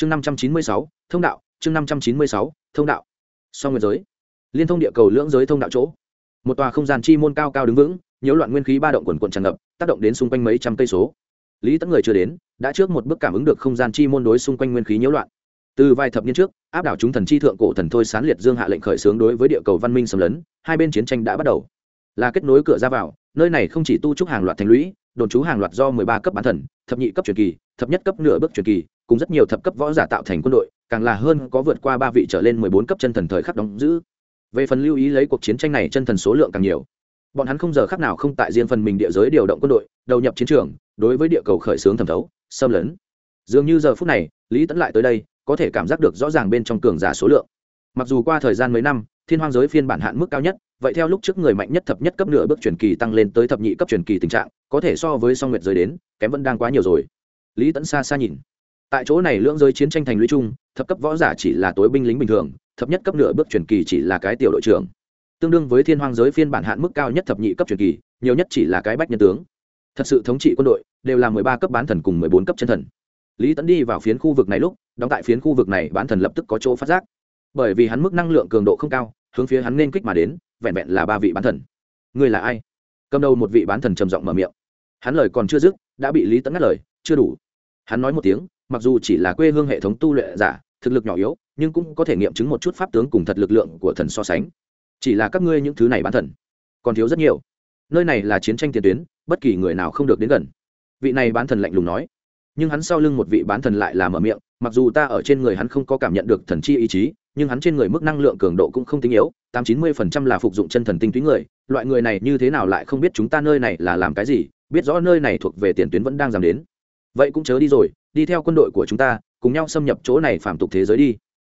chương năm trăm chín mươi sáu, thông đạo, chương năm trăm chín mươi sáu, thông đạo. Song nguyệt giới. Liên thông địa cầu lưỡng giới thông đạo chỗ. Một tòa không gian chi môn cao cao đứng vững, nhiễu loạn nguyên khí ba động quần quần tràn ngập, tác động đến xung quanh mấy trăm cây số. Lý tấn người chưa đến, đã trước một bước cảm ứng được không gian chi môn đối xung quanh nguyên khí nhiễu loạn. Từ vài thập niên trước, áp đảo chúng thần chi thượng cổ thần thôi sán liệt dương hạ lệnh khởi xướng đối với địa cầu văn minh xâm lấn, hai bên chiến tranh đã bắt đầu. Là kết nối cửa ra vào, nơi này không chỉ tu trúc hàng loạt thành lũy, đồn trú hàng loạt do mười ba cấp bán thần, thập nhị cấp truyền kỳ, thập nhất cấp nửa bước truyền kỳ cùng rất nhiều thập cấp võ giả tạo thành quân đội, càng là hơn có vượt qua ba vị trở lên mười bốn cấp chân thần thời khắc đóng giữ. Về phần lưu ý lấy cuộc chiến tranh này chân thần số lượng càng nhiều. Bọn hắn không giờ khắc nào không tại riêng phần mình địa giới điều động quân đội, đầu nhập chiến trường, đối với địa cầu khởi xướng thẩm thấu, xâm lấn. Dường như giờ phút này, lý tẫn lại tới đây, có thể cảm giác được rõ ràng bên trong cường giả số lượng. Mặc dù qua thời gian mấy năm, thiên hoang giới phiên bản hạn mức cao nhất, vậy theo lúc trước người mạnh nhất thập nhất cấp nửa bước truyền kỳ tăng lên tới thập nhị cấp truyền kỳ tình trạng, có thể so với song nguyệt giới đến, kém vẫn đang quá nhiều rồi. Lý tẫn xa xa nhìn tại chỗ này lưỡng giới chiến tranh thành lũy chung, thập cấp võ giả chỉ là tối binh lính bình thường, thập nhất cấp nửa bước truyền kỳ chỉ là cái tiểu đội trưởng. Tương đương với thiên hoang giới phiên bản hạn mức cao nhất thập nhị cấp truyền kỳ, nhiều nhất chỉ là cái bách nhân tướng. Thật sự thống trị quân đội, đều là mười ba cấp bán thần cùng mười bốn cấp chân thần. Lý tẫn đi vào phiến khu vực này lúc, đóng tại phiến khu vực này, bán thần lập tức có chỗ phát giác. Bởi vì hắn mức năng lượng cường độ không cao, hướng phía hắn nên kích mà đến, vẹn vẹn là ba vị bán thần. Ngươi là ai? Cầm đầu một vị bán thần trầm giọng mở miệng. Hắn lời còn chưa dứt, đã bị lý tẫn ngắt lời, chưa đủ. Hắn nói một tiếng mặc dù chỉ là quê hương hệ thống tu luyện giả, thực lực nhỏ yếu, nhưng cũng có thể nghiệm chứng một chút pháp tướng cùng thật lực lượng của thần so sánh. Chỉ là các ngươi những thứ này bán thần, còn thiếu rất nhiều. Nơi này là chiến tranh tiền tuyến, bất kỳ người nào không được đến gần. Vị này bán thần lạnh lùng nói. Nhưng hắn sau lưng một vị bán thần lại là mở miệng, mặc dù ta ở trên người hắn không có cảm nhận được thần chi ý chí, nhưng hắn trên người mức năng lượng cường độ cũng không tinh yếu, tám chín mươi phần trăm là phục dụng chân thần tinh túy người, loại người này như thế nào lại không biết chúng ta nơi này là làm cái gì, biết rõ nơi này thuộc về tiền tuyến vẫn đang giảm đến. Vậy cũng chớ đi rồi đi theo quân đội của chúng ta, cùng nhau xâm nhập chỗ này phạm tục thế giới đi.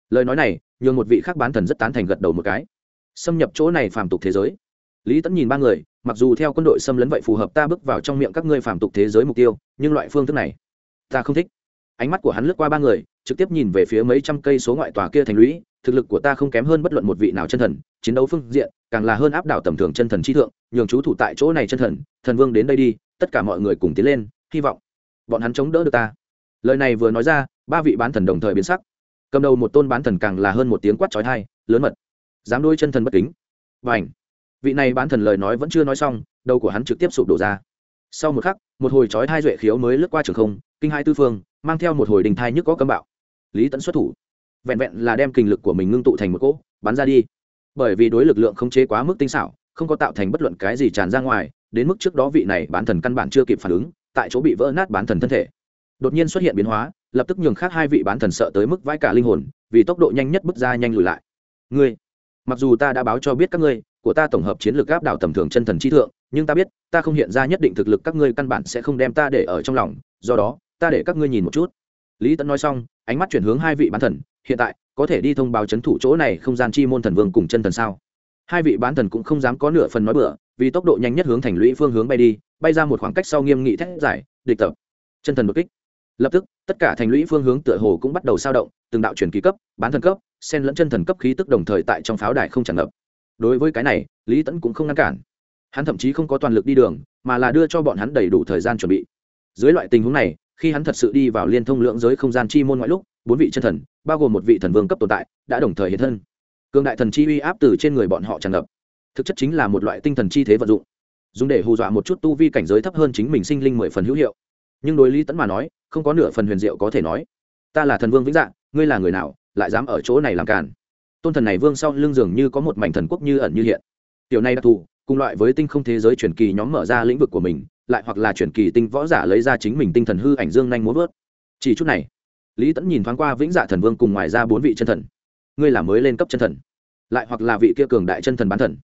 Lời nói này, nhường một vị khác bán thần rất tán thành gật đầu một cái. Xâm nhập chỗ này phạm tục thế giới? Lý tẫn nhìn ba người, mặc dù theo quân đội xâm lấn vậy phù hợp ta bước vào trong miệng các ngươi phạm tục thế giới mục tiêu, nhưng loại phương thức này, ta không thích. Ánh mắt của hắn lướt qua ba người, trực tiếp nhìn về phía mấy trăm cây số ngoại tòa kia thành lũy, thực lực của ta không kém hơn bất luận một vị nào chân thần, chiến đấu phương diện, càng là hơn áp đảo tầm thường chân thần chi thượng, nhường chú thủ tại chỗ này chân thần thần vương đến đây đi, tất cả mọi người cùng tiến lên, hy vọng bọn hắn chống đỡ được ta lời này vừa nói ra, ba vị bán thần đồng thời biến sắc. Cầm đầu một tôn bán thần càng là hơn một tiếng quát trói thai, lớn mật. Dám đôi chân thần bất kính. Và ảnh vị này bán thần lời nói vẫn chưa nói xong, đầu của hắn trực tiếp sụp đổ ra. Sau một khắc, một hồi trói thai duệ khiếu mới lướt qua trường không, kinh hai tư phương, mang theo một hồi đình thai nhức có cấm bạo. Lý tẫn xuất thủ. Vẹn vẹn là đem kinh lực của mình ngưng tụ thành một cỗ, bắn ra đi. Bởi vì đối lực lượng không chế quá mức tinh xảo, không có tạo thành bất luận cái gì tràn ra ngoài, đến mức trước đó vị này bán thần căn bản chưa kịp phản ứng, tại chỗ bị vỡ nát bán thần thân thể đột nhiên xuất hiện biến hóa, lập tức nhường khác hai vị bán thần sợ tới mức vãi cả linh hồn, vì tốc độ nhanh nhất bước ra nhanh lùi lại. Ngươi, mặc dù ta đã báo cho biết các ngươi, của ta tổng hợp chiến lược áp đảo tầm thường chân thần trí thượng, nhưng ta biết, ta không hiện ra nhất định thực lực các ngươi căn bản sẽ không đem ta để ở trong lòng, do đó, ta để các ngươi nhìn một chút. Lý tẫn nói xong, ánh mắt chuyển hướng hai vị bán thần, hiện tại, có thể đi thông báo c h ấ n thủ chỗ này không gian chi môn thần vương cùng chân thần sao? Hai vị bán thần cũng không dám có nửa phần nói bựa vì tốc độ nhanh nhất hướng thành lũy phương hướng bay đi, bay ra một khoảng cách sau nghiêm nghị thét giải địch tập. Chân thần đột kích lập tức, tất cả thành lũy phương hướng tựa hồ cũng bắt đầu sao động, từng đạo truyền kỳ cấp, bán thần cấp, sen lẫn chân thần cấp khí tức đồng thời tại trong pháo đài không tràn ngập. Đối với cái này, lý tẫn cũng không ngăn cản. Hắn thậm chí không có toàn lực đi đường, mà là đưa cho bọn hắn đầy đủ thời gian chuẩn bị. Dưới loại tình huống này, khi hắn thật sự đi vào liên thông lượng giới không gian chi môn ngoại lúc, bốn vị chân thần, bao gồm một vị thần vương cấp tồn tại, đã đồng thời hiện thân. Cường đại thần chi uy áp từ trên người bọn họ tràn ngập. Thực chất chính là một loại tinh thần chi thế vận dụng, dùng để hù dọa một chút tu vi cảnh giới thấp hơn chính mình sinh linh mười phần hữu hiệu nhưng đối lý tẫn mà nói, không có nửa phần huyền diệu có thể nói. Ta là thần vương vĩnh dạng, ngươi là người nào, lại dám ở chỗ này làm càn? Tôn thần này vương sau lưng dường như có một mảnh thần quốc như ẩn như hiện. Tiểu này đặc thù, cùng loại với tinh không thế giới truyền kỳ nhóm mở ra lĩnh vực của mình, lại hoặc là truyền kỳ tinh võ giả lấy ra chính mình tinh thần hư ảnh dương nhanh muốn vớt. Chỉ chút này, lý tẫn nhìn thoáng qua vĩnh dạ thần vương cùng ngoài ra bốn vị chân thần. Ngươi là mới lên cấp chân thần, lại hoặc là vị kia cường đại chân thần bán thần.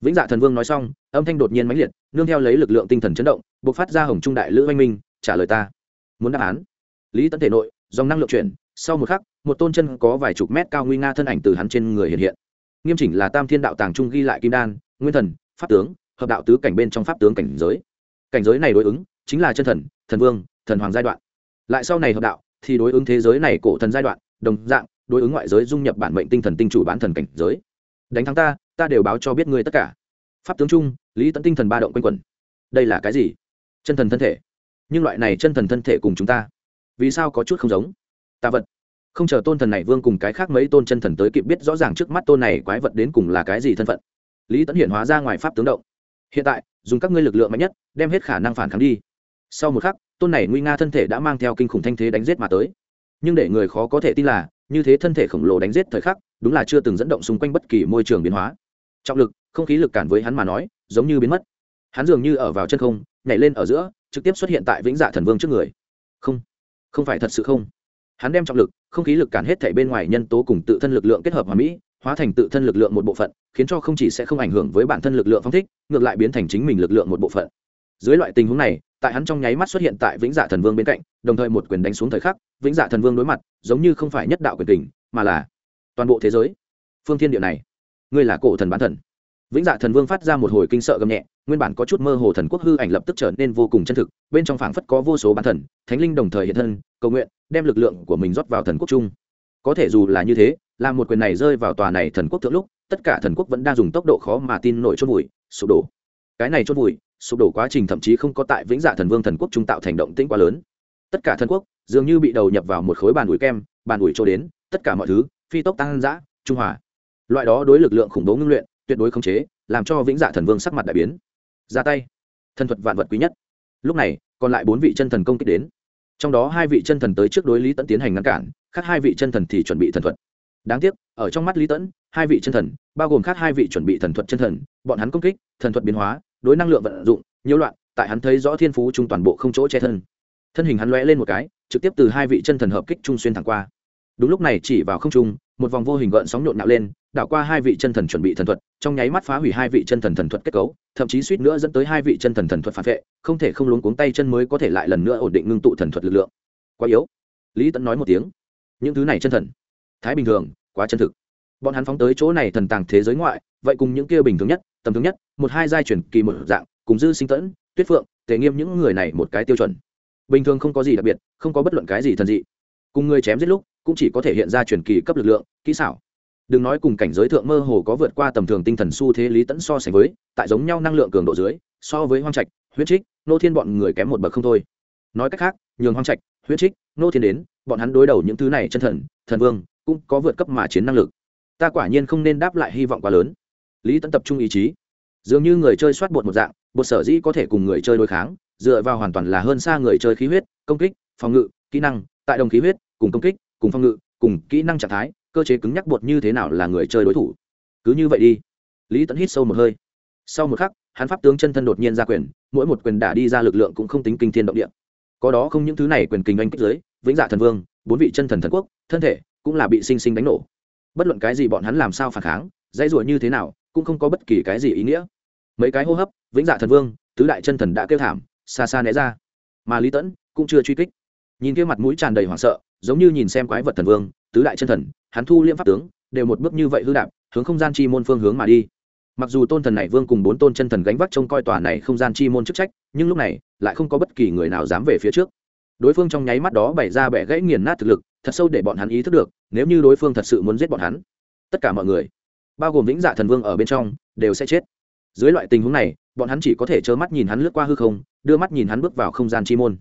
Vĩnh dạ thần vương nói xong, âm thanh đột nhiên mãnh liệt, nương theo lấy lực lượng tinh thần chấn động b ộ c phát ra hồng trung đại lữ oanh minh trả lời ta. Muốn đáp án? Lý tấn thể nội, dòng năng lượng chuyển. Sau một khắc, một tôn chân có vài chục mét cao nguy nga thân ảnh từ hắn trên người hiện hiện. Nghiêm chỉnh là tam thiên đạo tàng trung ghi lại kim đan, nguyên thần, pháp tướng, hợp đạo tứ cảnh bên trong pháp tướng cảnh giới. Cảnh giới này đối ứng chính là chân thần thần vương, thần hoàng giai đoạn. Lại sau này hợp đạo thì đối ứng thế giới này cổ thần giai đoạn, đồng dạng đối ứng ngoại giới dung nhập bản mệnh tinh thần tinh chủ bán thần cảnh giới. Đánh thắng ta ta đều báo cho biết ngươi tất cả. Pháp tướng trung, lý tấn tinh thần ba động quanh quẩn. Đây là cái gì? Chân thần thân thể nhưng loại này chân thần thân thể cùng chúng ta, vì sao có chút không giống? Tà vật. Không chờ tôn thần này vương cùng cái khác mấy tôn chân thần tới kịp biết rõ ràng trước mắt tôn này quái vật đến cùng là cái gì thân phận, lý tẫn hiện hóa ra ngoài pháp tướng động. Hiện tại, dùng các ngươi lực lượng mạnh nhất, đem hết khả năng phản kháng đi. Sau một khắc, tôn này nguy nga thân thể đã mang theo kinh khủng thanh thế đánh giết mà tới. Nhưng để người khó có thể tin là, như thế thân thể khổng lồ đánh giết thời khắc, đúng là chưa từng dẫn động xung quanh bất kỳ môi trường biến hóa. Trọng lực, không khí lực cản với hắn mà nói, giống như biến mất. Hắn dường như ở vào chân không, nhảy lên ở giữa trực tiếp xuất hiện tại vĩnh dạ thần vương trước người. Không không phải thật sự không. Hắn đem trọng lực, không khí lực cản hết thể bên ngoài nhân tố cùng tự thân lực lượng kết hợp hòa mỹ, hóa thành tự thân lực lượng một bộ phận, khiến cho không chỉ sẽ không ảnh hưởng với bản thân lực lượng phong thích, ngược lại biến thành chính mình lực lượng một bộ phận. Dưới loại tình huống này, tại hắn trong nháy mắt xuất hiện tại vĩnh dạ thần vương bên cạnh, đồng thời một quyền đánh xuống thời khắc, vĩnh dạ thần vương đối mặt, giống như không phải nhất đạo quyền tình mà là toàn bộ thế giới. Phương thiên địa này, ngươi là cổ thần bán thần vĩnh dạ thần vương phát ra một hồi kinh sợ gầm nhẹ, nguyên bản có chút mơ hồ thần quốc hư ảnh lập tức trở nên vô cùng chân thực, bên trong phảng phất có vô số bán thần, thánh linh đồng thời hiện thân, cầu nguyện, đem lực lượng của mình rót vào thần quốc chung. Có thể dù là như thế, làm một quyền này rơi vào tòa này thần quốc thượng lúc, tất cả thần quốc vẫn đang dùng tốc độ khó mà tin nổi chốt vùi, sụp đổ. Cái này chốt vùi, sụp đổ quá trình thậm chí không có tại vĩnh dạ thần vương thần quốc trung tạo thành động tĩnh quá lớn. Tất cả thần quốc dường như bị đầu nhập vào một khối bàn ủi kem, bàn ủi cho đến, tất cả mọi thứ, phi tốc tăng dã, trung hòa. Loại đó đối lực lượng khủng bố ngưng luyện tuyệt đối khống chế, làm cho vĩnh dạ thần vương sắc mặt đại biến. Ra tay. Thần thuật vạn vật quý nhất. Lúc này, còn lại bốn vị chân thần công kích đến. Trong đó hai vị chân thần tới trước đối lý tẫn tiến hành ngăn cản, khác hai vị chân thần thì chuẩn bị thần thuật. Đáng tiếc, ở trong mắt lý tẫn hai vị chân thần, bao gồm khác hai vị chuẩn bị thần thuật chân thần, bọn hắn công kích, thần thuật biến hóa, đối năng lượng vận dụng, nhiễu loạn, tại hắn thấy rõ thiên phú chung toàn bộ không chỗ che thân. Thân hình hắn lóe lên một cái, trực tiếp từ hai vị chân thần hợp kích trung xuyên thẳng qua. Đúng lúc này chỉ vào không trung, một vòng vô hình gợn sóng nhộn nhạo lên đảo qua hai vị chân thần chuẩn bị thần thuật, trong nháy mắt phá hủy hai vị chân thần thần thuật kết cấu, thậm chí suýt nữa dẫn tới hai vị chân thần thần thuật phản vệ, không thể không luống cuống tay chân mới có thể lại lần nữa ổn định ngưng tụ thần thuật lực lượng. Quá yếu. Lý tẫn nói một tiếng. Những thứ này chân thần, thái bình thường, quá chân thực. Bọn hắn phóng tới chỗ này thần tàng thế giới ngoại, vậy cùng những kia bình thường nhất, tầm thường nhất, một hai giai chuyển kỳ một dạng, cùng dư sinh tẫn, tuyết phượng, tề nghiêm những người này một cái tiêu chuẩn. Bình thường không có gì đặc biệt, không có bất luận cái gì thần dị. Cùng người chém giết lúc, cũng chỉ có thể hiện ra truyền kỳ cấp lực lượng, kỹ xảo đừng nói cùng cảnh giới thượng mơ hồ có vượt qua tầm thường tinh thần xu thế lý tẫn so sánh với, tại giống nhau năng lượng cường độ dưới, so với hoang trạch, huyết trích, nô thiên bọn người kém một bậc không thôi. Nói cách khác, nhường hoang trạch, huyết trích, nô thiên đến, bọn hắn đối đầu những thứ này chân thần thần vương, cũng có vượt cấp mà chiến năng lực. Ta quả nhiên không nên đáp lại hy vọng quá lớn. Lý tẫn tập trung ý chí. Dường như người chơi soát bột một dạng, bột sở dĩ có thể cùng người chơi đối kháng, dựa vào hoàn toàn là hơn xa người chơi khí huyết, công kích, phòng ngự, kỹ năng, tại đồng khí huyết, cùng công kích, cùng phòng ngự, cùng kỹ năng trạng thái cơ chế cứng nhắc bột như thế nào là người chơi đối thủ? Cứ như vậy đi. Lý tẫn hít sâu một hơi. Sau một khắc, hắn pháp tướng chân thân đột nhiên ra quyền, mỗi một quyền đả đi ra lực lượng cũng không tính kinh thiên động địa. Có đó không những thứ này quyền kinh anh kích giới, vĩnh dạ thần vương, bốn vị chân thần thần quốc, thân thể cũng là bị sinh sinh đánh nổ. Bất luận cái gì bọn hắn làm sao phản kháng, dãy ruột như thế nào, cũng không có bất kỳ cái gì ý nghĩa. Mấy cái hô hấp, vĩnh dạ thần vương, tứ đại chân thần đã kêu thảm, xa xa né ra. Mà lý tẫn cũng chưa truy kích. Nhìn kia mặt mũi tràn đầy hoảng sợ giống như nhìn xem quái vật thần vương, tứ đại chân thần, hắn thu liêm pháp tướng, đều một bước như vậy hư đạp, hướng không gian chi môn phương hướng mà đi. Mặc dù tôn thần này vương cùng bốn tôn chân thần gánh vác trông coi tòa này không gian chi môn chức trách, nhưng lúc này, lại không có bất kỳ người nào dám về phía trước. Đối phương trong nháy mắt đó bày ra bẻ gãy nghiền nát thực lực, thật sâu để bọn hắn ý thức được, nếu như đối phương thật sự muốn giết bọn hắn, tất cả mọi người, bao gồm vĩnh dạ thần vương ở bên trong, đều sẽ chết. Dưới loại tình huống này, bọn hắn chỉ có thể trơ mắt nhìn hắn lướt qua hư không, đưa mắt nhìn hắn bước vào không gian chi môn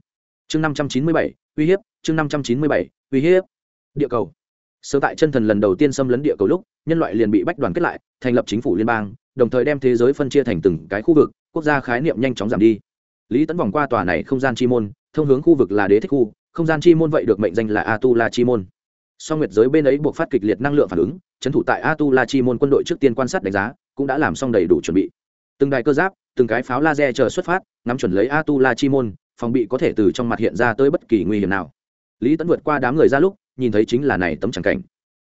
chương năm trăm chín mươi bảy, uy hiếp, chương năm trăm chín mươi bảy, uy hiếp. Địa cầu. Sơ tại chân thần lần đầu tiên xâm lấn địa cầu lúc, nhân loại liền bị bách đoàn kết lại, thành lập chính phủ liên bang, đồng thời đem thế giới phân chia thành từng cái khu vực, quốc gia khái niệm nhanh chóng giảm đi. Lý tấn vòng qua tòa này không gian chi môn, thông hướng khu vực là đế thích khu, không gian chi môn vậy được mệnh danh là atula chi môn. Song nguyệt giới bên ấy buộc phát kịch liệt năng lượng phản ứng trấn thủ tại atula chi môn quân đội trước tiên quan sát đánh giá, cũng đã làm xong đầy đủ chuẩn bị. Từng đài cơ giáp, từng cái pháo laser chờ xuất phát, ngắm chuẩn lấy atula chi môn phòng bị có thể từ trong mặt hiện ra tới bất kỳ nguy hiểm nào. Lý tấn vượt qua đám người ra lúc, nhìn thấy chính là này tấm tràng cảnh.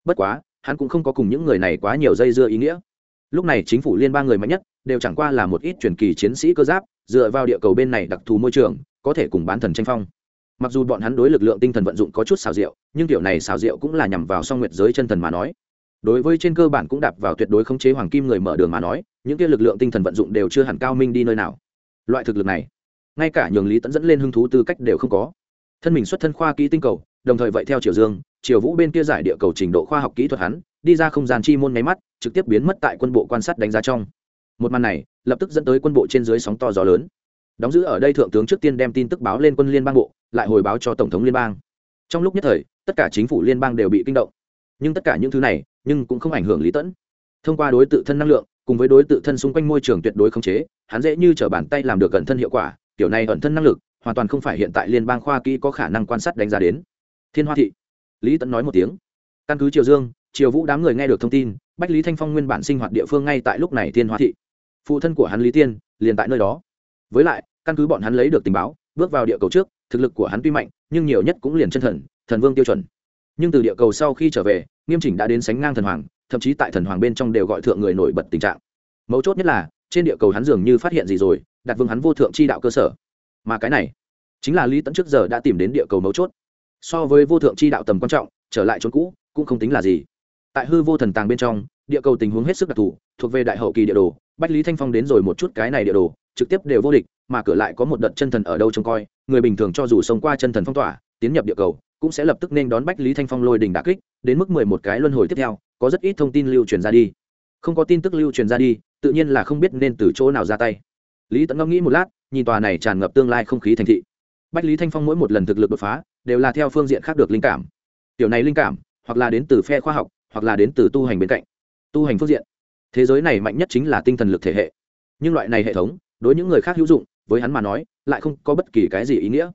Bất quá, hắn cũng không có cùng những người này quá nhiều dây dưa ý nghĩa. Lúc này chính phủ liên bang người mạnh nhất, đều chẳng qua là một ít truyền kỳ chiến sĩ cơ giáp, dựa vào địa cầu bên này đặc thù môi trường, có thể cùng bán thần tranh phong. Mặc dù bọn hắn đối lực lượng tinh thần vận dụng có chút xào rượu nhưng kiểu này xào rượu cũng là nhằm vào song nguyệt giới chân thần mà nói. Đối với trên cơ bản cũng đạp vào tuyệt đối khống chế hoàng kim người mở đường mà nói, những kia lực lượng tinh thần vận dụng đều chưa hẳn cao minh đi nơi nào. Loại thực lực này ngay cả nhường lý tẫn dẫn lên hứng thú tư cách đều không có. Thân mình xuất thân khoa kỹ tinh cầu, đồng thời vậy theo triều dương, triều vũ bên kia giải địa cầu trình độ khoa học kỹ thuật hắn, đi ra không gian chi môn nháy mắt, trực tiếp biến mất tại quân bộ quan sát đánh giá trong. Một màn này, lập tức dẫn tới quân bộ trên dưới sóng to gió lớn. Đóng giữ ở đây thượng tướng trước tiên đem tin tức báo lên quân liên bang bộ, lại hồi báo cho tổng thống liên bang. Trong lúc nhất thời, tất cả chính phủ liên bang đều bị kinh động. Nhưng tất cả những thứ này, nhưng cũng không ảnh hưởng lý tẫn thông qua đối tự thân năng lượng, cùng với đối tự thân xung quanh môi trường tuyệt đối khống chế, hắn dễ như t r ở bàn tay làm được gần thân hiệu quả kiểu này ẩn thân năng lực, hoàn toàn không phải hiện tại liên bang khoa kỹ có khả năng quan sát đánh giá đến. Thiên hoa thị. Lý tẫn nói một tiếng. Căn cứ triều dương, triều vũ đám người nghe được thông tin, bách lý thanh phong nguyên bản sinh hoạt địa phương ngay tại lúc này thiên hoa thị. Phụ thân của hắn lý tiên, liền tại nơi đó. Với lại, căn cứ bọn hắn lấy được tình báo, bước vào địa cầu trước, thực lực của hắn tuy mạnh, nhưng nhiều nhất cũng liền chân thần thần vương tiêu chuẩn. Nhưng từ địa cầu sau khi trở về, nghiêm chỉnh đã đến sánh ngang thần hoàng, thậm chí tại thần hoàng bên trong đều gọi thượng người nổi bật tình trạng. Mấu chốt nhất là, trên địa cầu hắn dường như phát hiện gì rồi đặt vương hắn vô thượng chi đạo cơ sở. Mà cái này, chính là lý tẫn trước giờ đã tìm đến địa cầu mấu chốt. So với vô thượng chi đạo tầm quan trọng, trở lại chốn cũ, cũng không tính là gì. Tại hư vô thần tàng bên trong, địa cầu tình huống hết sức đặc thù, thuộc về đại hậu kỳ địa đồ, bách lý thanh phong đến rồi một chút cái này địa đồ, trực tiếp đều vô địch, mà cửa lại có một đợt chân thần ở đâu trông coi, người bình thường cho dù sống qua chân thần phong tỏa, tiến nhập địa cầu, cũng sẽ lập tức nên đón bách lý thanh phong lôi đình đà kích, đến mức mười một cái luân hồi tiếp theo, có rất ít thông tin lưu truyền ra đi. Không có tin tức lưu truyền ra đi, tự nhiên là không biết nên từ chỗ nào ra tay lý tẫn ngẫm nghĩ một lát, nhìn tòa này tràn ngập tương lai không khí thành thị. Bách lý thanh phong mỗi một lần thực lực đột phá, đều là theo phương diện khác được linh cảm. Tiểu này linh cảm, hoặc là đến từ phe khoa học, hoặc là đến từ tu hành bên cạnh. Tu hành phương diện. Thế giới này mạnh nhất chính là tinh thần lực thể hệ. Nhưng loại này hệ thống, đối những người khác hữu dụng, với hắn mà nói, lại không có bất kỳ cái gì ý nghĩa.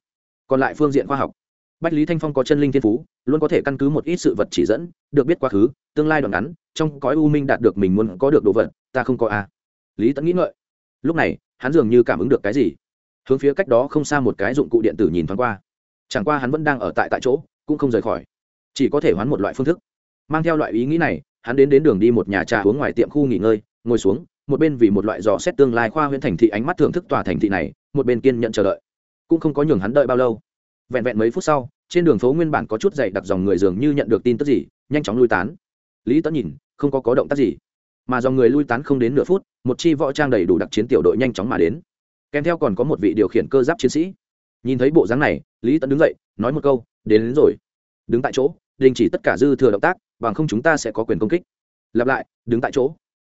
Còn lại phương diện khoa học. Bách lý thanh phong có chân linh thiên phú, luôn có thể căn cứ một ít sự vật chỉ dẫn, được biết quá khứ, tương lai đoạn ngắn, trong cõi u minh đạt được mình muốn có được đồ vật, ta không có a à. lý tẫn nghĩ ngợi. Lúc này hắn dường như cảm ứng được cái gì. Hướng phía cách đó không xa một cái dụng cụ điện tử nhìn thoáng qua. Chẳng qua hắn vẫn đang ở tại tại chỗ, cũng không rời khỏi. Chỉ có thể hoán một loại phương thức. Mang theo loại ý nghĩ này, hắn đến đến đường đi một nhà trà uống ngoài tiệm khu nghỉ ngơi, ngồi xuống, một bên vì một loại dò xét tương lai khoa huyện thành thị ánh mắt thưởng thức tòa thành thị này, một bên kiên nhận chờ đợi. Cũng không có nhường hắn đợi bao lâu. Vẹn vẹn mấy phút sau, trên đường phố nguyên bản có chút dày đặc dòng người dường như nhận được tin tức gì, nhanh chóng lui tán. Lý tẫn nhìn, không có có động tác gì mà dòng người lui tán không đến nửa phút một chi võ trang đầy đủ đặc chiến tiểu đội nhanh chóng mà đến. Kèm theo còn có một vị điều khiển cơ giáp chiến sĩ. Nhìn thấy bộ dáng này lý tẫn đứng dậy nói một câu đến, đến rồi. Đứng tại chỗ đình chỉ tất cả dư thừa động tác bằng không chúng ta sẽ có quyền công kích. Lặp lại đứng tại chỗ.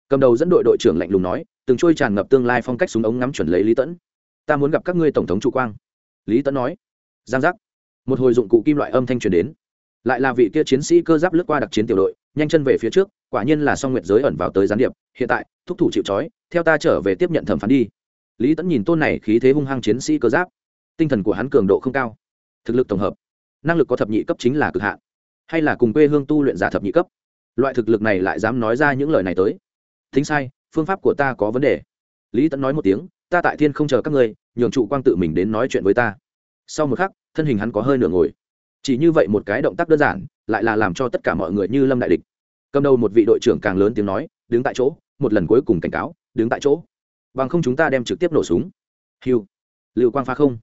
Cầm đầu dẫn đội đội trưởng lạnh lùng nói từng trôi tràn ngập tương lai phong cách súng ống ngắm chuẩn lấy lý tẫn ta muốn gặp các ngươi tổng thống trụ quang. Lý tẫn nói. Giang giác. Một hồi dụng cụ kim loại âm thanh truyền đến lại là vị kia chiến sĩ cơ giáp lướt qua đặc chiến tiểu đội, nhanh chân về phía trước, quả nhiên là song nguyệt giới ẩn vào tới gián điệp. Hiện tại, thúc thủ chịu trói, theo ta trở về tiếp nhận thẩm phán đi. Lý tẫn nhìn tôn này khí thế hung hăng chiến sĩ cơ giáp. Tinh thần của hắn cường độ không cao. Thực lực tổng hợp, năng lực có thập nhị cấp chính là cực hạn. Hay là cùng quê hương tu luyện giả thập nhị cấp. Loại thực lực này lại dám nói ra những lời này tới. Thính sai, phương pháp của ta có vấn đề. Lý tẫn nói một tiếng, ta tại thiên không chờ các ngươi, nhường trụ quang tự mình đến nói chuyện với ta. Sau một khắc, thân hình hắn có hơi nửa ngồi chỉ như vậy một cái động tác đơn giản, lại là làm cho tất cả mọi người như lâm đại địch. Cầm đầu một vị đội trưởng càng lớn tiếng nói, đứng tại chỗ, một lần cuối cùng cảnh cáo, đứng tại chỗ. Bằng không chúng ta đem trực tiếp nổ súng. Hiu lưu quang phá không.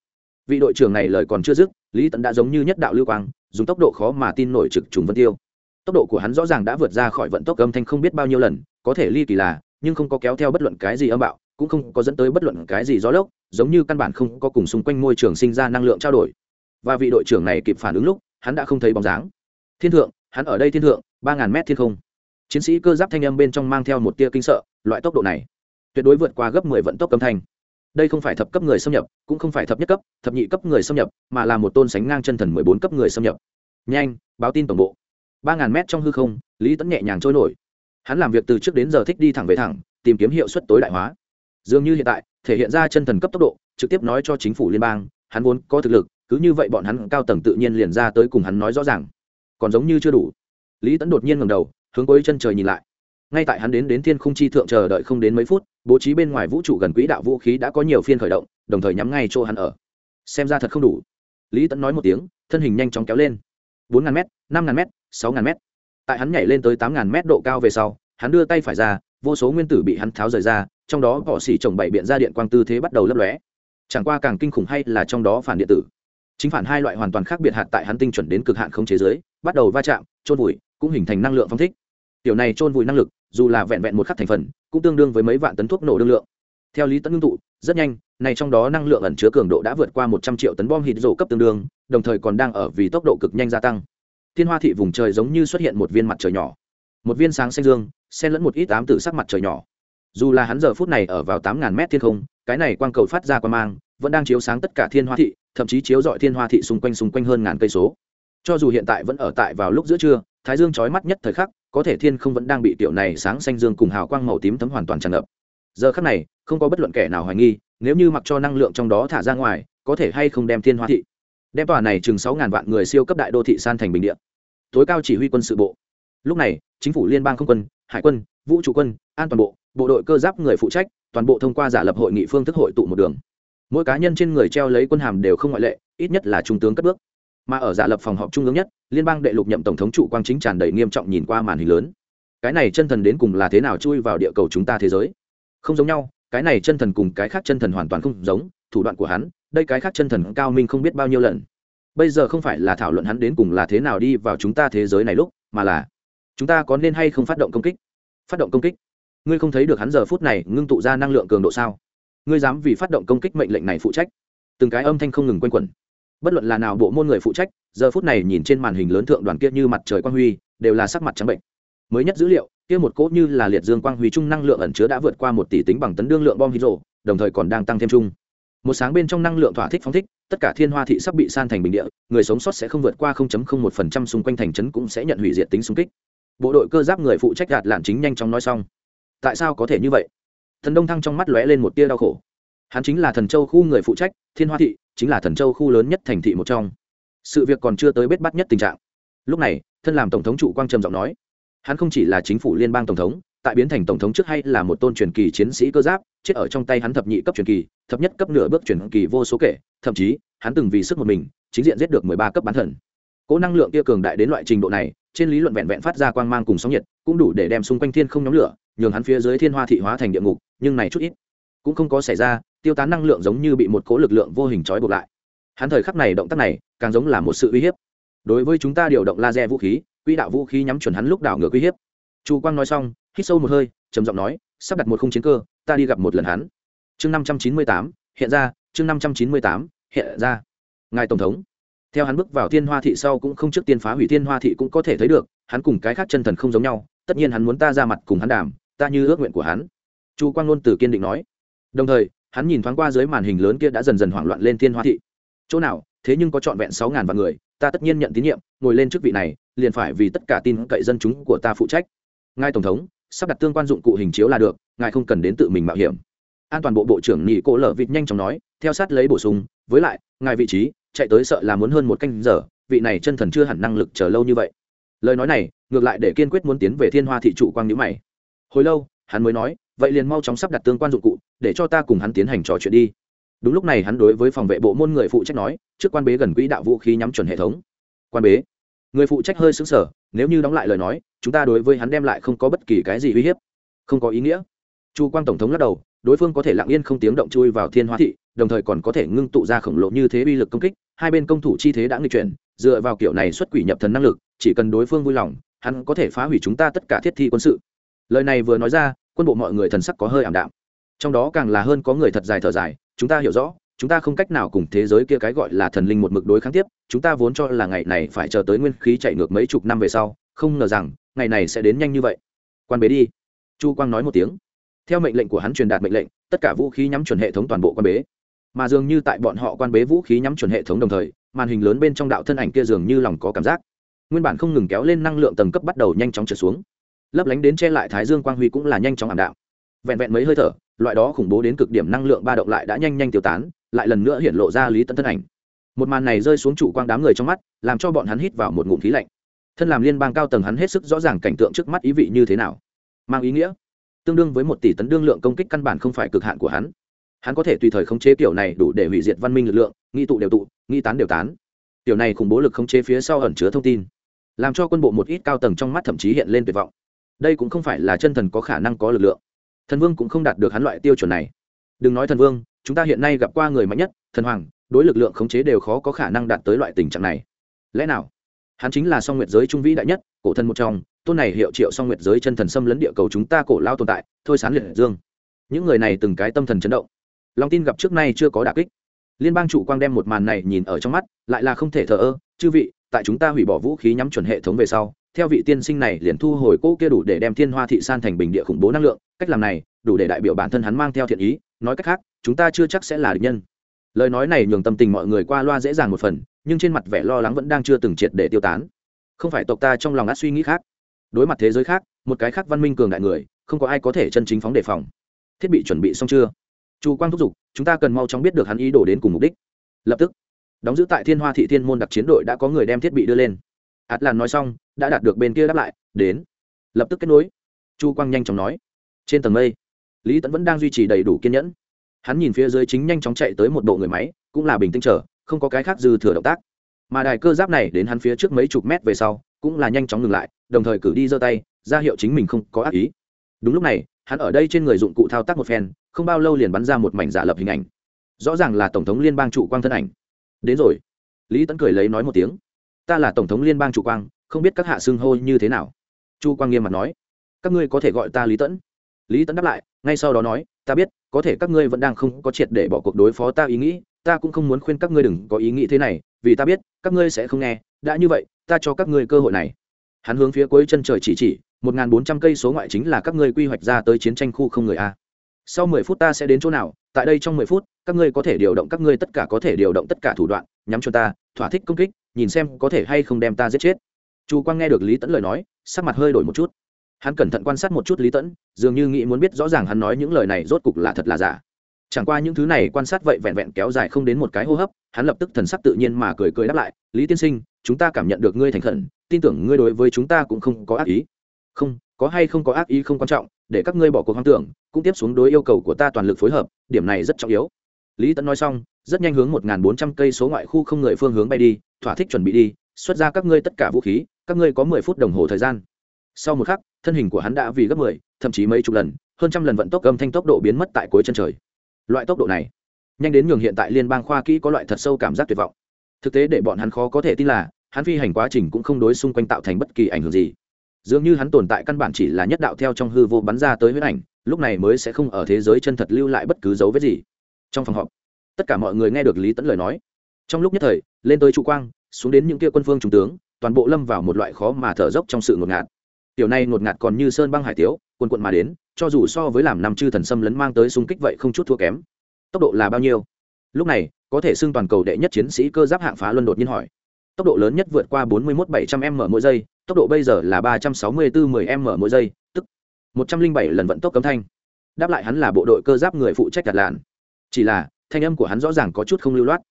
Vị đội trưởng này lời còn chưa dứt, lý tận đã giống như nhất đạo lưu quang, dùng tốc độ khó mà tin nổi trực trùng vân tiêu. Tốc độ của hắn rõ ràng đã vượt ra khỏi vận tốc âm thanh không biết bao nhiêu lần, có thể ly kỳ là, nhưng không có kéo theo bất luận cái gì âm bạo, cũng không có dẫn tới bất luận cái gì gió lốc, giống như căn bản không có cùng xung quanh môi trường sinh ra năng lượng trao đổi và vị đội trưởng này kịp phản ứng lúc, hắn đã không thấy bóng dáng. Thiên thượng, hắn ở đây thiên thượng, ba ngàn mét thiên không. Chiến sĩ cơ giáp thanh âm bên trong mang theo một tia kinh sợ, loại tốc độ này, tuyệt đối vượt qua gấp mười vận tốc âm thanh. Đây không phải thập cấp người xâm nhập, cũng không phải thập nhất cấp, thập nhị cấp người xâm nhập, mà là một tôn sánh ngang chân thần mười bốn cấp người xâm nhập. Nhanh, báo tin tổng bộ. ba ngàn mét trong hư không, lý tẫn nhẹ nhàng trôi nổi. Hắn làm việc từ trước đến giờ thích đi thẳng về thẳng, tìm kiếm hiệu suất tối đại hóa. Dường như hiện tại, thể hiện ra chân thần cấp tốc độ, trực tiếp nói cho chính phủ liên bang, hắn vốn có thực lực cứ như vậy bọn hắn cao tầng tự nhiên liền ra tới cùng hắn nói rõ ràng. Còn giống như chưa đủ. Lý tẫn đột nhiên ngầm đầu, hướng cuối chân trời nhìn lại. Ngay tại hắn đến đến thiên khung chi thượng chờ đợi không đến mấy phút, bố trí bên ngoài vũ trụ gần quỹ đạo vũ khí đã có nhiều phiên khởi động, đồng thời nhắm ngay chỗ hắn ở. Xem ra thật không đủ. Lý tẫn nói một tiếng, thân hình nhanh chóng kéo lên. Bốn ngàn m năm ngàn m sáu ngàn m tại hắn nhảy lên tới tám ngàn m độ cao về sau, hắn đưa tay phải ra, vô số nguyên tử bị hắn tháo rời ra, trong đó cỏ xỉ trồng bảy biện ra điện quang tư thế bắt đầu lấp lóe. Chẳng qua càng kinh khủng hay là trong đó phản điện tử chính phản hai loại hoàn toàn khác biệt hạt tại hắn tinh chuẩn đến cực hạn không chế giới, bắt đầu va chạm trôn vùi, cũng hình thành năng lượng phong thích. Tiểu này trôn vùi năng lực, dù là vẹn vẹn một khắc thành phần, cũng tương đương với mấy vạn tấn thuốc nổ đương lượng. Theo lý tấn ngưng tụ, rất nhanh, này trong đó năng lượng ẩn chứa cường độ đã vượt qua một trăm triệu tấn bom hít rổ cấp tương đương, đồng thời còn đang ở vì tốc độ cực nhanh gia tăng. Thiên hoa thị vùng trời giống như xuất hiện một viên mặt trời nhỏ. Một viên sáng xanh dương, xen lẫn một ít ám tử sắc mặt trời nhỏ. Dù là hắn giờ phút này ở vào tám ngàn mét thiên không, cái này quang cầu phát ra qua mang, vẫn đang chiếu sáng tất cả thiên hoa thị thậm chí chiếu dọi thiên hoa thị xung quanh xung quanh hơn ngàn cây số. Cho dù hiện tại vẫn ở tại vào lúc giữa trưa, thái dương trói mắt nhất thời khắc, có thể thiên không vẫn đang bị tiểu này sáng xanh dương cùng hào quang màu tím thấm hoàn toàn tràn ngập. Giờ khắc này, không có bất luận kẻ nào hoài nghi, nếu như mặc cho năng lượng trong đó thả ra ngoài, có thể hay không đem thiên hoa thị, đem tòa này chừng sáu ngàn vạn người siêu cấp đại đô thị san thành bình địa. Tối cao chỉ huy quân sự bộ. Lúc này, chính phủ liên bang không quân, hải quân, vũ trụ quân, an toàn bộ bộ đội cơ giáp người phụ trách, toàn bộ thông qua giả lập hội nghị phương thức hội tụ một đường mỗi cá nhân trên người treo lấy quân hàm đều không ngoại lệ, ít nhất là trung tướng cất bước. Mà ở giả lập phòng họp trung ương nhất, liên bang đệ lục nhậm tổng thống trụ quang chính tràn đầy nghiêm trọng nhìn qua màn hình lớn. Cái này chân thần đến cùng là thế nào chui vào địa cầu chúng ta thế giới? Không giống nhau, cái này chân thần cùng cái khác chân thần hoàn toàn không giống, thủ đoạn của hắn, đây cái khác chân thần cao minh không biết bao nhiêu lần. Bây giờ không phải là thảo luận hắn đến cùng là thế nào đi vào chúng ta thế giới này lúc, mà là chúng ta có nên hay không phát động công kích? Phát động công kích? Ngươi không thấy được hắn giờ phút này ngưng tụ ra năng lượng cường độ sao? Ngươi dám vì phát động công kích mệnh lệnh này phụ trách. Từng cái âm thanh không ngừng quanh quẩn. Bất luận là nào bộ môn người phụ trách, giờ phút này nhìn trên màn hình lớn thượng đoàn kia như mặt trời quang huy, đều là sắc mặt trắng bệnh. Mới nhất dữ liệu, kia một cỗ như là liệt dương quang huy chung năng lượng ẩn chứa đã vượt qua một tỷ tính bằng tấn đương lượng bom hydro, đồng thời còn đang tăng thêm chung. Một sáng bên trong năng lượng thỏa thích phóng thích, tất cả thiên hoa thị sắp bị san thành bình địa, người sống sót sẽ không vượt qua 0.01% xung quanh thành trấn cũng sẽ nhận hủy diệt tính xung kích. Bộ đội cơ giáp người phụ trách gạt lạn chính nhanh chóng nói xong. Tại sao có thể như vậy? Thần đông thăng trong mắt lóe lên một tia đau khổ. Hắn chính là thần châu khu người phụ trách, thiên hoa thị chính là thần châu khu lớn nhất thành thị một trong. Sự việc còn chưa tới bết bắt nhất tình trạng. Lúc này, thân làm tổng thống trụ quang trầm giọng nói, hắn không chỉ là chính phủ liên bang tổng thống, tại biến thành tổng thống trước hay là một tôn truyền kỳ chiến sĩ cơ giáp, chết ở trong tay hắn thập nhị cấp truyền kỳ, thập nhất cấp nửa bước truyền kỳ vô số kể, thậm chí, hắn từng vì sức một mình, chính diện giết được mười ba cấp bán thần. Cỗ năng lượng kia cường đại đến loại trình độ này, trên lý luận vẹn vẹn phát ra quang mang cùng sóng nhiệt, cũng đủ để đem xung quanh thiên không nhóm lửa nhường hắn phía dưới thiên hoa thị hóa thành địa ngục, nhưng này chút ít cũng không có xảy ra, tiêu tán năng lượng giống như bị một cỗ lực lượng vô hình trói buộc lại. Hắn thời khắc này động tác này, càng giống là một sự uy hiếp. Đối với chúng ta điều động laser vũ khí, quỹ đạo vũ khí nhắm chuẩn hắn lúc đảo ngược uy hiếp. Chu quang nói xong, hít sâu một hơi, trầm giọng nói, sắp đặt một khung chiến cơ, ta đi gặp một lần hắn. Chương năm trăm chín mươi tám, hiện ra, chương năm trăm chín mươi tám, hiện ra. Ngài tổng thống. Theo hắn bước vào thiên hoa thị sau cũng không trước tiên phá hủy thiên hoa thị cũng có thể thấy được, hắn cùng cái khác chân thần không giống nhau, tất nhiên hắn muốn ta ra mặt cùng hắn đàm ta như ước nguyện của hắn. Chu quang ngôn từ kiên định nói. Đồng thời, hắn nhìn thoáng qua dưới màn hình lớn kia đã dần dần hoảng loạn lên thiên hoa thị. Chỗ nào, thế nhưng có trọn vẹn sáu ngàn vạn người, ta tất nhiên nhận tín nhiệm, ngồi lên chức vị này, liền phải vì tất cả tin cậy dân chúng của ta phụ trách. Ngài tổng thống, sắp đặt tương quan dụng cụ hình chiếu là được, ngài không cần đến tự mình mạo hiểm. An toàn bộ bộ trưởng nhị cỗ lở vịt nhanh chóng nói, theo sát lấy bổ sung, với lại, ngài vị trí, chạy tới sợ là muốn hơn một canh giờ, vị này chân thần chưa hẳn năng lực chờ lâu như vậy. Lời nói này, ngược lại để kiên quyết muốn tiến về thiên hoa thị trụ quang nhữ mày hồi lâu, hắn mới nói, vậy liền mau chóng sắp đặt tương quan dụng cụ, để cho ta cùng hắn tiến hành trò chuyện đi. Đúng lúc này hắn đối với phòng vệ bộ môn người phụ trách nói, trước quan bế gần quỹ đạo vũ khí nhắm chuẩn hệ thống. Quan bế? Người phụ trách hơi xứng sở nếu như đóng lại lời nói, chúng ta đối với hắn đem lại không có bất kỳ cái gì uy hiếp. Không có ý nghĩa. Chu quang tổng thống lắc đầu, đối phương có thể lặng yên không tiếng động chui vào thiên hóa thị, đồng thời còn có thể ngưng tụ ra khổng lồ như thế uy lực công kích, hai bên công thủ chi thế đã nghi chuyển, dựa vào kiểu này xuất quỷ nhập thần năng lực, chỉ cần đối phương vui lòng, hắn có thể phá hủy chúng ta tất cả thiết thi quân sự lời này vừa nói ra, quân bộ mọi người thần sắc có hơi ảm đạm. Trong đó càng là hơn có người thật dài thở dài, chúng ta hiểu rõ, chúng ta không cách nào cùng thế giới kia cái gọi là thần linh một mực đối kháng tiếp, chúng ta vốn cho là ngày này phải chờ tới nguyên khí chạy ngược mấy chục năm về sau, không ngờ rằng, ngày này sẽ đến nhanh như vậy. Quan bế đi. Chu quang nói một tiếng. Theo mệnh lệnh của hắn truyền đạt mệnh lệnh, tất cả vũ khí nhắm chuẩn hệ thống toàn bộ quan bế. Mà dường như tại bọn họ quan bế vũ khí nhắm chuẩn hệ thống đồng thời, màn hình lớn bên trong đạo thân ảnh kia dường như lòng có cảm giác. Nguyên bản không ngừng kéo lên năng lượng tầng cấp bắt đầu nhanh chóng trượt xuống lấp lánh đến che lại thái dương quang huy cũng là nhanh chóng ảm đạm. Vẹn vẹn mấy hơi thở, loại đó khủng bố đến cực điểm năng lượng ba động lại đã nhanh nhanh tiêu tán, lại lần nữa hiện lộ ra lý tấn thân ảnh. Một màn này rơi xuống trụ quang đám người trong mắt, làm cho bọn hắn hít vào một ngụm khí lạnh. Thân làm liên bang cao tầng hắn hết sức rõ ràng cảnh tượng trước mắt ý vị như thế nào. Mang ý nghĩa? Tương đương với một tỷ tấn đương lượng công kích căn bản không phải cực hạn của hắn. Hắn có thể tùy thời khống chế kiểu này đủ để hủy diệt văn minh lực lượng, nghi tụ đều tụ, nghi tán đều tán. Kiểu này khủng bố lực khống chế phía sau ẩn chứa thông tin, làm cho quân bộ một ít cao tầng trong mắt thậm chí hiện lên tuyệt vọng đây cũng không phải là chân thần có khả năng có lực lượng. Thần vương cũng không đạt được hắn loại tiêu chuẩn này. Đừng nói thần vương, chúng ta hiện nay gặp qua người mạnh nhất, thần hoàng, đối lực lượng khống chế đều khó có khả năng đạt tới loại tình trạng này. Lẽ nào? Hắn chính là song nguyệt giới trung vĩ đại nhất, cổ thần một trong, tôn này hiệu triệu song nguyệt giới chân thần xâm lấn địa cầu chúng ta cổ lao tồn tại, thôi sán liệt dương. Những người này từng cái tâm thần chấn động. Lòng tin gặp trước nay chưa có đà kích. Liên bang chủ quang đem một màn này nhìn ở trong mắt, lại là không thể thờ ơ, chư vị, tại chúng ta hủy bỏ vũ khí nhắm chuẩn hệ thống về sau theo vị tiên sinh này liền thu hồi cỗ kia đủ để đem thiên hoa thị san thành bình địa khủng bố năng lượng, cách làm này, đủ để đại biểu bản thân hắn mang theo thiện ý, nói cách khác, chúng ta chưa chắc sẽ là địch nhân. Lời nói này nhường tâm tình mọi người qua loa dễ dàng một phần, nhưng trên mặt vẻ lo lắng vẫn đang chưa từng triệt để tiêu tán. Không phải tộc ta trong lòng át suy nghĩ khác. Đối mặt thế giới khác, một cái khác văn minh cường đại người, không có ai có thể chân chính phóng đề phòng. Thiết bị chuẩn bị xong chưa? Chu quang thúc giục, chúng ta cần mau chóng biết được hắn ý đồ đến cùng mục đích. Lập tức, đóng giữ tại thiên hoa thị thiên môn đặc chiến đội đã có người đem thiết bị đưa lên. Ạt làn nói xong đã đạt được bên kia đáp lại, đến. Lập tức kết nối. Chu quang nhanh chóng nói. Trên tầng mây, lý tẫn vẫn đang duy trì đầy đủ kiên nhẫn. Hắn nhìn phía dưới chính nhanh chóng chạy tới một bộ người máy, cũng là bình tĩnh chờ, không có cái khác dư thừa động tác. Mà đài cơ giáp này đến hắn phía trước mấy chục mét về sau, cũng là nhanh chóng ngừng lại, đồng thời cử đi giơ tay, ra hiệu chính mình không có ác ý. Đúng lúc này, hắn ở đây trên người dụng cụ thao tác một phen, không bao lâu liền bắn ra một mảnh giả lập hình ảnh. Rõ ràng là tổng thống liên bang trụ quang thân ảnh. Đến rồi. Lý tấn cười lấy nói một tiếng. Ta là tổng thống liên bang trụ quang không biết các hạ xưng hô như thế nào. Chu quang nghiêm mặt nói, các ngươi có thể gọi ta lý tẫn. Lý tẫn đáp lại, ngay sau đó nói, ta biết, có thể các ngươi vẫn đang không có triệt để bỏ cuộc đối phó ta ý nghĩ, ta cũng không muốn khuyên các ngươi đừng có ý nghĩ thế này, vì ta biết, các ngươi sẽ không nghe, đã như vậy, ta cho các ngươi cơ hội này. Hắn hướng phía cuối chân trời chỉ chỉ, một nghìn bốn trăm cây số ngoại chính là các ngươi quy hoạch ra tới chiến tranh khu không người a. Sau mười phút ta sẽ đến chỗ nào, tại đây trong mười phút, các ngươi có thể điều động, các ngươi tất cả có thể điều động tất cả thủ đoạn, nhắm cho ta, thỏa thích công kích, nhìn xem có thể hay không đem ta giết chết chu quang nghe được lý tẫn lời nói, sắc mặt hơi đổi một chút. Hắn cẩn thận quan sát một chút lý tẫn dường như nghĩ muốn biết rõ ràng hắn nói những lời này rốt cục là thật là giả. Chẳng qua những thứ này quan sát vậy vẹn vẹn kéo dài không đến một cái hô hấp, hắn lập tức thần sắc tự nhiên mà cười cười đáp lại, lý tiên sinh, chúng ta cảm nhận được ngươi thành khẩn, tin tưởng ngươi đối với chúng ta cũng không có ác ý. Không, có hay không có ác ý không quan trọng, để các ngươi bỏ cuộc hoang tưởng, cũng tiếp xuống đối yêu cầu của ta toàn lực phối hợp, điểm này rất trọng yếu. Lý tẫn nói xong, rất nhanh hướng một bốn trăm cây số ngoại khu không người phương hướng bay đi, thỏa thích chuẩn bị đi, xuất ra các ngươi tất cả vũ khí các ngươi có mười phút đồng hồ thời gian. Sau một khắc, thân hình của hắn đã vì gấp mười, thậm chí mấy chục lần, hơn trăm lần vận tốc âm thanh tốc độ biến mất tại cuối chân trời. Loại tốc độ này, nhanh đến nhường hiện tại liên bang khoa kỹ có loại thật sâu cảm giác tuyệt vọng. Thực tế để bọn hắn khó có thể tin là, hắn phi hành quá trình cũng không đối xung quanh tạo thành bất kỳ ảnh hưởng gì. Dường như hắn tồn tại căn bản chỉ là nhất đạo theo trong hư vô bắn ra tới huyết ảnh, lúc này mới sẽ không ở thế giới chân thật lưu lại bất cứ dấu vết gì. Trong phòng họp, tất cả mọi người nghe được lý tẫn lời nói. Trong lúc nhất thời, lên tới trụ quang, xuống đến những kia quân phương trung tướng toàn bộ lâm vào một loại khó mà thở dốc trong sự ngột ngạt. Tiểu này ngột ngạt còn như sơn băng hải tiếu, cuồn quận mà đến, cho dù so với làm năm chư thần xâm lấn mang tới xung kích vậy không chút thua kém. Tốc độ là bao nhiêu? Lúc này, có thể xưng toàn cầu đệ nhất chiến sĩ cơ giáp hạng phá luân đột nhiên hỏi. Tốc độ lớn nhất vượt qua 41 700 m mỗi giây, tốc độ bây giờ là 364 10 m mỗi giây, tức 107 lần vận tốc cấm thanh. Đáp lại hắn là bộ đội cơ giáp người phụ trách đặt làn chỉ là, thanh âm của hắn rõ ràng có chút không lưu loát.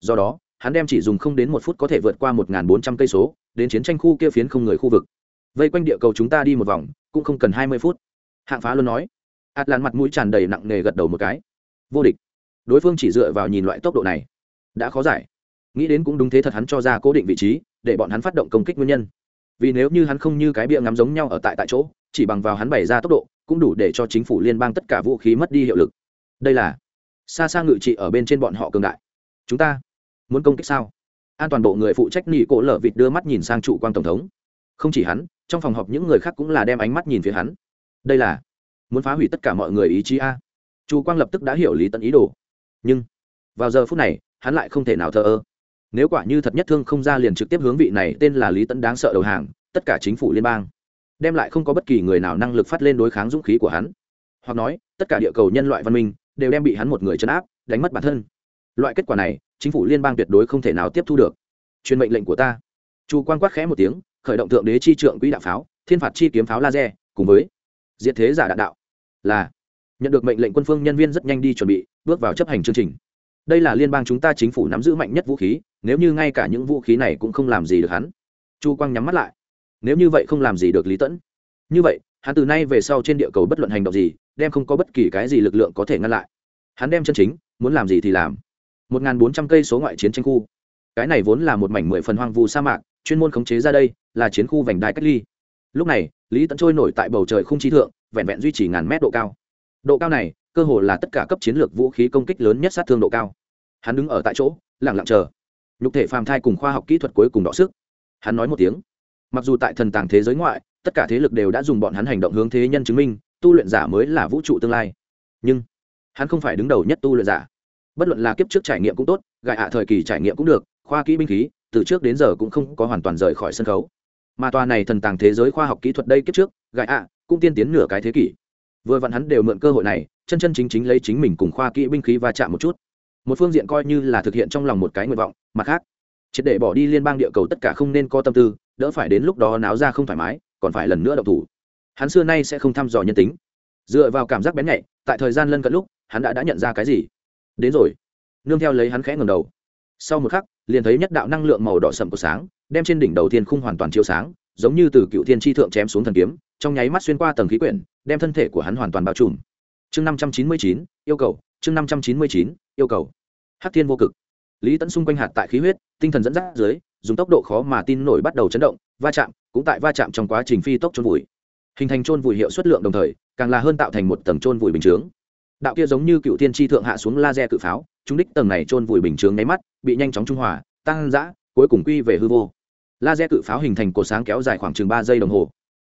Do đó, hắn đem chỉ dùng không đến một phút có thể vượt qua 1.400 cây số đến chiến tranh khu kia phiến không người khu vực. Vây quanh địa cầu chúng ta đi một vòng, cũng không cần 20 phút. Hạng phá luôn nói. Ạt lan mặt mũi tràn đầy nặng nề gật đầu một cái. Vô địch. Đối phương chỉ dựa vào nhìn loại tốc độ này. Đã khó giải. Nghĩ đến cũng đúng thế thật hắn cho ra cố định vị trí, để bọn hắn phát động công kích nguyên nhân. Vì nếu như hắn không như cái bia ngắm giống nhau ở tại tại chỗ, chỉ bằng vào hắn bày ra tốc độ, cũng đủ để cho chính phủ liên bang tất cả vũ khí mất đi hiệu lực. Đây là xa xa ngự trị ở bên trên bọn họ cường đại. Chúng ta muốn công kích sao? An toàn bộ người phụ trách nỉ cổ lở vịt đưa mắt nhìn sang trụ quan tổng thống. Không chỉ hắn, trong phòng họp những người khác cũng là đem ánh mắt nhìn phía hắn. Đây là muốn phá hủy tất cả mọi người ý chí a. Chu quang lập tức đã hiểu lý tận ý đồ. Nhưng, vào giờ phút này, hắn lại không thể nào thờ ơ. Nếu quả như thật nhất thương không ra liền trực tiếp hướng vị này tên là lý tẫn đáng sợ đầu hàng, tất cả chính phủ liên bang, đem lại không có bất kỳ người nào năng lực phát lên đối kháng dũng khí của hắn. Hoặc nói, tất cả địa cầu nhân loại văn minh đều đem bị hắn một người chấn áp, đánh mất bản thân. Loại kết quả này chính phủ liên bang tuyệt đối không thể nào tiếp thu được. Truyền mệnh lệnh của ta. Chu quan quát khẽ một tiếng, khởi động thượng đế chi trượng quỹ đạo pháo, thiên phạt chi kiếm pháo laser, cùng với diệt thế giả đạn đạo. Là, nhận được mệnh lệnh quân phương nhân viên rất nhanh đi chuẩn bị, bước vào chấp hành chương trình. Đây là liên bang chúng ta chính phủ nắm giữ mạnh nhất vũ khí, nếu như ngay cả những vũ khí này cũng không làm gì được hắn. Chu quang nhắm mắt lại. Nếu như vậy không làm gì được lý tẫn. Như vậy, hắn từ nay về sau trên địa cầu bất luận hành động gì, đem không có bất kỳ cái gì lực lượng có thể ngăn lại. Hắn đem chân chính, muốn làm gì thì làm một bốn trăm cây số ngoại chiến tranh khu. Cái này vốn là một mảnh mười phần hoang vu sa mạc, chuyên môn khống chế ra đây là chiến khu vành đai cách ly. Lúc này, lý tẫn trôi nổi tại bầu trời không chi thượng, vẹn vẹn duy trì ngàn mét độ cao. Độ cao này, cơ hồ là tất cả cấp chiến lược vũ khí công kích lớn nhất sát thương độ cao. Hắn đứng ở tại chỗ lẳng lặng chờ. Nhục thể phàm thai cùng khoa học kỹ thuật cuối cùng đọ sức. Hắn nói một tiếng. Mặc dù tại thần tàng thế giới ngoại, tất cả thế lực đều đã dùng bọn hắn hành động hướng thế nhân chứng minh, tu luyện giả mới là vũ trụ tương lai. Nhưng, hắn không phải đứng đầu nhất tu luyện giả bất luận là kiếp trước trải nghiệm cũng tốt gại hạ thời kỳ trải nghiệm cũng được, khoa kỹ binh khí, từ trước đến giờ cũng không có hoàn toàn rời khỏi sân khấu. Mà tòa này thần tàng thế giới khoa học kỹ thuật đây kiếp trước gại hạ cũng tiên tiến nửa cái thế kỷ. Vừa vặn hắn đều mượn cơ hội này, chân chân chính chính lấy chính mình cùng khoa kỹ binh khí va chạm một chút. Một phương diện coi như là thực hiện trong lòng một cái nguyện vọng, mặt khác, triệt để bỏ đi liên bang địa cầu tất cả không nên có tâm tư, đỡ phải đến lúc đó náo ra không thoải mái, còn phải lần nữa động thủ. Hắn xưa nay sẽ không thăm dò nhân tính. Dựa vào cảm giác bén nhạy, tại thời gian lân cận lúc, hắn đã đã nhận ra cái gì? Đến rồi. Nương theo lấy hắn khẽ ngầm đầu. Sau một khắc, liền thấy nhất đạo năng lượng màu đỏ sậm của sáng, đem trên đỉnh đầu thiên khung hoàn toàn chiếu sáng, giống như từ cựu thiên tri thượng chém xuống thần kiếm, trong nháy mắt xuyên qua tầng khí quyển, đem thân thể của hắn hoàn toàn bao trùm. Chương năm trăm chín mươi chín, yêu cầu. Chương năm trăm chín mươi chín, yêu cầu. Hát thiên vô cực. Lý tẫn xung quanh hạt tại khí huyết, tinh thần dẫn dắt dưới, dùng tốc độ khó mà tin nổi bắt đầu chấn động, va chạm, cũng tại va chạm trong quá trình phi tốc trôn vùi. Hình thành trôn vùi hiệu suất lượng đồng thời, càng là hơn tạo thành một tầng trôn vùi bình chướng đạo kia giống như cựu thiên tri thượng hạ xuống laser cự pháo chúng đích tầng này trôn vùi bình chướng nháy mắt bị nhanh chóng trung hòa tăng dã, cuối cùng quy về hư vô. Laser cự pháo hình thành cột sáng kéo dài khoảng chừng ba giây đồng hồ.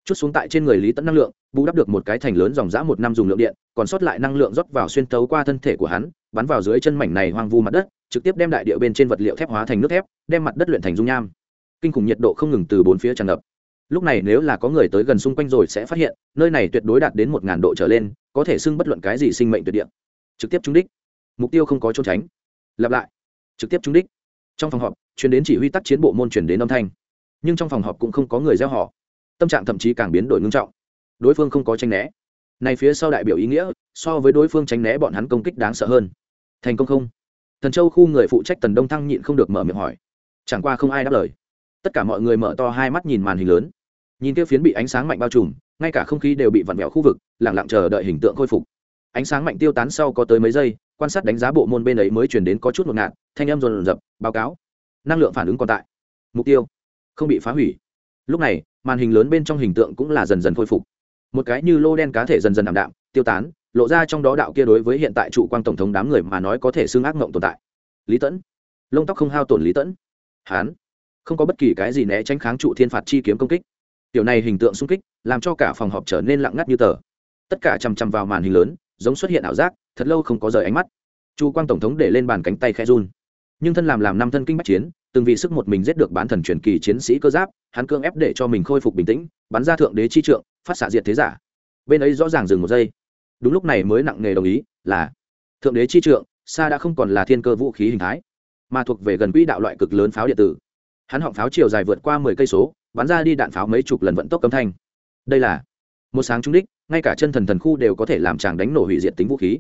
Chút xuống tại trên người lý tẫn năng lượng bù đắp được một cái thành lớn dòng dã một năm dùng lượng điện còn sót lại năng lượng rót vào xuyên tấu qua thân thể của hắn bắn vào dưới chân mảnh này hoang vu mặt đất trực tiếp đem đại địa bên trên vật liệu thép hóa thành nước thép đem mặt đất luyện thành dung nham. Kinh khủng nhiệt độ không ngừng từ bốn phía tràn ngập lúc này nếu là có người tới gần xung quanh rồi sẽ phát hiện, nơi này tuyệt đối đạt đến một ngàn độ trở lên, có thể xưng bất luận cái gì sinh mệnh tuyệt địa. Trực tiếp trúng đích. Mục tiêu không có trốn tránh. Lặp lại. Trực tiếp trúng đích. Trong phòng họp chuyển đến chỉ huy tác chiến bộ môn chuyển đến âm thanh. Nhưng trong phòng họp cũng không có người gieo họ. Tâm trạng thậm chí càng biến đổi ngưng trọng. Đối phương không có tranh né. Này phía sau đại biểu ý nghĩa, so với đối phương tránh né bọn hắn công kích đáng sợ hơn. Thành công không? Thần châu khu người phụ trách tần đông thăng nhịn không được mở miệng hỏi. Chẳng qua không ai đáp lời. Tất cả mọi người mở to hai mắt nhìn màn hình lớn nhìn kia phiến bị ánh sáng mạnh bao trùm, ngay cả không khí đều bị vặn vẹo khu vực lẳng lặng chờ đợi hình tượng khôi phục. Ánh sáng mạnh tiêu tán sau có tới mấy giây, quan sát đánh giá bộ môn bên ấy mới chuyển đến có chút một ngạt, thanh em dồn dập báo cáo. Năng lượng phản ứng còn tại. Mục tiêu không bị phá hủy. Lúc này, màn hình lớn bên trong hình tượng cũng là dần dần khôi phục. Một cái như lô đen cá thể dần dần ảm đạm, tiêu tán, lộ ra trong đó đạo kia đối với hiện tại trụ quang tổng thống đám người mà nói có thể xương ác mộng tồn tại. Lý tẫn. Lông tóc không hao tổn lý tẫn. Hán. Không có bất kỳ cái gì né tránh kháng trụ thiên phạt chi kiếm công kích kiểu này hình tượng xung kích, làm cho cả phòng họp trở nên lặng ngắt như tờ. Tất cả chằm chằm vào màn hình lớn, giống xuất hiện ảo giác, thật lâu không có rời ánh mắt. Chu quang tổng thống để lên bàn cánh tay khẽ run. Nhưng thân làm làm năm thân kinh bách chiến, từng vì sức một mình giết được bán thần truyền kỳ chiến sĩ cơ giáp, hắn cương ép để cho mình khôi phục bình tĩnh, bắn ra thượng đế chi trượng, phát xạ diệt thế giả. Bên ấy rõ ràng dừng một giây. Đúng lúc này mới nặng nề đồng ý, là thượng đế chi trượng, xa đã không còn là thiên cơ vũ khí hình thái, mà thuộc về gần quỹ đạo loại cực lớn pháo điện tử. Hắn họng pháo chiều dài vượt qua mười cây số bắn ra đi đạn pháo mấy chục lần vận tốc âm thanh. Đây là một sáng trung đích, ngay cả chân thần thần khu đều có thể làm chàng đánh nổ hủy diệt tính vũ khí.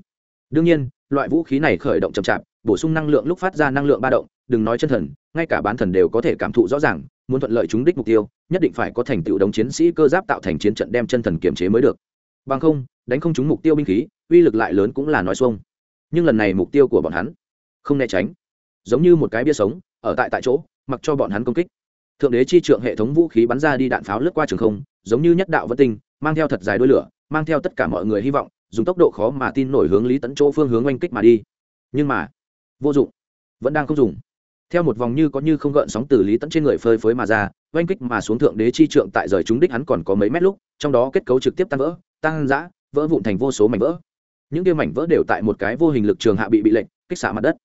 Đương nhiên, loại vũ khí này khởi động chậm chạp, bổ sung năng lượng lúc phát ra năng lượng ba động, đừng nói chân thần, ngay cả bán thần đều có thể cảm thụ rõ ràng, muốn thuận lợi trúng đích mục tiêu, nhất định phải có thành tựu đống chiến sĩ cơ giáp tạo thành chiến trận đem chân thần kiểm chế mới được. Bằng không, đánh không trúng mục tiêu binh khí, uy lực lại lớn cũng là nói xuông. Nhưng lần này mục tiêu của bọn hắn không né tránh. Giống như một cái bia sống, ở tại tại chỗ, mặc cho bọn hắn công kích thượng đế chi trượng hệ thống vũ khí bắn ra đi đạn pháo lướt qua trường không, giống như nhất đạo vân tinh, mang theo thật dài đuôi lửa, mang theo tất cả mọi người hy vọng, dùng tốc độ khó mà tin nổi hướng lý tấn chỗ phương hướng oanh kích mà đi. Nhưng mà, vô dụng, vẫn đang không dùng. Theo một vòng như có như không gợn sóng từ lý tẫn trên người phơi phới mà ra, oanh kích mà xuống thượng đế chi trượng tại rời chúng đích hắn còn có mấy mét lúc, trong đó kết cấu trực tiếp tan vỡ tăng giã vỡ vụn thành vô số mảnh vỡ. Những kia mảnh vỡ đều tại một cái vô hình lực trường hạ bị bị lệnh kích xạ mặt đất.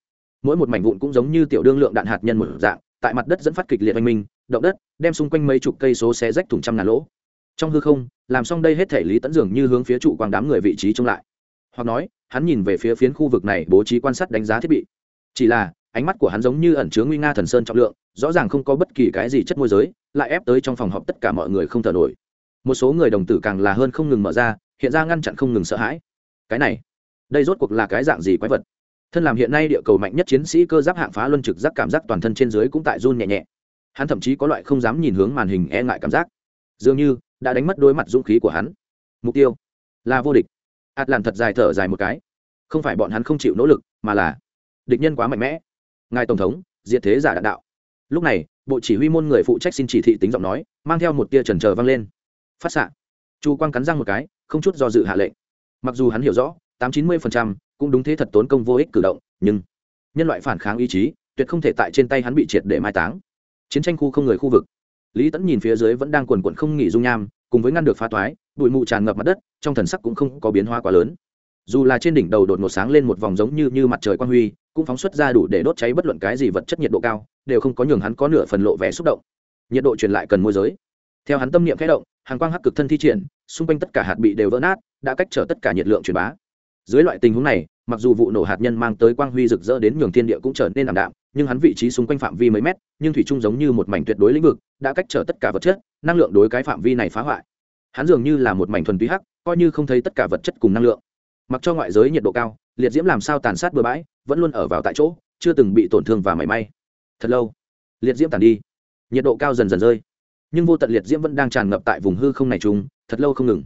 Mỗi một mảnh vụn cũng giống như tiểu đương lượng đạn hạt nhân một dạng, tại mặt đất dẫn phát kịch liệt oanh minh động đất, đem xung quanh mấy chục cây số xé rách thủng trăm ngàn lỗ. Trong hư không, làm xong đây hết thể lý tẫn dường như hướng phía trụ quang đám người vị trí trông lại. Hoặc nói, hắn nhìn về phía phiến khu vực này bố trí quan sát đánh giá thiết bị. Chỉ là, ánh mắt của hắn giống như ẩn chứa nguy nga thần sơn trọng lượng, rõ ràng không có bất kỳ cái gì chất môi giới, lại ép tới trong phòng họp tất cả mọi người không thở nổi. Một số người đồng tử càng là hơn không ngừng mở ra, hiện ra ngăn chặn không ngừng sợ hãi. Cái này, đây rốt cuộc là cái dạng gì quái vật? Thân làm hiện nay địa cầu mạnh nhất chiến sĩ cơ giáp hạng phá luân trực giác cảm giác toàn thân trên dưới cũng tại run nhẹ nhẹ hắn thậm chí có loại không dám nhìn hướng màn hình e ngại cảm giác. Dường như, đã đánh mất đôi mặt dũng khí của hắn. Mục tiêu là vô địch. Ạt làn thật dài thở dài một cái. Không phải bọn hắn không chịu nỗ lực, mà là địch nhân quá mạnh mẽ. Ngài tổng thống diện thế giả đạn đạo. Lúc này, bộ chỉ huy môn người phụ trách xin chỉ thị tính giọng nói, mang theo một tia trần trờ vang lên. Phát xạ. Chu quang cắn răng một cái, không chút do dự hạ lệnh. Mặc dù hắn hiểu rõ, tám chín mươi cũng đúng thế thật tốn công vô ích cử động, nhưng nhân loại phản kháng ý chí, tuyệt không thể tại trên tay hắn bị triệt để mai táng chiến tranh khu không người khu vực. Lý tẫn nhìn phía dưới vẫn đang quần quận không nghỉ dung nham, cùng với ngăn được phá toái, bụi mù tràn ngập mặt đất, trong thần sắc cũng không có biến hóa quá lớn. Dù là trên đỉnh đầu đột ngột sáng lên một vòng giống như như mặt trời quang huy, cũng phóng xuất ra đủ để đốt cháy bất luận cái gì vật chất nhiệt độ cao, đều không có nhường hắn có nửa phần lộ vẻ xúc động. Nhiệt độ truyền lại cần môi giới. Theo hắn tâm niệm khẽ động, hàng quang hắc cực thân thi triển, xung quanh tất cả hạt bị đều vỡ nát, đã cách trở tất cả nhiệt lượng truyền bá. Dưới loại tình huống này mặc dù vụ nổ hạt nhân mang tới quang huy rực rỡ đến nhường thiên địa cũng trở nên ảm đạm, nhưng hắn vị trí xung quanh phạm vi mấy mét, nhưng thủy chung giống như một mảnh tuyệt đối lĩnh vực, đã cách trở tất cả vật chất, năng lượng đối cái phạm vi này phá hoại. Hắn dường như là một mảnh thuần túy hắc, coi như không thấy tất cả vật chất cùng năng lượng. Mặc cho ngoại giới nhiệt độ cao, liệt diễm làm sao tàn sát bừa bãi, vẫn luôn ở vào tại chỗ, chưa từng bị tổn thương và mảy may. Thật lâu, liệt diễm tàn đi. Nhiệt độ cao dần dần rơi. Nhưng vô tận liệt diễm vẫn đang tràn ngập tại vùng hư không này chung, thật lâu không ngừng.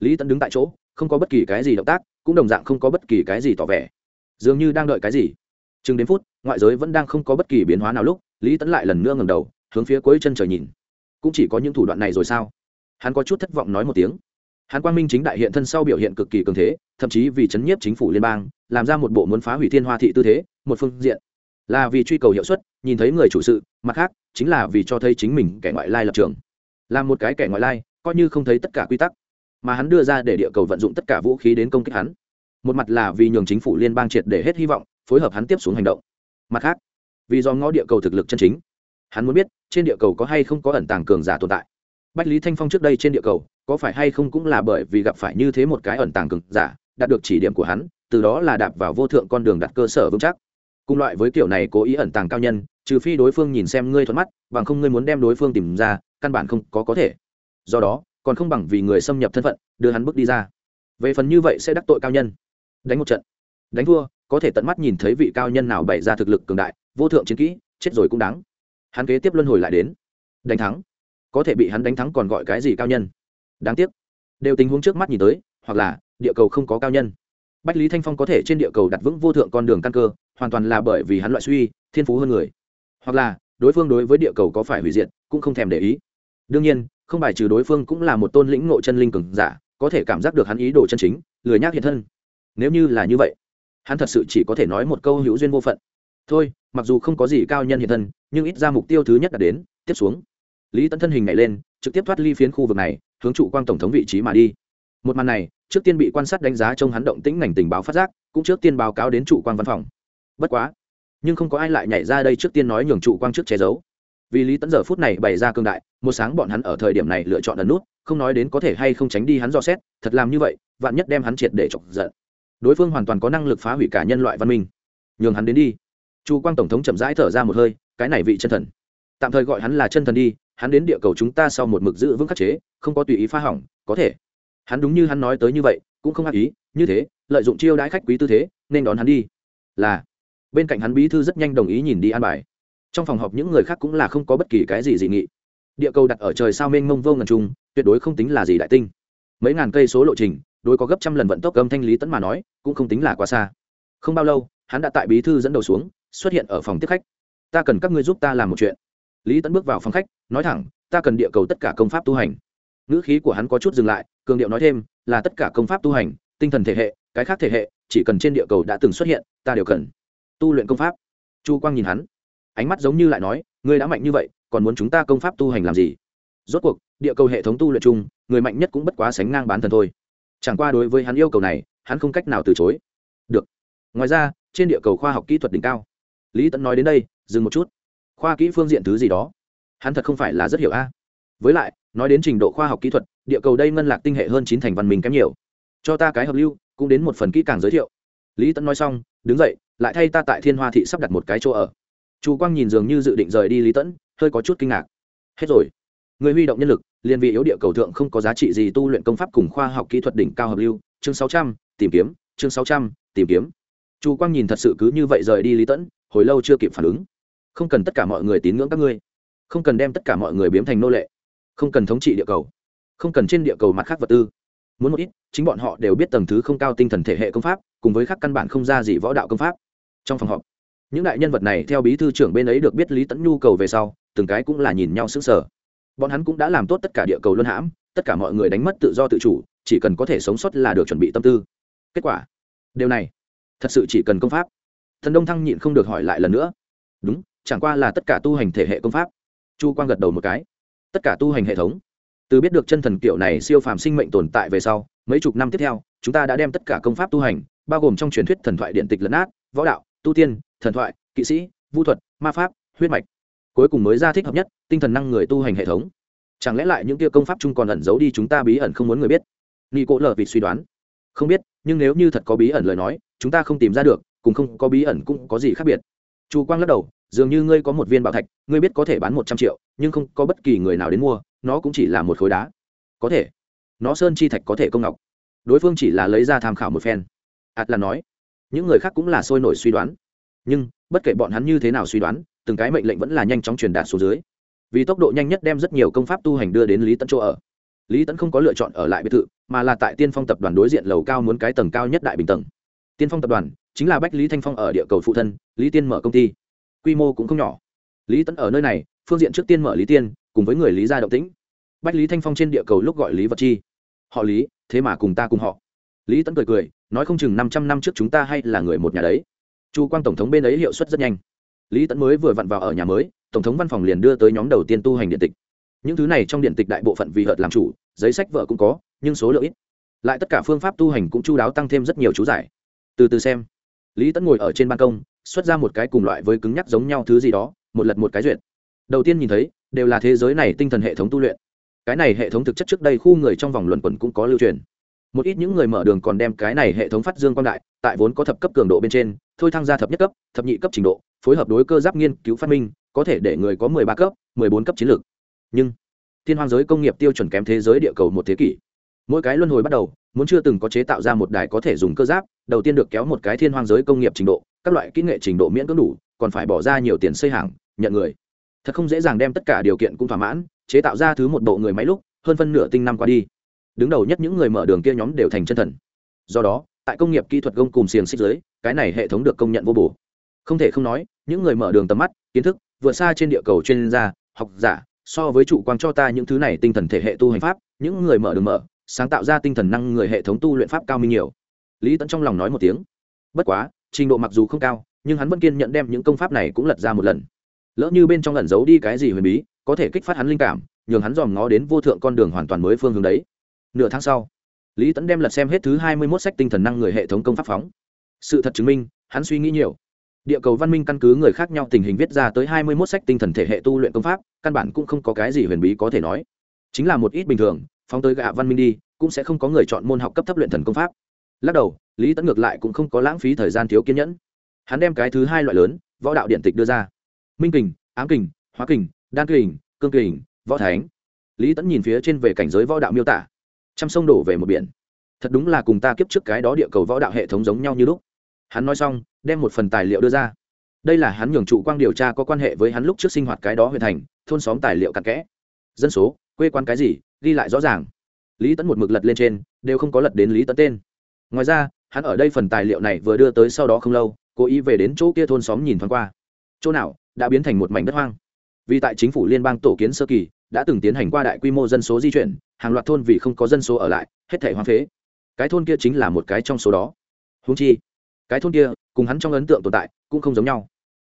Lý tẫn đứng tại chỗ không có bất kỳ cái gì động tác, cũng đồng dạng không có bất kỳ cái gì tỏ vẻ. Dường như đang đợi cái gì. Chừng đến phút, ngoại giới vẫn đang không có bất kỳ biến hóa nào lúc, lý tẫn lại lần nữa ngầm đầu, hướng phía cuối chân trời nhìn. Cũng chỉ có những thủ đoạn này rồi sao? Hắn có chút thất vọng nói một tiếng. Hắn quang minh chính đại hiện thân sau biểu hiện cực kỳ cường thế, thậm chí vì chấn nhiếp chính phủ liên bang, làm ra một bộ muốn phá hủy thiên hoa thị tư thế, một phương diện. Là vì truy cầu hiệu suất, nhìn thấy người chủ sự, mặt khác, chính là vì cho thấy chính mình kẻ ngoại lai lập trường. Là một cái kẻ ngoại lai, coi như không thấy tất cả quy tắc mà hắn đưa ra để địa cầu vận dụng tất cả vũ khí đến công kích hắn. Một mặt là vì nhường chính phủ liên bang triệt để hết hy vọng, phối hợp hắn tiếp xuống hành động. Mặt khác, vì do ngõ địa cầu thực lực chân chính. Hắn muốn biết, trên địa cầu có hay không có ẩn tàng cường giả tồn tại? Bách lý thanh phong trước đây trên địa cầu, có phải hay không cũng là bởi vì gặp phải như thế một cái ẩn tàng cường giả, đạt được chỉ điểm của hắn, từ đó là đạp vào vô thượng con đường đặt cơ sở vững chắc. Cùng loại với kiểu này cố ý ẩn tàng cao nhân, trừ phi đối phương nhìn xem ngươi thuận mắt, bằng không ngươi muốn đem đối phương tìm ra, căn bản không có có thể. Do đó còn không bằng vì người xâm nhập thân phận, đưa hắn bước đi ra. Về phần như vậy sẽ đắc tội cao nhân. Đánh một trận. Đánh thua, có thể tận mắt nhìn thấy vị cao nhân nào bày ra thực lực cường đại, vô thượng chiến kỹ, chết rồi cũng đáng. Hắn kế tiếp luân hồi lại đến. Đánh thắng. Có thể bị hắn đánh thắng còn gọi cái gì cao nhân? Đáng tiếc. Đều tình huống trước mắt nhìn tới, hoặc là, địa cầu không có cao nhân. Bách lý thanh phong có thể trên địa cầu đặt vững vô thượng con đường căn cơ, hoàn toàn là bởi vì hắn loại suy, thiên phú hơn người. Hoặc là, đối phương đối với địa cầu có phải hủy diệt, cũng không thèm để ý. Đương nhiên không bài trừ đối phương cũng là một tôn lĩnh ngộ chân linh cường giả, có thể cảm giác được hắn ý đồ chân chính, lười nhác hiện thân. Nếu như là như vậy, hắn thật sự chỉ có thể nói một câu hữu duyên vô phận. Thôi, mặc dù không có gì cao nhân hiện thân, nhưng ít ra mục tiêu thứ nhất đã đến, tiếp xuống. Lý tấn thân hình nhảy lên, trực tiếp thoát ly phiến khu vực này, hướng trụ quang tổng thống vị trí mà đi. Một màn này, trước tiên bị quan sát đánh giá trong hắn động tĩnh ngành tình báo phát giác, cũng trước tiên báo cáo đến trụ quang văn phòng. Bất quá, nhưng không có ai lại nhảy ra đây trước tiên nói nhường trụ quang trước che giấu vì lý tấn giờ phút này bày ra cương đại, một sáng bọn hắn ở thời điểm này lựa chọn ẩn nút, không nói đến có thể hay không tránh đi hắn dò xét, thật làm như vậy, vạn nhất đem hắn triệt để chọc giận. Đối phương hoàn toàn có năng lực phá hủy cả nhân loại văn minh. Nhường hắn đến đi. Chu quang tổng thống chậm rãi thở ra một hơi, cái này vị chân thần. Tạm thời gọi hắn là chân thần đi, hắn đến địa cầu chúng ta sau một mực giữ vững khắc chế, không có tùy ý phá hỏng, có thể. Hắn đúng như hắn nói tới như vậy, cũng không ác ý, như thế, lợi dụng chiêu đãi khách quý tư thế, nên đón hắn đi. Là, bên cạnh hắn bí thư rất nhanh đồng ý nhìn đi an bài trong phòng họp những người khác cũng là không có bất kỳ cái gì dị nghị. Địa cầu đặt ở trời sao mênh mông vô ngần trung tuyệt đối không tính là gì đại tinh. Mấy ngàn cây số lộ trình, đối có gấp trăm lần vận tốc âm thanh lý tấn mà nói, cũng không tính là quá xa. Không bao lâu, hắn đã tại bí thư dẫn đầu xuống, xuất hiện ở phòng tiếp khách. Ta cần các ngươi giúp ta làm một chuyện. Lý tấn bước vào phòng khách, nói thẳng, ta cần địa cầu tất cả công pháp tu hành. Ngữ khí của hắn có chút dừng lại, cường điệu nói thêm, là tất cả công pháp tu hành, tinh thần thể hệ, cái khác thể hệ, chỉ cần trên địa cầu đã từng xuất hiện, ta đều cần. Tu luyện công pháp. Chu quang nhìn hắn ánh mắt giống như lại nói, ngươi đã mạnh như vậy, còn muốn chúng ta công pháp tu hành làm gì? Rốt cuộc, địa cầu hệ thống tu luyện chung, người mạnh nhất cũng bất quá sánh ngang bán thần thôi. Chẳng qua đối với hắn yêu cầu này, hắn không cách nào từ chối. Được. Ngoài ra, trên địa cầu khoa học kỹ thuật đỉnh cao. Lý tẫn nói đến đây, dừng một chút. Khoa kỹ phương diện thứ gì đó? Hắn thật không phải là rất hiểu a. Với lại, nói đến trình độ khoa học kỹ thuật, địa cầu đây ngân lạc tinh hệ hơn chín thành văn minh kém nhiều. Cho ta cái hợp lưu, cũng đến một phần kỹ càng giới thiệu. Lý tẫn nói xong, đứng dậy, lại thay ta tại thiên hoa thị sắp đặt một cái chỗ ở chu quang nhìn dường như dự định rời đi lý tẫn, hơi có chút kinh ngạc. Hết rồi. Người huy động nhân lực, liên vị yếu địa cầu thượng không có giá trị gì tu luyện công pháp cùng khoa học kỹ thuật đỉnh cao hợp lưu. Chương sáu trăm, tìm kiếm, chương sáu trăm, tìm kiếm. Chu quang nhìn thật sự cứ như vậy rời đi lý tẫn, hồi lâu chưa kịp phản ứng. Không cần tất cả mọi người tín ngưỡng các ngươi. Không cần đem tất cả mọi người biếm thành nô lệ. Không cần thống trị địa cầu. Không cần trên địa cầu mặt khác vật tư. Muốn một ít, chính bọn họ đều biết tầng thứ không cao tinh thần thể hệ công pháp, cùng với các căn bản không ra gì võ đạo công pháp. Trong phòng họp những đại nhân vật này theo bí thư trưởng bên ấy được biết lý tẫn nhu cầu về sau, từng cái cũng là nhìn nhau sững sờ. Bọn hắn cũng đã làm tốt tất cả địa cầu luân hãm, tất cả mọi người đánh mất tự do tự chủ, chỉ cần có thể sống sót là được chuẩn bị tâm tư. Kết quả, điều này thật sự chỉ cần công pháp. Thần đông thăng nhịn không được hỏi lại lần nữa. Đúng, chẳng qua là tất cả tu hành thể hệ công pháp. Chu quang gật đầu một cái. Tất cả tu hành hệ thống. Từ biết được chân thần kiểu này siêu phàm sinh mệnh tồn tại về sau, mấy chục năm tiếp theo, chúng ta đã đem tất cả công pháp tu hành, bao gồm trong truyền thuyết thần thoại điện tịch lấn át võ đạo, tu tiên thần thoại, kỵ sĩ vũ thuật, ma pháp, huyết mạch. Cuối cùng mới ra thích hợp nhất, tinh thần năng người tu hành hệ thống. Chẳng lẽ lại những kia công pháp chung còn ẩn giấu đi chúng ta bí ẩn không muốn người biết? Nghi cỗ lờ vịt suy đoán. Không biết, nhưng nếu như thật có bí ẩn lời nói, chúng ta không tìm ra được, cùng không có bí ẩn cũng có gì khác biệt. Chu quang lắc đầu, dường như ngươi có một viên bảo thạch, ngươi biết có thể bán một trăm triệu, nhưng không có bất kỳ người nào đến mua, nó cũng chỉ là một khối đá. Có thể. Nó sơn chi thạch có thể công ngọc. Đối phương chỉ là lấy ra tham khảo một phen. Ạt là nói. Những người khác cũng là sôi nổi suy đoán nhưng, bất kể bọn hắn như thế nào suy đoán, từng cái mệnh lệnh vẫn là nhanh chóng truyền đạt xuống dưới. Vì tốc độ nhanh nhất đem rất nhiều công pháp tu hành đưa đến lý tấn chỗ ở. Lý tấn không có lựa chọn ở lại biệt thự, mà là tại tiên phong tập đoàn đối diện lầu cao muốn cái tầng cao nhất đại bình tầng. Tiên phong tập đoàn chính là bách lý thanh phong ở địa cầu phụ thân, lý tiên mở công ty. Quy mô cũng không nhỏ. Lý tấn ở nơi này, phương diện trước tiên mở lý tiên, cùng với người lý gia động tĩnh. Bách lý thanh phong trên địa cầu lúc gọi lý vật chi. Họ lý, thế mà cùng ta cùng họ. Lý tấn cười cười, nói không chừng năm trăm năm trước chúng ta hay là người một nhà đấy chu quang tổng thống bên ấy hiệu suất rất nhanh. Lý Tẫn mới vừa vặn vào ở nhà mới, tổng thống văn phòng liền đưa tới nhóm đầu tiên tu hành điện tịch. Những thứ này trong điện tịch đại bộ phận vì hợt làm chủ, giấy sách vợ cũng có, nhưng số lượng ít. Lại tất cả phương pháp tu hành cũng chu đáo tăng thêm rất nhiều chú giải. Từ từ xem. Lý Tẫn ngồi ở trên ban công, xuất ra một cái cùng loại với cứng nhắc giống nhau thứ gì đó, một lật một cái duyệt. Đầu tiên nhìn thấy, đều là thế giới này tinh thần hệ thống tu luyện. Cái này hệ thống thực chất trước đây khu người trong vòng luận quẩn cũng có lưu truyền một ít những người mở đường còn đem cái này hệ thống phát dương quang đại, tại vốn có thập cấp cường độ bên trên, thôi thăng ra thập nhất cấp, thập nhị cấp trình độ, phối hợp đối cơ giáp nghiên cứu phát minh, có thể để người có mười ba cấp, mười bốn cấp chiến lược. Nhưng, thiên hoang giới công nghiệp tiêu chuẩn kém thế giới địa cầu một thế kỷ. Mỗi cái luân hồi bắt đầu, muốn chưa từng có chế tạo ra một đài có thể dùng cơ giáp, đầu tiên được kéo một cái thiên hoang giới công nghiệp trình độ, các loại kỹ nghệ trình độ miễn cưỡng đủ, còn phải bỏ ra nhiều tiền xây hàng, nhận người. Thật không dễ dàng đem tất cả điều kiện cũng thỏa mãn, chế tạo ra thứ một bộ người máy lúc, hơn phân nửa tinh năm qua đi đứng đầu nhất những người mở đường kia nhóm đều thành chân thần. Do đó, tại công nghiệp kỹ thuật gông cùng xiềng xích giới, cái này hệ thống được công nhận vô bổ. Không thể không nói, những người mở đường tầm mắt, kiến thức, vượt xa trên địa cầu chuyên gia, học giả, so với trụ quang cho ta những thứ này tinh thần thể hệ tu hành pháp, những người mở đường mở, sáng tạo ra tinh thần năng người hệ thống tu luyện pháp cao minh nhiều. Lý tẫn trong lòng nói một tiếng. Bất quá, trình độ mặc dù không cao, nhưng hắn vẫn kiên nhận đem những công pháp này cũng lật ra một lần. Lỡ như bên trong lẩn giấu đi cái gì huyền bí, có thể kích phát hắn linh cảm, nhường hắn dòm ngó đến vô thượng con đường hoàn toàn mới phương hướng đấy nửa tháng sau, lý tẫn đem lật xem hết thứ hai mươi mốt sách tinh thần năng người hệ thống công pháp phóng. Sự thật chứng minh, hắn suy nghĩ nhiều. Địa cầu văn minh căn cứ người khác nhau tình hình viết ra tới hai mươi mốt sách tinh thần thể hệ tu luyện công pháp, căn bản cũng không có cái gì huyền bí có thể nói. Chính là một ít bình thường, phóng tới gạ văn minh đi, cũng sẽ không có người chọn môn học cấp thấp luyện thần công pháp. Lắc đầu, lý tẫn ngược lại cũng không có lãng phí thời gian thiếu kiên nhẫn. Hắn đem cái thứ hai loại lớn, võ đạo điện tịch đưa ra. Minh kình, ám kình, hóa kình, đan kình, cương kình, võ thánh. Lý tẫn nhìn phía trên về cảnh giới võ đạo miêu tả trăm sông đổ về một biển. Thật đúng là cùng ta kiếp trước cái đó địa cầu võ đạo hệ thống giống nhau như lúc. Hắn nói xong, đem một phần tài liệu đưa ra. Đây là hắn nhường trụ quang điều tra có quan hệ với hắn lúc trước sinh hoạt cái đó huyện thành, thôn xóm tài liệu cặn kẽ. Dân số, quê quán cái gì, ghi lại rõ ràng. Lý tấn một mực lật lên trên, đều không có lật đến lý tấn tên. Ngoài ra, hắn ở đây phần tài liệu này vừa đưa tới sau đó không lâu, cố ý về đến chỗ kia thôn xóm nhìn thoáng qua. Chỗ nào, đã biến thành một mảnh đất hoang. Vì tại chính phủ liên bang tổ kiến sơ kỳ, đã từng tiến hành qua đại quy mô dân số di chuyển hàng loạt thôn vì không có dân số ở lại, hết thể hoang phế. Cái thôn kia chính là một cái trong số đó. Húng chi, cái thôn kia, cùng hắn trong ấn tượng tồn tại, cũng không giống nhau.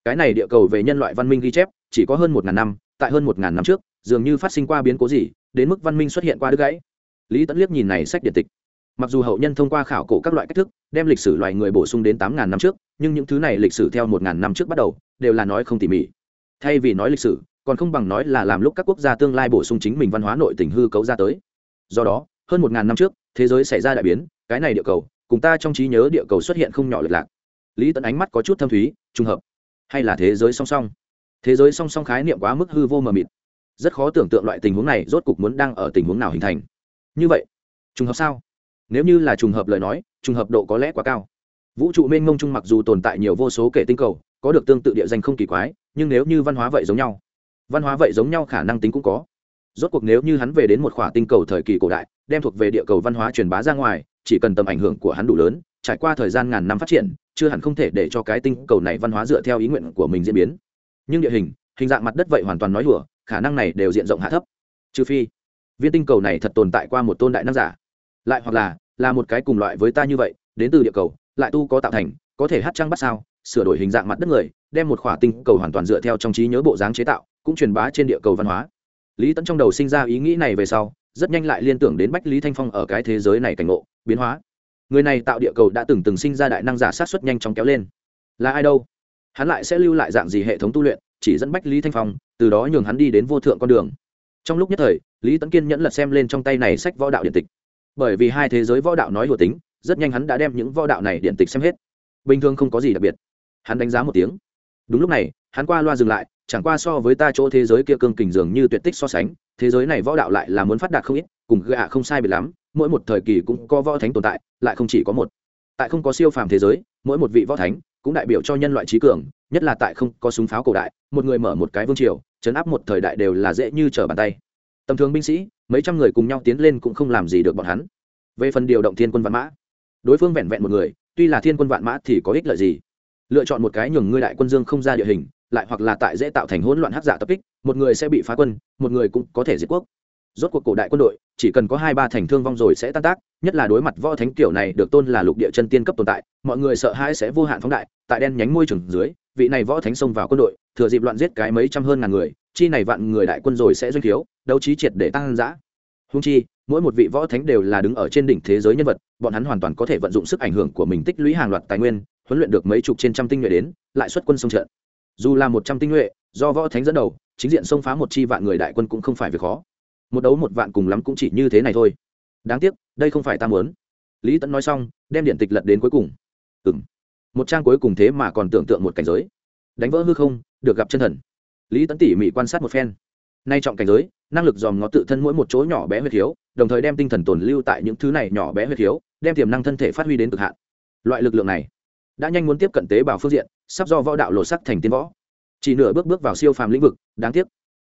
Cái này địa cầu về nhân loại văn minh ghi chép, chỉ có hơn một ngàn năm, tại hơn một ngàn năm trước, dường như phát sinh qua biến cố gì, đến mức văn minh xuất hiện qua đứt gãy. Lý tẫn liếc nhìn này sách điện tịch. Mặc dù hậu nhân thông qua khảo cổ các loại cách thức, đem lịch sử loài người bổ sung đến tám ngàn năm trước, nhưng những thứ này lịch sử theo một ngàn năm trước bắt đầu, đều là nói không tỉ mỉ. Thay vì nói lịch sử còn không bằng nói là làm lúc các quốc gia tương lai bổ sung chính mình văn hóa nội tình hư cấu ra tới. Do đó, hơn một ngàn năm trước, thế giới xảy ra đại biến, cái này địa cầu, cùng ta trong trí nhớ địa cầu xuất hiện không nhỏ lệch lạc. Lý tẫn ánh mắt có chút thâm thúy, trùng hợp. Hay là thế giới song song? Thế giới song song khái niệm quá mức hư vô mờ mịt. Rất khó tưởng tượng loại tình huống này rốt cục muốn đang ở tình huống nào hình thành. Như vậy, trùng hợp sao? Nếu như là trùng hợp lời nói, trùng hợp độ có lẽ quá cao. Vũ trụ mênh mông chung mặc dù tồn tại nhiều vô số kể tinh cầu, có được tương tự địa danh không kỳ quái, nhưng nếu như văn hóa vậy giống nhau văn hóa vậy giống nhau khả năng tính cũng có. Rốt cuộc nếu như hắn về đến một khỏa tinh cầu thời kỳ cổ đại, đem thuộc về địa cầu văn hóa truyền bá ra ngoài, chỉ cần tầm ảnh hưởng của hắn đủ lớn, trải qua thời gian ngàn năm phát triển, chưa hẳn không thể để cho cái tinh cầu này văn hóa dựa theo ý nguyện của mình diễn biến. Nhưng địa hình hình dạng mặt đất vậy hoàn toàn nói đùa, khả năng này đều diện rộng hạ thấp. Trừ phi, viên tinh cầu này thật tồn tại qua một tôn đại năng giả. Lại hoặc là là một cái cùng loại với ta như vậy, đến từ địa cầu, lại tu có tạo thành, có thể hát trăng bắt sao, sửa đổi hình dạng mặt đất người, đem một khỏa tinh cầu hoàn toàn dựa theo trong trí nhớ bộ dáng chế tạo cũng truyền bá trên địa cầu văn hóa. Lý tẫn trong đầu sinh ra ý nghĩ này về sau, rất nhanh lại liên tưởng đến bách lý thanh phong ở cái thế giới này cảnh ngộ, biến hóa. Người này tạo địa cầu đã từng từng sinh ra đại năng giả sát xuất nhanh chóng kéo lên. Là ai đâu? Hắn lại sẽ lưu lại dạng gì hệ thống tu luyện, chỉ dẫn bách lý thanh phong, từ đó nhường hắn đi đến vô thượng con đường. Trong lúc nhất thời, lý tấn kiên nhẫn lật xem lên trong tay này sách võ đạo điện tịch. Bởi vì hai thế giới võ đạo nói hùa tính, rất nhanh hắn đã đem những võ đạo này điện tịch xem hết. Bình thường không có gì đặc biệt. Hắn đánh giá một tiếng. Đúng lúc này, hắn qua loa dừng lại chẳng qua so với ta chỗ thế giới kia cương kình dường như tuyệt tích so sánh, thế giới này võ đạo lại là muốn phát đạt không ít, cùng gạ không sai biệt lắm, mỗi một thời kỳ cũng có võ thánh tồn tại, lại không chỉ có một. Tại không có siêu phàm thế giới, mỗi một vị võ thánh cũng đại biểu cho nhân loại trí cường, nhất là tại không có súng pháo cổ đại, một người mở một cái vương triều, chấn áp một thời đại đều là dễ như trở bàn tay. Tầm thường binh sĩ, mấy trăm người cùng nhau tiến lên cũng không làm gì được bọn hắn. Về phần điều động thiên quân vạn mã, đối phương vẹn vẹn một người, tuy là thiên quân vạn mã thì có ích lợi gì? Lựa chọn một cái nhường ngươi đại quân dương không ra địa hình lại hoặc là tại dễ tạo thành hỗn loạn hắc giả tập kích, một người sẽ bị phá quân, một người cũng có thể diệt quốc. Rốt cuộc cổ đại quân đội, chỉ cần có hai ba thành thương vong rồi sẽ tan tác, nhất là đối mặt võ thánh kiểu này được tôn là lục địa chân tiên cấp tồn tại, mọi người sợ hãi sẽ vô hạn phóng đại, tại đen nhánh môi trường dưới, vị này võ thánh xông vào quân đội, thừa dịp loạn giết cái mấy trăm hơn ngàn người, chi này vạn người đại quân rồi sẽ doanh thiếu, đấu trí triệt để tăng giã hung chi, mỗi một vị võ thánh đều là đứng ở trên đỉnh thế giới nhân vật, bọn hắn hoàn toàn có thể vận dụng sức ảnh hưởng của mình tích lũy hàng loạt tài nguyên, huấn luyện được mấy chục trên trăm tinh nhuệ đến, lại xuất quân sông trận dù là một trăm tinh nhuệ, do võ thánh dẫn đầu, chính diện xông phá một chi vạn người đại quân cũng không phải việc khó. Một đấu một vạn cùng lắm cũng chỉ như thế này thôi. Đáng tiếc, đây không phải ta muốn. Lý tẫn nói xong, đem điện tịch lật đến cuối cùng. Ừ m một trang cuối cùng thế mà còn tưởng tượng một cảnh giới. Đánh vỡ hư không, được gặp chân thần. Lý tẫn tỉ mỉ quan sát một phen. Nay trọng cảnh giới, năng lực dòm ngó tự thân mỗi một chỗ nhỏ bé huyết thiếu đồng thời đem tinh thần tồn lưu tại những thứ này nhỏ bé huyết thiếu đem tiềm năng thân thể phát huy đến cực hạn. Loại lực lượng này đã nhanh muốn tiếp cận tế bào phương diện, sắp do võ đạo lột sắc thành tiên võ. Chỉ nửa bước bước vào siêu phàm lĩnh vực, đáng tiếc,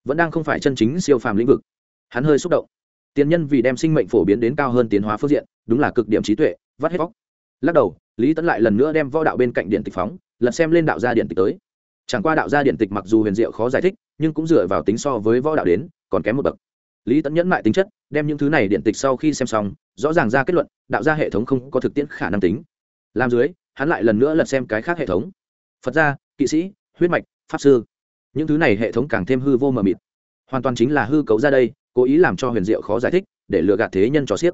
vẫn đang không phải chân chính siêu phàm lĩnh vực. Hắn hơi xúc động. Tiền nhân vì đem sinh mệnh phổ biến đến cao hơn tiến hóa phương diện, đúng là cực điểm trí tuệ, vắt hết vóc lắc đầu, lý tấn lại lần nữa đem võ đạo bên cạnh điện tịch phóng, lật xem lên đạo gia điện tịch tới. Chẳng qua đạo gia điện tịch mặc dù huyền diệu khó giải thích, nhưng cũng dựa vào tính so với võ đạo đến, còn kém một bậc. Lý tấn nhẫn mại tính chất, đem những thứ này điện tịch sau khi xem xong, rõ ràng ra kết luận, đạo gia hệ thống không có thực tiễn khả năng tính. Làm dưới hắn lại lần nữa lật xem cái khác hệ thống. Phật gia, kỵ sĩ, huyết mạch, pháp sư. Những thứ này hệ thống càng thêm hư vô mờ mịt. Hoàn toàn chính là hư cấu ra đây, cố ý làm cho huyền diệu khó giải thích, để lừa gạt thế nhân cho xiếc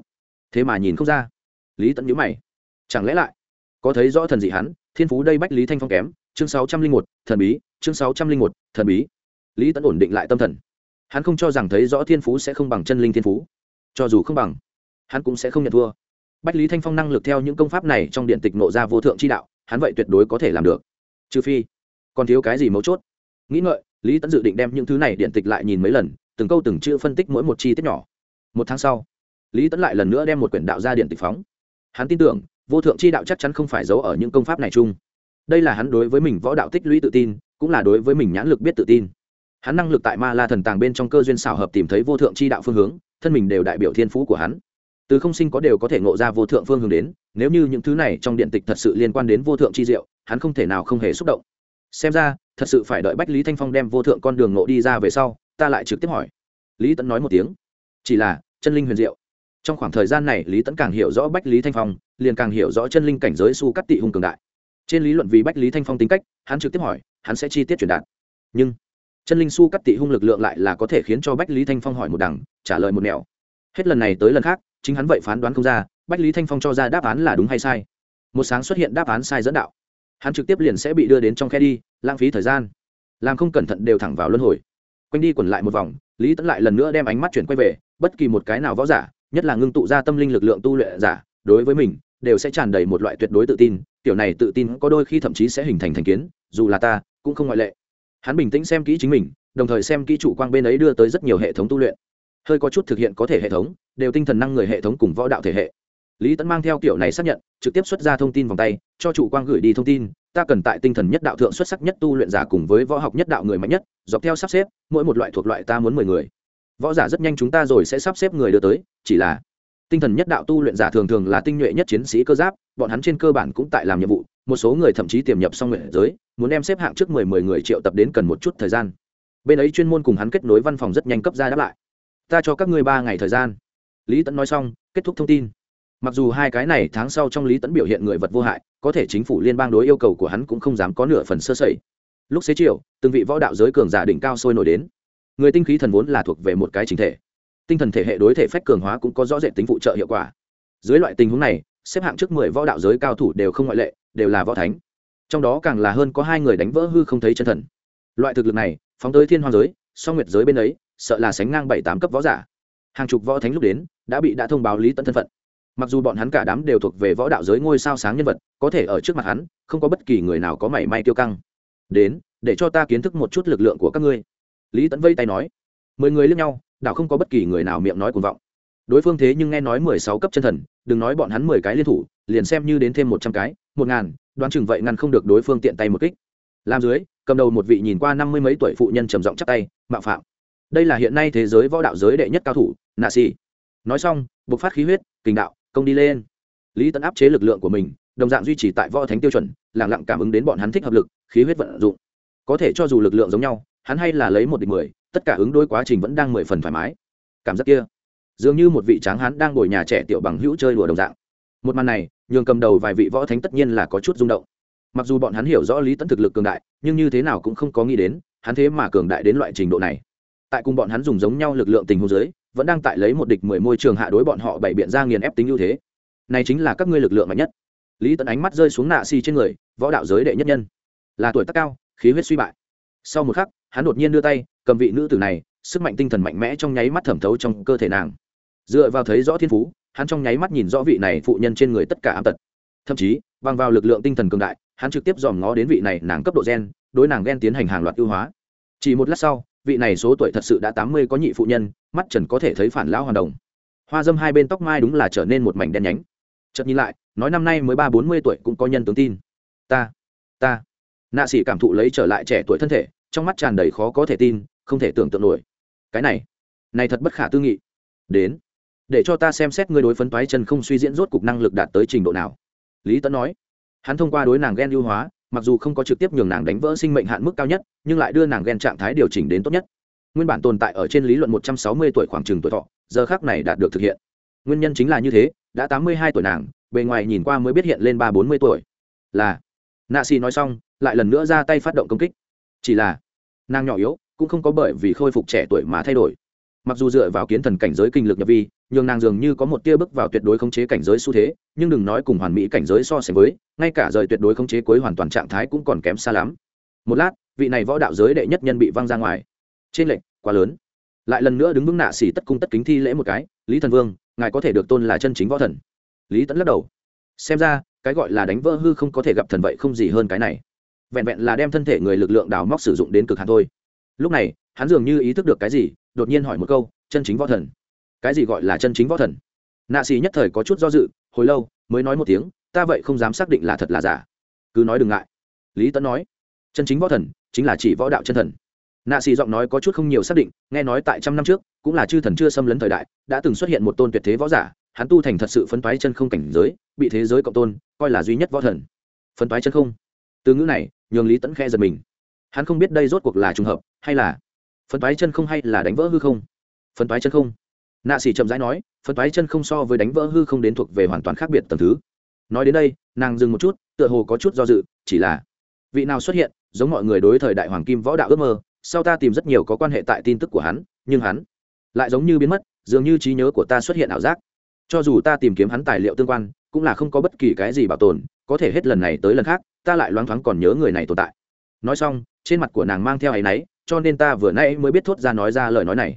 thế mà nhìn không ra. Lý tẫn nhữ mày. Chẳng lẽ lại? Có thấy rõ thần dị hắn, thiên phú đây bách lý thanh phong kém, chương sáu trăm linh một, thần bí, chương sáu trăm linh một, thần bí. Lý tẫn ổn định lại tâm thần. Hắn không cho rằng thấy rõ thiên phú sẽ không bằng chân linh thiên phú. Cho dù không bằng, hắn cũng sẽ không nhận thua bách lý thanh phong năng lực theo những công pháp này trong điện tịch nộ ra vô thượng chi đạo, hắn vậy tuyệt đối có thể làm được. Trừ phi, còn thiếu cái gì mấu chốt? Nghĩ ngợi, lý tẫn dự định đem những thứ này điện tịch lại nhìn mấy lần, từng câu từng chữ phân tích mỗi một chi tiết nhỏ. Một tháng sau, lý tẫn lại lần nữa đem một quyển đạo ra điện tịch phóng. Hắn tin tưởng, vô thượng chi đạo chắc chắn không phải giấu ở những công pháp này chung. Đây là hắn đối với mình võ đạo tích lũy tự tin, cũng là đối với mình nhãn lực biết tự tin. Hắn năng lực tại ma la thần tàng bên trong cơ duyên xảo hợp tìm thấy vô thượng chi đạo phương hướng, thân mình đều đại biểu thiên phú của hắn từ không sinh có đều có thể ngộ ra vô thượng phương hướng đến, nếu như những thứ này trong điện tịch thật sự liên quan đến vô thượng chi diệu, hắn không thể nào không hề xúc động. Xem ra, thật sự phải đợi bách lý thanh phong đem vô thượng con đường ngộ đi ra về sau, ta lại trực tiếp hỏi. Lý tẫn nói một tiếng. Chỉ là, chân linh huyền diệu. Trong khoảng thời gian này, lý tẫn càng hiểu rõ bách lý thanh phong, liền càng hiểu rõ chân linh cảnh giới su cắt tị hùng cường đại. Trên lý luận vì bách lý thanh phong tính cách, hắn trực tiếp hỏi, hắn sẽ chi tiết truyền đạt. Nhưng, chân linh su cắt tị hung lực lượng lại là có thể khiến cho bách lý thanh phong hỏi một đằng, trả lời một nẻo. Hết lần này tới lần khác chính hắn vậy phán đoán không ra, bách lý thanh phong cho ra đáp án là đúng hay sai. Một sáng xuất hiện đáp án sai dẫn đạo. Hắn trực tiếp liền sẽ bị đưa đến trong khe đi, lãng phí thời gian. Làm không cẩn thận đều thẳng vào luân hồi. Quanh đi quẩn lại một vòng, lý tẫn lại lần nữa đem ánh mắt chuyển quay về, bất kỳ một cái nào võ giả, nhất là ngưng tụ ra tâm linh lực lượng tu luyện giả, đối với mình, đều sẽ tràn đầy một loại tuyệt đối tự tin tiểu này tự tin có đôi khi thậm chí sẽ hình thành thành kiến, dù là ta cũng không ngoại lệ. Hắn bình tĩnh xem kỹ chính mình, đồng thời xem kỹ chủ quang bên ấy đưa tới rất nhiều hệ thống tu luyện hơi có chút thực hiện có thể hệ thống, đều tinh thần năng người hệ thống cùng võ đạo thể hệ. Lý tẫn mang theo kiểu này xác nhận, trực tiếp xuất ra thông tin vòng tay, cho chủ quang gửi đi thông tin, ta cần tại tinh thần nhất đạo thượng xuất sắc nhất tu luyện giả cùng với võ học nhất đạo người mạnh nhất, dọc theo sắp xếp, mỗi một loại thuộc loại ta muốn mười người. Võ giả rất nhanh chúng ta rồi sẽ sắp xếp người đưa tới, chỉ là tinh thần nhất đạo tu luyện giả thường thường là tinh nhuệ nhất chiến sĩ cơ giáp, bọn hắn trên cơ bản cũng tại làm nhiệm vụ, một số người thậm chí tiềm nhập xong nguyện giới, muốn đem xếp hạng trước mười mười người triệu tập đến cần một chút thời gian. Bên ấy chuyên môn cùng hắn kết nối văn phòng rất nhanh cấp ra đáp lại ta cho các ngươi ba ngày thời gian. Lý tẫn nói xong, kết thúc thông tin. Mặc dù hai cái này tháng sau trong lý tẫn biểu hiện người vật vô hại, có thể chính phủ liên bang đối yêu cầu của hắn cũng không dám có nửa phần sơ sẩy. Lúc xế chiều, từng vị võ đạo giới cường giả đỉnh cao sôi nổi đến. Người tinh khí thần vốn là thuộc về một cái chính thể. Tinh thần thể hệ đối thể phách cường hóa cũng có rõ rệt tính phụ trợ hiệu quả. Dưới loại tình huống này, xếp hạng trước mười võ đạo giới cao thủ đều không ngoại lệ, đều là võ thánh. Trong đó càng là hơn có hai người đánh vỡ hư không thấy chân thần. Loại thực lực này, phóng tới thiên hoàng giới, song nguyệt giới bên ấy sợ là sánh ngang bảy tám cấp võ giả. Hàng chục võ thánh lúc đến, đã bị đã thông báo lý tận thân phận. Mặc dù bọn hắn cả đám đều thuộc về võ đạo giới ngôi sao sáng nhân vật, có thể ở trước mặt hắn, không có bất kỳ người nào có mảy may tiêu căng. Đến, để cho ta kiến thức một chút lực lượng của các ngươi. Lý tẫn vây tay nói. Mười người lướt nhau, đảo không có bất kỳ người nào miệng nói cuồng vọng. Đối phương thế nhưng nghe nói mười sáu cấp chân thần, đừng nói bọn hắn mười cái liên thủ, liền xem như đến thêm một trăm cái, một ngàn, đoán chừng vậy ngăn không được đối phương tiện tay một kích. Làm dưới, cầm đầu một vị nhìn qua năm mươi mấy tuổi phụ nhân trầm giọng chắc tay, mạo phạm đây là hiện nay thế giới võ đạo giới đệ nhất cao thủ, nạ xì. Nói xong, bộc phát khí huyết, kình đạo, công đi lên. Lý tấn áp chế lực lượng của mình, đồng dạng duy trì tại võ thánh tiêu chuẩn lẳng lặng cảm ứng đến bọn hắn thích hợp lực, khí huyết vận dụng. Có thể cho dù lực lượng giống nhau, hắn hay là lấy một địch mười, tất cả ứng đối quá trình vẫn đang mười phần thoải mái. Cảm giác kia, dường như một vị tráng hắn đang ngồi nhà trẻ tiểu bằng hữu chơi đùa đồng dạng. Một màn này, nhường cầm đầu vài vị võ thánh tất nhiên là có chút rung động. Mặc dù bọn hắn hiểu rõ lý tấn thực lực cường đại, nhưng như thế nào cũng không có nghĩ đến, hắn thế mà cường đại đến loại trình độ này tại cùng bọn hắn dùng giống nhau lực lượng tình huống giới vẫn đang tại lấy một địch mười môi trường hạ đối bọn họ bảy biện ra nghiền ép tính ưu thế. Này chính là các ngươi lực lượng mạnh nhất. Lý tấn ánh mắt rơi xuống nạ xi trên người, võ đạo giới đệ nhất nhân. Là tuổi tác cao, khí huyết suy bại. Sau một khắc, hắn đột nhiên đưa tay, cầm vị nữ tử này, sức mạnh tinh thần mạnh mẽ trong nháy mắt thẩm thấu trong cơ thể nàng. Dựa vào thấy rõ thiên phú, hắn trong nháy mắt nhìn rõ vị này phụ nhân trên người tất cả ám tật. Thậm chí, bằng vào lực lượng tinh thần cường đại, hắn trực tiếp dòm ngó đến vị này nàng cấp độ gen, đối nàng ghen tiến hành hàng loạt ưu hóa. Chỉ một lát sau vị này số tuổi thật sự đã tám mươi có nhị phụ nhân, mắt trần có thể thấy phản lão hoàn đồng. Hoa dâm hai bên tóc mai đúng là trở nên một mảnh đen nhánh. Chợt nhìn lại, nói năm nay mới ba bốn mươi tuổi cũng có nhân tướng tin. Ta ta. Nạ sĩ cảm thụ lấy trở lại trẻ tuổi thân thể, trong mắt tràn đầy khó có thể tin, không thể tưởng tượng nổi. Cái này này thật bất khả tư nghị. Đến, để cho ta xem xét ngươi đối phấn toái chân không suy diễn rốt cục năng lực đạt tới trình độ nào. Lý tấn nói. Hắn thông qua đối nàng ghen ưu hóa mặc dù không có trực tiếp nhường nàng đánh vỡ sinh mệnh hạn mức cao nhất, nhưng lại đưa nàng ghen trạng thái điều chỉnh đến tốt nhất. Nguyên bản tồn tại ở trên lý luận một trăm sáu mươi tuổi khoảng trừng tuổi thọ, giờ khác này đạt được thực hiện. Nguyên nhân chính là như thế, đã tám mươi hai tuổi nàng, bề ngoài nhìn qua mới biết hiện lên ba bốn mươi tuổi. Là, nạ xì nói xong, lại lần nữa ra tay phát động công kích. Chỉ là, nàng nhỏ yếu, cũng không có bởi vì khôi phục trẻ tuổi mà thay đổi. Mặc dù dựa vào kiến thần cảnh giới kinh lực nhập vi nhường nàng dường như có một tia bước vào tuyệt đối khống chế cảnh giới xu thế, nhưng đừng nói cùng hoàn mỹ cảnh giới so sánh với, ngay cả rời tuyệt đối khống chế cuối hoàn toàn trạng thái cũng còn kém xa lắm. Một lát, vị này võ đạo giới đệ nhất nhân bị văng ra ngoài. Trên lệnh, quá lớn. Lại lần nữa đứng vững nạ xỉ tất cung tất kính thi lễ một cái, lý thần vương, ngài có thể được tôn là chân chính võ thần. Lý tấn lắc đầu. Xem ra, cái gọi là đánh vỡ hư không có thể gặp thần vậy không gì hơn cái này. Vẹn vẹn là đem thân thể người lực lượng đào móc sử dụng đến cực hạn thôi. Lúc này, hắn dường như ý thức được cái gì, đột nhiên hỏi một câu, chân chính võ thần? Cái gì gọi là chân chính võ thần? Nạ xì nhất thời có chút do dự, hồi lâu, mới nói một tiếng, ta vậy không dám xác định là thật là giả. Cứ nói đừng ngại. Lý tấn nói, chân chính võ thần chính là chỉ võ đạo chân thần. Nạ xì giọng nói có chút không nhiều xác định, nghe nói tại trăm năm trước, cũng là chư thần chưa xâm lấn thời đại, đã từng xuất hiện một tôn tuyệt thế võ giả, hắn tu thành thật sự phấn toái chân không cảnh giới, bị thế giới cộng tôn, coi là duy nhất võ thần. Phấn toái chân không? Từ ngữ này, nhường lý tẫn khe giật mình. Hắn không biết đây rốt cuộc là trùng hợp hay là phấn toái chân không hay là đánh vỡ hư không? Phấn toái chân không? Nạ sĩ chậm rãi nói phân toái chân không so với đánh vỡ hư không đến thuộc về hoàn toàn khác biệt tầm thứ. Nói đến đây, nàng dừng một chút, tựa hồ có chút do dự, chỉ là, vị nào xuất hiện, giống mọi người đối thời đại hoàng kim võ đạo ước mơ, sau ta tìm rất nhiều có quan hệ tại tin tức của hắn, nhưng hắn lại giống như biến mất, dường như trí nhớ của ta xuất hiện ảo giác. Cho dù ta tìm kiếm hắn tài liệu tương quan, cũng là không có bất kỳ cái gì bảo tồn, có thể hết lần này tới lần khác, ta lại loáng thoáng còn nhớ người này tồn tại. Nói xong, trên mặt của nàng mang theo áy náy, cho nên ta vừa nay mới biết thốt ra nói ra lời nói này.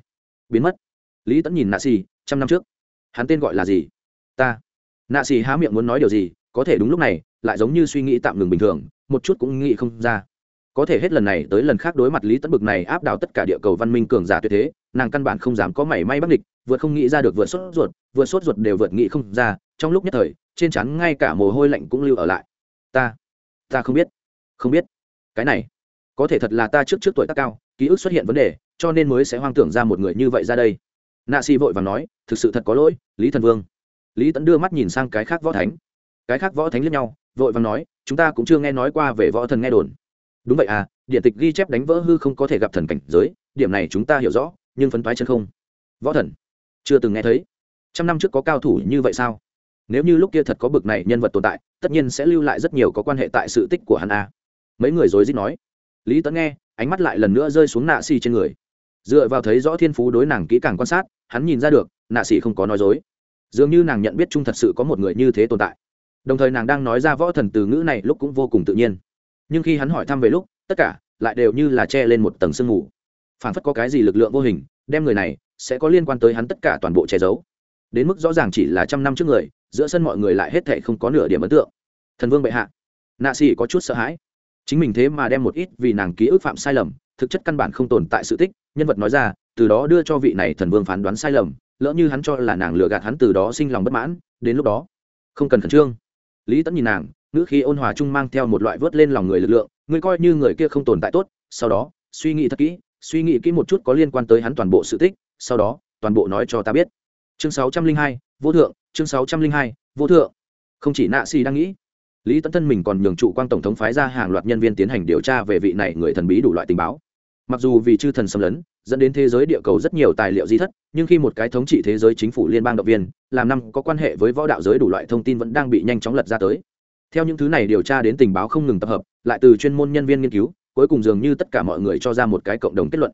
Biến mất lý tẫn nhìn nạ xì, trăm năm trước. Hắn tên gọi là gì? Ta. Nạ xì há miệng muốn nói điều gì, có thể đúng lúc này, lại giống như suy nghĩ tạm ngừng bình thường, một chút cũng nghĩ không ra. Có thể hết lần này tới lần khác đối mặt lý tẫn bực này áp đảo tất cả địa cầu văn minh cường giả tuyệt thế, nàng căn bản không dám có mảy may bắc địch vượt không nghĩ ra được vượt sốt ruột vượt sốt ruột đều vượt nghĩ không ra, trong lúc nhất thời, trên chắn ngay cả mồ hôi lạnh cũng lưu ở lại. Ta. Ta không biết. Không biết. Cái này. Có thể thật là ta trước trước tuổi tác cao, ký ức xuất hiện vấn đề, cho nên mới sẽ hoang tưởng ra một người như vậy ra đây nạ xì vội và nói, thực sự thật có lỗi, lý thần vương. Lý tẫn đưa mắt nhìn sang cái khác võ thánh. Cái khác võ thánh lẫn nhau, vội và nói, chúng ta cũng chưa nghe nói qua về võ thần nghe đồn. Đúng vậy à điện tịch ghi chép đánh vỡ hư không có thể gặp thần cảnh giới, điểm này chúng ta hiểu rõ, nhưng phấn thoái chân không. Võ thần? Chưa từng nghe thấy. Trăm năm trước có cao thủ như vậy sao? Nếu như lúc kia thật có bực này nhân vật tồn tại, tất nhiên sẽ lưu lại rất nhiều có quan hệ tại sự tích của hắn a mấy người rối rít nói. Lý tấn nghe, ánh mắt lại lần nữa rơi xuống nạ xì trên người dựa vào thấy rõ thiên phú đối nàng kỹ càng quan sát, hắn nhìn ra được, nạ sĩ không có nói dối. Dường như nàng nhận biết chung thật sự có một người như thế tồn tại. Đồng thời nàng đang nói ra võ thần từ ngữ này lúc cũng vô cùng tự nhiên. Nhưng khi hắn hỏi thăm về lúc, tất cả lại đều như là che lên một tầng sương mù. Phản phất có cái gì lực lượng vô hình, đem người này sẽ có liên quan tới hắn tất cả toàn bộ che giấu. Đến mức rõ ràng chỉ là trăm năm trước người, giữa sân mọi người lại hết thệ không có nửa điểm ấn tượng. Thần vương bệ hạ. Nạ xì có chút sợ hãi. Chính mình thế mà đem một ít vì nàng ký ức phạm sai lầm, thực chất căn bản không tồn tại sự tích nhân vật nói ra, từ đó đưa cho vị này thần vương phán đoán sai lầm, lỡ như hắn cho là nàng lừa gạt hắn từ đó sinh lòng bất mãn, đến lúc đó, không cần khẩn trương. Lý tẫn nhìn nàng, ngữ khí ôn hòa chung mang theo một loại vớt lên lòng người lực lượng, ngươi coi như người kia không tồn tại tốt, sau đó, suy nghĩ thật kỹ, suy nghĩ kỹ một chút có liên quan tới hắn toàn bộ sự tích, sau đó, toàn bộ nói cho ta biết. Chương sáu trăm linh hai, vô thượng, chương sáu trăm linh hai, vô thượng. Không chỉ nạ si đang nghĩ, lý tấn thân mình còn nhường trụ quang tổng thống phái ra hàng loạt nhân viên tiến hành điều tra về vị này người thần bí đủ loại tình báo mặc dù vì chư thần xâm lấn, dẫn đến thế giới địa cầu rất nhiều tài liệu di thất, nhưng khi một cái thống trị thế giới chính phủ liên bang động viên, làm năm có quan hệ với võ đạo giới đủ loại thông tin vẫn đang bị nhanh chóng lật ra tới. Theo những thứ này điều tra đến tình báo không ngừng tập hợp, lại từ chuyên môn nhân viên nghiên cứu, cuối cùng dường như tất cả mọi người cho ra một cái cộng đồng kết luận.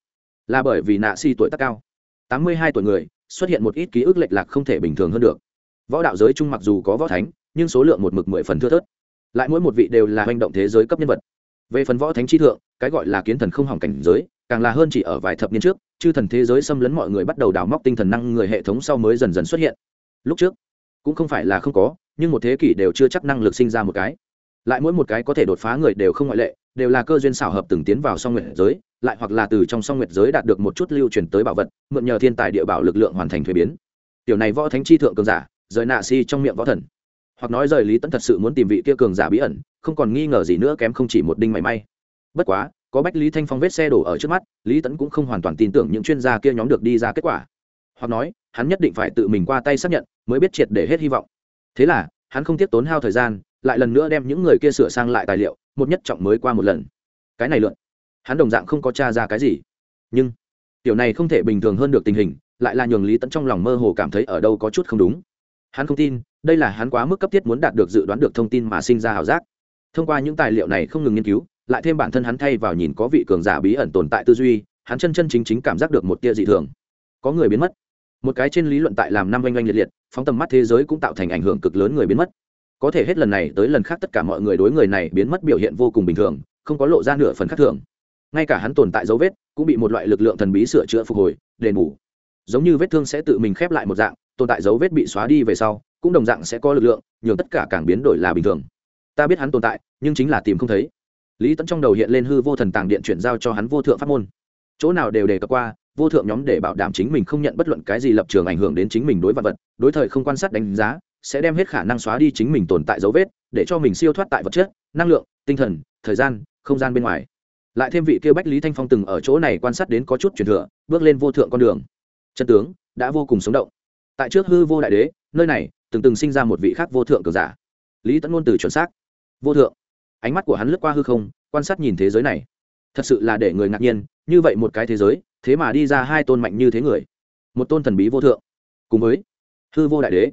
Là bởi vì nạ si tuổi tác cao. Tám mươi hai tuổi người, xuất hiện một ít ký ức lệch lạc không thể bình thường hơn được. Võ đạo giới chung mặc dù có võ thánh, nhưng số lượng một mực mười phần thưa thớt. Lại mỗi một vị đều là hành động thế giới cấp nhân vật về phần võ thánh chi thượng, cái gọi là kiến thần không hỏng cảnh giới, càng là hơn chỉ ở vài thập niên trước, chư thần thế giới xâm lấn mọi người bắt đầu đào móc tinh thần năng người hệ thống sau mới dần dần xuất hiện. Lúc trước, cũng không phải là không có, nhưng một thế kỷ đều chưa chắc năng lực sinh ra một cái. Lại mỗi một cái có thể đột phá người đều không ngoại lệ, đều là cơ duyên xảo hợp từng tiến vào song nguyệt giới, lại hoặc là từ trong song nguyệt giới đạt được một chút lưu truyền tới bảo vật, mượn nhờ thiên tài địa bảo lực lượng hoàn thành thuế biến. Tiểu này võ thánh chi thượng cường giả, rời nạ si trong miệng võ thần. Hoặc nói rời lý tẫn thật sự muốn tìm vị kia cường giả bí ẩn không còn nghi ngờ gì nữa kém không chỉ một đinh mảy may. Bất quá, có bách lý thanh phong vết xe đổ ở trước mắt, lý tẫn cũng không hoàn toàn tin tưởng những chuyên gia kia nhóm được đi ra kết quả. Hoặc nói, hắn nhất định phải tự mình qua tay xác nhận, mới biết triệt để hết hy vọng. Thế là, hắn không tiếp tốn hao thời gian, lại lần nữa đem những người kia sửa sang lại tài liệu, một nhất trọng mới qua một lần. Cái này lượn hắn đồng dạng không có t r a ra cái gì. Nhưng, tiểu này không thể bình thường hơn được tình hình, lại là nhường lý tẫn trong lòng mơ hồ cảm thấy ở đâu có chút không đúng. Hắn không tin, đây là hắn quá mức cấp thiết muốn đạt được dự đoán được thông tin mà sinh ra h ảo giác thông qua những tài liệu này không ngừng nghiên cứu, lại thêm bản thân hắn thay vào nhìn có vị cường giả bí ẩn tồn tại tư duy, hắn chân chân chính chính cảm giác được một tia dị thường. Có người biến mất. Một cái trên lý luận tại làm năm oanh oanh liệt liệt, phóng tầm mắt thế giới cũng tạo thành ảnh hưởng cực lớn người biến mất. Có thể hết lần này tới lần khác tất cả mọi người đối người này biến mất biểu hiện vô cùng bình thường, không có lộ ra nửa phần khác thường. Ngay cả hắn tồn tại dấu vết, cũng bị một loại lực lượng thần bí sửa chữa phục hồi, đền bù. Giống như vết thương sẽ tự mình khép lại một dạng, tồn tại dấu vết bị xóa đi về sau, cũng đồng dạng sẽ có lực lượng, nhường tất cả càng biến đổi là bình thường ta biết hắn tồn tại, nhưng chính là tìm không thấy. Lý tẫn trong đầu hiện lên hư vô thần tàng điện chuyển giao cho hắn vô thượng pháp môn. Chỗ nào đều đề cập qua, vô thượng nhóm để bảo đảm chính mình không nhận bất luận cái gì lập trường ảnh hưởng đến chính mình đối vật vật, đối thời không quan sát đánh giá, sẽ đem hết khả năng xóa đi chính mình tồn tại dấu vết, để cho mình siêu thoát tại vật chất, năng lượng, tinh thần, thời gian, không gian bên ngoài. Lại thêm vị kia bách lý thanh phong từng ở chỗ này quan sát đến có chút truyền thừa, bước lên vô thượng con đường. Chân tướng đã vô cùng sống động. Tại trước hư vô đại đế, nơi này từng từng sinh ra một vị khác vô thượng cường giả. Lý tẫn ngôn từ chuẩn xác vô thượng. Ánh mắt của hắn lướt qua hư không, quan sát nhìn thế giới này. Thật sự là để người ngạc nhiên, như vậy một cái thế giới, thế mà đi ra hai tôn mạnh như thế người. Một tôn thần bí vô thượng. Cùng với hư vô đại đế.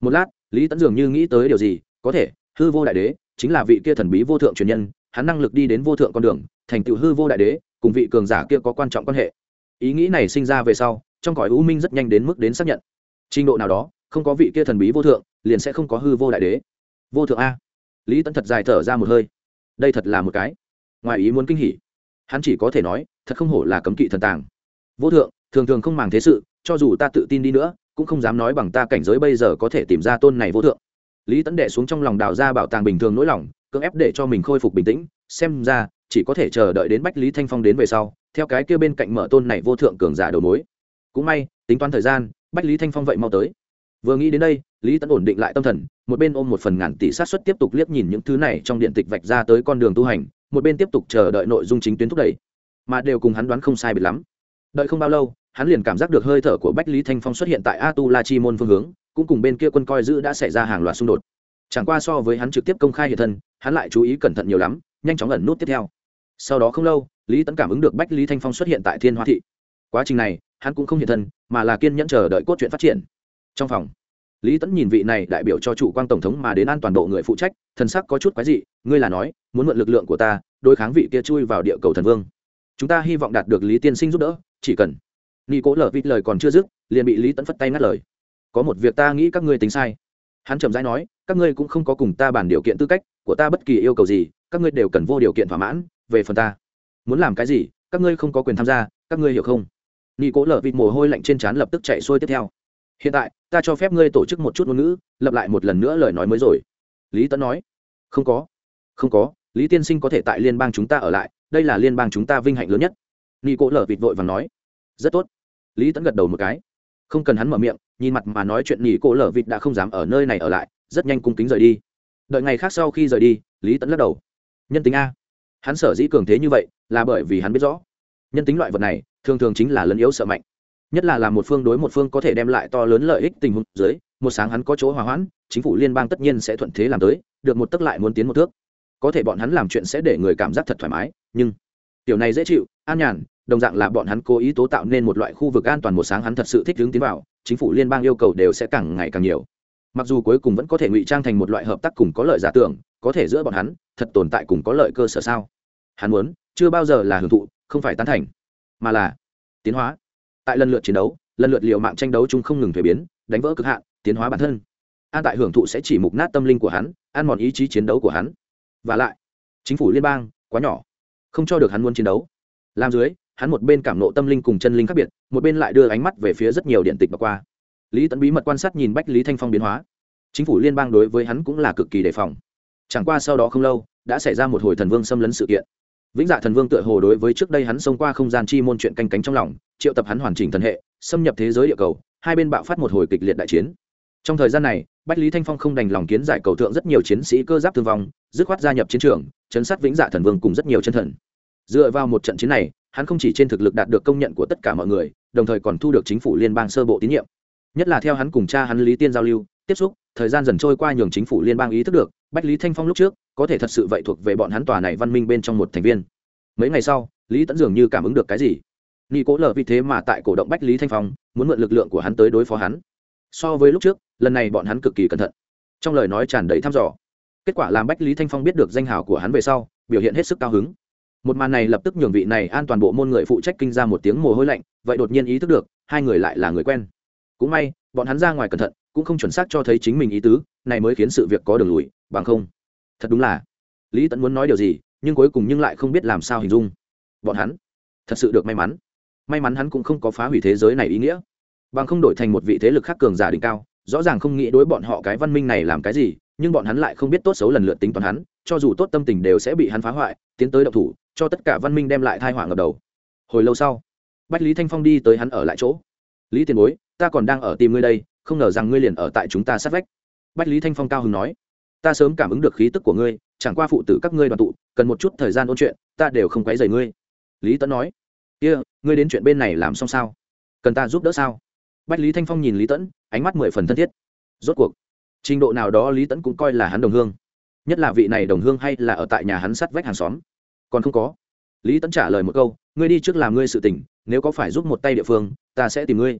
Một lát, lý tẫn dường như nghĩ tới điều gì, có thể, hư vô đại đế chính là vị kia thần bí vô thượng truyền nhân, hắn năng lực đi đến vô thượng con đường, thành tựu hư vô đại đế, cùng vị cường giả kia có quan trọng quan hệ. Ý nghĩ này sinh ra về sau, trong cõi u minh rất nhanh đến mức đến xác nhận. Trình độ nào đó, không có vị kia thần bí vô thượng, liền sẽ không có hư vô đại đế. Vô thượng a lý tẫn thật dài thở ra một hơi. Đây thật là một cái. Ngoài ý muốn kinh hỉ. Hắn chỉ có thể nói, thật không hổ là cấm kỵ thần tàng. Vô thượng, thường thường không màng thế sự, cho dù ta tự tin đi nữa, cũng không dám nói bằng ta cảnh giới bây giờ có thể tìm ra tôn này vô thượng. Lý tẫn đệ xuống trong lòng đào ra bảo tàng bình thường nỗi lòng, cưỡng ép để cho mình khôi phục bình tĩnh, xem ra, chỉ có thể chờ đợi đến bách lý thanh phong đến về sau, theo cái kia bên cạnh mở tôn này vô thượng cường giả đầu mối. Cũng may, tính toán thời gian, bách lý thanh phong vậy mau tới. Vừa nghĩ đến đây lý Tấn ổn định lại tâm thần, một bên ôm một phần ngàn tỷ sát xuất tiếp tục liếc nhìn những thứ này trong điện tịch vạch ra tới con đường tu hành, một bên tiếp tục chờ đợi nội dung chính tuyến thúc đẩy. Mà đều cùng hắn đoán không sai biệt lắm. Đợi không bao lâu, hắn liền cảm giác được hơi thở của bách lý thanh phong xuất hiện tại a tu la chi môn phương hướng, cũng cùng bên kia quân coi giữ đã xảy ra hàng loạt xung đột. Chẳng qua so với hắn trực tiếp công khai hiện thân, hắn lại chú ý cẩn thận nhiều lắm, nhanh chóng ẩn nút tiếp theo. Sau đó không lâu, lý tấn cảm ứng được bách lý thanh phong xuất hiện tại thiên hoa thị. Quá trình này, hắn cũng không hiện thân, mà là kiên nhẫn chờ đợi cốt truyện phát triển. Trong phòng lý Tẫn nhìn vị này đại biểu cho chủ quan tổng thống mà đến an toàn bộ người phụ trách, thần sắc có chút quái dị, ngươi là nói, muốn mượn lực lượng của ta, đối kháng vị kia chui vào địa cầu thần vương. Chúng ta hy vọng đạt được lý tiên sinh giúp đỡ, chỉ cần. Nghi cố lở vịt lời còn chưa dứt, liền bị lý tẫn phất tay ngắt lời. Có một việc ta nghĩ các ngươi tính sai. Hắn chậm rãi nói, các ngươi cũng không có cùng ta bàn điều kiện tư cách, của ta bất kỳ yêu cầu gì, các ngươi đều cần vô điều kiện thỏa mãn, về phần ta. Muốn làm cái gì, các ngươi không có quyền tham gia, các ngươi hiểu không? Nghi cố lở vịt mồ hôi lạnh trên trán lập tức chạy xuôi tiếp theo hiện tại, ta cho phép ngươi tổ chức một chút ngôn ngữ, lập lại một lần nữa lời nói mới rồi. Lý Tấn nói. Không có. Không có, lý tiên sinh có thể tại liên bang chúng ta ở lại, đây là liên bang chúng ta vinh hạnh lớn nhất. Nghi cỗ lở vịt vội và nói. Rất tốt. Lý Tấn gật đầu một cái. Không cần hắn mở miệng, nhìn mặt mà nói chuyện nghỉ cỗ lở vịt đã không dám ở nơi này ở lại, rất nhanh cung kính rời đi. Đợi ngày khác sau khi rời đi, lý Tấn lắc đầu. Nhân tính a. Hắn sở dĩ cường thế như vậy, là bởi vì hắn biết rõ. Nhân tính loại vật này, thường thường chính là lấn yếu sợ mạnh nhất là làm một phương đối một phương có thể đem lại to lớn lợi ích tình huống dưới, một sáng hắn có chỗ hòa hoãn, chính phủ liên bang tất nhiên sẽ thuận thế làm tới, được một tức lại muốn tiến một thước. Có thể bọn hắn làm chuyện sẽ để người cảm giác thật thoải mái, nhưng điều này dễ chịu, an nhàn, đồng dạng là bọn hắn cố ý tố tạo nên một loại khu vực an toàn một sáng hắn thật sự thích hướng tiến vào, chính phủ liên bang yêu cầu đều sẽ càng ngày càng nhiều. Mặc dù cuối cùng vẫn có thể ngụy trang thành một loại hợp tác cùng có lợi giả tưởng, có thể giữa bọn hắn, thật tồn tại cùng có lợi cơ sở sao? Hắn muốn, chưa bao giờ là hưởng thụ, không phải tán thành, mà là tiến hóa tại lần lượt chiến đấu, lần lượt liệu mạng tranh đấu chung không ngừng thuế biến, đánh vỡ cực hạn, tiến hóa bản thân. An tại hưởng thụ sẽ chỉ mục nát tâm linh của hắn ăn mòn ý chí chiến đấu của hắn. Và lại, chính phủ liên bang, quá nhỏ, không cho được hắn muốn chiến đấu. Làm dưới, hắn một bên cảm nộ tâm linh cùng chân linh khác biệt, một bên lại đưa ánh mắt về phía rất nhiều điện tịch và qua. Lý tẫn bí mật quan sát nhìn bách lý thanh phong biến hóa. Chính phủ liên bang đối với hắn cũng là cực kỳ đề phòng. Chẳng qua sau đó không lâu, đã xảy ra một hồi thần vương xâm lấn sự kiện vĩnh dạ thần vương tựa hồ đối với trước đây hắn xông qua không gian chi môn chuyện canh cánh trong lòng, triệu tập hắn hoàn chỉnh thần hệ, xâm nhập thế giới địa cầu, hai bên bạo phát một hồi kịch liệt đại chiến. Trong thời gian này, bách lý thanh phong không đành lòng kiến giải cầu thượng rất nhiều chiến sĩ cơ giáp thương vong, dứt khoát gia nhập chiến trường, chấn sát vĩnh dạ thần vương cùng rất nhiều chân thần. Dựa vào một trận chiến này, hắn không chỉ trên thực lực đạt được công nhận của tất cả mọi người, đồng thời còn thu được chính phủ liên bang sơ bộ tín nhiệm. Nhất là theo hắn cùng cha hắn lý tiên giao lưu, tiếp xúc, thời gian dần trôi qua nhường chính phủ liên bang ý thức được, bách lý thanh phong lúc trước có thể thật sự vậy thuộc về bọn hắn tòa này văn minh bên trong một thành viên. Mấy ngày sau, lý tẫn dường như cảm ứng được cái gì? Nghi cố lờ vì thế mà tại cổ động bách lý thanh phong, muốn mượn lực lượng của hắn tới đối phó hắn. So với lúc trước, lần này bọn hắn cực kỳ cẩn thận. Trong lời nói tràn đầy thăm dò. Kết quả làm bách lý thanh phong biết được danh hào của hắn về sau, biểu hiện hết sức cao hứng. Một màn này lập tức nhường vị này an toàn bộ môn người phụ trách kinh ra một tiếng mồ hôi lạnh, vậy đột nhiên ý thức được, hai người lại là người quen. Cũng may, bọn hắn ra ngoài cẩn thận, cũng không chuẩn xác cho thấy chính mình ý tứ, này mới khiến sự việc có đường lùi, bằng không thật đúng là. Lý tẫn muốn nói điều gì, nhưng cuối cùng nhưng lại không biết làm sao hình dung. Bọn hắn, thật sự được may mắn. May mắn hắn cũng không có phá hủy thế giới này ý nghĩa. Bằng không đổi thành một vị thế lực khác cường giả đỉnh cao, rõ ràng không nghĩ đối bọn họ cái văn minh này làm cái gì, nhưng bọn hắn lại không biết tốt xấu lần lượt tính toán hắn, cho dù tốt tâm tình đều sẽ bị hắn phá hoại, tiến tới động thủ, cho tất cả văn minh đem lại thai họa ngập đầu. Hồi lâu sau, bách lý thanh phong đi tới hắn ở lại chỗ. Lý tiền bối, ta còn đang ở tìm ngươi đây, không ngờ rằng ngươi liền ở tại chúng ta sát vách. Bách lý thanh phong cao hứng nói ta sớm cảm ứng được khí tức của ngươi chẳng qua phụ tử các ngươi đoàn tụ cần một chút thời gian ôn chuyện ta đều không quấy rầy ngươi. Lý tẫn nói. Kia、yeah, ngươi đến chuyện bên này làm xong sao? Cần ta giúp đỡ sao? Bách lý thanh phong nhìn lý tẫn ánh mắt mười phần thân thiết. Rốt cuộc trình độ nào đó lý tẫn cũng coi là hắn đồng hương. Nhất là vị này đồng hương hay là ở tại nhà hắn sắt vách hàng xóm. Còn không có. Lý tẫn trả lời một câu ngươi đi trước làm ngươi sự tỉnh nếu có phải giúp một tay địa phương ta sẽ tìm ngươi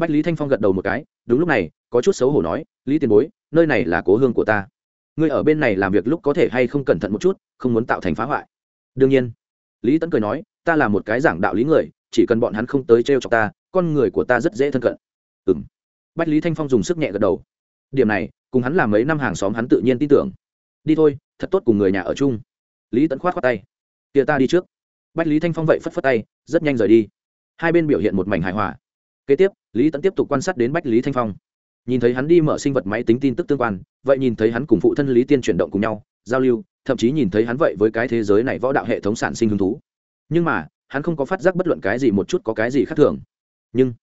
bách lý thanh phong gật đầu một cái, đúng lúc này, có chút xấu hổ nói, lý tiền bối, nơi này là cố hương của ta. Ngươi ở bên này làm việc lúc có thể hay không cẩn thận một chút, không muốn tạo thành phá hoại. Đương nhiên. Lý Tấn cười nói, ta là một cái giảng đạo lý người, chỉ cần bọn hắn không tới t r e o cho ta, con người của ta rất dễ thân cận. Ừ m bách lý thanh phong dùng sức nhẹ gật đầu. Điểm này, cùng hắn làm mấy năm hàng xóm hắn tự nhiên tin tưởng. Đi thôi, thật tốt cùng người nhà ở chung. Lý Tấn khoát khoát tay. Tia ta đi trước. Bách lý thanh phong vậy phất phất tay, rất nhanh rời đi. Hai bên biểu hiện một mảnh hài hòa kế tiếp, lý tẫn tiếp tục quan sát đến bách lý thanh phong. Nhìn thấy hắn đi mở sinh vật máy tính tin tức tương quan, vậy nhìn thấy hắn cùng phụ thân lý tiên chuyển động cùng nhau, giao lưu, thậm chí nhìn thấy hắn vậy với cái thế giới này võ đạo hệ thống sản sinh hứng thú. Nhưng mà, hắn không có phát giác bất luận cái gì một chút có cái gì khác thường. Nhưng,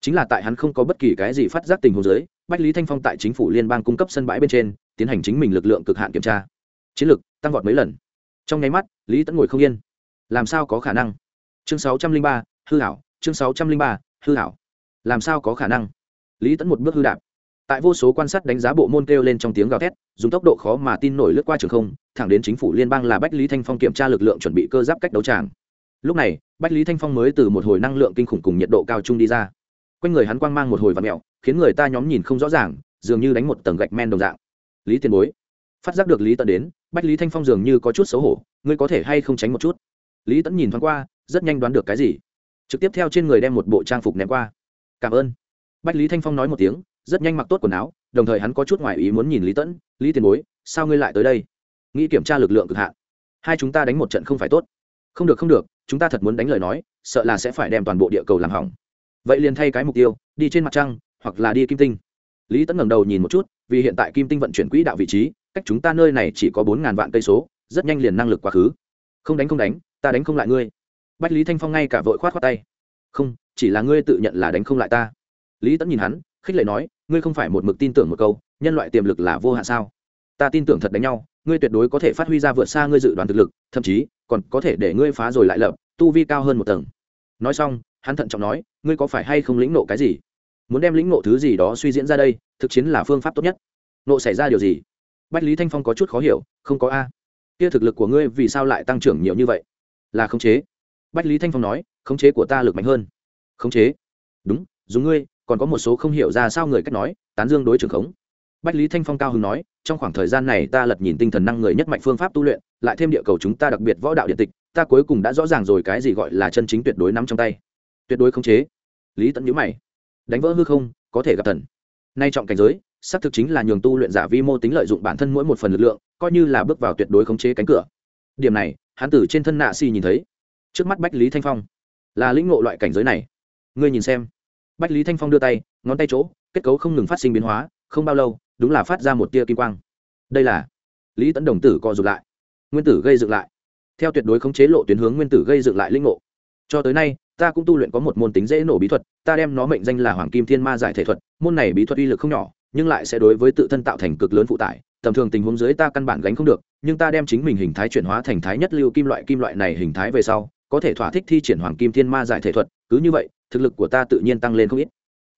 chính là tại hắn không có bất kỳ cái gì phát giác tình huống giới bách lý thanh phong tại chính phủ liên bang cung cấp sân bãi bên trên, tiến hành chính mình lực lượng cực hạn kiểm tra. Chiến lực tăng vọt mấy lần. Trong nháy mắt, lý tẫn ngồi không yên. Làm sao có khả năng? Chương sáu trăm linh ba, hư hảo, chương sáu trăm linh ba, hư hảo làm sao có khả năng? Lý tẫn một bước hư đạp. Tại vô số quan sát đánh giá bộ môn kêu lên trong tiếng gào thét, dùng tốc độ khó mà tin nổi lướt qua trường không, thẳng đến chính phủ liên bang là bách lý thanh phong kiểm tra lực lượng chuẩn bị cơ giáp cách đấu tràng. Lúc này, bách lý thanh phong mới từ một hồi năng lượng kinh khủng cùng nhiệt độ cao chung đi ra. Quanh người hắn quang mang một hồi và mẹo khiến người ta nhóm nhìn không rõ ràng, dường như đánh một tầng gạch men đồng dạng. Lý tiền bối, phát giác được lý tận đến, bách lý thanh phong dường như có chút xấu hổ, ngươi có thể hay không tránh một chút? Lý tẫn nhìn thoáng qua, rất nhanh đoán được cái gì. Trực tiếp theo trên người đem một bộ trang phục ném qua cảm ơn. Bách lý thanh phong nói một tiếng, rất nhanh mặc tốt quần áo, đồng thời hắn có chút ngoài ý muốn nhìn lý tẫn, lý tiền bối, sao ngươi lại tới đây? Nghĩ kiểm tra lực lượng cực hạn. Hai chúng ta đánh một trận không phải tốt. Không được không được, chúng ta thật muốn đánh lời nói, sợ là sẽ phải đem toàn bộ địa cầu làm hỏng. Vậy liền thay cái mục tiêu, đi trên mặt trăng, hoặc là đi kim tinh. Lý tẫn ngẩng đầu nhìn một chút, vì hiện tại kim tinh vận chuyển quỹ đạo vị trí, cách chúng ta nơi này chỉ có bốn ngàn vạn cây số, rất nhanh liền năng lực quá khứ. Không đánh không đánh, ta đánh không lại ngươi. Bách lý thanh phong ngay cả vội khoát khoát tay không, chỉ là ngươi tự nhận là đánh không lại ta. Lý tẫn nhìn hắn, khích lệ nói, ngươi không phải một mực tin tưởng một câu, nhân loại tiềm lực là vô hạn sao? Ta tin tưởng thật đánh nhau, ngươi tuyệt đối có thể phát huy ra vượt xa ngươi dự đoán thực lực, thậm chí, còn có thể để ngươi phá rồi lại lập, tu vi cao hơn một tầng. Nói xong, hắn thận trọng nói, ngươi có phải hay không lĩnh nộ cái gì? Muốn đem lĩnh nộ thứ gì đó suy diễn ra đây, thực chiến là phương pháp tốt nhất. Nộ xảy ra điều gì? Bách lý thanh phong có chút khó hiểu, không có a. Kia thực lực của ngươi vì sao lại tăng trưởng nhiều như vậy? Là khống chế. Bách lý thanh phong nói khống chế của ta lực mạnh hơn. Khống chế? Đúng dùng ngươi, còn có một số không hiểu ra sao người cách nói, tán dương đối trưởng khống. Bách lý thanh phong cao hứng nói, trong khoảng thời gian này ta lật nhìn tinh thần năng người nhất mạnh phương pháp tu luyện, lại thêm địa cầu chúng ta đặc biệt võ đạo điện tịch, ta cuối cùng đã rõ ràng rồi cái gì gọi là chân chính tuyệt đối nắm trong tay. Tuyệt đối khống chế. Lý tẫn nhữ mày. Đánh vỡ hư không, có thể gặp thần. Nay trọng cảnh giới, xác thực chính là nhường tu luyện giả vi mô tính lợi dụng bản thân mỗi một phần lực lượng, coi như là bước vào tuyệt đối khống chế cánh cửa. Điểm này, hắn tử trên thân nạ xì nhìn thấy. Trước mắt bách lý thanh phong là lĩnh ngộ loại cảnh giới này. Ngươi nhìn xem. Bách lý thanh phong đưa tay, ngón tay chỗ, kết cấu không ngừng phát sinh biến hóa, không bao lâu, đúng là phát ra một tia kim quang. Đây là lý tấn đồng tử co rụt lại. Nguyên tử gây dựng lại. Theo tuyệt đối khống chế lộ tuyến hướng nguyên tử gây dựng lại linh ngộ. Cho tới nay, ta cũng tu luyện có một môn tính dễ nổ bí thuật, ta đem nó mệnh danh là hoàng kim thiên ma giải thể thuật. Môn này bí thuật uy lực không nhỏ, nhưng lại sẽ đối với tự thân tạo thành cực lớn phụ tải. Tầm thường tình huống dưới ta căn bản gánh không được, nhưng ta đem chính mình hình thái chuyển hóa thành thái nhất lưu kim loại kim loại này hình thái về sau có thể thỏa thích thi triển hoàng kim thiên ma giải thể thuật, cứ như vậy, thực lực của ta tự nhiên tăng lên không ít.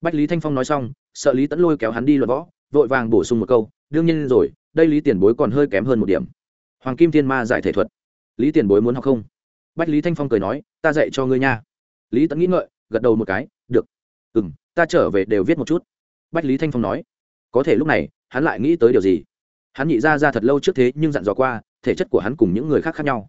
Bách lý thanh phong nói xong, sợ lý tẫn lôi kéo hắn đi luận võ, vội vàng bổ sung một câu, đương nhiên rồi, đây lý tiền bối còn hơi kém hơn một điểm. Hoàng kim thiên ma giải thể thuật. Lý tiền bối muốn học không? Bách lý thanh phong cười nói, ta dạy cho ngươi nha. Lý tẫn nghĩ ngợi, gật đầu một cái, được. Ừ m ta trở về đều viết một chút. Bách lý thanh phong nói, có thể lúc này, hắn lại nghĩ tới điều gì? Hắn nhị ra ra thật lâu trước thế nhưng dặn dò qua, thể chất của hắn cùng những người khác khác nhau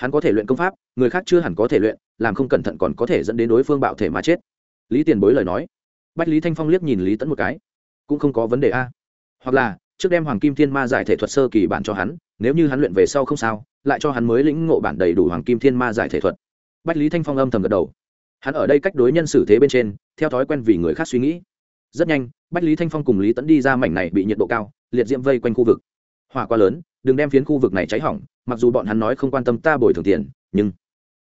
hắn có thể luyện công pháp, người khác chưa hẳn có thể luyện, làm không cẩn thận còn có thể dẫn đến đối phương bạo thể mà chết. Lý tiền bối lời nói. Bách lý thanh phong liếc nhìn lý tẫn một cái. Cũng không có vấn đề a. Hoặc là, trước đem hoàng kim thiên ma giải thể thuật sơ kỳ bản cho hắn, nếu như hắn luyện về sau không sao, lại cho hắn mới lĩnh ngộ bản đầy đủ hoàng kim thiên ma giải thể thuật. Bách lý thanh phong âm thầm gật đầu. Hắn ở đây cách đối nhân xử thế bên trên, theo thói quen vì người khác suy nghĩ. Rất nhanh, bách lý thanh phong cùng lý tẫn đi ra mảnh này bị nhiệt độ cao, liệt diễm vây quanh khu vực hỏa quá lớn, đừng đem phiến khu vực này cháy hỏng, mặc dù bọn hắn nói không quan tâm ta bồi thường tiền, nhưng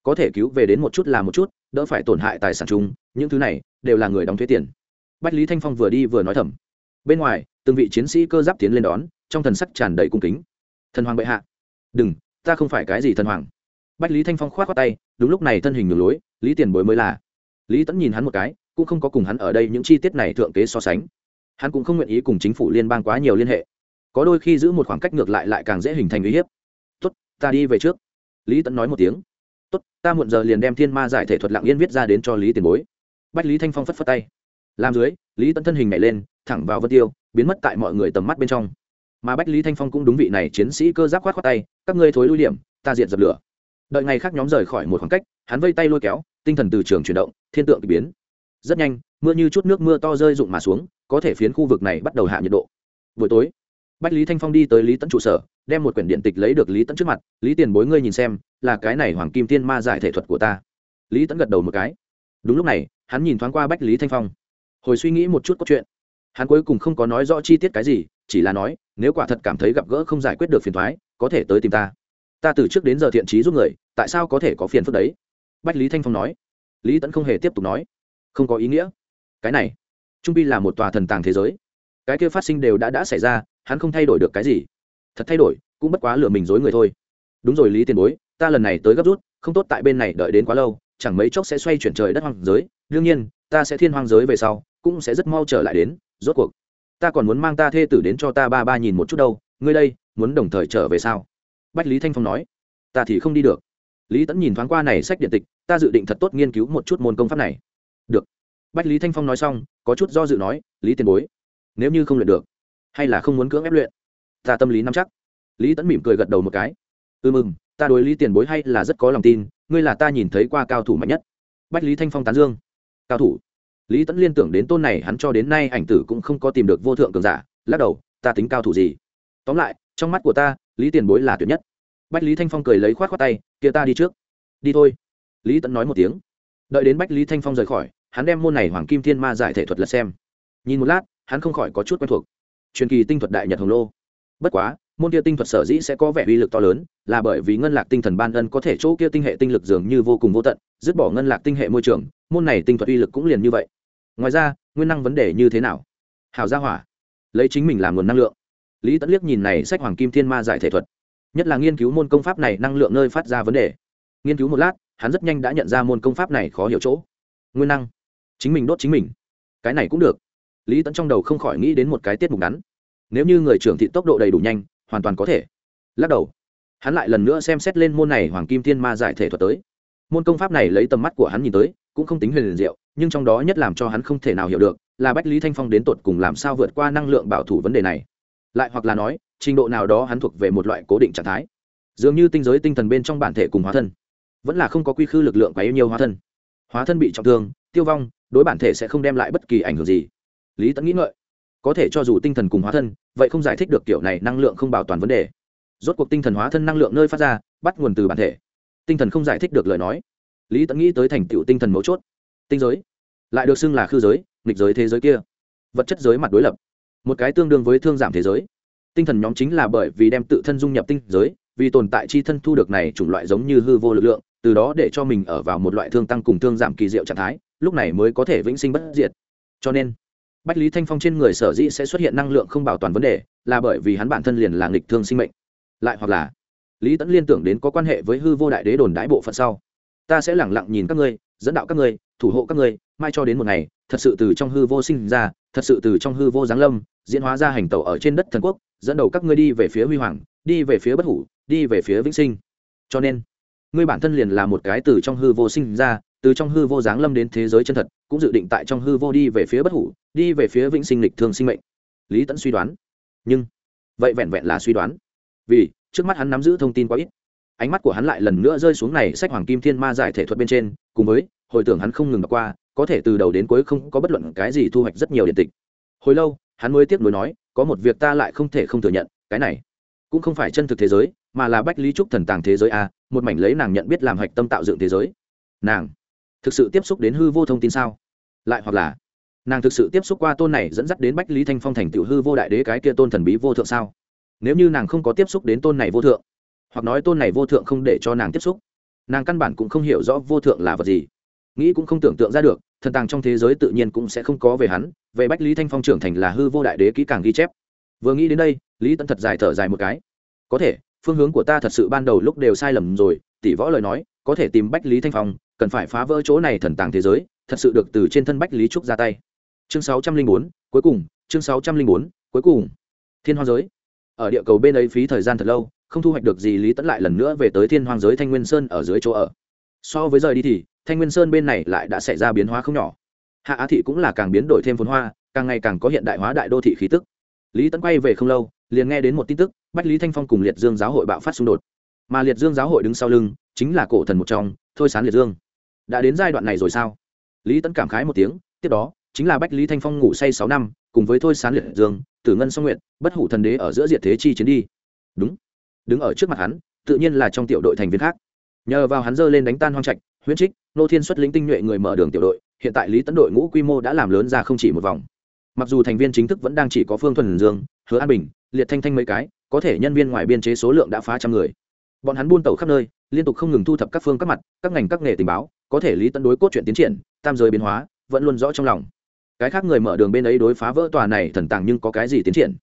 có thể cứu về đến một chút là một chút, đỡ phải tổn hại tài sản chung, những thứ này đều là người đóng thuế tiền. Bách lý thanh phong vừa đi vừa nói thầm. Bên ngoài, từng vị chiến sĩ cơ giáp tiến lên đón, trong thần sắc tràn đầy cung kính. Thần hoàng bệ hạ. Đừng, ta không phải cái gì thần hoàng. Bách lý thanh phong k h o á t khoác tay, đúng lúc này thân hình ngược lối, lý tiền bối mới là. Lý tẫn nhìn hắn một cái, cũng không có cùng hắn ở đây những chi tiết này thượng kế so sánh. Hắn cũng không nguyện ý cùng chính phủ liên bang quá nhiều liên hệ có đôi khi giữ một khoảng cách ngược lại lại càng dễ hình thành uy hiếp. Tốt, ta đi về trước. Lý tẫn nói một tiếng. Tốt, ta muộn giờ liền đem thiên ma giải thể thuật lặng yên viết ra đến cho lý tiền bối. Bách lý thanh phong phất phất tay. Làm dưới, lý tẫn thân hình nhảy lên, thẳng vào vân tiêu, biến mất tại mọi người tầm mắt bên trong. Mà bách lý thanh phong cũng đúng vị này chiến sĩ cơ giáp khoát khoát tay, các ngươi thối lui điểm, ta diện dập lửa. Đợi ngày khác nhóm rời khỏi một khoảng cách, hắn vây tay lôi kéo, tinh thần từ trường chuyển động, thiên tượng k ỳ biến. Rất nhanh, mưa như chút nước mưa to rơi rụng mà xuống, có thể phiến khu vực này bắt đầu hạ nhiệt độ. Buổi tối bách lý thanh phong đi tới lý tẫn trụ sở, đem một quyển điện tịch lấy được lý tẫn trước mặt. Lý tiền bối ngươi nhìn xem, là cái này hoàng kim tiên ma giải thể thuật của ta. Lý tẫn gật đầu một cái. Đúng lúc này, hắn nhìn thoáng qua bách lý thanh phong. Hồi suy nghĩ một chút cốt truyện hắn cuối cùng không có nói rõ chi tiết cái gì, chỉ là nói, nếu quả thật cảm thấy gặp gỡ không giải quyết được phiền thoái có thể tới tìm ta. Ta từ trước đến giờ thiện trí giúp người, tại sao có thể có phiền phức đấy? Bách lý thanh phong nói. Lý tẫn không hề tiếp tục nói. Không có ý nghĩa. Cái này, trung pi là một tòa thần tàng thế giới. Cái kia phát sinh đều đã đã xảy ra hắn không thay đổi được cái gì. Thật thay đổi, cũng bất quá lừa mình dối người thôi. Đúng rồi lý tiền bối, ta lần này tới gấp rút, không tốt tại bên này đợi đến quá lâu, chẳng mấy chốc sẽ xoay chuyển trời đất hoang giới. Đương nhiên, ta sẽ thiên hoang giới về sau, cũng sẽ rất mau trở lại đến, rốt cuộc. Ta còn muốn mang ta thê tử đến cho ta ba ba nhìn một chút đâu, ngươi đây, muốn đồng thời trở về sao? Bách lý thanh phong nói. Ta thì không đi được. Lý tẫn nhìn thoáng qua này sách điện tịch, ta dự định thật tốt nghiên cứu một chút môn công pháp này. Được. Bách lý thanh phong nói xong, có chút do dự nói, lý tiền bối, nếu như không luyện được hay là không muốn cưỡng ép luyện? Ta tâm lý nắm chắc. Lý tẫn mỉm cười gật đầu một cái. Ư ừ mừng ta đối lý tiền bối hay là rất có lòng tin, ngươi là ta nhìn thấy qua cao thủ mạnh nhất. Bách lý thanh phong tán dương. Cao thủ. Lý tẫn liên tưởng đến tôn này, hắn cho đến nay ảnh tử cũng không có tìm được vô thượng cường giả. Lắc đầu, ta tính cao thủ gì? Tóm lại, trong mắt của ta, lý tiền bối là tuyệt nhất. Bách lý thanh phong cười lấy khoát khoát tay, kia ta đi trước. Đi thôi. Lý tẫn nói một tiếng. Đợi đến bách lý thanh phong rời khỏi, hắn đem môn này hoàng kim thiên ma giải thể thuật lật xem. Nhìn một lát, hắn không khỏi có chút quen thuộc truyền kỳ tinh thuật đại nhật hồng lô. Bất quá, môn kia tinh thuật sở dĩ sẽ có vẻ uy lực to lớn, là bởi vì ngân lạc tinh thần ban ân có thể chỗ kia tinh hệ tinh lực dường như vô cùng vô tận, dứt bỏ ngân lạc tinh hệ môi trường, môn này tinh thuật uy lực cũng liền như vậy. Ngoài ra, nguyên năng vấn đề như thế nào? Hào gia hỏa, lấy chính mình làm nguồn năng lượng. Lý tẫn liếc nhìn này sách hoàng kim thiên ma giải thể thuật. Nhất là nghiên cứu môn công pháp này năng lượng nơi phát ra vấn đề. Nghiên cứu một lát, hắn rất nhanh đã nhận ra môn công pháp này khó hiểu chỗ. Nguyên năng. Chính mình đốt chính mình. Cái này cũng được lý tẫn trong đầu không khỏi nghĩ đến một cái tiết mục ngắn. Nếu như người trưởng thị tốc độ đầy đủ nhanh, hoàn toàn có thể. Lắc đầu. Hắn lại lần nữa xem xét lên môn này hoàng kim thiên ma giải thể thuật tới. Môn công pháp này lấy tầm mắt của hắn nhìn tới, cũng không tính huyền liền diệu, nhưng trong đó nhất làm cho hắn không thể nào hiểu được là bách lý thanh phong đến tột cùng làm sao vượt qua năng lượng bảo thủ vấn đề này. Lại hoặc là nói, trình độ nào đó hắn thuộc về một loại cố định trạng thái. Dường như tinh giới tinh thần bên trong bản thể cùng hóa thân. Vẫn là không có quy khư lực lượng quá yêu nhiều hóa thân. Hóa thân bị trọng thương, tiêu vong, đối bản thể sẽ không đem lại bất kỳ ảnh hưởng gì lý tẫn nghĩ ngợi. Có thể cho dù tinh thần cùng hóa thân, vậy không giải thích được kiểu này năng lượng không bảo toàn vấn đề. Rốt cuộc tinh thần hóa thân năng lượng nơi phát ra, bắt nguồn từ bản thể. Tinh thần không giải thích được lời nói. Lý tẫn nghĩ tới thành tựu tinh thần mấu chốt. Tinh giới. Lại được xưng là khư giới, nghịch giới thế giới kia. Vật chất giới mặt đối lập. Một cái tương đương với thương giảm thế giới. Tinh thần nhóm chính là bởi vì đem tự thân dung nhập tinh giới, vì tồn tại chi thân thu được này chủng loại giống như hư vô lực lượng, từ đó để cho mình ở vào một loại thương tăng cùng thương giảm kỳ diệu trạng thái, lúc này mới có thể vĩnh sinh bất diệt. Cho nên bách lý thanh phong trên người sở dĩ sẽ xuất hiện năng lượng không bảo toàn vấn đề là bởi vì hắn bản thân liền là nghịch thương sinh mệnh. Lại hoặc là, lý tẫn liên tưởng đến có quan hệ với hư vô đại đế đồn đái bộ phận sau. Ta sẽ lẳng lặng nhìn các ngươi, dẫn đạo các ngươi, thủ hộ các ngươi, mai cho đến một ngày, thật sự từ trong hư vô sinh ra, thật sự từ trong hư vô giáng lâm, diễn hóa ra hành tẩu ở trên đất thần quốc, dẫn đầu các ngươi đi về phía huy hoàng, đi về phía bất hủ, đi về phía vĩnh sinh. Cho nên, ngươi bản thân liền là một cái từ trong hư vô sinh ra từ trong hư vô giáng lâm đến thế giới chân thật, cũng dự định tại trong hư vô đi về phía bất hủ, đi về phía vĩnh sinh lịch thương sinh mệnh. Lý tẫn suy đoán. Nhưng, vậy vẹn vẹn là suy đoán. Vì, trước mắt hắn nắm giữ thông tin quá ít. Ánh mắt của hắn lại lần nữa rơi xuống này sách hoàng kim thiên ma giải thể thuật bên trên, cùng với, hồi tưởng hắn không ngừng đọc qua, có thể từ đầu đến cuối không có bất luận cái gì thu hoạch rất nhiều điện tịch. Hồi lâu, hắn mới tiếp nối nói, có một việc ta lại không thể không thừa nhận, cái này, cũng không phải chân thực thế giới, mà là bách lý trúc thần tàng thế giới a, một mảnh lấy nàng nhận biết làm hạch tâm tạo dựng thế giới. Nàng thực sự tiếp xúc đến hư vô thông tin sao? Lại hoặc là, nàng thực sự tiếp xúc qua tôn này dẫn dắt đến bách lý thanh phong thành tiểu hư vô đại đế cái kia tôn thần bí vô thượng sao? Nếu như nàng không có tiếp xúc đến tôn này vô thượng, hoặc nói tôn này vô thượng không để cho nàng tiếp xúc, nàng căn bản cũng không hiểu rõ vô thượng là vật gì. Nghĩ cũng không tưởng tượng ra được, thần tàng trong thế giới tự nhiên cũng sẽ không có về hắn, về bách lý thanh phong trưởng thành là hư vô đại đế kỹ càng ghi chép. Vừa nghĩ đến đây, lý tẫn thật dài thở dài một cái. Có thể, phương hướng của ta thật sự ban đầu lúc đều sai lầm rồi, tỷ võ lời nói, có thể tìm bách lý thanh phong cần phải phá vỡ chỗ này thần tàng thế giới, thật sự được từ trên thân bách lý trúc ra tay. Chương sáu trăm linh bốn, cuối cùng, chương sáu trăm linh bốn, cuối cùng. Thiên hoa giới. Ở địa cầu bên ấy phí thời gian thật lâu, không thu hoạch được gì lý tẫn lại lần nữa về tới thiên hoang giới thanh nguyên sơn ở dưới chỗ ở. So với rời đi thì, thanh nguyên sơn bên này lại đã xảy ra biến hóa không nhỏ. Hạ á thị cũng là càng biến đổi thêm phồn hoa, càng ngày càng có hiện đại hóa đại đô thị khí tức. Lý tẫn quay về không lâu, liền nghe đến một tin tức, bách lý thanh phong cùng liệt dương giáo hội bạo phát xung đột. Mà liệt dương giáo hội đứng sau lưng, chính là cổ thần một trong, thôi sán liệt dương đã đến giai đoạn này rồi sao? Lý Tấn cảm khái một tiếng, tiếp đó, chính là bách lý thanh phong ngủ say sáu năm, cùng với thôi sán liệt dương, tử ngân song nguyện bất hủ thần đế ở giữa diệt thế chi chiến đi. Đúng. Đứng ở trước mặt hắn, tự nhiên là trong tiểu đội thành viên khác. Nhờ vào hắn dơ lên đánh tan hoang trạch, huyễn trích, nô thiên xuất lĩnh tinh nhuệ người mở đường tiểu đội, hiện tại lý tấn đội ngũ quy mô đã làm lớn ra không chỉ một vòng. Mặc dù thành viên chính thức vẫn đang chỉ có phương thuần dương, hứa an bình, liệt thanh thanh mấy cái, có thể nhân viên ngoài biên chế số lượng đã phá trăm người. Bọn hắn buôn tàu khắp nơi, liên tục không ngừng thu thập các phương các mặt, các ngành các nghề tình báo có thể lý tấn đối cốt chuyện tiến triển, tam giới biến hóa, vẫn luôn rõ trong lòng. Cái khác người mở đường bên ấy đối phá vỡ tòa này thần tàng nhưng có cái gì tiến triển?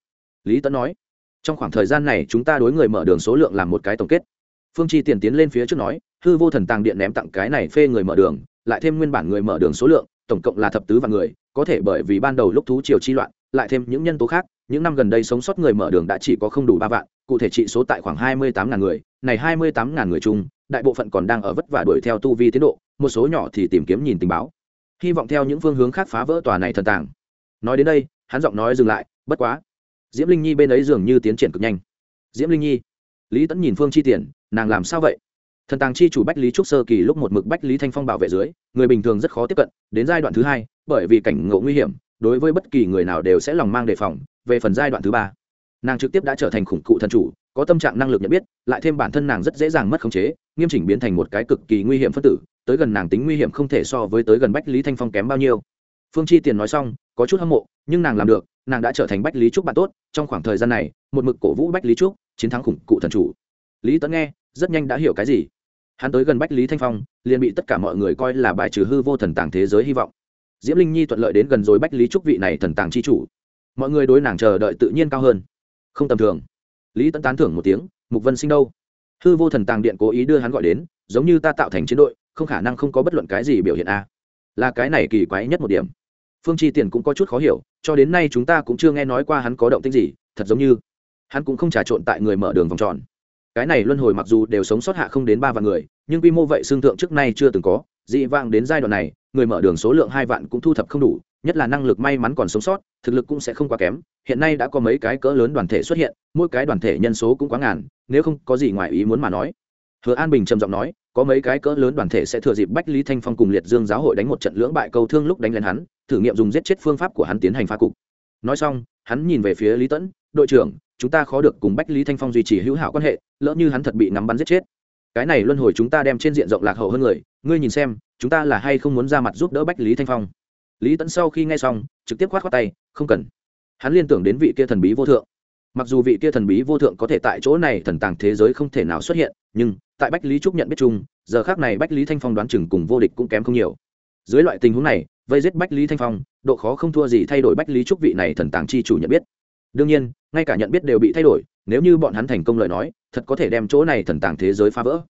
Lý tấn nói, trong khoảng thời gian này chúng ta đối người mở đường số lượng làm một cái tổng kết. Phương chi tiền tiến lên phía trước nói, hư vô thần tàng điện ném tặng cái này phê người mở đường, lại thêm nguyên bản người mở đường số lượng, tổng cộng là thập tứ vạn người, có thể bởi vì ban đầu lúc thú triều chi loạn, lại thêm những nhân tố khác, những năm gần đây sống sót người mở đường đã chỉ có không đủ ba vạn, cụ thể trị số tại khoảng hai mươi tám ngàn người, này hai mươi tám ngàn người chung đại bộ phận còn đang ở vất vả đuổi theo tu vi tiến độ, một số nhỏ thì tìm kiếm nhìn tình báo. Hy vọng theo những phương hướng khác phá vỡ tòa này thần tàng. Nói đến đây, hắn giọng nói dừng lại, bất quá. Diễm linh nhi bên ấy dường như tiến triển cực nhanh. Diễm linh nhi, lý tẫn nhìn phương chi tiền, nàng làm sao vậy? Thần tàng chi chủ bách lý trúc sơ kỳ lúc một mực bách lý thanh phong bảo vệ dưới, người bình thường rất khó tiếp cận, đến giai đoạn thứ hai, bởi vì cảnh ngộ nguy hiểm, đối với bất kỳ người nào đều sẽ lòng mang đề phòng, về phần giai đoạn thứ ba, nàng trực tiếp đã trở thành khủng cụ thần chủ có tâm trạng năng lực nhận biết, lại thêm bản thân nàng rất dễ dàng mất khống chế, nghiêm chỉnh biến thành một cái cực kỳ nguy hiểm phân tử, tới gần nàng tính nguy hiểm không thể so với tới gần bách lý thanh phong kém bao nhiêu. Phương chi tiền nói xong, có chút hâm mộ, nhưng nàng làm được, nàng đã trở thành bách lý trúc bạn tốt, trong khoảng thời gian này, một mực cổ vũ bách lý trúc, chiến thắng khủng cụ thần chủ. Lý tấn nghe, rất nhanh đã hiểu cái gì. Hắn tới gần bách lý thanh phong, liền bị tất cả mọi người coi là bài trừ hư vô thần tàng thế giới hy vọng. Diễm linh nhi thuận lợi đến gần rồi bách lý trúc vị này thần tàng c h i chủ. Mọi người đối nàng chờ đợi tự nhiên cao hơn. Không tầm thường lý tẫn tán thưởng một tiếng, mục vân sinh đâu? Hư vô thần tàng điện cố ý đưa hắn gọi đến, giống như ta tạo thành chiến đội, không khả năng không có bất luận cái gì biểu hiện a. Là cái này kỳ quái nhất một điểm. Phương chi tiền cũng có chút khó hiểu, cho đến nay chúng ta cũng chưa nghe nói qua hắn có động tích gì, thật giống như hắn cũng không trà trộn tại người mở đường vòng tròn. Cái này luân hồi mặc dù đều sống sót hạ không đến ba vạn người, nhưng quy mô vậy xương thượng trước nay chưa từng có, dị vang đến giai đoạn này, người mở đường số lượng hai vạn cũng thu thập không đủ nhất là năng lực may mắn còn sống sót, thực lực cũng sẽ không quá kém. Hiện nay đã có mấy cái cỡ lớn đoàn thể xuất hiện, mỗi cái đoàn thể nhân số cũng quá ngàn, nếu không có gì ngoài ý muốn mà nói. Hứa an bình trầm giọng nói, có mấy cái cỡ lớn đoàn thể sẽ thừa dịp bách lý thanh phong cùng liệt dương giáo hội đánh một trận lưỡng bại câu thương lúc đánh lên hắn, thử nghiệm dùng giết chết phương pháp của hắn tiến hành phá cục. Nói xong, hắn nhìn về phía lý tẫn, đội trưởng, chúng ta khó được cùng bách lý thanh phong duy trì hữu hảo quan hệ, lỡ như hắn thật bị nắm bắn giết chết. Cái này luân hồi chúng ta đem trên diện rộng lạc hậu hơn người, ngươi nhìn xem, chúng ta là hay không muốn ra mặt giúp đỡ bách lý thanh phong? Lý tẫn sau khi nghe xong, trực tiếp khoát khoát tay, không cần. Hắn liên tưởng đến vị kia thần bí vô thượng. Mặc dù vị kia thần bí vô thượng có thể tại chỗ này thần tàng thế giới không thể nào xuất hiện, nhưng tại bách lý trúc nhận biết chung, giờ khác này bách lý thanh phong đoán chừng cùng vô địch cũng kém không nhiều. Dưới loại tình huống này, vây giết bách lý thanh phong, độ khó không thua gì thay đổi bách lý trúc vị này thần tàng chi chủ nhận biết. Đương nhiên, ngay cả nhận biết đều bị thay đổi, nếu như bọn hắn thành công lời nói, thật có thể đem chỗ này thần tàng thế giới phá vỡ.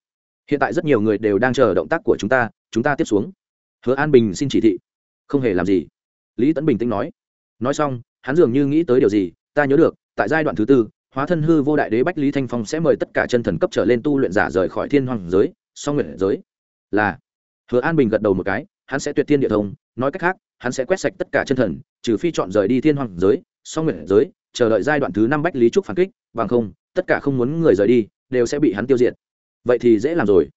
Hiện tại rất nhiều người đều đang chờ động tác của chúng ta chúng ta tiếp xuống. Hứa an bình xin chỉ thị không hề làm gì. Lý tấn bình tĩnh nói. Nói xong, hắn dường như nghĩ tới điều gì, ta nhớ được, tại giai đoạn thứ tư, hóa thân hư vô đại đế bách lý thanh phong sẽ mời tất cả chân thần cấp trở lên tu luyện giả rời khỏi thiên hoàng giới, song nguyện giới. Là, hứa an bình gật đầu một cái, hắn sẽ tuyệt thiên địa thông, nói cách khác, hắn sẽ quét sạch tất cả chân thần, trừ phi chọn rời đi thiên hoàng giới, song nguyện giới, chờ đợi giai đoạn thứ năm bách lý trúc phản kích, bằng không, tất cả không muốn người rời đi, đều sẽ bị hắn tiêu diệt. Vậy thì dễ làm rồi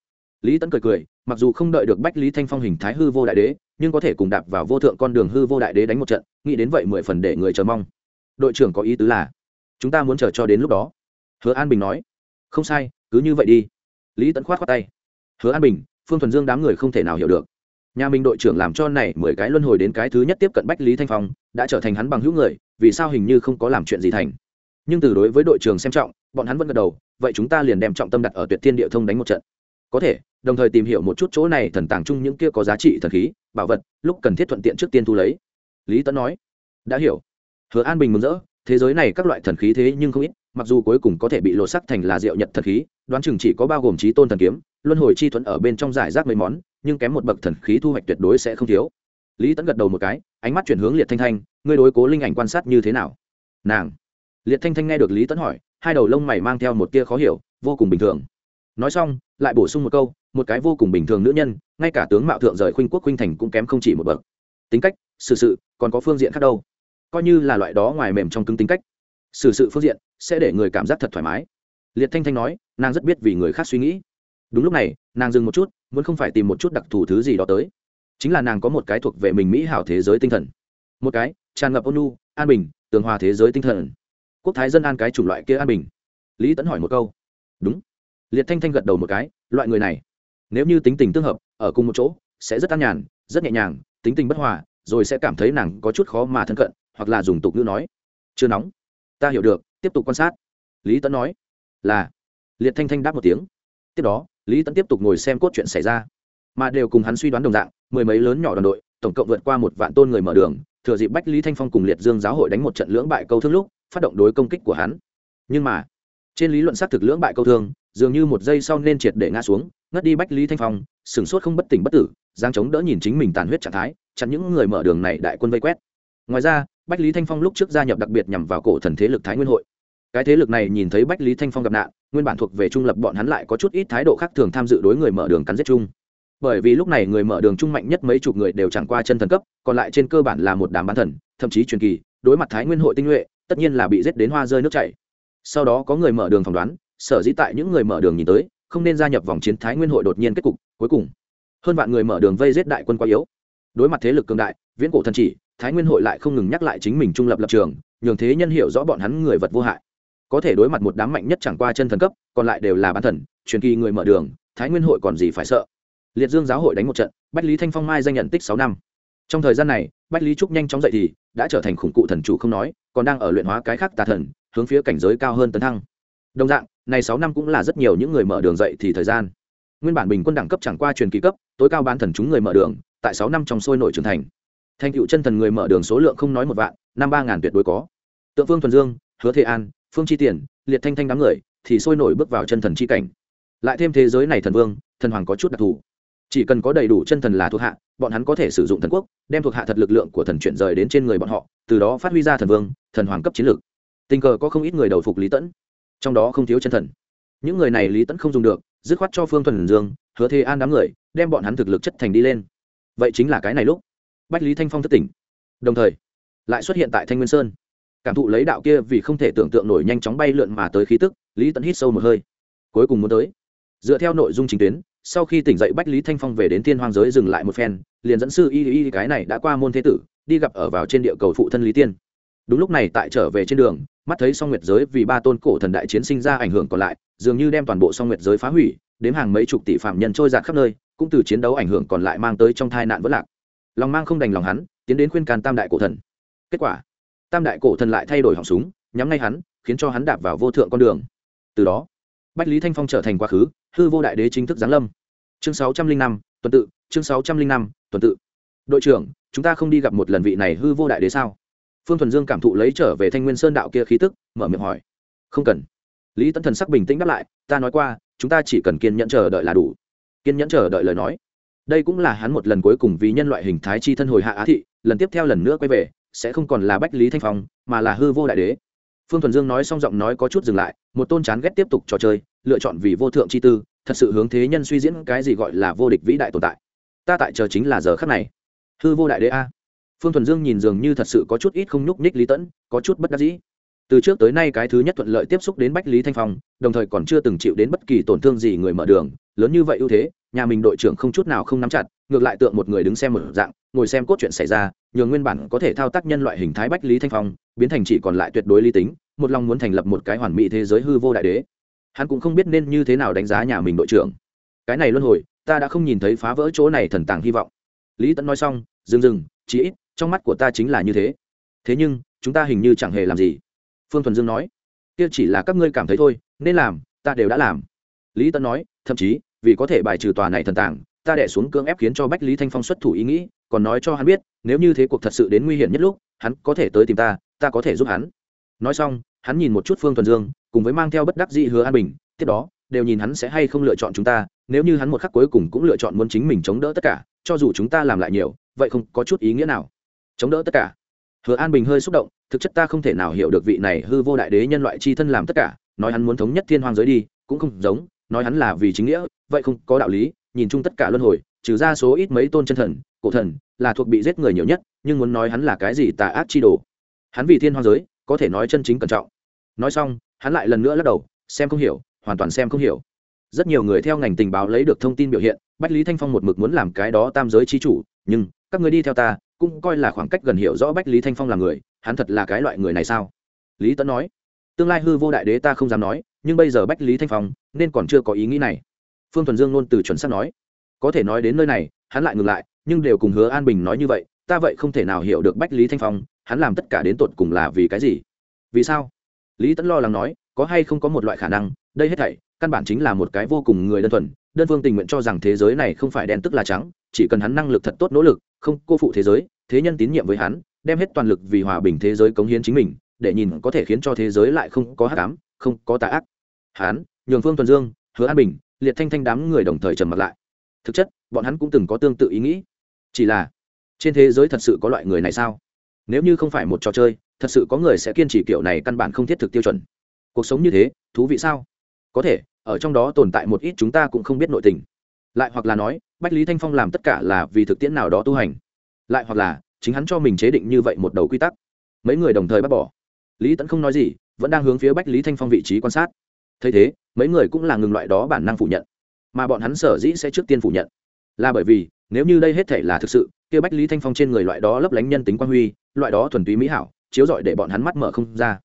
lý tấn cười cười, mặc dù không đợi được bách lý thanh phong hình thái hư vô đại đế, nhưng có thể cùng đạp vào vô thượng con đường hư vô đại đế đánh một trận, nghĩ đến vậy mười phần để người chờ mong. Đội trưởng có ý tứ là, chúng ta muốn chờ cho đến lúc đó. Hứa an bình nói. Không sai, cứ như vậy đi. Lý tấn khoát khoát tay. Hứa an bình, phương thuần dương đám người không thể nào hiểu được. Nhà mình đội trưởng làm cho này mười cái luân hồi đến cái thứ nhất tiếp cận bách lý thanh phong, đã trở thành hắn bằng hữu người, vì sao hình như không có làm chuyện gì thành? Nhưng từ đối với đội trưởng xem trọng, bọn hắn vẫn gật đầu, vậy chúng ta liền đem trọng tâm đặt ở tuyệt thiên địa thông đánh một trận. Có thể đồng thời tìm hiểu một chút chỗ này thần tàng chung những kia có giá trị thần khí, bảo vật, lúc cần thiết thuận tiện trước tiên thu lấy. Lý tấn nói. Đã hiểu. Hứa an bình mừng rỡ, thế giới này các loại thần khí thế nhưng không ít, mặc dù cuối cùng có thể bị lột sắc thành là diệu nhật thần khí, đoán chừng chỉ có bao gồm trí tôn thần kiếm, luân hồi chi thuẫn ở bên trong giải rác mấy món, nhưng kém một bậc thần khí thu hoạch tuyệt đối sẽ không thiếu. Lý tấn gật đầu một cái, ánh mắt chuyển hướng liệt thanh thanh, ngươi đối cố linh ảnh quan sát như thế nào? Nàng. Liệt thanh thanh nghe được lý tấn hỏi, hai đầu lông mày mang theo một tia khó hiểu, vô cùng bình thường nói xong lại bổ sung một câu một cái vô cùng bình thường nữ nhân ngay cả tướng mạo thượng rời khuynh quốc khuynh thành cũng kém không chỉ một bậc. Tính cách xử sự, sự còn có phương diện khác đâu. Coi như là loại đó ngoài mềm trong cứng tính cách. Xử sự, sự phương diện sẽ để người cảm giác thật thoải mái. Liệt thanh thanh nói nàng rất biết vì người khác suy nghĩ. Đúng lúc này nàng dừng một chút muốn không phải tìm một chút đặc thù thứ gì đó tới. Chính là nàng có một cái thuộc về mình mỹ hảo thế giới tinh thần. Một cái tràn ngập ôn nu an bình tường hòa thế giới tinh thần. Quốc thái dân an cái chủng loại kia an bình. Lý tẫn hỏi một câu. Đúng liệt thanh thanh gật đầu một cái, loại người này, nếu như tính tình tương hợp, ở cùng một chỗ, sẽ rất an nhàn, rất nhẹ nhàng, tính tình bất hòa, rồi sẽ cảm thấy nàng có chút khó mà thân cận, hoặc là dùng tục ngữ nói, chưa nóng, ta hiểu được, tiếp tục quan sát. Lý Tấn nói, là. Liệt thanh thanh đáp một tiếng. Tiếp đó, lý Tấn tiếp tục ngồi xem cốt chuyện xảy ra. Mà đều cùng hắn suy đoán đồng dạng, mười mấy lớn nhỏ đoàn đội, tổng cộng vượt qua một vạn tôn người mở đường, thừa dịp bách lý thanh phong cùng liệt dương giáo hội đánh một trận lưỡng bại câu thương lúc, phát động đối công kích của hắn. Nhưng mà, trên lý luận xác thực lưỡng bại câu thương dường như một giây sau nên triệt để ngã xuống, ngất đi bách lý thanh phong, sửng sốt không bất tỉnh bất tử giang chống đỡ nhìn chính mình tàn huyết trạng thái, chặn những người mở đường này đại quân vây quét. Ngoài ra, bách lý thanh phong lúc trước gia nhập đặc biệt nhằm vào cổ thần thế lực thái nguyên hội. Cái thế lực này nhìn thấy bách lý thanh phong gặp nạn, nguyên bản thuộc về trung lập bọn hắn lại có chút ít thái độ khác thường tham dự đối người mở đường cắn giết chung. Bởi vì lúc này người mở đường trung mạnh nhất mấy chục người đều chẳng qua chân thần cấp, còn lại trên cơ bản là một đám bán thần, thậm chí truyền kỳ, đối mặt thái nguyên hội tinh nhuệ, tất nhiên là bị giết đến hoa rơi nước chảy. Sau đó có người mở đường phỏng đoán sở dĩ tại những người mở đường nhìn tới, không nên gia nhập vòng chiến thái nguyên hội đột nhiên kết cục, cuối cùng, hơn vạn người mở đường vây giết đại quân quá yếu. Đối mặt thế lực cường đại, viễn cổ thần chỉ, thái nguyên hội lại không ngừng nhắc lại chính mình trung lập lập trường, nhường thế nhân hiểu rõ bọn hắn người vật vô hại. Có thể đối mặt một đám mạnh nhất chẳng qua chân thần cấp, còn lại đều là bán thần, truyền kỳ người mở đường, thái nguyên hội còn gì phải sợ? Liệt dương giáo hội đánh một trận, bách lý thanh phong mai danh nhận tích sáu năm. Trong thời gian này, bách lý trúc nhanh chóng dậy thì, đã trở thành khủng cụ thần chủ không nói, còn đang ở luyện hóa cái khác tà thần, hướng phía cảnh giới cao hơn tấn thăng đồng dạng, này sáu năm cũng là rất nhiều những người mở đường dậy thì thời gian. Nguyên bản bình quân đẳng cấp chẳng qua truyền kỳ cấp, tối cao bán thần chúng người mở đường, tại sáu năm trong sôi nổi trưởng thành. Thành cựu chân thần người mở đường số lượng không nói một vạn, năm ba ngàn tuyệt đối có. Tượng phương thuần dương, hứa thế an, phương chi tiền, liệt thanh thanh đám người thì sôi nổi bước vào chân thần chi cảnh. Lại thêm thế giới này thần vương, thần hoàng có chút đặc thù. Chỉ cần có đầy đủ chân thần là thuộc hạ, bọn hắn có thể sử dụng thần quốc, đem thuộc hạ thật lực lượng của thần chuyển rời đến trên người bọn họ, từ đó phát huy ra thần vương, thần hoàng cấp chiến lược. Tình cờ có không ít người đầu phục lý tẫn trong đó không thiếu chân thần. Những người này lý tẫn không dùng được, dứt khoát cho phương thuần dương, hứa thế an đám người, đem bọn hắn thực lực chất thành đi lên. Vậy chính là cái này lúc, bách lý thanh phong thất tỉnh. Đồng thời, lại xuất hiện tại thanh nguyên sơn. Cảm thụ lấy đạo kia vì không thể tưởng tượng nổi nhanh chóng bay lượn mà tới khí tức, lý tẫn hít sâu một hơi. Cuối cùng muốn tới. Dựa theo nội dung chính tuyến, sau khi tỉnh dậy bách lý thanh phong về đến thiên hoang giới dừng lại một phen, liền dẫn sư y y cái này đã qua môn thế tử, đi gặp ở vào trên địa cầu phụ thân lý tiên. Đúng lúc này tại trở về trên đường mắt thấy song nguyệt giới vì ba tôn cổ thần đại chiến sinh ra ảnh hưởng còn lại, dường như đem toàn bộ song nguyệt giới phá hủy, đếm hàng mấy chục tỷ phạm nhân trôi giạt khắp nơi, cũng từ chiến đấu ảnh hưởng còn lại mang tới trong thai nạn vất lạc. Lòng mang không đành lòng hắn, tiến đến khuyên can tam đại cổ thần. Kết quả, tam đại cổ thần lại thay đổi họng súng, nhắm ngay hắn, khiến cho hắn đạp vào vô thượng con đường. Từ đó, bách lý thanh phong trở thành quá khứ, hư vô đại đế chính thức giáng lâm. Chương sáu trăm linh năm, tuần tự, chương sáu trăm linh năm, tuần tự. Đội trưởng, chúng ta không đi gặp một lần vị này hư vô đại đế sao? Phương thuần dương cảm thụ lấy trở về thanh nguyên sơn đạo kia khí tức, mở miệng hỏi. Không cần. Lý tấn thần sắc bình tĩnh đáp lại, ta nói qua, chúng ta chỉ cần kiên nhẫn chờ đợi là đủ. Kiên nhẫn chờ đợi lời nói. Đây cũng là hắn một lần cuối cùng vì nhân loại hình thái chi thân hồi hạ á thị, lần tiếp theo lần nữa quay về, sẽ không còn là bách lý thanh phong, mà là hư vô đại đế. Phương thuần dương nói xong giọng nói có chút dừng lại, một tôn chán ghét tiếp tục trò chơi, lựa chọn vì vô thượng chi tư, thật sự hướng thế nhân suy diễn cái gì gọi là vô địch vĩ đại tồn tại. Ta tại chờ chính là giờ khắc này. Hư vô đại đế a phương thuần dương nhìn dường như thật sự có chút ít không nhúc nhích lý tẫn, có chút bất đắc dĩ. Từ trước tới nay cái thứ nhất thuận lợi tiếp xúc đến bách lý thanh phong, đồng thời còn chưa từng chịu đến bất kỳ tổn thương gì người mở đường, lớn như vậy ưu thế, nhà mình đội trưởng không chút nào không nắm chặt, ngược lại tượng một người đứng xem một dạng, ngồi xem cốt chuyện xảy ra nhường nguyên bản có thể thao tác nhân loại hình thái bách lý thanh phong, biến thành chỉ còn lại tuyệt đối lý tính, một lòng muốn thành lập một cái hoàn mỹ thế giới hư vô đại đế. Hắn cũng không biết nên như thế nào đánh giá nhà mình đội trưởng. Cái này luân hồi, ta đã không nhìn thấy phá vỡ chỗ này thần tàng hy vọng. Lý tẫn nói xong, dừng dừng chỉ ít trong mắt của ta chính là như thế. Thế nhưng, chúng ta hình như chẳng hề làm gì. Phương thuần dương nói. Kia chỉ là các ngươi cảm thấy thôi, nên làm, ta đều đã làm. Lý tân nói, thậm chí, vì có thể bài trừ tòa này thần tàng, ta đẻ xuống cưỡng ép khiến cho bách lý thanh phong xuất thủ ý nghĩ, còn nói cho hắn biết, nếu như thế cuộc thật sự đến nguy hiểm nhất lúc, hắn có thể tới tìm ta ta có thể giúp hắn. Nói xong, hắn nhìn một chút phương thuần dương, cùng với mang theo bất đắc dĩ hứa an bình, tiếp đó, đều nhìn hắn sẽ hay không lựa chọn chúng ta, nếu như hắn một khắc cuối cùng cũng lựa chọn muốn chính mình chống đỡ tất cả, cho dù chúng ta làm lại nhiều, vậy không có chút ý nghĩa nào chống đỡ tất cả. Hứa an bình hơi xúc động, thực chất ta không thể nào hiểu được vị này hư vô đại đế nhân loại c h i thân làm tất cả, nói hắn muốn thống nhất thiên hoàng giới đi, cũng không giống, nói hắn là vì chính nghĩa, vậy không có đạo lý, nhìn chung tất cả luân hồi, trừ ra số ít mấy tôn chân thần, cổ thần, là thuộc bị giết người nhiều nhất, nhưng muốn nói hắn là cái gì tà ác chi đồ. Hắn vì thiên hoàng giới, có thể nói chân chính cẩn trọng. Nói xong, hắn lại lần nữa lắc đầu, xem không hiểu, hoàn toàn xem không hiểu. Rất nhiều người theo ngành tình báo lấy được thông tin biểu hiện, bách lý thanh phong một mực muốn làm cái đó tam giới chi chủ, nhưng, các người đi theo ta cũng coi là khoảng cách gần hiểu rõ bách lý thanh phong là người, hắn thật là cái loại người này sao? Lý tấn nói, tương lai hư vô đại đế ta không dám nói, nhưng bây giờ bách lý thanh phong, nên còn chưa có ý nghĩ này. Phương thuần dương luôn từ chuẩn xác nói, có thể nói đến nơi này, hắn lại ngừng lại, nhưng đều cùng hứa an bình nói như vậy, ta vậy không thể nào hiểu được bách lý thanh phong, hắn làm tất cả đến tột cùng là vì cái gì? Vì sao? Lý tẫn lo lắng nói, có hay không có một loại khả năng, đây hết thảy, căn bản chính là một cái vô cùng người đơn thuần đơn phương tình nguyện cho rằng thế giới này không phải đen tức là trắng, chỉ cần hắn năng lực thật tốt nỗ lực, không cô phụ thế giới, thế nhân tín nhiệm với hắn, đem hết toàn lực vì hòa bình thế giới cống hiến chính mình, để nhìn có thể khiến cho thế giới lại không có hát cám không có tà ác. Hắn, nhường phương tuần dương, hứa an bình, liệt thanh thanh đám người đồng thời trầm mặt lại. Thực chất, bọn hắn cũng từng có tương tự ý nghĩ. Chỉ là, trên thế giới thật sự có loại người này sao? Nếu như không phải một trò chơi, thật sự có người sẽ kiên trì kiểu này căn bản không thiết thực tiêu chuẩn. Cuộc sống như thế, thú vị sao? Có thể ở trong đó tồn tại một ít chúng ta cũng không biết nội tình. Lại hoặc là nói, bách lý thanh phong làm tất cả là vì thực tiễn nào đó tu hành. Lại hoặc là, chính hắn cho mình chế định như vậy một đầu quy tắc. Mấy người đồng thời bác bỏ. Lý tẫn không nói gì, vẫn đang hướng phía bách lý thanh phong vị trí quan sát. Thấy thế, mấy người cũng là ngừng loại đó bản năng phủ nhận. Mà bọn hắn sở dĩ sẽ trước tiên phủ nhận, là bởi vì, nếu như đây hết thể là thực sự, kia bách lý thanh phong trên người loại đó lấp lánh nhân tính quan huy, loại đó thuần túy mỹ hảo, chiếu rọi để bọn hắn mắt mở không ra.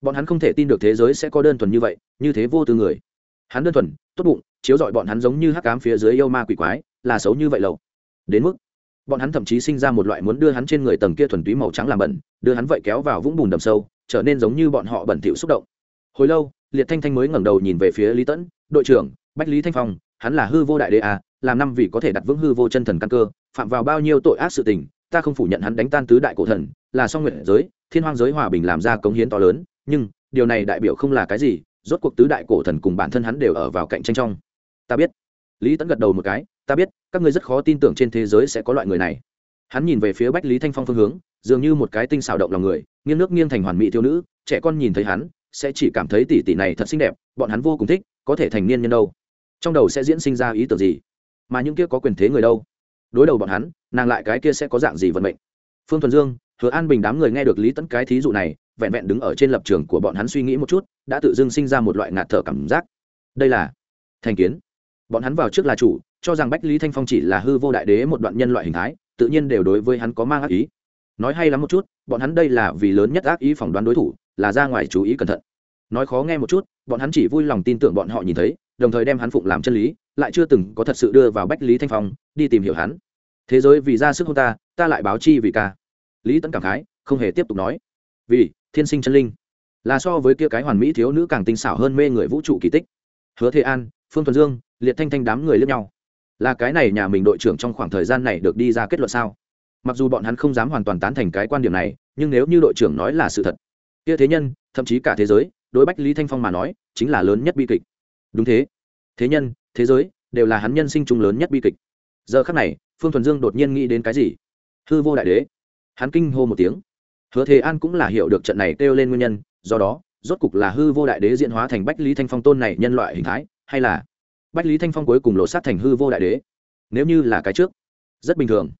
Bọn hắn không thể tin được thế giới sẽ có đơn thuần như vậy, như thế vô tư người hắn đơn thuần tốt bụng chiếu rọi bọn hắn giống như hắc cám phía dưới yêu ma quỷ quái là xấu như vậy lầu. Đến mức bọn hắn thậm chí sinh ra một loại muốn đưa hắn trên người tầng kia thuần túy màu trắng làm bẩn đưa hắn vậy kéo vào vũng bùn đầm sâu trở nên giống như bọn họ bẩn thỉu xúc động. Hồi lâu liệt thanh thanh mới ngẩng đầu nhìn về phía lý tẫn đội trưởng bách lý thanh phong hắn là hư vô đại đế à, làm năm vì có thể đặt vững hư vô chân thần căn cơ phạm vào bao nhiêu tội ác sự tình ta không phủ nhận hắn đánh tan tứ đại cổ thần là song nguyện giới thiên hoang giới hòa bình làm ra cống hiến to lớn nhưng điều này đại biểu không là cái gì rốt cuộc tứ đại cổ thần cùng bản thân hắn đều ở vào cạnh tranh trong. Ta biết. Lý tẫn gật đầu một cái, ta biết, các ngươi rất khó tin tưởng trên thế giới sẽ có loại người này. Hắn nhìn về phía bách lý thanh phong phương hướng, dường như một cái tinh xào động lòng người, nghiêng nước nghiêng thành hoàn mỹ thiếu nữ, trẻ con nhìn thấy hắn, sẽ chỉ cảm thấy tỷ tỷ này thật xinh đẹp, bọn hắn vô cùng thích, có thể thành niên nhân đâu. Trong đầu sẽ diễn sinh ra ý tưởng gì? Mà những kia có quyền thế người đâu? Đối đầu bọn hắn, nàng lại cái kia sẽ có dạng gì vận mệnh? Phương thuần dương, hứa an bình đám người nghe được lý tẫn cái thí dụ này vẹn vẹn đứng ở trên lập trường của bọn hắn suy nghĩ một chút, đã tự dưng sinh ra một loại ngạt thở cảm giác. Đây là thành kiến. Bọn hắn vào trước là chủ, cho rằng bách lý thanh phong chỉ là hư vô đại đế một đoạn nhân loại hình thái, tự nhiên đều đối với hắn có mang ác ý. Nói hay lắm một chút, bọn hắn đây là vì lớn nhất ác ý phỏng đoán đối thủ, là ra ngoài chú ý cẩn thận. Nói khó nghe một chút, bọn hắn chỉ vui lòng tin tưởng bọn họ nhìn thấy, đồng thời đem hắn phụng làm chân lý, lại chưa từng có thật sự đưa vào bách lý thanh phong, đi tìm hiểu hắn. Thế giới vì ra sức hôn ta ta lại báo chi vì ca. Lý tấn cảm khái, không hề tiếp tục nói. Vì thiên sinh chân linh. Là so với kia cái hoàn mỹ thiếu nữ càng tinh xảo hơn mê người vũ trụ kỳ tích. Hứa thế an, phương thuần dương, liệt thanh thanh đám người lướt nhau. Là cái này nhà mình đội trưởng trong khoảng thời gian này được đi ra kết luận sao? Mặc dù bọn hắn không dám hoàn toàn tán thành cái quan điểm này, nhưng nếu như đội trưởng nói là sự thật, kia thế nhân, thậm chí cả thế giới, đối bách lý thanh phong mà nói, chính là lớn nhất bi kịch. Đúng thế. Thế nhân, thế giới, đều là hắn nhân sinh chung lớn nhất bi kịch. Giờ khắc này, phương thuần dương đột nhiên nghĩ đến cái gì? Hư vô đại đế. Hắn kinh hô một tiếng hứa thế an cũng là hiểu được trận này kêu lên nguyên nhân, do đó, rốt cục là hư vô đại đế diễn hóa thành bách lý thanh phong tôn này nhân loại hình thái, hay là bách lý thanh phong cuối cùng lộ sát thành hư vô đại đế? Nếu như là cái trước, rất bình thường.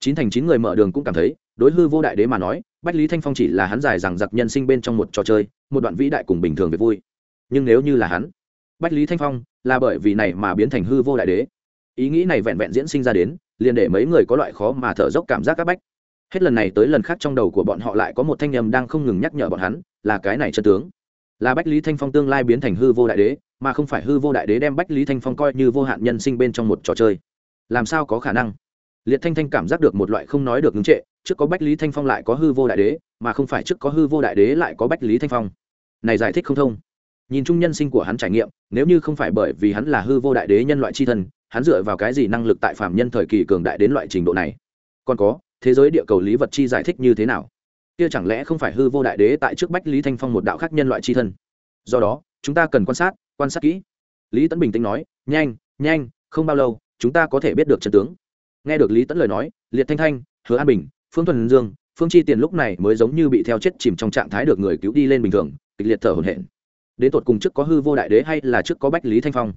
Chín thành chín người mở đường cũng cảm thấy, đối hư vô đại đế mà nói, bách lý thanh phong chỉ là hắn dài rằng giặc nhân sinh bên trong một trò chơi, một đoạn vĩ đại cùng bình thường về vui. Nhưng nếu như là hắn, bách lý thanh phong là bởi vì này mà biến thành hư vô đại đế. Ý nghĩ này vẹn vẹn diễn sinh ra đến, liền để mấy người có loại khó mà thở dốc cảm giác các bách hết lần này tới lần khác trong đầu của bọn họ lại có một thanh nhầm đang không ngừng nhắc nhở bọn hắn, là cái này chân tướng. Là bách lý thanh phong tương lai biến thành hư vô đại đế, mà không phải hư vô đại đế đem bách lý thanh phong coi như vô hạn nhân sinh bên trong một trò chơi. Làm sao có khả năng? Liệt thanh thanh cảm giác được một loại không nói được ngưng trệ, trước có bách lý thanh phong lại có hư vô đại đế, mà không phải trước có hư vô đại đế lại có bách lý thanh phong. Này giải thích không thông. Nhìn chung nhân sinh của hắn trải nghiệm, nếu như không phải bởi vì hắn là hư vô đại đế nhân loại c h i thân, hắn dựa vào cái gì năng lực tại phạm nhân thời kỳ cường đại đến loại trình độ này? Còn có thế giới địa cầu lý vật chi giải thích như thế nào? Kia chẳng lẽ không phải hư vô đại đế tại trước bách lý thanh phong một đạo khác nhân loại chi thân? Do đó, chúng ta cần quan sát quan sát kỹ. Lý tấn bình tĩnh nói, nhanh nhanh, không bao lâu, chúng ta có thể biết được trận tướng. Nghe được lý tấn lời nói, liệt thanh thanh, hứa an bình, phương thuần dương, phương chi tiền lúc này mới giống như bị theo chết chìm trong trạng thái được người cứu đi lên bình thường, kịch liệt thở hổn hển. Đến tột cùng trước có hư vô đại đế hay là trước có bách lý thanh phong?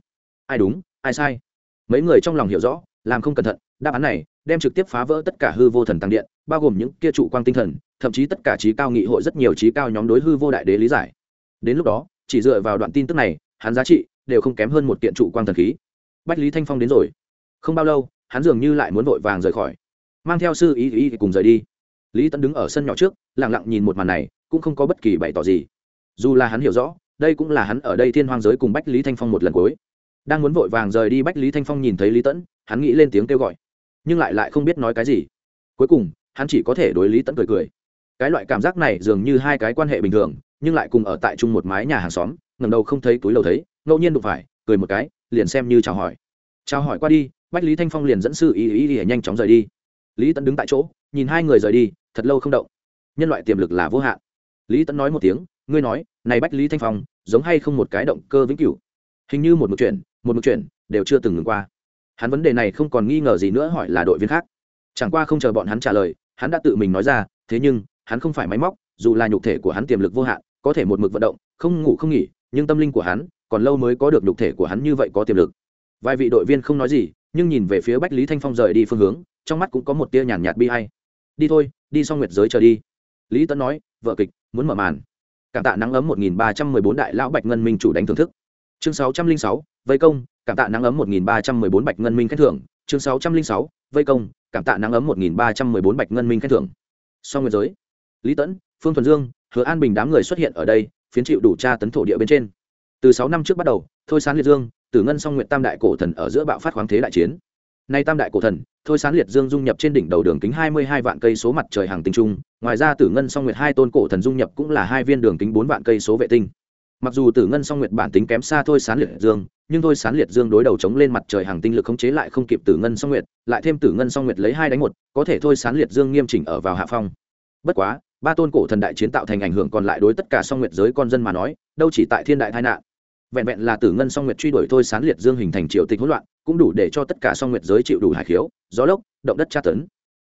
Ai đúng, ai sai? Mấy người trong lòng hiểu rõ, làm không cẩn thận, đáp án này đem trực tiếp phá vỡ tất cả hư vô thần tăng điện, bao gồm những kia trụ quang tinh thần, thậm chí tất cả trí cao nghị hội rất nhiều trí cao nhóm đối hư vô đại đế lý giải. Đến lúc đó, chỉ dựa vào đoạn tin tức này, hắn giá trị đều không kém hơn một kiện trụ quang thần khí. Bách lý thanh phong đến rồi. Không bao lâu, hắn dường như lại muốn vội vàng rời khỏi. Mang theo sư ý ý cùng rời đi. Lý tấn đứng ở sân nhỏ trước lẳng lặng nhìn một màn này, cũng không có bất kỳ bày tỏ gì. Dù là hắn hiểu rõ, đây cũng là hắn ở đây thiên hoang giới cùng bách lý thanh phong một lần cuối. Đang muốn vội vàng rời đi, bách lý thanh phong nhìn thấy lý tẫn hắn nghĩ lên tiếng kêu gọi nhưng lại lại không biết nói cái gì. Cuối cùng, hắn chỉ có thể đối lý tẫn cười cười. Cái loại cảm giác này dường như hai cái quan hệ bình thường, nhưng lại cùng ở tại chung một mái nhà hàng xóm ngầm đầu không thấy túi lầu thấy, ngẫu nhiên đụng phải, cười một cái, liền xem như chào hỏi. Chào hỏi qua đi. Bách lý thanh phong liền dẫn sư ý ý ý nhanh chóng rời đi. Lý tẫn đứng tại chỗ, nhìn hai người rời đi, thật lâu không động. Nhân loại tiềm lực là vô hạn. Lý tẫn nói một tiếng, ngươi nói, này bách lý thanh phong, giống hay không một cái động cơ vĩnh cửu? Hình như một mực chuyện một mực chuyện đều chưa từng ngừng qua hắn vấn đề này không còn nghi ngờ gì nữa hỏi là đội viên khác. Chẳng qua không chờ bọn hắn trả lời, hắn đã tự mình nói ra, thế nhưng, hắn không phải máy móc, dù là nhục thể của hắn tiềm lực vô hạn, có thể một mực vận động, không ngủ không nghỉ, nhưng tâm linh của hắn, còn lâu mới có được nhục thể của hắn như vậy có tiềm lực. Vài vị đội viên không nói gì, nhưng nhìn về phía bách lý thanh phong rời đi phương hướng, trong mắt cũng có một tia nhàn nhạt bi hay đi thôi, đi xong nguyệt giới chờ đi. Lý tấn nói, vợ kịch, muốn mở màn. Cảm tạ nắng ấm một nghìn ba trăm mười bốn đại lão bạch ngân minh chủ đánh thưởng thức. Chương sáu trăm linh sáu, vây công cảm tạ nắng ấm một nghìn ba trăm mười bốn bạch ngân minh khen thưởng. Chương sáu trăm linh sáu, vây công, cảm tạ nắng ấm một nghìn ba trăm mười bốn bạch ngân minh khen thưởng. Song nguyên giới, lý tẫn, phương thuần dương, hứa an bình đám người xuất hiện ở đây, phiến chịu đủ tra tấn thổ địa bên trên. Từ sáu năm trước bắt đầu, thôi sán liệt dương, tử ngân song nguyện tam đại cổ thần ở giữa bạo phát khoáng thế đại chiến. Nay tam đại cổ thần, thôi sán liệt dương dung nhập trên đỉnh đầu đường kính hai mươi hai vạn cây số mặt trời hàng tinh trung, ngoài ra tử ngân song nguyệt hai tôn cổ thần dung nhập cũng là hai viên đường kính bốn vạn cây số vệ tinh mặc dù tử ngân song nguyệt bản tính kém xa thôi sán liệt dương, nhưng thôi sán liệt dương đối đầu chống lên mặt trời hàng tinh lực khống chế lại không kịp tử ngân song nguyệt, lại thêm tử ngân song nguyệt lấy hai đánh một, có thể thôi sán liệt dương nghiêm chỉnh ở vào hạ phong. Bất quá, ba tôn cổ thần đại chiến tạo thành ảnh hưởng còn lại đối tất cả song nguyệt giới con dân mà nói, đâu chỉ tại thiên đại tai nạn. Vẹn vẹn là tử ngân song nguyệt truy đuổi thôi sán liệt dương hình thành triệu tịch hỗn loạn, cũng đủ để cho tất cả song nguyệt giới chịu đủ hải khiếu, gió lốc, động đất tra tấn.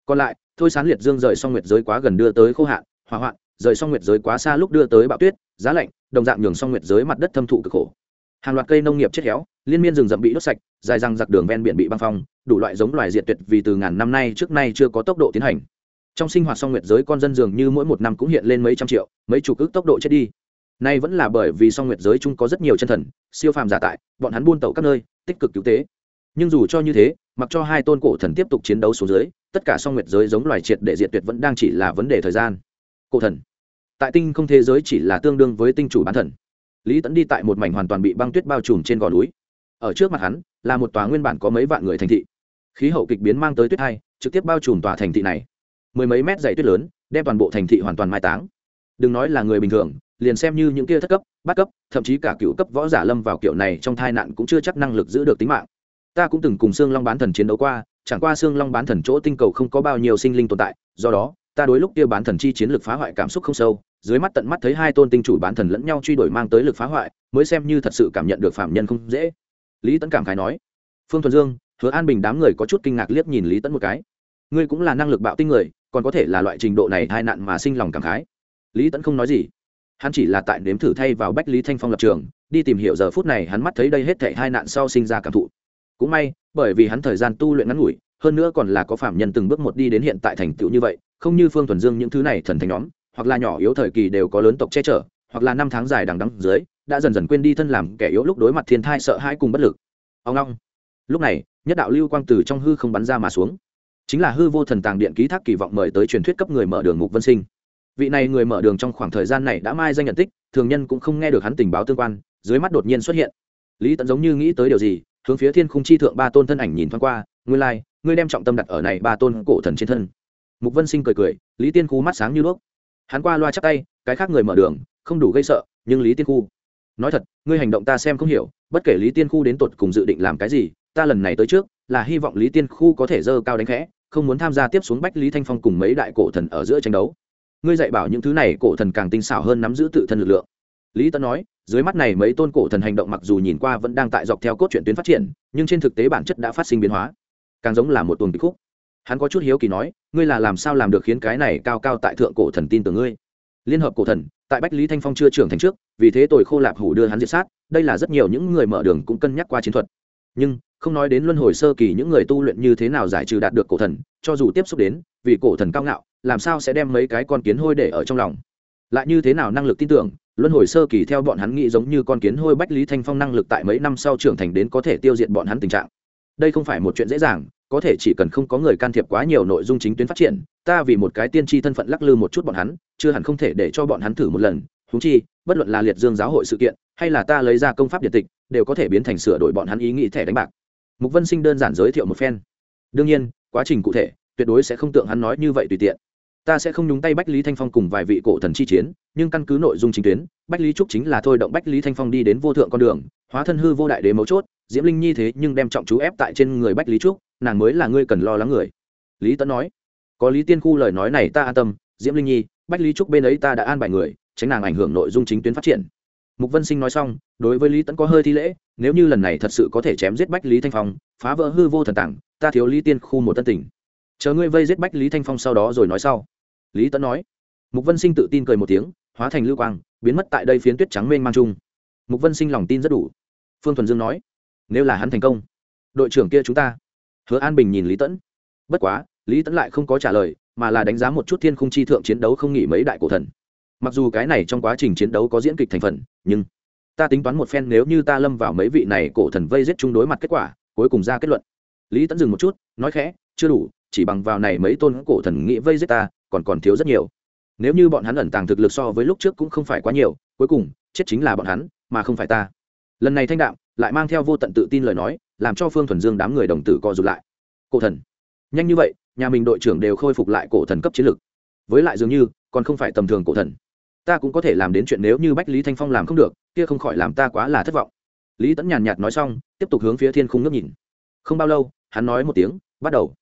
Còn lại, thôi sán liệt dương rời song nguyệt giới quá gần đưa tới khô hạn, hỏa hoạn, rời song nguyệt giới quá xa lúc đưa tới bão tuyết, giá lạnh đồng dạng nhường song nguyệt giới mặt đất thâm thụ cực khổ. Hàng loạt cây nông nghiệp chết héo, liên miên rừng rậm bị đốt sạch, dài răng giặc đường ven biển bị băng phong, đủ loại giống loài diệt tuyệt vì từ ngàn năm nay trước nay chưa có tốc độ tiến hành. Trong sinh hoạt song nguyệt giới con dân dường như mỗi một năm cũng hiện lên mấy trăm triệu, mấy chục ước tốc độ chết đi. Nay vẫn là bởi vì song nguyệt giới chung có rất nhiều chân thần, siêu phàm giả tại, bọn hắn buôn tẩu các nơi, tích cực cứu tế. Nhưng dù cho như thế, mặc cho hai tôn cổ thần tiếp tục chiến đấu xuống dưới, tất cả song nguyệt giới giống loài triệt để diệt tuyệt vẫn đang chỉ là vấn đề thời gian. Cổ thần tại tinh không thế giới chỉ là tương đương với tinh chủ bán thần. Lý tẫn đi tại một mảnh hoàn toàn bị băng tuyết bao trùm trên gò núi. Ở trước mặt hắn, là một tòa nguyên bản có mấy vạn người thành thị. Khí hậu kịch biến mang tới tuyết hai, trực tiếp bao trùm tòa thành thị này. Mười mấy mét dày tuyết lớn, đem toàn bộ thành thị hoàn toàn mai táng. Đừng nói là người bình thường, liền xem như những kia thất cấp, bát cấp, thậm chí cả cựu cấp võ giả lâm vào kiểu này trong tai nạn cũng chưa chắc năng lực giữ được tính mạng. Ta cũng từng cùng xương long bán thần chiến đấu qua, chẳng qua xương long bán thần chỗ tinh cầu không có bao nhiêu sinh linh tồn tại, do đó, ta đối lúc kia bán thần chi chiến lược phá hoại cảm xúc không sâu dưới mắt tận mắt thấy hai tôn tinh chủ bán thần lẫn nhau truy đuổi mang tới lực phá hoại, mới xem như thật sự cảm nhận được phạm nhân không dễ. Lý tấn cảm khái nói, phương thuần dương, hứa an bình đám người có chút kinh ngạc liếc nhìn lý tấn một cái. Ngươi cũng là năng lực bạo tinh người, còn có thể là loại trình độ này hai nạn mà sinh lòng cảm khái. Lý tấn không nói gì. Hắn chỉ là tại nếm thử thay vào bách lý thanh phong lập trường, đi tìm hiểu giờ phút này hắn mắt thấy đây hết thảy hai nạn sau sinh ra cảm thụ. Cũng may, bởi vì hắn thời gian tu luyện ngắn ngủi, hơn nữa còn là có phạm nhân từng bước một đi đến hiện tại thành tựu như vậy, không như phương thuần dương những thứ này thần thánh nhóm hoặc là nhỏ yếu thời kỳ đều có lớn tộc che chở hoặc là năm tháng dài đằng đắng dưới đã dần dần quên đi thân làm kẻ yếu lúc đối mặt thiên thai sợ hãi cùng bất lực. Ông long. Lúc này nhất đạo lưu quang từ trong hư không bắn ra mà xuống. Chính là hư vô thần tàng điện ký thác kỳ vọng mời tới truyền thuyết cấp người mở đường mục vân sinh. Vị này người mở đường trong khoảng thời gian này đã mai danh nhận tích thường nhân cũng không nghe được hắn tình báo tương quan dưới mắt đột nhiên xuất hiện. Lý tận giống như nghĩ tới điều gì hướng phía thiên khung chi thượng ba tôn thân ảnh nhìn thoáng qua nguyên lai、like, ngươi đem trọng tâm đặt ở này ba tôn cổ thần trên thân. Mục vân sinh cười cười lý tiên khu mắt sáng như đuốc hắn qua loa chắc tay, cái khác người mở đường, không đủ gây sợ, nhưng lý tiên khu, nói thật, ngươi hành động ta xem không hiểu, bất kể lý tiên khu đến tột cùng dự định làm cái gì, ta lần này tới trước, là hy vọng lý tiên khu có thể dơ cao đánh khẽ, không muốn tham gia tiếp xuống bách lý thanh phong cùng mấy đại cổ thần ở giữa tranh đấu. Ngươi dạy bảo những thứ này, cổ thần càng tinh xảo hơn nắm giữ tự thân lực lượng. Lý tân nói, dưới mắt này mấy tôn cổ thần hành động mặc dù nhìn qua vẫn đang tại dọc theo cốt truyện tuyến phát triển, nhưng trên thực tế bản chất đã phát sinh biến hóa. Càng giống là một tuần kịch khúc hắn có chút hiếu kỳ nói, ngươi là làm sao làm được khiến cái này cao cao tại thượng cổ thần tin tưởng ngươi? Liên hợp cổ thần, tại bách lý thanh phong chưa trưởng thành trước, vì thế tôi khô lạp hủ đưa hắn diệt sát, đây là rất nhiều những người mở đường cũng cân nhắc qua chiến thuật. Nhưng, không nói đến luân hồi sơ kỳ những người tu luyện như thế nào giải trừ đạt được cổ thần, cho dù tiếp xúc đến, vì cổ thần cao ngạo, làm sao sẽ đem mấy cái con kiến hôi để ở trong lòng? Lại như thế nào năng lực tin tưởng, luân hồi sơ kỳ theo bọn hắn nghĩ giống như con kiến hôi bách lý thanh phong năng lực tại mấy năm sau trưởng thành đến có thể tiêu diệt bọn hắn tình trạng. Đây không phải một chuyện dễ dàng có thể chỉ cần không có người can thiệp quá nhiều nội dung chính tuyến phát triển, ta vì một cái tiên tri thân phận lắc lư một chút bọn hắn, chưa hẳn không thể để cho bọn hắn thử một lần. Húng chi, bất luận là liệt dương giáo hội sự kiện, hay là ta lấy ra công pháp điện tịch, đều có thể biến thành sửa đổi bọn hắn ý nghĩ thẻ đánh bạc. Mục vân sinh đơn giản giới thiệu một phen. Đương nhiên, quá trình cụ thể, tuyệt đối sẽ không tượng hắn nói như vậy tùy tiện. Ta sẽ không nhúng tay bách lý thanh phong cùng vài vị cổ thần chi chiến, nhưng căn cứ nội dung chính tuyến, bách lý trúc chính là thôi động bách lý thanh phong đi đến vô thượng con đường, hóa thân hư vô đại đế mấu chốt, diễm linh nhi thế nhưng đem trọng chú ép tại trên người bách lý trúc nàng mới là ngươi cần lo lắng người. Lý Tẫn nói, có lý tiên khu lời nói này ta an tâm, diễm linh nhi, bách lý trúc bên ấy ta đã an bài người, tránh nàng ảnh hưởng nội dung chính tuyến phát triển. Mục vân sinh nói xong, đối với lý Tẫn có hơi thi lễ, nếu như lần này thật sự có thể chém giết bách lý thanh phong, phá vỡ hư vô thần tảng, ta thiếu lý tiên khu một tân tình. Chờ ngươi vây giết bách lý thanh phong sau đó rồi nói sau. Lý Tẫn nói, mục vân sinh tự tin cười một tiếng, hóa thành lưu quang, biến mất tại đây phiến tuyết trắng mênh mang chung. Mục vân sinh lòng tin rất đủ. Phương thuần dương nói, nếu là hắn thành công, đội trưởng kia chúng ta hứa an bình nhìn lý tẫn bất quá, lý tẫn lại không có trả lời, mà là đánh giá một chút thiên khung chi thượng chiến đấu không nghỉ mấy đại cổ thần. Mặc dù cái này trong quá trình chiến đấu có diễn kịch thành phần, nhưng ta tính toán một phen nếu như ta lâm vào mấy vị này cổ thần vây giết chung đối mặt kết quả, cuối cùng ra kết luận. Lý tẫn dừng một chút, nói khẽ, chưa đủ, chỉ bằng vào này mấy tôn cổ thần nghĩ vây giết ta, còn còn thiếu rất nhiều. Nếu như bọn hắn ẩn tàng thực lực so với lúc trước cũng không phải quá nhiều, cuối cùng, chết chính là bọn hắn, mà không phải ta. Lần này thanh đạm, lại mang theo vô tận tự tin lời nói làm cho phương thuần dương đám người đồng tử co rụt lại. Cổ thần. Nhanh như vậy, nhà mình đội trưởng đều khôi phục lại cổ thần cấp chiến lực. Với lại dường như, còn không phải tầm thường cổ thần. Ta cũng có thể làm đến chuyện nếu như bách lý thanh phong làm không được, kia không khỏi làm ta quá là thất vọng. Lý tẫn nhàn nhạt nói xong, tiếp tục hướng phía thiên khung ngước nhìn. Không bao lâu, hắn nói một tiếng, bắt đầu.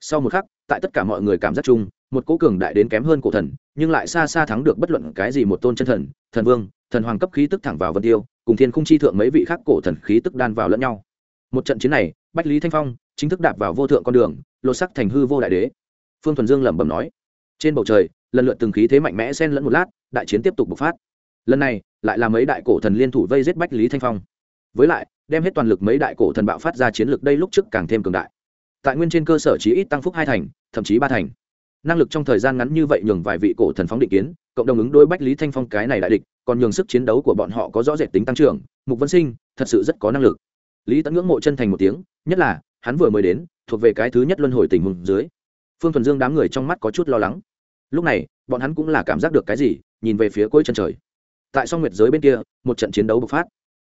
Sau một khắc, tại tất cả mọi người cảm giác chung, một cố cường đại đến kém hơn cổ thần, nhưng lại xa xa thắng được bất luận cái gì một tôn chân thần thần vương, thần hoàng cấp khí tức thẳng vào vân tiêu, cùng thiên khung chi thượng mấy vị khác cổ thần khí tức đan vào lẫn nhau một trận chiến này, bách lý thanh phong chính thức đạp vào vô thượng con đường, lột sắc thành hư vô đại đế. Phương thuần dương lẩm bẩm nói, trên bầu trời, lần lượt từng khí thế mạnh mẽ xen lẫn một lát, đại chiến tiếp tục bộc phát. Lần này, lại là mấy đại cổ thần liên thủ vây giết bách lý thanh phong. Với lại, đem hết toàn lực mấy đại cổ thần bạo phát ra chiến lược đây lúc trước càng thêm cường đại. Tại nguyên trên cơ sở chí ít tăng phúc hai thành, thậm chí ba thành. Năng lực trong thời gian ngắn như vậy nhường vài vị cổ thần phóng định kiến, cộng đồng ứng đôi bách lý thanh phong cái này đại địch, còn nhường sức chiến đấu của bọn họ có rõ rệt tính tăng trưởng. Mục vân sinh, thật sự rất có năng lực lý tẫn ngưỡng mộ chân thành một tiếng, nhất là, hắn vừa mới đến, thuộc về cái thứ nhất luân hồi tình huống dưới. Phương thuần dương đám người trong mắt có chút lo lắng. Lúc này, bọn hắn cũng là cảm giác được cái gì, nhìn về phía cuối chân trời. Tại song nguyệt giới bên kia, một trận chiến đấu bộc phát.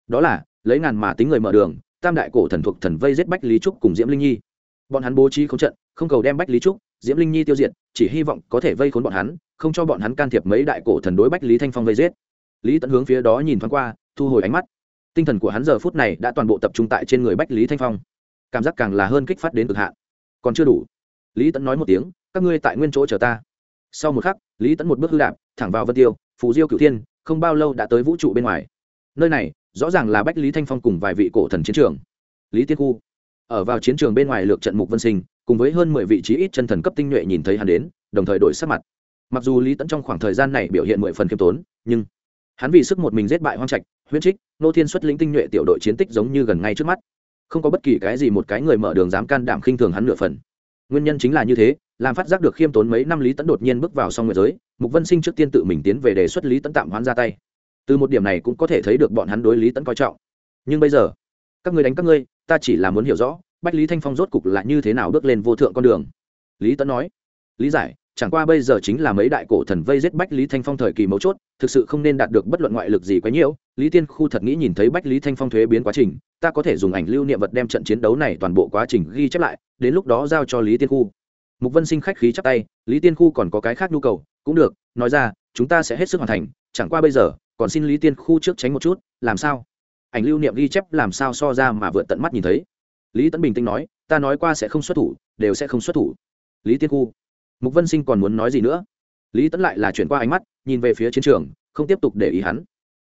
Đó là, lấy ngàn mà tính người mở đường, tam đại cổ thần thuộc thần vây giết bách lý trúc cùng diễm linh nhi. Bọn hắn bố trí không trận, không cầu đem bách lý trúc, diễm linh nhi tiêu diệt, chỉ hy vọng có thể vây khốn bọn hắn, không cho bọn hắn can thiệp mấy đại cổ thần đối bách lý thanh phong vây giết. Lý tận hướng phía đó nhìn thoáng qua, thu hồi ánh mắt tinh thần của hắn giờ phút này đã toàn bộ tập trung tại trên người bách lý thanh phong. Cảm giác càng là hơn kích phát đến cực hạn. Còn chưa đủ. Lý tẫn nói một tiếng, các ngươi tại nguyên chỗ chờ ta. Sau một khắc, lý tẫn một bước hư đạp, thẳng vào vân tiêu, phù diêu cửu thiên, không bao lâu đã tới vũ trụ bên ngoài. Nơi này, rõ ràng là bách lý thanh phong cùng vài vị cổ thần chiến trường. Lý tiên khu. Ở vào chiến trường bên ngoài lược trận mục vân sinh, cùng với hơn mười vị trí ít chân thần cấp tinh nhuệ nhìn thấy hắn đến, đồng thời đổi sắc mặt. Mặc dù lý tẫn trong khoảng thời gian này biểu hiện mười phần khiêm tốn, nhưng hắn vì sức một mình giết bại hoang trạch huyết trích, nô thiên xuất lĩnh tinh nhuệ tiểu đội chiến tích giống như gần ngay trước mắt. Không có bất kỳ cái gì một cái người mở đường dám can đảm khinh thường hắn nửa phần. Nguyên nhân chính là như thế, làm phát giác được khiêm tốn mấy năm lý tẫn đột nhiên bước vào song nguyệt giới, mục vân sinh trước tiên tự mình tiến về đề xuất lý tẫn tạm hoán ra tay. Từ một điểm này cũng có thể thấy được bọn hắn đối lý tẫn coi trọng. Nhưng bây giờ, các ngươi đánh các ngươi, ta chỉ là muốn hiểu rõ, bách lý thanh phong rốt cục là như thế nào bước lên vô thượng con đường. Lý tẫn nói, lý giải chẳng qua bây giờ chính là mấy đại cổ thần vây giết bách lý thanh phong thời kỳ mấu chốt, thực sự không nên đạt được bất luận ngoại lực gì quá nhiễu lý tiên khu thật nghĩ nhìn thấy bách lý thanh phong thuế biến quá trình, ta có thể dùng ảnh lưu niệm vật đem trận chiến đấu này toàn bộ quá trình ghi chép lại, đến lúc đó giao cho lý tiên khu. Mục vân sinh khách khí chắp tay, lý tiên khu còn có cái khác nhu cầu, cũng được, nói ra, chúng ta sẽ hết sức hoàn thành, chẳng qua bây giờ, còn xin lý tiên khu trước tránh một chút, làm sao? Ảnh lưu niệm ghi chép làm sao so ra mà vượt tận mắt nhìn thấy. Lý tấn bình tĩnh nói, ta nói qua sẽ không xuất thủ, đều sẽ không xuất thủ. Lý tiên khu mục vân sinh còn muốn nói gì nữa? Lý tấn lại là chuyển qua ánh mắt, nhìn về phía chiến trường, không tiếp tục để ý hắn.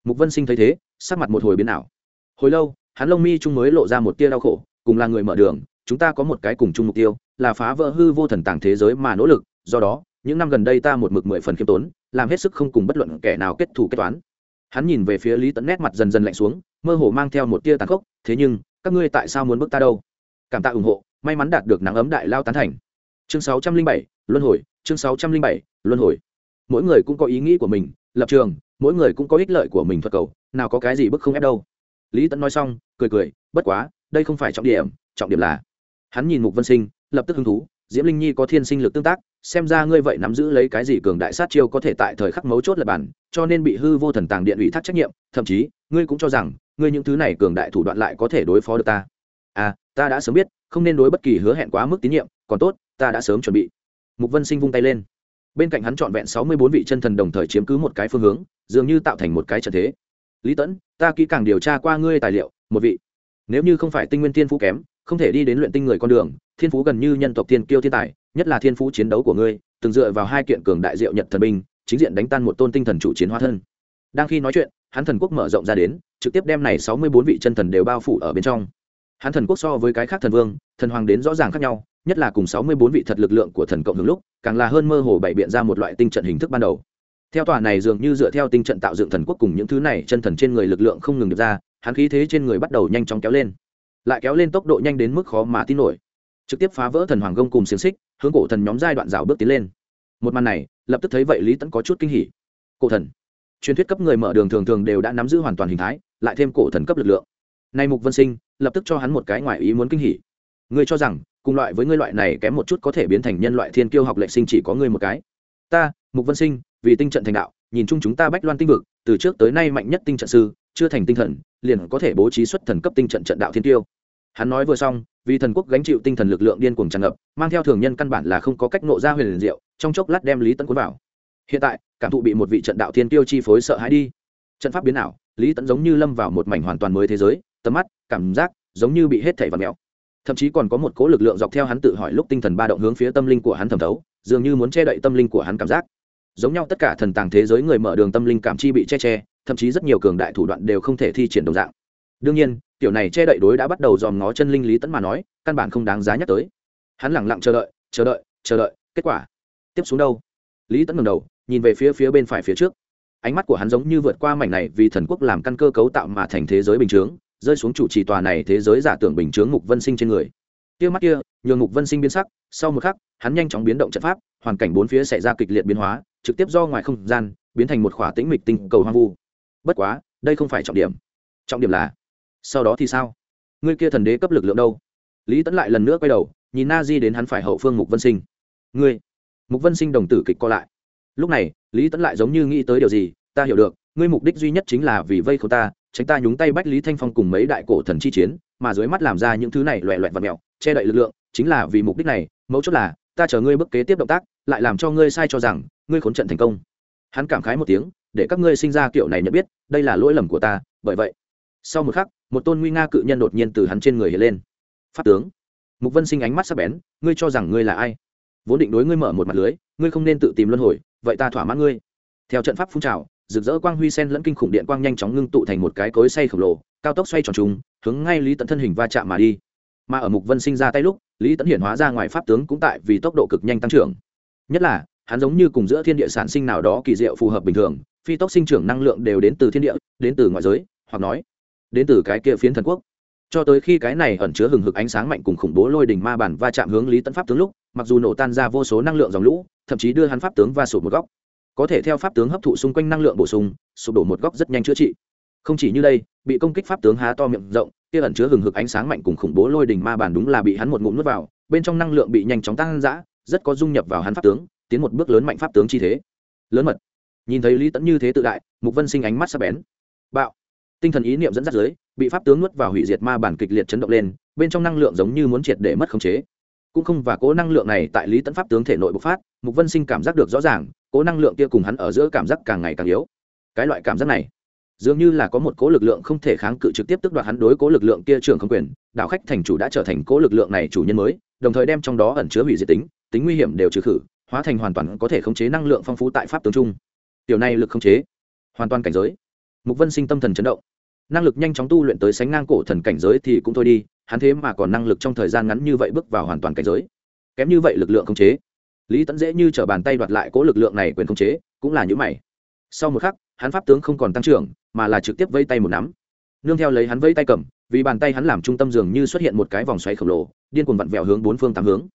Mục vân sinh thấy thế, sắc mặt một hồi biến ảo. Hồi lâu, hắn lông mi trung mới lộ ra một tia đau khổ, cùng là người mở đường, chúng ta có một cái cùng chung mục tiêu, là phá vỡ hư vô thần tàng thế giới mà nỗ lực, do đó, những năm gần đây ta một mực mười phần khiêm tốn, làm hết sức không cùng bất luận kẻ nào kết thù kết toán. Hắn nhìn về phía lý tẫn nét mặt dần dần lạnh xuống, mơ hồ mang theo một tia tàn khốc, thế nhưng, các ngươi tại sao muốn bước ta đâu? Cảm tạ ủng hộ, may mắn đạt được nắng ấm đại lao tán thành chương sáu trăm linh bảy, luân hồi, chương sáu trăm linh bảy, luân hồi. Mỗi người cũng có ý nghĩ của mình, lập trường, mỗi người cũng có ích lợi của mình thuật cầu, nào có cái gì bức không ép đâu. Lý tẫn nói xong, cười cười, bất quá, đây không phải trọng điểm trọng điểm là hắn nhìn mục vân sinh, lập tức hứng thú, diễm linh nhi có thiên sinh lực tương tác, xem ra ngươi vậy nắm giữ lấy cái gì cường đại sát chiêu có thể tại thời khắc mấu chốt lập bản, cho nên bị hư vô thần tàng điện ủy thác trách nhiệm, thậm chí, ngươi cũng cho rằng, ngươi những thứ này cường đại thủ đoạn lại có thể đối phó được ta. À ta đã sớm biết, không nên đối bất kỳ hứa hẹn quá mức tín nhiệm, còn tốt ta đã sớm chuẩn bị. Mục vân sinh vung tay lên. Bên cạnh hắn trọn vẹn sáu mươi bốn vị chân thần đồng thời chiếm cứ một cái phương hướng, dường như tạo thành một cái trận thế. Lý tẫn ta kỹ càng điều tra qua ngươi tài liệu, một vị. Nếu như không phải tinh nguyên thiên phú kém, không thể đi đến luyện tinh người con đường, thiên phú gần như nhân tộc tiên kiêu thiên tài, nhất là thiên phú chiến đấu của ngươi, từng dựa vào hai kiện cường đại diệu nhật thần binh, chính diện đánh tan một tôn tinh thần chủ chiến hóa thân. Đang khi nói chuyện, hắn thần quốc mở rộng ra đến, trực tiếp đem này sáu mươi bốn vị chân thần đều bao phủ ở bên trong. Hắn thần quốc so với cái khác thần vương, thần hoàng đến rõ ràng khác nhau nhất là cùng sáu mươi bốn vị thật lực lượng của thần cộng hưởng lúc, càng là hơn mơ hồ bày biện ra một loại tinh trận hình thức ban đầu. Theo tòa này dường như dựa theo tinh trận tạo dựng thần quốc cùng những thứ này, chân thần trên người lực lượng không ngừng được ra, hắn khí thế trên người bắt đầu nhanh chóng kéo lên. Lại kéo lên tốc độ nhanh đến mức khó mà tin nổi. Trực tiếp phá vỡ thần hoàng gông cùng xiềng xích, hướng cổ thần nhóm giai đoạn rào bước tiến lên. Một màn này, lập tức thấy vậy lý tẫn có chút kinh hỉ. Cổ thần. Truyền thuyết cấp người mở đường thường thường đều đã nắm giữ hoàn toàn hình thái, lại thêm cổ thần cấp lực lượng. Nay mục vân sinh, lập tức cho hắn một cái ngoại ý muốn kinh hỉ. Ngươi cho rằng cùng loại với ngươi loại này kém một chút có thể biến thành nhân loại thiên kiêu học lệ sinh chỉ có ngươi một cái. Ta, mục vân sinh, vì tinh trận thành đạo, nhìn chung chúng ta bách loan tinh vực, từ trước tới nay mạnh nhất tinh trận sư, chưa thành tinh thần, liền có thể bố trí xuất thần cấp tinh trận trận đạo thiên tiêu hắn nói vừa xong, vì thần quốc gánh chịu tinh thần lực lượng điên cuồng tràn ngập, mang theo thường nhân căn bản là không có cách nộ ra huyền liền diệu, trong chốc lát đem lý tẫn cuốn vào. Hiện tại, cảm thụ bị một vị trận đạo thiên tiêu chi phối sợ hãi đi. Trận pháp biến ảo, lý tẫn giống như lâm vào một mảnh hoàn toàn mới thế giới, tầm mắt, cảm giác giống như bị hết thảy và mèo thậm chí còn có một cố lực lượng dọc theo hắn tự hỏi lúc tinh thần ba động hướng phía tâm linh của hắn thẩm thấu, dường như muốn che đậy tâm linh của hắn cảm giác. Giống nhau tất cả thần tàng thế giới người mở đường tâm linh cảm chi bị che che, thậm chí rất nhiều cường đại thủ đoạn đều không thể thi triển đồng dạng. Đương nhiên, tiểu này che đậy đối đã bắt đầu dòm ngó chân linh lý tẫn mà nói, căn bản không đáng giá nhắc tới. Hắn lẳng lặng chờ đợi chờ đợi chờ đợi, kết quả tiếp xuống đâu? Lý tẫn ngầm đầu, nhìn về phía phía bên phải phía trước. Ánh mắt của hắn giống như vượt qua mảnh này vì thần quốc làm căn cơ cấu tạo mà thành thế giới bình chướng rơi xuống chủ trì tòa này thế giới giả tưởng bình chướng mục vân sinh trên người. Kia mắt kia, nhường mục vân sinh biến sắc, sau một khắc, hắn nhanh chóng biến động trận pháp, hoàn cảnh bốn phía xảy ra kịch liệt biến hóa, trực tiếp do ngoài không gian, biến thành một khỏa tĩnh mịch tinh cầu hoang vu. Bất quá, đây không phải trọng điểm. Trọng điểm là, sau đó thì sao? Ngươi kia thần đế cấp lực lượng đâu? Lý tẫn lại lần nữa quay đầu, nhìn na di đến hắn phải hậu phương mục vân sinh. Ngươi mục vân sinh đồng tử kịch co lại. Lúc này, lý tẫn lại giống như nghĩ tới điều gì, ta hiểu được ngươi mục đích duy nhất chính là vì vây khâu ta, tránh ta nhúng tay bách lý thanh phong cùng mấy đại cổ thần chi chiến, mà dưới mắt làm ra những thứ này loẹ loẹt và mẹo, che đậy lực lượng, chính là vì mục đích này, mấu chốt là, ta chờ ngươi bước kế tiếp động tác, lại làm cho ngươi sai cho rằng, ngươi khốn trận thành công. Hắn cảm khái một tiếng, để các ngươi sinh ra kiểu này nhận biết, đây là lỗi lầm của ta, bởi vậy, sau một khắc, một tôn nguy nga cự nhân đột nhiên từ hắn trên người hiện lên. Phát tướng, mục vân sinh ánh mắt sắc bén, ngươi cho rằng ngươi là ai? Vốn định đối ngươi mở một mặt lưới, ngươi không nên tự tìm luân hồi, vậy ta thỏa mãn ngươi. Theo trận pháp phun trào rực rỡ quang huy sen lẫn kinh khủng điện quang nhanh chóng ngưng tụ thành một cái cối say khổng lồ, cao tốc xoay tròn trùng, hướng ngay lý tận thân hình va chạm mà đi. Mà ở mục vân sinh ra tay lúc, lý tẫn hiển hóa ra ngoài pháp tướng cũng tại vì tốc độ cực nhanh tăng trưởng. Nhất là, hắn giống như cùng giữa thiên địa sản sinh nào đó kỳ diệu phù hợp bình thường, phi tốc sinh trưởng năng lượng đều đến từ thiên địa, đến từ ngoại giới, hoặc nói, đến từ cái kia phiến thần quốc. Cho tới khi cái này ẩn chứa hừng hực ánh sáng mạnh cùng khủng bố lôi đình ma bản va chạm hướng lý Tẫn pháp tướng lúc, mặc dù nổ tan ra vô số năng lượng dòng lũ, thậm chí đưa hắn pháp tướng va sụp một góc có thể theo pháp tướng hấp thụ xung quanh năng lượng bổ sung, sụp đổ một góc rất nhanh chữa trị. Không chỉ như đây, bị công kích pháp tướng há to miệng rộng, kia ẩn chứa hừng hực ánh sáng mạnh cùng khủng bố lôi đình ma bản đúng là bị hắn một ngụm nuốt vào, bên trong năng lượng bị nhanh chóng tăng dã, rất có dung nhập vào hắn pháp tướng, tiến một bước lớn mạnh pháp tướng chi thế. Lớn mật. Nhìn thấy lý tẫn như thế tự đại, mục vân sinh ánh mắt sắp bén. Bạo. Tinh thần ý niệm dẫn dắt dưới bị pháp tướng nuốt vào hủy diệt ma bản kịch liệt chấn động lên, bên trong năng lượng giống như muốn triệt để mất khống chế. Cũng không và cố năng lượng này tại lý tẫn pháp tướng thể nội bộc phát, mục vân sinh cảm giác được rõ ràng cố năng lượng kia cùng hắn ở giữa cảm giác càng ngày càng yếu. Cái loại cảm giác này, dường như là có một cố lực lượng không thể kháng cự trực tiếp tức đoạt hắn đối cố lực lượng kia trưởng không quyền, đạo khách thành chủ đã trở thành cố lực lượng này chủ nhân mới, đồng thời đem trong đó ẩn chứa hủy diệt tính tính nguy hiểm đều trừ khử, hóa thành hoàn toàn có thể khống chế năng lượng phong phú tại pháp tướng trung. Điều này lực khống chế, hoàn toàn cảnh giới. Mục vân sinh tâm thần chấn động. Năng lực nhanh chóng tu luyện tới sánh ngang cổ thần cảnh giới thì cũng thôi đi, hắn thế mà còn năng lực trong thời gian ngắn như vậy bước vào hoàn toàn cảnh giới. Kém như vậy lực lượng khống chế lý tẫn dễ như t bàn tay đoạt lại cố lực lượng này quyền khống chế, cũng là những mày. Sau một khắc, hắn pháp tướng không còn tăng trưởng, mà là trực tiếp vây tay một nắm. Nương theo lấy hắn vây tay cầm, vì bàn tay hắn làm trung tâm dường như xuất hiện một cái vòng xoáy khổng lồ, điên cuồng vặn vẹo hướng bốn phương tám hướng.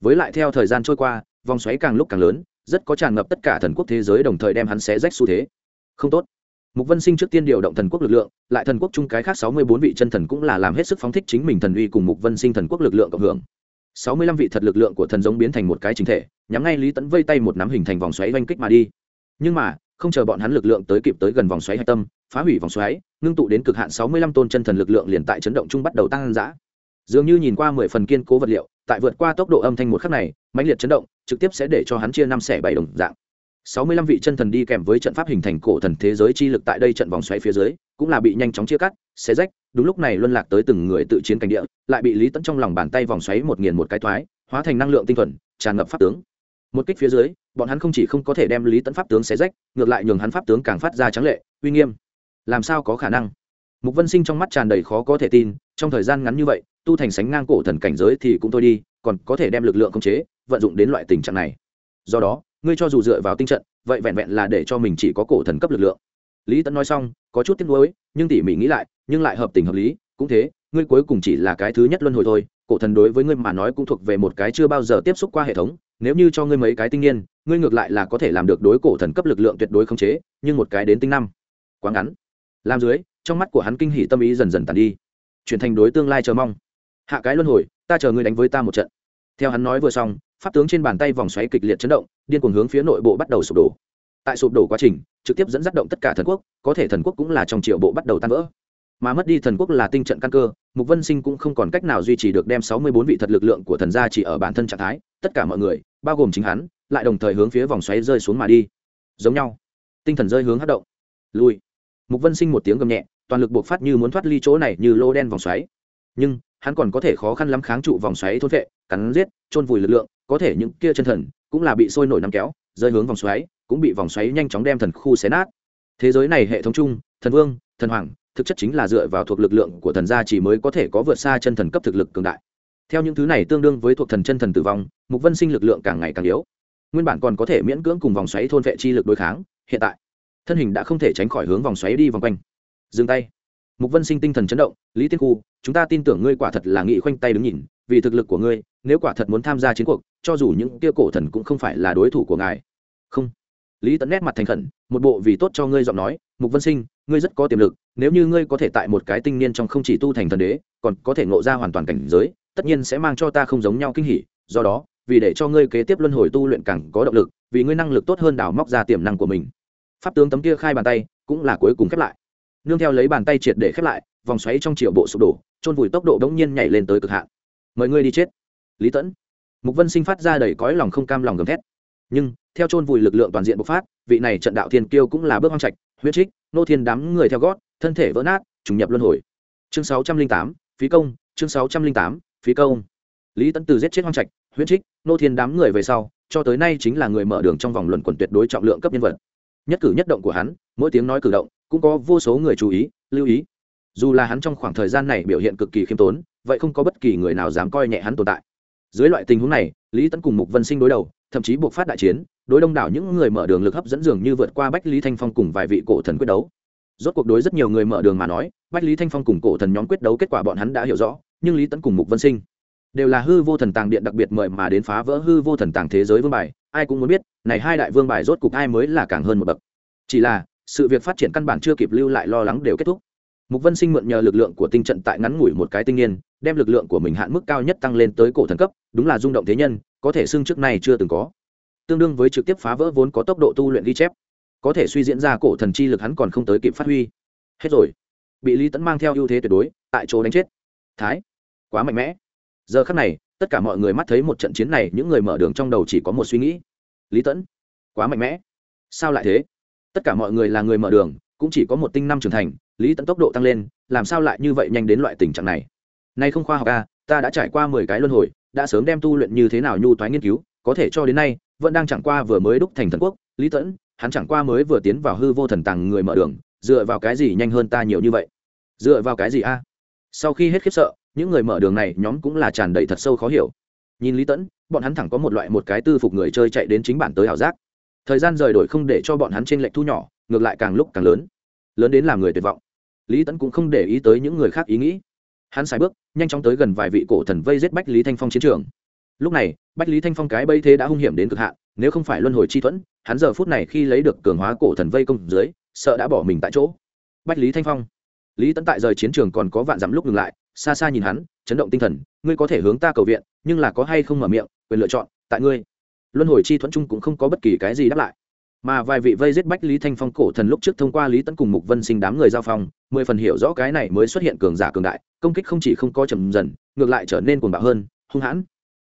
Với lại theo thời gian trôi qua, vòng xoáy càng lúc càng lớn, rất có tràn ngập tất cả thần quốc thế giới đồng thời đem hắn xé rách xu thế. Không tốt. Mục vân sinh trước tiên điều động thần quốc lực lượng, lại thần quốc chung cái khác sáu mươi bốn vị chân thần cũng là làm hết sức phóng thích chính mình thần uy cùng mục vân sinh thần quốc lực lượng cộng hưởng sáu mươi lăm vị thật lực lượng của thần giống biến thành một cái chính thể, nhắm ngay lý tẫn vây tay một nắm hình thành vòng xoáy oanh kích mà đi. Nhưng mà, không chờ bọn hắn lực lượng tới kịp tới gần vòng xoáy hạch tâm, phá hủy vòng xoáy, ngưng tụ đến cực hạn sáu mươi lăm tôn chân thần lực lượng liền tại chấn động chung bắt đầu tăng dã. Dường như nhìn qua mười phần kiên cố vật liệu, tại vượt qua tốc độ âm thanh một khắc này, mãnh liệt chấn động, trực tiếp sẽ để cho hắn chia năm xẻ bảy đồng dạng. Sáu mươi lăm vị chân thần đi kèm với trận pháp hình thành cổ thần thế giới chi lực tại đây trận vòng xoáy phía dưới, cũng là bị nhanh chóng chia cắt, xé rách đúng lúc này luân lạc tới từng người tự chiến cảnh địa, lại bị lý tẫn trong lòng bàn tay vòng xoáy một nghiền một cái thoái, hóa thành năng lượng tinh thuần, tràn ngập pháp tướng. Một kích phía dưới, bọn hắn không chỉ không có thể đem lý tẫn pháp tướng xé rách, ngược lại nhường hắn pháp tướng càng phát ra trắng lệ, uy nghiêm. Làm sao có khả năng? Mục vân sinh trong mắt tràn đầy khó có thể tin, trong thời gian ngắn như vậy, tu thành sánh ngang cổ thần cảnh giới thì cũng thôi đi, còn có thể đem lực lượng khống chế, vận dụng đến loại tình trạng này. Do đó, ngươi cho dù dựa vào tinh trận, vậy vẹn vẹn là để cho mình chỉ có cổ thần cấp lực lượng lý tẫn nói xong, có chút tiếc nuối, nhưng tỉ mỉ nghĩ lại, nhưng lại hợp tình hợp lý, cũng thế, ngươi cuối cùng chỉ là cái thứ nhất luân hồi thôi, cổ thần đối với ngươi mà nói cũng thuộc về một cái chưa bao giờ tiếp xúc qua hệ thống, nếu như cho ngươi mấy cái tinh niên ngươi ngược lại là có thể làm được đối cổ thần cấp lực lượng tuyệt đối khống chế, nhưng một cái đến tinh năm, quá ngắn. Làm dưới, trong mắt của hắn kinh hỉ tâm ý dần dần tàn đi. Chuyển thành đối tương lai chờ mong. Hạ cái luân hồi, ta chờ ngươi đánh với ta một trận. Theo hắn nói vừa xong, pháp tướng trên bàn tay vòng xoáy kịch liệt chấn động, điên cuồng hướng phía nội bộ bắt đầu sụp đổ tại sụp đổ quá trình, trực tiếp dẫn dắt động tất cả thần quốc, có thể thần quốc cũng là trong triệu bộ bắt đầu tan vỡ. Mà mất đi thần quốc là tinh trận căn cơ, mục vân sinh cũng không còn cách nào duy trì được đem sáu mươi bốn vị thật lực lượng của thần gia chỉ ở bản thân trạng thái, tất cả mọi người, bao gồm chính hắn, lại đồng thời hướng phía vòng xoáy rơi xuống mà đi. Giống nhau. Tinh thần rơi hướng hát động. Lui. Mục vân sinh một tiếng gầm nhẹ, toàn lực buộc phát như muốn thoát ly chỗ này như lô đen vòng xoáy. Nhưng, hắn còn có thể khó khăn lắm kháng trụ vòng xoáy thôn vệ, cắn giết trôn vùi lực lượng, có thể những kia chân thần cũng là bị sôi nổi nắm kéo, rơi hướng vòng xoáy cũng bị vòng xoáy nhanh chóng đem thần khu xé nát. Thế giới này hệ thống chung, thần vương, thần hoàng, thực chất chính là dựa vào thuộc lực lượng của thần gia chỉ mới có thể có vượt xa chân thần cấp thực lực cường đại. Theo những thứ này tương đương với thuộc thần chân thần tử vong, mục vân sinh lực lượng càng ngày càng yếu. Nguyên bản còn có thể miễn cưỡng cùng vòng xoáy thôn vệ chi lực đối kháng, hiện tại, thân hình đã không thể tránh khỏi hướng vòng xoáy đi vòng quanh. Dừng tay. Mục vân sinh tinh thần chấn động, lý tiên khu, chúng ta tin tưởng ngươi quả thật là nghị khoanh tay đứng nhìn, vì thực lực của ngươi, nếu quả thật muốn tham gia chiến cuộc, cho dù những kia cổ thần cũng không phải là đối thủ của ngài. Không lý Tấn nét mặt thành khẩn, một bộ vì tốt cho ngươi giọng nói, mục vân sinh, ngươi rất có tiềm lực, nếu như ngươi có thể tại một cái tinh niên trong không chỉ tu thành thần đế, còn có thể ngộ ra hoàn toàn cảnh giới, tất nhiên sẽ mang cho ta không giống nhau kinh hỉ. Do đó, vì để cho ngươi kế tiếp luân hồi tu luyện càng có động lực, vì ngươi năng lực tốt hơn đào móc ra tiềm năng của mình. Pháp tướng tấm kia khai bàn tay, cũng là cuối cùng khép lại. Nương theo lấy bàn tay triệt để khép lại, vòng xoáy trong triệu bộ sụp đổ trôn vùi tốc độ đ ỗ n g nhiên nhảy lên tới cực hạn. Mời ngươi đi chết. Lý tẫn mục vân sinh phát ra đầy cõi lòng không cam lòng gầm thét. Nhưng theo trôn vùi lực lượng toàn diện bộc phát, vị này trận đạo thiên kiêu cũng là bước hoang trạch, huyết trích, nô thiên đám người theo gót, thân thể vỡ nát, trùng nhập luân hồi. Chương sáu trăm linh tám, phí công, chương sáu trăm linh tám, phí công. Lý tẫn từ giết chết hoang trạch, huyết trích, nô thiên đám người về sau, cho tới nay chính là người mở đường trong vòng luận quần tuyệt đối trọng lượng cấp nhân vật. Nhất cử nhất động của hắn, mỗi tiếng nói cử động, cũng có vô số người chú ý, lưu ý. Dù là hắn trong khoảng thời gian này biểu hiện cực kỳ khiêm tốn, vậy không có bất kỳ người nào dám coi nhẹ hắn tồn tại dưới loại tình huống này, lý tấn cùng mục vân sinh đối đầu, thậm chí buộc phát đại chiến, đối đông đảo những người mở đường lực hấp dẫn dường như vượt qua bách lý thanh phong cùng vài vị cổ thần quyết đấu. Rốt cuộc đối rất nhiều người mở đường mà nói, bách lý thanh phong cùng cổ thần nhóm quyết đấu kết quả bọn hắn đã hiểu rõ, nhưng lý tấn cùng mục vân sinh đều là hư vô thần tàng điện đặc biệt mời mà đến phá vỡ hư vô thần tàng thế giới vương bài, ai cũng muốn biết, này hai đại vương bài rốt cuộc ai mới là càng hơn một bậc. Chỉ là, sự việc phát triển căn bản chưa kịp lưu lại lo lắng đều kết thúc mục vân sinh mượn nhờ lực lượng của tinh trận tại ngắn ngủi một cái tinh niên, đem lực lượng của mình hạn mức cao nhất tăng lên tới cổ thần cấp, đúng là rung động thế nhân, có thể xưng trước này chưa từng có. Tương đương với trực tiếp phá vỡ vốn có tốc độ tu luyện ghi chép. Có thể suy diễn ra cổ thần chi lực hắn còn không tới kịp phát huy. Hết rồi. Bị lý tẫn mang theo ưu thế tuyệt đối, tại chỗ đánh chết. Thái. Quá mạnh mẽ. Giờ khắc này, tất cả mọi người mắt thấy một trận chiến này, những người mở đường trong đầu chỉ có một suy nghĩ. Lý tẫn quá mạnh mẽ. Sao lại thế? Tất cả mọi người là người mở đường, cũng chỉ có một tinh năm trưởng thành lý tẫn tốc độ tăng lên, làm sao lại như vậy nhanh đến loại tình trạng này? Nay không khoa học a ta đã trải qua mười cái luân hồi, đã sớm đem tu luyện như thế nào nhu thoái nghiên cứu, có thể cho đến nay, vẫn đang chẳng qua vừa mới đúc thành thần quốc, lý tẫn, hắn chẳng qua mới vừa tiến vào hư vô thần tàng người mở đường, dựa vào cái gì nhanh hơn ta nhiều như vậy? Dựa vào cái gì a? Sau khi hết khiếp sợ, những người mở đường này nhóm cũng là tràn đầy thật sâu khó hiểu. Nhìn lý tẫn, bọn hắn thẳng có một loại một cái tư phục người chơi chạy đến chính bản tới ảo giác. Thời gian rời đổi không để cho bọn hắn trên lệch thu nhỏ, ngược lại càng lúc càng lớn. Lớn đến làm người tuyệt vọng lý tẫn cũng không để ý tới những người khác ý nghĩ. Hắn xài bước, nhanh chóng tới gần vài vị cổ thần vây giết bách lý thanh phong chiến trường. Lúc này, bách lý thanh phong cái bây thế đã hung hiểm đến cực hạn, nếu không phải luân hồi chi thuẫn, hắn giờ phút này khi lấy được cường hóa cổ thần vây công dưới, sợ đã bỏ mình tại chỗ. Bách lý thanh phong. Lý tẫn tại rời chiến trường còn có vạn dặm lúc ngừng lại, xa xa nhìn hắn, chấn động tinh thần, ngươi có thể hướng ta cầu viện, nhưng là có hay không mở miệng, quyền lựa chọn, tại ngươi. Luân hồi chi thuẫn chung cũng không có bất kỳ cái gì đáp lại mà vài vị vây giết bách lý thanh phong cổ thần lúc trước thông qua lý tấn cùng mục vân sinh đám người giao phong, mười phần hiểu rõ cái này mới xuất hiện cường giả cường đại, công kích không chỉ không có trầm dần, ngược lại trở nên cuồng bạo hơn, hung hãn.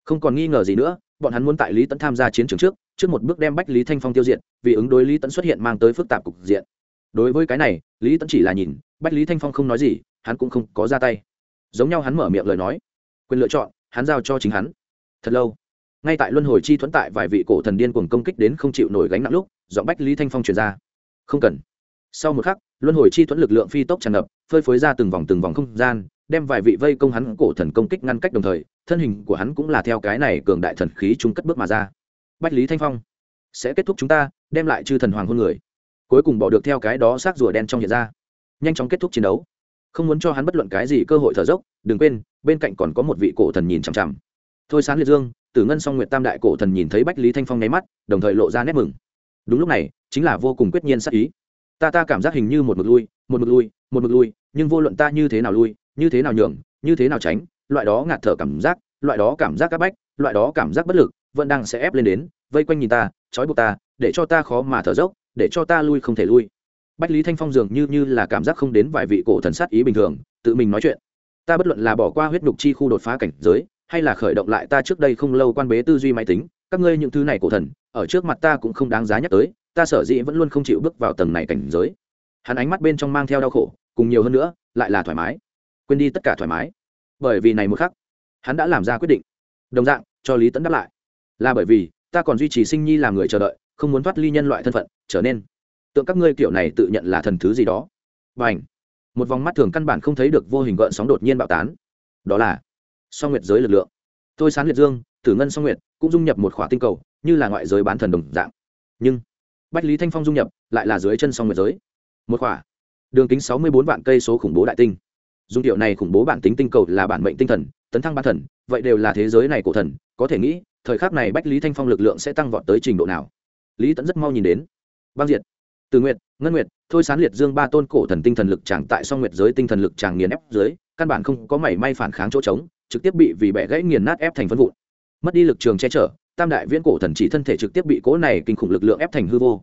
Không còn nghi ngờ gì nữa, bọn hắn muốn tại lý tấn tham gia chiến trường trước trước một bước đem bách lý thanh phong tiêu diệt, vì ứng đối lý tấn xuất hiện mang tới phức tạp cục diện. Đối với cái này, lý tấn chỉ là nhìn, bách lý thanh phong không nói gì, hắn cũng không có ra tay. Giống nhau hắn mở miệng lời nói. Quyền lựa chọn, hắn giao cho chính hắn. Thật lâu ngay tại luân hồi chi thuẫn tại vài vị cổ thần điên cuồng công kích đến không chịu nổi gánh nặng lúc, giọng bách lý thanh phong truyền ra. Không cần. Sau một khắc, luân hồi chi thuẫn lực lượng phi tốc tràn ngập, phơi phới ra từng vòng từng vòng không gian, đem vài vị vây công hắn cổ thần công kích ngăn cách đồng thời, thân hình của hắn cũng là theo cái này cường đại thần khí trung cất bước mà ra. Bách lý thanh phong, sẽ kết thúc chúng ta, đem lại chư thần hoàng hôn người. Cuối cùng bỏ được theo cái đó xác rùa đen trong hiện ra. Nhanh chóng kết thúc chiến đấu. Không muốn cho hắn bất luận cái gì cơ hội thở dốc, đừng quên, bên cạnh còn có một vị cổ thần nhìn chằm chằm. Thôi sán liệt dương tử ngân song nguyệt tam đại cổ thần nhìn thấy bách lý thanh phong nháy mắt, đồng thời lộ ra nét mừng. Đúng lúc này, chính là vô cùng quyết nhiên sắc ý. Ta ta cảm giác hình như một mực lui, một mực lui, một mực lui, nhưng vô luận ta như thế nào lui, như thế nào nhường, như thế nào tránh, loại đó ngạt thở cảm giác, loại đó cảm giác áp bách, loại đó cảm giác bất lực, vẫn đang sẽ ép lên đến, vây quanh nhìn ta, trói buộc ta, để cho ta khó mà thở dốc, để cho ta lui không thể lui. Bách lý thanh phong dường như như là cảm giác không đến vài vị cổ thần sát ý bình thường, tự mình nói chuyện. Ta bất luận là bỏ qua huyết nhục chi khu đột phá cảnh giới hay là khởi động lại ta trước đây không lâu quan bế tư duy máy tính, các ngươi những thứ này cổ thần, ở trước mặt ta cũng không đáng giá nhắc tới, ta sở dĩ vẫn luôn không chịu bước vào tầng này cảnh giới. Hắn ánh mắt bên trong mang theo đau khổ, cùng nhiều hơn nữa, lại là thoải mái. Quên đi tất cả thoải mái. Bởi vì này một khắc, hắn đã làm ra quyết định. Đồng dạng, cho lý tẫn đáp lại. Là bởi vì, ta còn duy trì sinh nhi làm người chờ đợi, không muốn thoát ly nhân loại thân phận, trở nên tượng các ngươi kiểu này tự nhận là thần thứ gì đó. Và ảnh một vòng mắt thường căn bản không thấy được vô hình gợn sóng đột nhiên bạo tán. Đó là song nguyệt giới lực lượng. Thôi sán liệt dương, tử ngân song nguyệt, cũng dung nhập một khỏa tinh cầu, như là ngoại giới bán thần đồng dạng. Nhưng, bách lý thanh phong dung nhập, lại là dưới chân song nguyệt giới. Một khỏa. Đường kính sáu mươi bốn vạn cây số khủng bố đại tinh. Dung tiểu này khủng bố bản tính tinh cầu là bản mệnh tinh thần, tấn thăng ban thần, vậy đều là thế giới này cổ thần, có thể nghĩ, thời khắc này bách lý thanh phong lực lượng sẽ tăng vọt tới trình độ nào? Lý tẫn rất mau nhìn đến. Băng diệt, từ nguyệt, ngân nguyệt, thôi sán liệt dương ba tôn cổ thần tinh thần lực tràng tại song nguyệt giới tinh thần lực tràng nghiền ép dưới, căn bản không có mảy may phản kháng chỗ trống trực tiếp bị vì bẻ gãy nghiền nát ép thành phân vụn. Mất đi lực trường che chở, tam đại viễn cổ thần chỉ thân thể trực tiếp bị cố này kinh khủng lực lượng ép thành hư vô.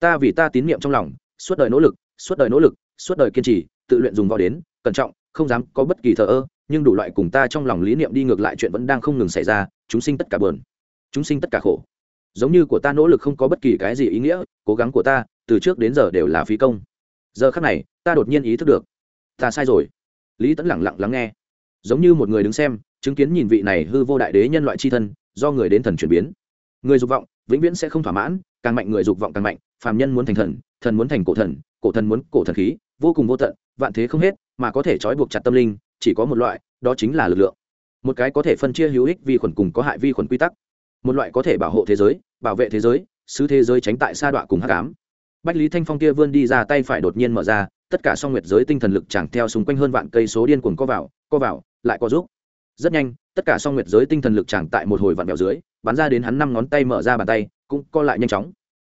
Ta vì ta tín niệm trong lòng, suốt đời nỗ lực, suốt đời nỗ lực, suốt đời kiên trì, tự luyện dùng vào đến, cẩn trọng, không dám có bất kỳ thờ ơ, nhưng đủ loại cùng ta trong lòng lý niệm đi ngược lại chuyện vẫn đang không ngừng xảy ra, chúng sinh tất cả bờn chúng sinh tất cả khổ. Giống như của ta nỗ lực không có bất kỳ cái gì ý nghĩa, cố gắng của ta, từ trước đến giờ đều là phí công. Giờ khắc này, ta đột nhiên ý thức được. Ta sai rồi. Lý tẫn lẳng lặng lắng nghe giống như một người đứng xem, chứng kiến nhìn vị này hư vô đại đế nhân loại c h i thân, do người đến thần chuyển biến. Người dục vọng, vĩnh viễn sẽ không thỏa mãn, càng mạnh người dục vọng càng mạnh, phàm nhân muốn thành thần thần muốn thành cổ thần cổ thần muốn cổ thần khí, vô cùng vô tận, vạn thế không hết, mà có thể trói buộc chặt tâm linh, chỉ có một loại, đó chính là lực lượng. Một cái có thể phân chia hữu ích vi khuẩn cùng có hại vi khuẩn quy tắc. Một loại có thể bảo hộ thế giới, bảo vệ thế giới, xứ thế giới tránh tại sa đọa cùng hắc ám. Bách lý thanh phong kia vươn đi ra tay phải đột nhiên mở ra, tất cả song nguyệt giới tinh thần lực chẳng theo xung quanh hơn vạn cây số điên cuồng co vào co vào lại có giúp. Rất nhanh, tất cả song nguyệt giới tinh thần lực chẳng tại một hồi vạn bèo dưới, bắn ra đến hắn năm ngón tay mở ra bàn tay, cũng co lại nhanh chóng.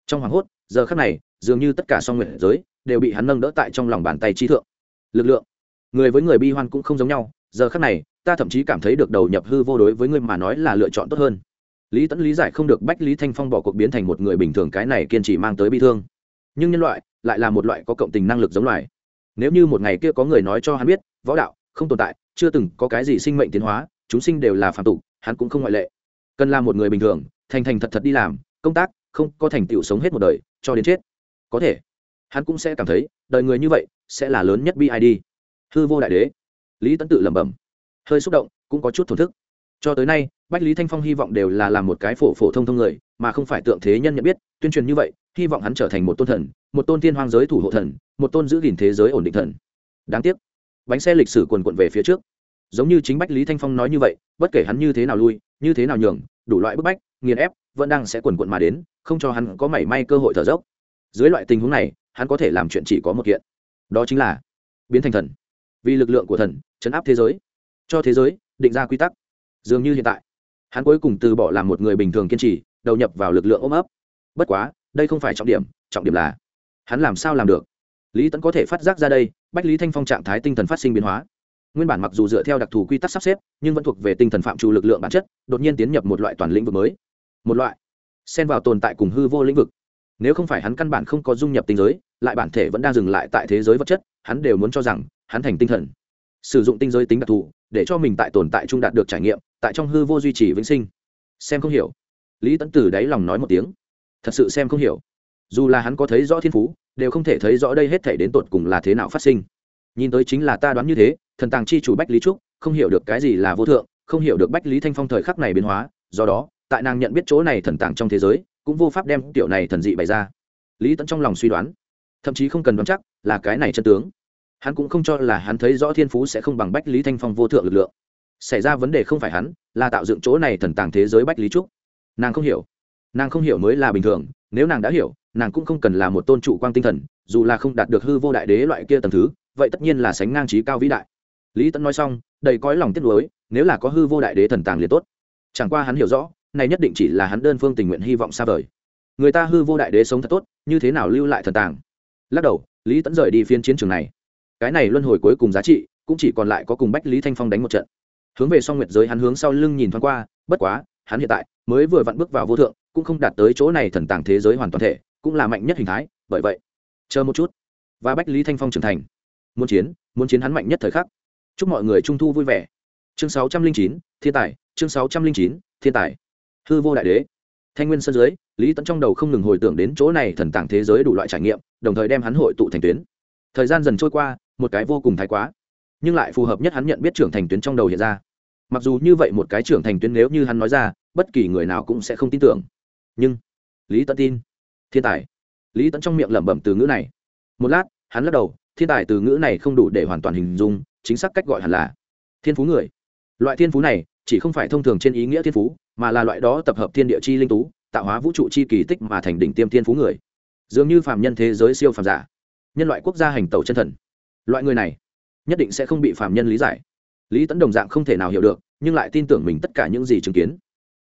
Trong hoảng hốt, giờ khắc này, dường như tất cả song nguyệt giới đều bị hắn nâng đỡ tại trong lòng bàn tay trí thượng. Lực lượng, người với người bi hoan cũng không giống nhau, giờ khắc này, ta thậm chí cảm thấy được đầu nhập hư vô đối với người mà nói là lựa chọn tốt hơn. Lý tẫn lý giải không được bách lý thanh phong bỏ cuộc biến thành một người bình thường cái này kiên trì mang tới bi thương. Nhưng nhân loại lại là một loại có cộng tình năng lực giống loài. Nếu như một ngày kia có người nói cho hắn biết, võ đạo không tồn tại, chưa từng có cái gì sinh mệnh tiến hóa, chúng sinh đều là phạm tục, hắn cũng không ngoại lệ. Cần là một người bình thường, thành thành thật thật đi làm, công tác, không có thành tựu sống hết một đời, cho đến chết. Có thể, hắn cũng sẽ cảm thấy, đời người như vậy, sẽ là lớn nhất bid hư vô đại đế. Lý tấn tự lẩm bẩm. Hơi xúc động, cũng có chút thổn thức. Cho tới nay, bách lý thanh phong hy vọng đều là làm một cái phổ phổ thông thông người, mà không phải tượng thế nhân nhận biết, tuyên truyền như vậy, hy vọng hắn trở thành một tôn thần, một tôn tiên hoang giới thủ hộ thần, một tôn giữ gìn thế giới ổn định thần. Đáng tiếc bánh xe lịch sử quần quận về phía trước. Giống như chính bách lý thanh phong nói như vậy, bất kể hắn như thế nào lui, như thế nào nhường, đủ loại bức bách, nghiền ép, vẫn đang sẽ quần quận mà đến, không cho hắn có mảy may cơ hội thở dốc. Dưới loại tình huống này, hắn có thể làm chuyện chỉ có một kiện. Đó chính là biến thành thần. Vì lực lượng của thần, chấn áp thế giới. Cho thế giới, định ra quy tắc. Dường như hiện tại, hắn cuối cùng từ bỏ làm một người bình thường kiên trì, đầu nhập vào lực lượng ôm ấp. Bất quá, đây không phải trọng điểm trọng điểm là hắn làm sao làm được? Lý tẫn có thể phát giác ra đây, bách lý thanh phong trạng thái tinh thần phát sinh biến hóa. Nguyên bản mặc dù dựa theo đặc thù quy tắc sắp xếp, nhưng vẫn thuộc về tinh thần phạm trù lực lượng bản chất, đột nhiên tiến nhập một loại toàn lĩnh vực mới. Một loại xen vào tồn tại cùng hư vô lĩnh vực. Nếu không phải hắn căn bản không có dung nhập tinh giới, lại bản thể vẫn đang dừng lại tại thế giới vật chất, hắn đều muốn cho rằng hắn thành tinh thần. Sử dụng tinh giới tính đặc thù, để cho mình tại tồn tại trung đạt được trải nghiệm, tại trong hư vô duy trì vĩnh sinh. Xem không hiểu. Lý tẫn từ đáy lòng nói một tiếng. Thật sự xem không hiểu. Dù là hắn có thấy rõ thiên phú đều không thể thấy rõ đây hết thể đến tột cùng là thế nào phát sinh. Nhìn tới chính là ta đoán như thế, thần tàng chi chủ bách lý trúc, không hiểu được cái gì là vô thượng, không hiểu được bách lý thanh phong thời khắc này biến hóa, do đó, tại nàng nhận biết chỗ này thần tàng trong thế giới, cũng vô pháp đem tiểu này thần dị bày ra. Lý tẫn trong lòng suy đoán, thậm chí không cần đoán chắc là cái này chân tướng. Hắn cũng không cho là hắn thấy rõ thiên phú sẽ không bằng bách lý thanh phong vô thượng lực lượng. Xảy ra vấn đề không phải hắn, là tạo dựng chỗ này thần tàng thế giới bách lý trúc. Nàng không hiểu. Nàng không hiểu mới là bình thường, nếu nàng đã hiểu nàng cũng không cần là một tôn trụ quang tinh thần, dù là không đạt được hư vô đại đế loại kia tầm thứ, vậy tất nhiên là sánh ngang trí cao vĩ đại. Lý tẫn nói xong, đầy cõi lòng tiếc nuối, nếu là có hư vô đại đế thần tàng liền tốt. Chẳng qua hắn hiểu rõ, này nhất định chỉ là hắn đơn phương tình nguyện hy vọng xa vời. Người ta hư vô đại đế sống thật tốt, như thế nào lưu lại thần tàng? Lắc đầu, lý tẫn rời đi phiên chiến trường này. Cái này luân hồi cuối cùng giá trị, cũng chỉ còn lại có cùng bách lý thanh phong đánh một trận. Hướng về song nguyệt giới hắn hướng sau lưng nhìn thoáng qua, bất quá, hắn hiện tại mới vừa vặn bước vào vô thượng, cũng không đạt tới chỗ này thần tàng thế giới hoàn toàn thể cũng là mạnh nhất hình thái, bởi vậy, chờ một chút. Và bách lý thanh phong trưởng thành. Muốn chiến muốn chiến hắn mạnh nhất thời khắc. Chúc mọi người trung thu vui vẻ. Chương sáu trăm linh chín, thiên tài. Chương sáu trăm linh chín, thiên tài. Hư vô đại đế. Thanh nguyên sân dưới, lý tẫn trong đầu không ngừng hồi tưởng đến chỗ này thần tảng thế giới đủ loại trải nghiệm, đồng thời đem hắn hội tụ thành tuyến. Thời gian dần trôi qua, một cái vô cùng thái quá. Nhưng lại phù hợp nhất hắn nhận biết trưởng thành tuyến trong đầu hiện ra. Mặc dù như vậy một cái trưởng thành tuyến nếu như hắn nói ra, bất kỳ người nào cũng sẽ không tin tưởng. Nhưng, lý tẫn tin thiên tài. Lý tẫn trong miệng lẩm bẩm từ ngữ này. Một lát, hắn lắc đầu, thiên tài từ ngữ này không đủ để hoàn toàn hình dung, chính xác cách gọi hẳn là thiên phú người. Loại thiên phú này chỉ không phải thông thường trên ý nghĩa thiên phú, mà là loại đó tập hợp thiên địa chi linh tú, tạo hóa vũ trụ chi kỳ tích mà thành đỉnh tiêm thiên phú người. Dường như phàm nhân thế giới siêu phàm giả, nhân loại quốc gia hành tẩu chân thần. Loại người này nhất định sẽ không bị phàm nhân lý giải. Lý Tẫn đồng dạng không thể nào hiểu được, nhưng lại tin tưởng mình tất cả những gì chứng kiến.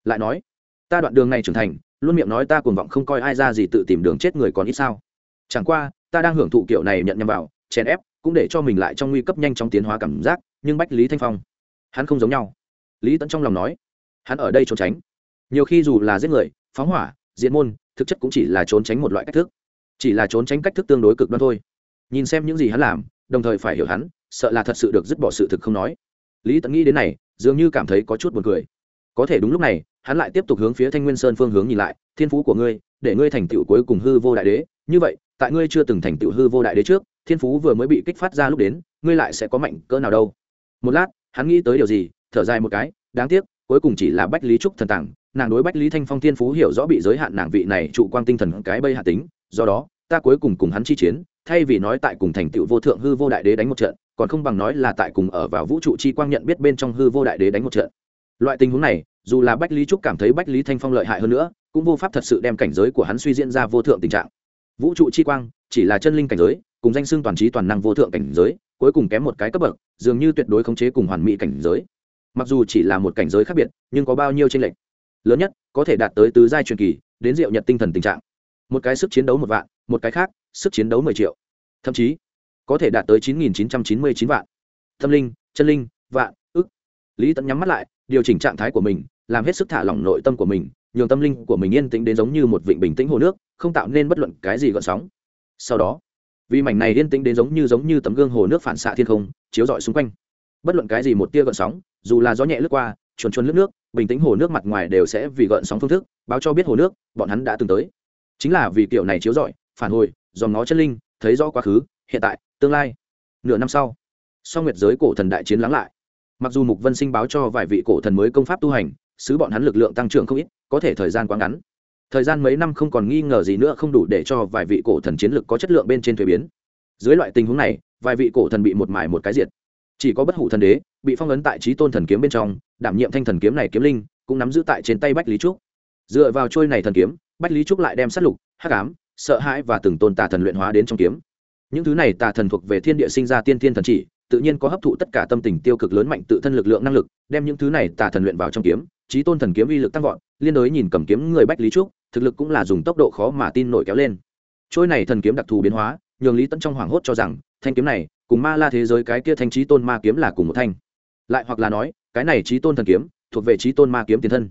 Lại nói, ta đoạn đường này trưởng thành luôn miệng nói ta cuồng vọng không coi ai ra gì tự tìm đường chết người còn ít sao. Chẳng qua, ta đang hưởng thụ kiểu này nhận nhầm vào, chèn ép, cũng để cho mình lại trong nguy cấp nhanh chóng tiến hóa cảm giác, nhưng bách lý thanh phong, hắn không giống nhau. Lý tẫn trong lòng nói, hắn ở đây trốn tránh. Nhiều khi dù là giết người, phóng hỏa diễn môn, thực chất cũng chỉ là trốn tránh một loại cách thức. Chỉ là trốn tránh cách thức tương đối cực đoan thôi. Nhìn xem những gì hắn làm, đồng thời phải hiểu hắn, sợ là thật sự được dứt bỏ sự thực không nói. Lý tẫn nghĩ đến này, dường như cảm thấy có chút buồn cười có thể đúng lúc này, hắn lại tiếp tục hướng phía thanh nguyên sơn phương hướng nhìn lại, thiên phú của ngươi, để ngươi thành tựu cuối cùng hư vô đại đế. Như vậy, tại ngươi chưa từng thành tựu hư vô đại đế trước, thiên phú vừa mới bị kích phát ra lúc đến, ngươi lại sẽ có mạnh cỡ nào đâu? Một lát, hắn nghĩ tới điều gì, thở dài một cái, đáng tiếc, cuối cùng chỉ là bách lý trúc thần tàng, nàng đối bách lý thanh phong thiên phú hiểu rõ bị giới hạn nàng vị này trụ quang tinh thần cái bây hạ tính, do đó, ta cuối cùng cùng hắn chi chiến, thay vì nói tại cùng thành tựu vô thượng hư vô đại đế đánh một trận, còn không bằng nói là tại cùng ở vào vũ trụ chi quang nhận biết bên trong hư vô đại đế đánh một trận. Loại tình huống này dù là bách lý trúc cảm thấy bách lý thanh phong lợi hại hơn nữa, cũng vô pháp thật sự đem cảnh giới của hắn suy diễn ra vô thượng tình trạng. Vũ trụ chi quang, chỉ là chân linh cảnh giới, cùng danh xưng toàn trí toàn năng vô thượng cảnh giới, cuối cùng kém một cái cấp bậc, dường như tuyệt đối khống chế cùng hoàn mỹ cảnh giới. Mặc dù chỉ là một cảnh giới khác biệt, nhưng có bao nhiêu tranh lệch. Lớn nhất, có thể đạt tới tứ giai truyền kỳ, đến diệu nhật tinh thần tình trạng. Một cái sức chiến đấu một vạn, một cái khác, sức chiến đấu mười triệu. Thậm chí, có thể đạt tới chín nghìn chín trăm chín mươi chín vạn. Tâm linh, chân linh, vạn, ức. Lý tẫn nhắm mắt lại, điều chỉnh trạng thái của mình làm hết sức thả lỏng nội tâm của mình, nhường tâm linh của mình yên tĩnh đến giống như một vịnh bình tĩnh hồ nước, không tạo nên bất luận cái gì gợn sóng. Sau đó, vì mảnh này yên tĩnh đến giống như giống như tấm gương hồ nước phản xạ thiên không, chiếu rọi xung quanh. Bất luận cái gì một tia gợn sóng, dù là gió nhẹ lướt qua, chuồn chuồn lướt nước, bình tĩnh hồ nước mặt ngoài đều sẽ vì gợn sóng phương thức báo cho biết hồ nước, bọn hắn đã từng tới. Chính là vì kiểu này chiếu rọi, phản hồi dòm ngó chân linh, thấy rõ quá khứ, hiện tại, tương lai. Nửa năm sau sau nguyệt giới cổ thần đại chiến lắng lại. Mặc dù mục vân sinh báo cho vài vị cổ thần mới công pháp tu hành xứ bọn hắn lực lượng tăng trưởng không ít, có thể thời gian quá ngắn. Thời gian mấy năm không còn nghi ngờ gì nữa không đủ để cho vài vị cổ thần chiến lực có chất lượng bên trên thuế biến. Dưới loại tình huống này, vài vị cổ thần bị một mải một cái diệt. Chỉ có bất hủ thần đế, bị phong ấn tại trí tôn thần kiếm bên trong, đảm nhiệm thanh thần kiếm này kiếm linh, cũng nắm giữ tại trên tay bách lý trúc. Dựa vào trôi này thần kiếm, bách lý trúc lại đem sát lục, hắc ám, sợ hãi và từng tôn tà thần luyện hóa đến trong kiếm. Những thứ này tà thần thuộc về thiên địa sinh ra tiên thiên thần chỉ, tự nhiên có hấp thụ tất cả tâm tình tiêu cực lớn mạnh tự thân lực lượng năng lực, đem những thứ này tà thần luyện vào trong kiếm trí tôn thần kiếm uy lực tăng vọt, liên đối nhìn cầm kiếm người bách lý trúc, thực lực cũng là dùng tốc độ khó mà tin nổi kéo lên. Trôi này thần kiếm đặc thù biến hóa, nhường lý tẫn trong hoảng hốt cho rằng, thanh kiếm này, cùng ma la thế giới cái kia thanh trí tôn ma kiếm là cùng một thanh. Lại hoặc là nói, cái này trí tôn thần kiếm, thuộc về trí tôn ma kiếm tiền thân.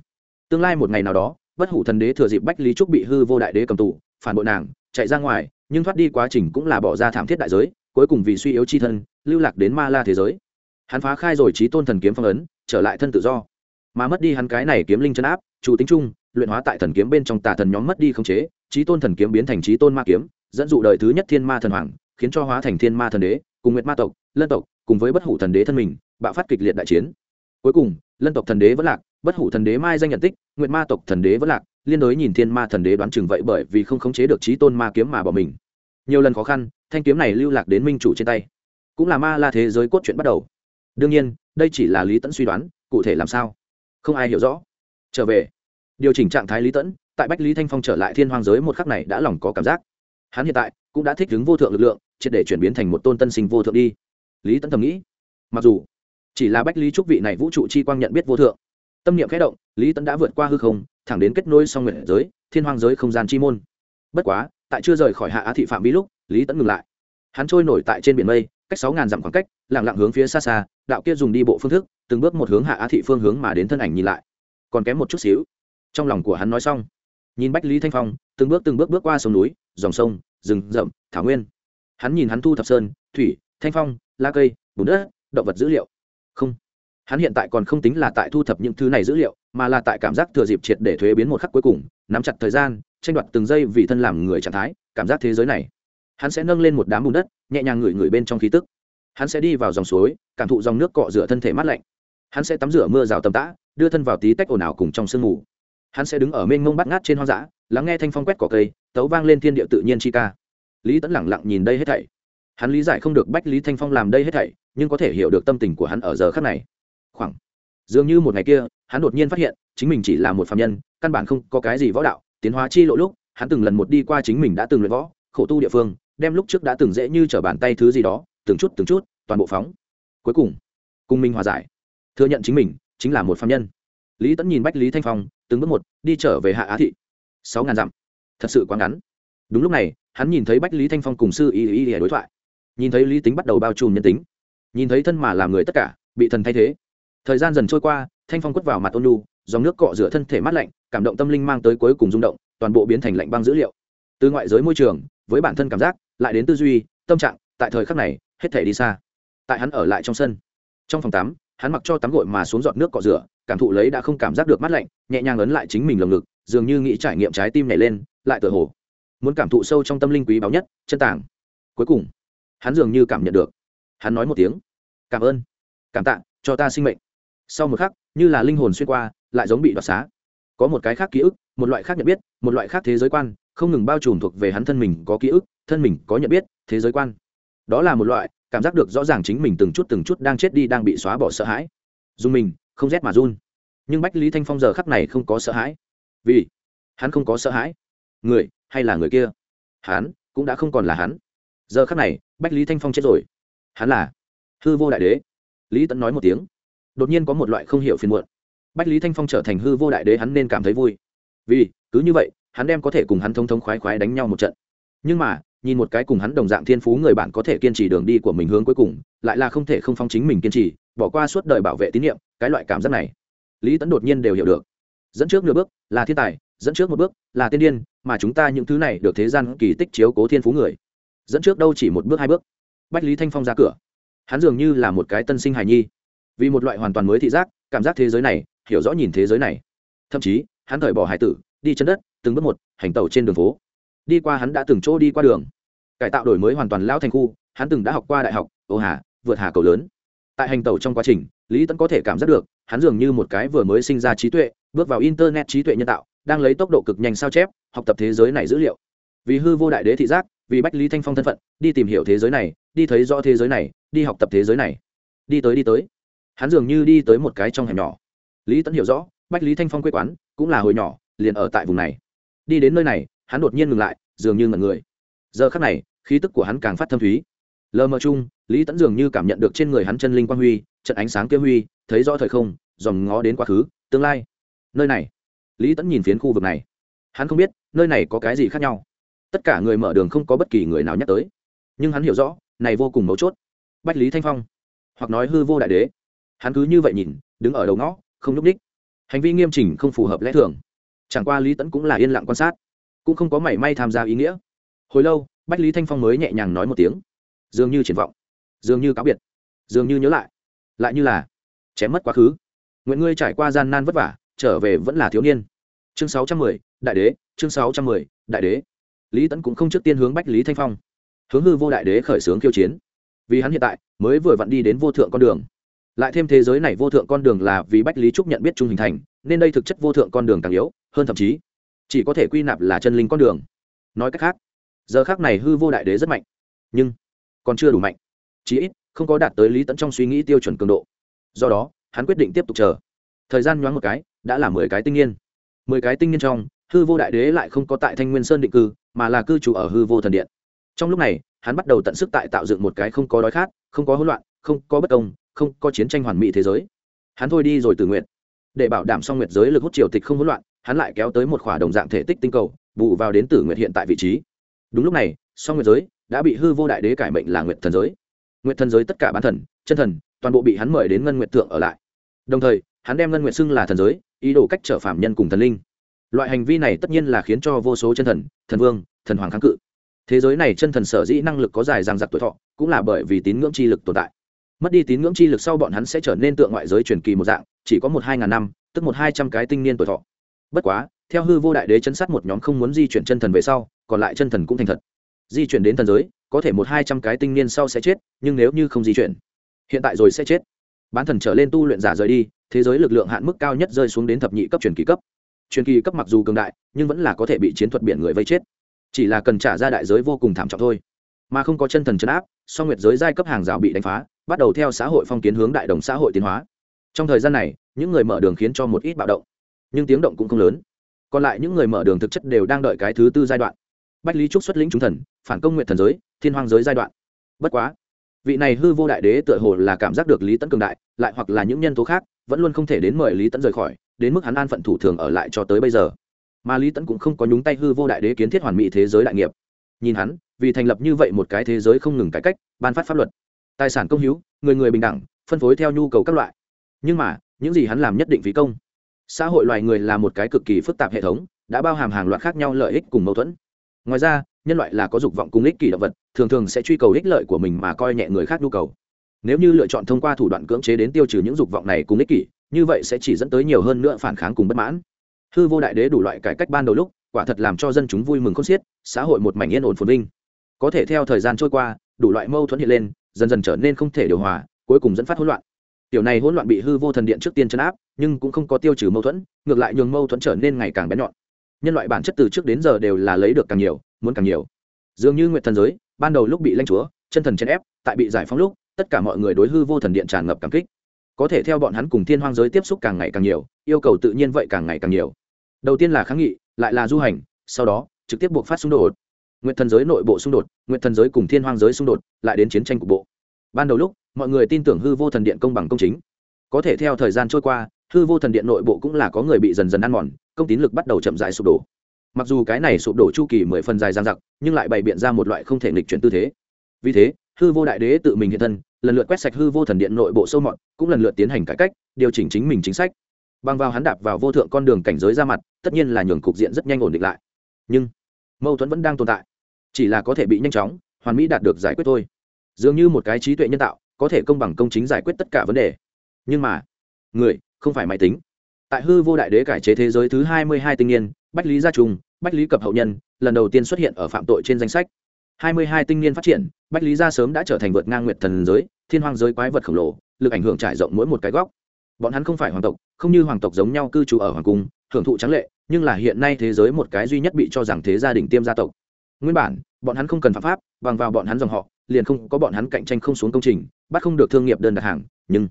Tương lai một ngày nào đó, bất hủ thần đế thừa dịp bách lý trúc bị hư vô đại đế cầm tù, phản bội nàng, chạy ra ngoài, nhưng thoát đi quá trình cũng là bỏ ra thảm thiết đại giới, cuối cùng vì suy yếu chi thân, lưu lạc đến ma la thế giới. Hắn phá khai rồi trí tôn thần kiếm phong ấn, trở lại thân tự do mà mất đi hắn cái này kiếm linh chân áp chủ tính chung luyện hóa tại thần kiếm bên trong tà thần nhóm mất đi khống chế trí tôn thần kiếm biến thành trí tôn ma kiếm, dẫn dụ đời thứ nhất thiên ma thần hoàng, khiến cho hóa thành thiên ma thần đế, cùng nguyệt ma tộc, lân tộc, cùng với bất hủ thần đế thân mình, bạo phát kịch liệt đại chiến. Cuối cùng, lân tộc thần đế vẫn lạc, bất hủ thần đế mai danh nhận tích, nguyệt ma tộc thần đế vẫn lạc, liên đối nhìn thiên ma thần đế đoán chừng vậy bởi vì không khống chế được trí tôn ma kiếm mà bỏ mình. Nhiều lần khó khăn, thanh kiếm này lưu lạc đến minh chủ trên tay. Cũng là ma la thế giới cốt truyện bắt đầu. Đương nhiên, đây chỉ là lý tẫn suy đoán, cụ thể làm sao? Không ai hiểu rõ. Trở về. Điều chỉnh trạng thái lý tẫn, tại bách lý thanh phong trở lại thiên hoàng giới một khắc này đã lòng có cảm giác. Hắn hiện tại cũng đã thích ứng vô thượng lực lượng, triệt để chuyển biến thành một tôn tân sinh vô thượng đi. Lý tẫn thầm nghĩ. Mặc dù chỉ là bách lý trúc vị này vũ trụ chi quang nhận biết vô thượng. Tâm niệm khẽ động, lý tẫn đã vượt qua hư không, thẳng đến kết nối song nguyện giới, thiên hoàng giới không gian chi môn. Bất quá, tại chưa rời khỏi hạ á thị phạm vi lúc, lý tẫn ngừng lại. Hắn trôi nổi tại trên biển mây cách sáu ngàn dặm khoảng cách lẳng lặng hướng phía xa xa, đạo kia dùng đi bộ phương thức, từng bước một hướng hạ á thị phương hướng mà đến thân ảnh nhìn lại. Còn kém một chút xíu. Trong lòng của hắn nói xong, nhìn bách lý thanh phong, từng bước từng bước bước qua sông núi, dòng sông, rừng rậm, thảo nguyên. Hắn nhìn hắn thu thập sơn, thủy, thanh phong la cây, bùn đất, động vật dữ liệu. Không, hắn hiện tại còn không tính là tại thu thập những thứ này dữ liệu, mà là tại cảm giác thừa dịp triệt để thuế biến một khắc cuối cùng, nắm chặt thời gian, tranh đoạt từng giây vì thân làm người trạng thái, cảm giác thế giới này hắn sẽ nâng lên một đám bùn đất, nhẹ nhàng ngửi ngửi bên trong khí tức. Hắn sẽ đi vào dòng suối, cảm thụ dòng nước cọ rửa thân thể mát lạnh. Hắn sẽ tắm rửa mưa rào tầm tã, đưa thân vào tí tách ồn ào cùng trong sương mù. Hắn sẽ đứng ở mênh mông bắt ngát trên hoang dã, lắng nghe thanh phong quét cỏ cây, tấu vang lên thiên địa tự nhiên chi ca. Lý tẫn lẳng lặng nhìn đây hết thảy. Hắn lý giải không được bách lý thanh phong làm đây hết thảy, nhưng có thể hiểu được tâm tình của hắn ở giờ khắc này. Khoảng, dường như một ngày kia, hắn đột nhiên phát hiện, chính mình chỉ là một phạm nhân, căn bản không có cái gì võ đạo, tiến hóa chi lộ lúc, hắn từng lần một đi qua chính mình đã từng luyện võ, khổ tu địa phương đem lúc trước đã từng dễ như trở bàn tay thứ gì đó, từng chút từng chút, toàn bộ phóng. Cuối cùng cùng minh hòa giải. Thừa nhận chính mình, chính là một phạm nhân. Lý tẫn nhìn bách lý thanh phong, từng bước một, đi trở về hạ á thị. Sáu ngàn dặm. Thật sự quá ngắn. Đúng lúc này, hắn nhìn thấy bách lý thanh phong cùng sư y y y đối thoại. Nhìn thấy lý tính bắt đầu bao trùm nhân tính. Nhìn thấy thân mà làm người tất cả, bị thần thay thế. Thời gian dần trôi qua, thanh phong quất vào mặt ôn lu dòng nước cọ rửa thân thể mát lạnh, cảm động tâm linh mang tới cuối cùng rung động, toàn bộ biến thành lạnh băng dữ liệu. Từ ngoại giới môi trường với bản thân cảm giác, lại đến tư duy, tâm trạng, tại thời khắc này, hết thể đi xa. Tại hắn ở lại trong sân. Trong phòng tắm, hắn mặc cho tắm gội mà xuống giọt nước cọ rửa, cảm thụ lấy đã không cảm giác được mát lạnh, nhẹ nhàng ấn lại chính mình lồng ngực, dường như nghĩ trải nghiệm trái tim nhảy lên, lại tựa hồ muốn cảm thụ sâu trong tâm linh quý báu nhất, chân tảng cuối cùng, hắn dường như cảm nhận được. Hắn nói một tiếng, cảm ơn, cảm tạ, cho ta sinh mệnh. Sau một khắc, như là linh hồn xuyên qua, lại giống bị đoạt xá. Có một cái khác ký ức, một loại khác nhận biết, một loại khác thế giới quan không ngừng bao trùm thuộc về hắn thân mình có ký ức, thân mình có nhận biết, thế giới quan. Đó là một loại cảm giác được rõ ràng chính mình từng chút từng chút đang chết đi đang bị xóa bỏ sợ hãi. Dù mình, không rét mà run. Nhưng bách lý thanh phong giờ khắc này không có sợ hãi. Vì hắn không có sợ hãi. Người, hay là người kia? Hắn, cũng đã không còn là hắn. Giờ khắc này, bách lý thanh phong chết rồi. Hắn là hư vô đại đế. Lý tẫn nói một tiếng. Đột nhiên có một loại không hiểu phiền muộn. Bách lý thanh phong trở thành hư vô đại đế hắn nên cảm thấy vui. Vì, cứ như vậy hắn đem có thể cùng hắn thông thống khoái khoái đánh nhau một trận. Nhưng mà, nhìn một cái cùng hắn đồng dạng thiên phú người bạn có thể kiên trì đường đi của mình hướng cuối cùng, lại là không thể không phong chính mình kiên trì, bỏ qua suốt đời bảo vệ tín nhiệm, cái loại cảm giác này. Lý Tấn đột nhiên đều hiểu được. Dẫn trước nửa bước, là thiên tài, dẫn trước một bước, là tiên điên, mà chúng ta những thứ này được thế gian kỳ tích chiếu cố thiên phú người. Dẫn trước đâu chỉ một bước, hai bước. Bách lý thanh phong ra cửa. Hắn dường như là một cái tân sinh hài nhi. Vì một loại hoàn toàn mới thị giác, cảm giác thế giới này, hiểu rõ nhìn thế giới này. Thậm chí, hắn thời bỏ hải tử, đi chân đất từng bước một, hành tàu trên đường phố. Đi qua hắn đã từng chỗ đi qua đường. Cải tạo đổi mới hoàn toàn lao thành khu, hắn từng đã học qua đại học, ô hà, vượt hà cầu lớn. Tại hành tàu trong quá trình, lý tẫn có thể cảm giác được, hắn dường như một cái vừa mới sinh ra trí tuệ, bước vào internet trí tuệ nhân tạo, đang lấy tốc độ cực nhanh sao chép, học tập thế giới này dữ liệu. Vì hư vô đại đế thị giác, vì bách lý thanh phong thân phận, đi tìm hiểu thế giới này, đi thấy rõ thế giới này, đi học tập thế giới này. Đi tới đi tới. Hắn dường như đi tới một cái trong hẻm nhỏ. Lý tẫn hiểu rõ, bách lý thanh phong quê quán cũng là hồi nhỏ, liền ở tại vùng này đi đến nơi này, hắn đột nhiên ngừng lại, dường như ngẩn người. Giờ khắc này, khí tức của hắn càng phát thâm thúy. Lờ mờ chung, lý tẫn dường như cảm nhận được trên người hắn chân linh quang huy, trận ánh sáng kêu huy, thấy rõ thời không, dòm ngó đến quá khứ, tương lai. Nơi này. Lý tẫn nhìn phiến khu vực này. Hắn không biết, nơi này có cái gì khác nhau. Tất cả người mở đường không có bất kỳ người nào nhắc tới. Nhưng hắn hiểu rõ, này vô cùng mấu chốt. Bách lý thanh phong. Hoặc nói hư vô đại đế. Hắn cứ như vậy nhìn, đứng ở đầu ngõ, không nhúc ních hành vi nghiêm chỉnh không phù hợp lẽ thường chẳng qua lý tẫn cũng là yên lặng quan sát, cũng không có mảy may tham gia ý nghĩa. Hồi lâu, bách lý thanh phong mới nhẹ nhàng nói một tiếng, dường như triển vọng, dường như cáo biệt, dường như nhớ lại lại như là chém mất quá khứ. Nguyện ngươi trải qua gian nan vất vả, trở về vẫn là thiếu niên. Chương sáu trăm mười, đại đế, chương sáu trăm mười, đại đế. Lý tẫn cũng không trước tiên hướng bách lý thanh phong, hướng hư vô đại đế khởi xướng khiêu chiến. Vì hắn hiện tại, mới vừa vặn đi đến vô thượng con đường. Lại thêm thế giới này vô thượng con đường là vì bách lý trúc nhận biết trung hình thành, nên đây thực chất vô thượng con đường càng yếu hơn thậm chí chỉ có thể quy nạp là chân linh con đường. Nói cách khác, giờ khác này hư vô đại đế rất mạnh, nhưng còn chưa đủ mạnh. Chí ít, không có đạt tới lý tẫn trong suy nghĩ tiêu chuẩn cường độ. Do đó, hắn quyết định tiếp tục chờ. Thời gian nhoáng một cái, đã là mười cái tinh niên mười cái tinh niên trong, hư vô đại đế lại không có tại thanh nguyên sơn định cư, mà là cư trú ở hư vô thần điện. Trong lúc này, hắn bắt đầu tận sức tại tạo dựng một cái không có đói khát, không có hỗn loạn, không có bất công, không có chiến tranh hoàn mỹ thế giới. Hắn thôi đi rồi từ nguyện, để bảo đảm xong nguyệt giới lực hút triều tịch không hỗn loạn hắn lại kéo tới một khỏa đồng dạng thể tích tinh cầu vụ vào đến tử nguyệt hiện tại vị trí. Đúng lúc này, song nguyệt giới đã bị hư vô đại đế cải mệnh là nguyệt thần giới. Nguyệt thần giới tất cả bán thần, chân thần, toàn bộ bị hắn mời đến ngân nguyệt thượng ở lại. Đồng thời, hắn đem ngân nguyệt xưng là thần giới, ý đồ cách trở phạm nhân cùng thần linh. Loại hành vi này tất nhiên là khiến cho vô số chân thần thần vương, thần hoàng kháng cự. Thế giới này chân thần sở dĩ năng lực có dài ràng giặc tuổi thọ, cũng là bởi vì tín ngưỡng chi lực tồn tại. Mất đi tín ngưỡng chi lực sau bọn hắn sẽ trở nên tượng ngoại giới truyền kỳ một dạng, chỉ có một hai ngàn năm, tức một hai trăm cái tinh niên tuổi thọ bất quá, theo hư vô đại đế chấn sát một nhóm không muốn di chuyển chân thần về sau, còn lại chân thần cũng thành thật. Di chuyển đến thần giới, có thể một hai trăm cái tinh niên sau sẽ chết, nhưng nếu như không di chuyển, hiện tại rồi sẽ chết. Bán thần trở lên tu luyện giả rời đi, thế giới lực lượng hạn mức cao nhất rơi xuống đến thập nhị cấp truyền kỳ cấp. Truyền kỳ cấp mặc dù cường đại, nhưng vẫn là có thể bị chiến thuật biển người vây chết. Chỉ là cần trả ra đại giới vô cùng thảm trọng thôi. Mà không có chân thần chấn áp, song nguyệt giới giai cấp hàng rào bị đánh phá, bắt đầu theo xã hội phong kiến hướng đại đồng xã hội tiến hóa. Trong thời gian này, những người mở đường khiến cho một ít bạo động nhưng tiếng động cũng không lớn. Còn lại những người mở đường thực chất đều đang đợi cái thứ tư giai đoạn. Bách lý trúc xuất lĩnh chúng thần, phản công nguyện thần giới, thiên hoang giới giai đoạn. Bất quá, vị này hư vô đại đế tựa hồ là cảm giác được lý tấn cường đại, lại hoặc là những nhân tố khác, vẫn luôn không thể đến mời lý tấn rời khỏi, đến mức hắn an phận thủ thường ở lại cho tới bây giờ. Mà lý tấn cũng không có nhúng tay hư vô đại đế kiến thiết hoàn mỹ thế giới đại nghiệp. Nhìn hắn, vì thành lập như vậy một cái thế giới không ngừng cải cách, ban phát pháp luật. Tài sản công hiếu người người bình đẳng, phân phối theo nhu cầu các loại. Nhưng mà, những gì hắn làm nhất định phí công xã hội loài người là một cái cực kỳ phức tạp hệ thống, đã bao hàm hàng loạt khác nhau lợi ích cùng mâu thuẫn. Ngoài ra, nhân loại là có dục vọng cùng ích kỷ động vật, thường thường sẽ truy cầu ích lợi của mình mà coi nhẹ người khác nhu cầu. Nếu như lựa chọn thông qua thủ đoạn cưỡng chế đến tiêu trừ những dục vọng này cùng ích kỷ, như vậy sẽ chỉ dẫn tới nhiều hơn nữa phản kháng cùng bất mãn. Hư vô đại đế đủ loại cải cách ban đầu lúc, quả thật làm cho dân chúng vui mừng khôn xiết, xã hội một mảnh yên ổn phồn vinh. Có thể theo thời gian trôi qua, đủ loại mâu thuẫn hiện lên, dần dần trở nên không thể điều hòa, cuối cùng dẫn phát hỗn loạn. Tiểu này hỗn loạn bị hư vô thần điện trước tiên chấn áp nhưng cũng không có tiêu trừ mâu thuẫn, ngược lại nhường mâu thuẫn trở nên ngày càng bén nhọn. Nhân loại bản chất từ trước đến giờ đều là lấy được càng nhiều, muốn càng nhiều. Dường như nguyện thần giới, ban đầu lúc bị lanh chúa, chân thần chèn ép, tại bị giải phóng lúc, tất cả mọi người đối hư vô thần điện tràn ngập cảm kích. Có thể theo bọn hắn cùng thiên hoang giới tiếp xúc càng ngày càng nhiều, yêu cầu tự nhiên vậy càng ngày càng nhiều. Đầu tiên là kháng nghị, lại là du hành, sau đó, trực tiếp buộc phát xung đột. Nguyện thần giới nội bộ xung đột nguyện thần giới cùng thiên hoang giới xung đột, lại đến chiến tranh cục bộ. Ban đầu lúc, mọi người tin tưởng hư vô thần điện công bằng công chính. Có thể theo thời gian trôi qua hư vô thần điện nội bộ cũng là có người bị dần dần ăn mòn, công tín lực bắt đầu chậm dại sụp đổ. Mặc dù cái này sụp đổ chu kỳ mười phần dài dang dặc, nhưng lại bày biện ra một loại không thể nghịch chuyển tư thế. Vì thế, hư vô đại đế tự mình hiện thân, lần lượt quét sạch hư vô thần điện nội bộ sâu mọt, cũng lần lượt tiến hành cải cách, điều chỉnh chính mình chính sách. Bằng vào hắn đạp vào vô thượng con đường cảnh giới ra mặt, tất nhiên là nhường cục diện rất nhanh ổn định lại. Nhưng, mâu thuẫn vẫn đang tồn tại. Chỉ là có thể bị nhanh chóng, hoàn mỹ đạt được giải quyết thôi. Dường như một cái trí tuệ nhân tạo, có thể công bằng công chính giải quyết tất cả vấn đề. Nhưng mà, người không phải máy tính. Tại hư vô đại đế cải chế thế giới thứ hai mươi hai tinh niên, bách lý gia trùng bách lý cập hậu nhân, lần đầu tiên xuất hiện ở phạm tội trên danh sách. hai mươi hai tinh niên phát triển, bách lý gia sớm đã trở thành vượt ngang nguyệt thần giới, thiên hoàng giới quái vật khổng lồ, lực ảnh hưởng trải rộng mỗi một cái góc. Bọn hắn không phải hoàng tộc, không như hoàng tộc giống nhau cư trú ở hoàng cung, hưởng thụ trắng lệ, nhưng là hiện nay thế giới một cái duy nhất bị cho rằng thế gia đình tiêm gia tộc. Nguyên bản, bọn hắn không cần phạm pháp, bằng vào bọn hắn dòng họ, liền không có bọn hắn cạnh tranh không xuống công trình, bắt không được thương nghiệp đơn đặt hàng, nhưng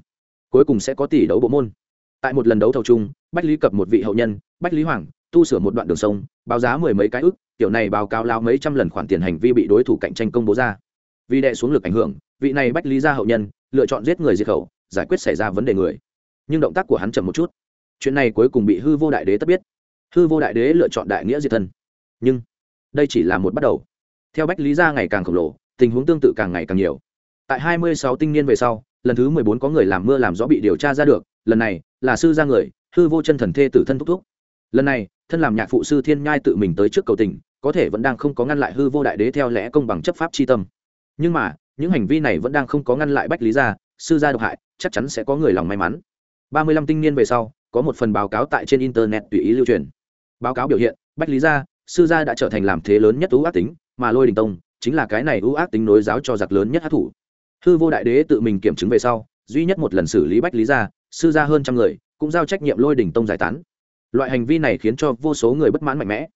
cuối cùng sẽ có tỷ đấu bộ môn tại một lần đấu thầu chung, bách lý cập một vị hậu nhân, bách lý hoàng, tu sửa một đoạn đường sông, báo giá mười mấy cái ức, kiểu này báo cáo lao mấy trăm lần khoản tiền hành vi bị đối thủ cạnh tranh công bố ra. Vì đệ xuống lực ảnh hưởng, vị này bách lý gia hậu nhân, lựa chọn giết người diệt khẩu, giải quyết xảy ra vấn đề người. Nhưng động tác của hắn chậm một chút. Chuyện này cuối cùng bị hư vô đại đế tất biết. Hư vô đại đế lựa chọn đại nghĩa diệt thân. Nhưng, đây chỉ là một bắt đầu. Theo bách lý gia ngày càng khổng lồ, tình huống tương tự càng ngày càng nhiều. Tại hai mươi sáu tinh niên về sau, lần thứ mười bốn có người làm mưa làm rõ bị điều tra ra được lần này là sư gia người, hư vô chân thần thê tử thân thúc thúc. Lần này, thân làm nhạc phụ sư thiên nhai tự mình tới trước cầu tình, có thể vẫn đang không có ngăn lại hư vô đại đế theo lẽ công bằng chấp pháp c h i tâm. Nhưng mà, những hành vi này vẫn đang không có ngăn lại bách lý gia, sư gia độc hại, chắc chắn sẽ có người lòng may mắn. Ba mươi lăm tinh niên về sau, có một phần báo cáo tại trên internet tùy ý lưu truyền. Báo cáo biểu hiện, bách lý gia, sư gia đã trở thành làm thế lớn nhất ưu ác tính, mà lôi đình tông chính là cái này ưu ác tính nối giáo cho giặc lớn nhất hát thủ. Hư vô đại đế tự mình kiểm chứng về sau, duy nhất một lần xử lý bách lý gia sư gia hơn trăm người, cũng giao trách nhiệm lôi đỉnh tông giải tán. Loại hành vi này khiến cho vô số người bất mãn mạnh mẽ.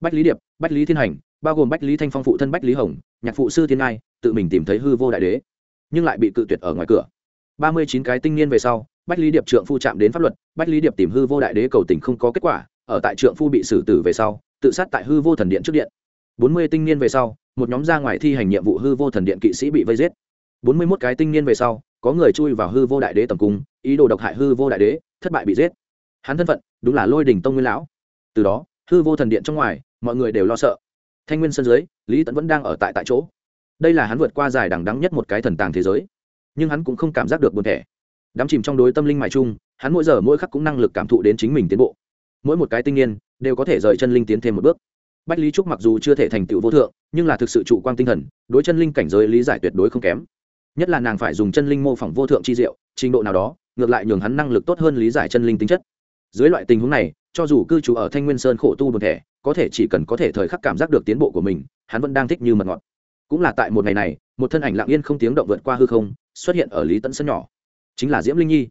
Bách lý điệp, bách lý thiên hành, bao gồm bách lý thanh phong phụ thân bách lý hồng, nhạc phụ sư thiên ngai, tự mình tìm thấy hư vô đại đế, nhưng lại bị cự tuyệt ở ngoài cửa. Ba mươi chín cái tinh niên về sau, bách lý điệp trượng phu chạm đến pháp luật, bách lý điệp tìm hư vô đại đế cầu tình không có kết quả, ở tại trượng phu bị xử tử về sau, tự sát tại hư vô thần điện trước điện. Bốn mươi tinh niên về sau, một nhóm ra ngoài thi hành nhiệm vụ hư vô thần điện kỵ sĩ bị vây giết. Bốn mươi mốt cái tinh niên về sau có người chui vào hư vô đại đế tầm cung, ý đồ độc hại hư vô đại đế, thất bại bị giết. Hắn thân phận, đúng là lôi đình tông nguyên lão. Từ đó, hư vô thần điện trong ngoài, mọi người đều lo sợ. Thanh nguyên sân dưới, lý tẫn vẫn đang ở tại tại chỗ. Đây là hắn vượt qua dài đằng đắng nhất một cái thần tàng thế giới. Nhưng hắn cũng không cảm giác được buồn thẻ. Đắm chìm trong đối tâm linh mại chung, hắn mỗi giờ mỗi khắc cũng năng lực cảm thụ đến chính mình tiến bộ. Mỗi một cái tinh niên đều có thể rời chân linh tiến thêm một bước. Bách lý trúc mặc dù chưa thể thành tựu vô thượng, nhưng là thực sự trụ quan tinh thần, đối chân linh cảnh giới lý giải tuyệt đối không kém nhất là nàng phải dùng chân linh mô phỏng vô thượng chi diệu, trình độ nào đó, ngược lại nhường hắn năng lực tốt hơn lý giải chân linh tính chất. Dưới loại tình huống này, cho dù cư trú ở thanh nguyên sơn khổ tu một thể có thể chỉ cần có thể thời khắc cảm giác được tiến bộ của mình, hắn vẫn đang thích như mật ngọt. Cũng là tại một ngày này, một thân ảnh lặng yên không tiếng động vượt qua hư không, xuất hiện ở lý tẫn sân nhỏ. Chính là diễm linh nhi.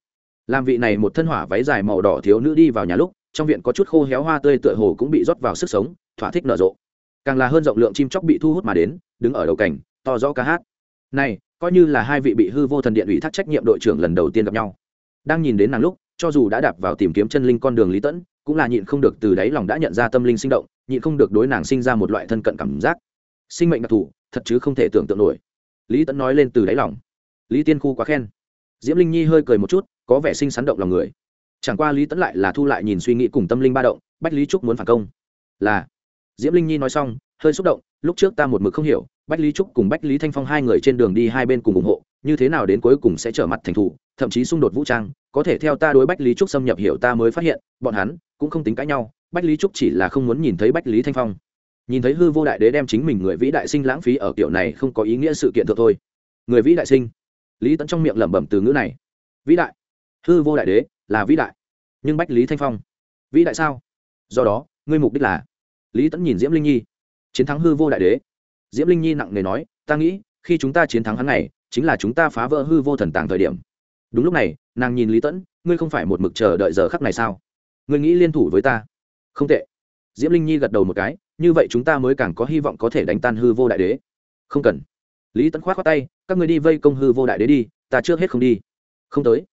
Làm vị này một thân hỏa váy dài màu đỏ thiếu nữ đi vào nhà lúc, trong viện có chút khô héo hoa tươi tựa hồ cũng bị rót vào sức sống, thỏa thích nở rộ. Càng là hơn rộng lượng chim chóc bị thu hút mà đến, đứng ở đầu cảnh to rõ ca hát này, coi như là hai vị bị hư vô thần điện ủy thác trách nhiệm đội trưởng lần đầu tiên gặp nhau. Đang nhìn đến nàng lúc, cho dù đã đạp vào tìm kiếm chân linh con đường lý tẫn, cũng là nhịn không được từ đáy lòng đã nhận ra tâm linh sinh động, nhịn không được đối nàng sinh ra một loại thân cận cảm giác. Sinh mệnh đặc thù, thật chứ không thể tưởng tượng nổi. Lý tẫn nói lên từ đáy lòng. Lý tiên khu quá khen. Diễm linh nhi hơi cười một chút, có vẻ sinh sắn động lòng người. Chẳng qua lý tẫn lại là thu lại nhìn suy nghĩ cùng tâm linh ba động, bách lý trúc muốn phản công. Là, diễm linh nhi nói xong, hơi xúc động, lúc trước ta một mực không hiểu bách lý trúc cùng bách lý thanh phong hai người trên đường đi hai bên cùng ủng hộ, như thế nào đến cuối cùng sẽ trở mặt thành thủ, thậm chí xung đột vũ trang, có thể theo ta đối bách lý trúc xâm nhập hiểu ta mới phát hiện, bọn hắn cũng không tính cãi nhau, bách lý trúc chỉ là không muốn nhìn thấy bách lý thanh phong. Nhìn thấy hư vô đại đế đem chính mình người vĩ đại sinh lãng phí ở kiểu này không có ý nghĩa sự kiện thượng thôi. Người vĩ đại sinh. Lý tẫn trong miệng lẩm bẩm từ ngữ này. Vĩ đại. Hư vô đại đế là vĩ đại. Nhưng bách lý thanh phong, vĩ đại sao? Do đó, ngươi mục đích là? Lý tẫn nhìn diễm linh nhi. Chiến thắng hư vô đại đế diễm linh nhi nặng nề nói, ta nghĩ, khi chúng ta chiến thắng hắn này, chính là chúng ta phá vỡ hư vô thần tàng thời điểm. Đúng lúc này, nàng nhìn lý tẫn, ngươi không phải một mực chờ đợi giờ khắc này sao? Ngươi nghĩ liên thủ với ta? Không tệ. Diễm linh nhi gật đầu một cái, như vậy chúng ta mới càng có hy vọng có thể đánh tan hư vô đại đế. Không cần. Lý tẫn k h o á t khoác tay, các người đi vây công hư vô đại đế đi, ta trước hết không đi. Không tới.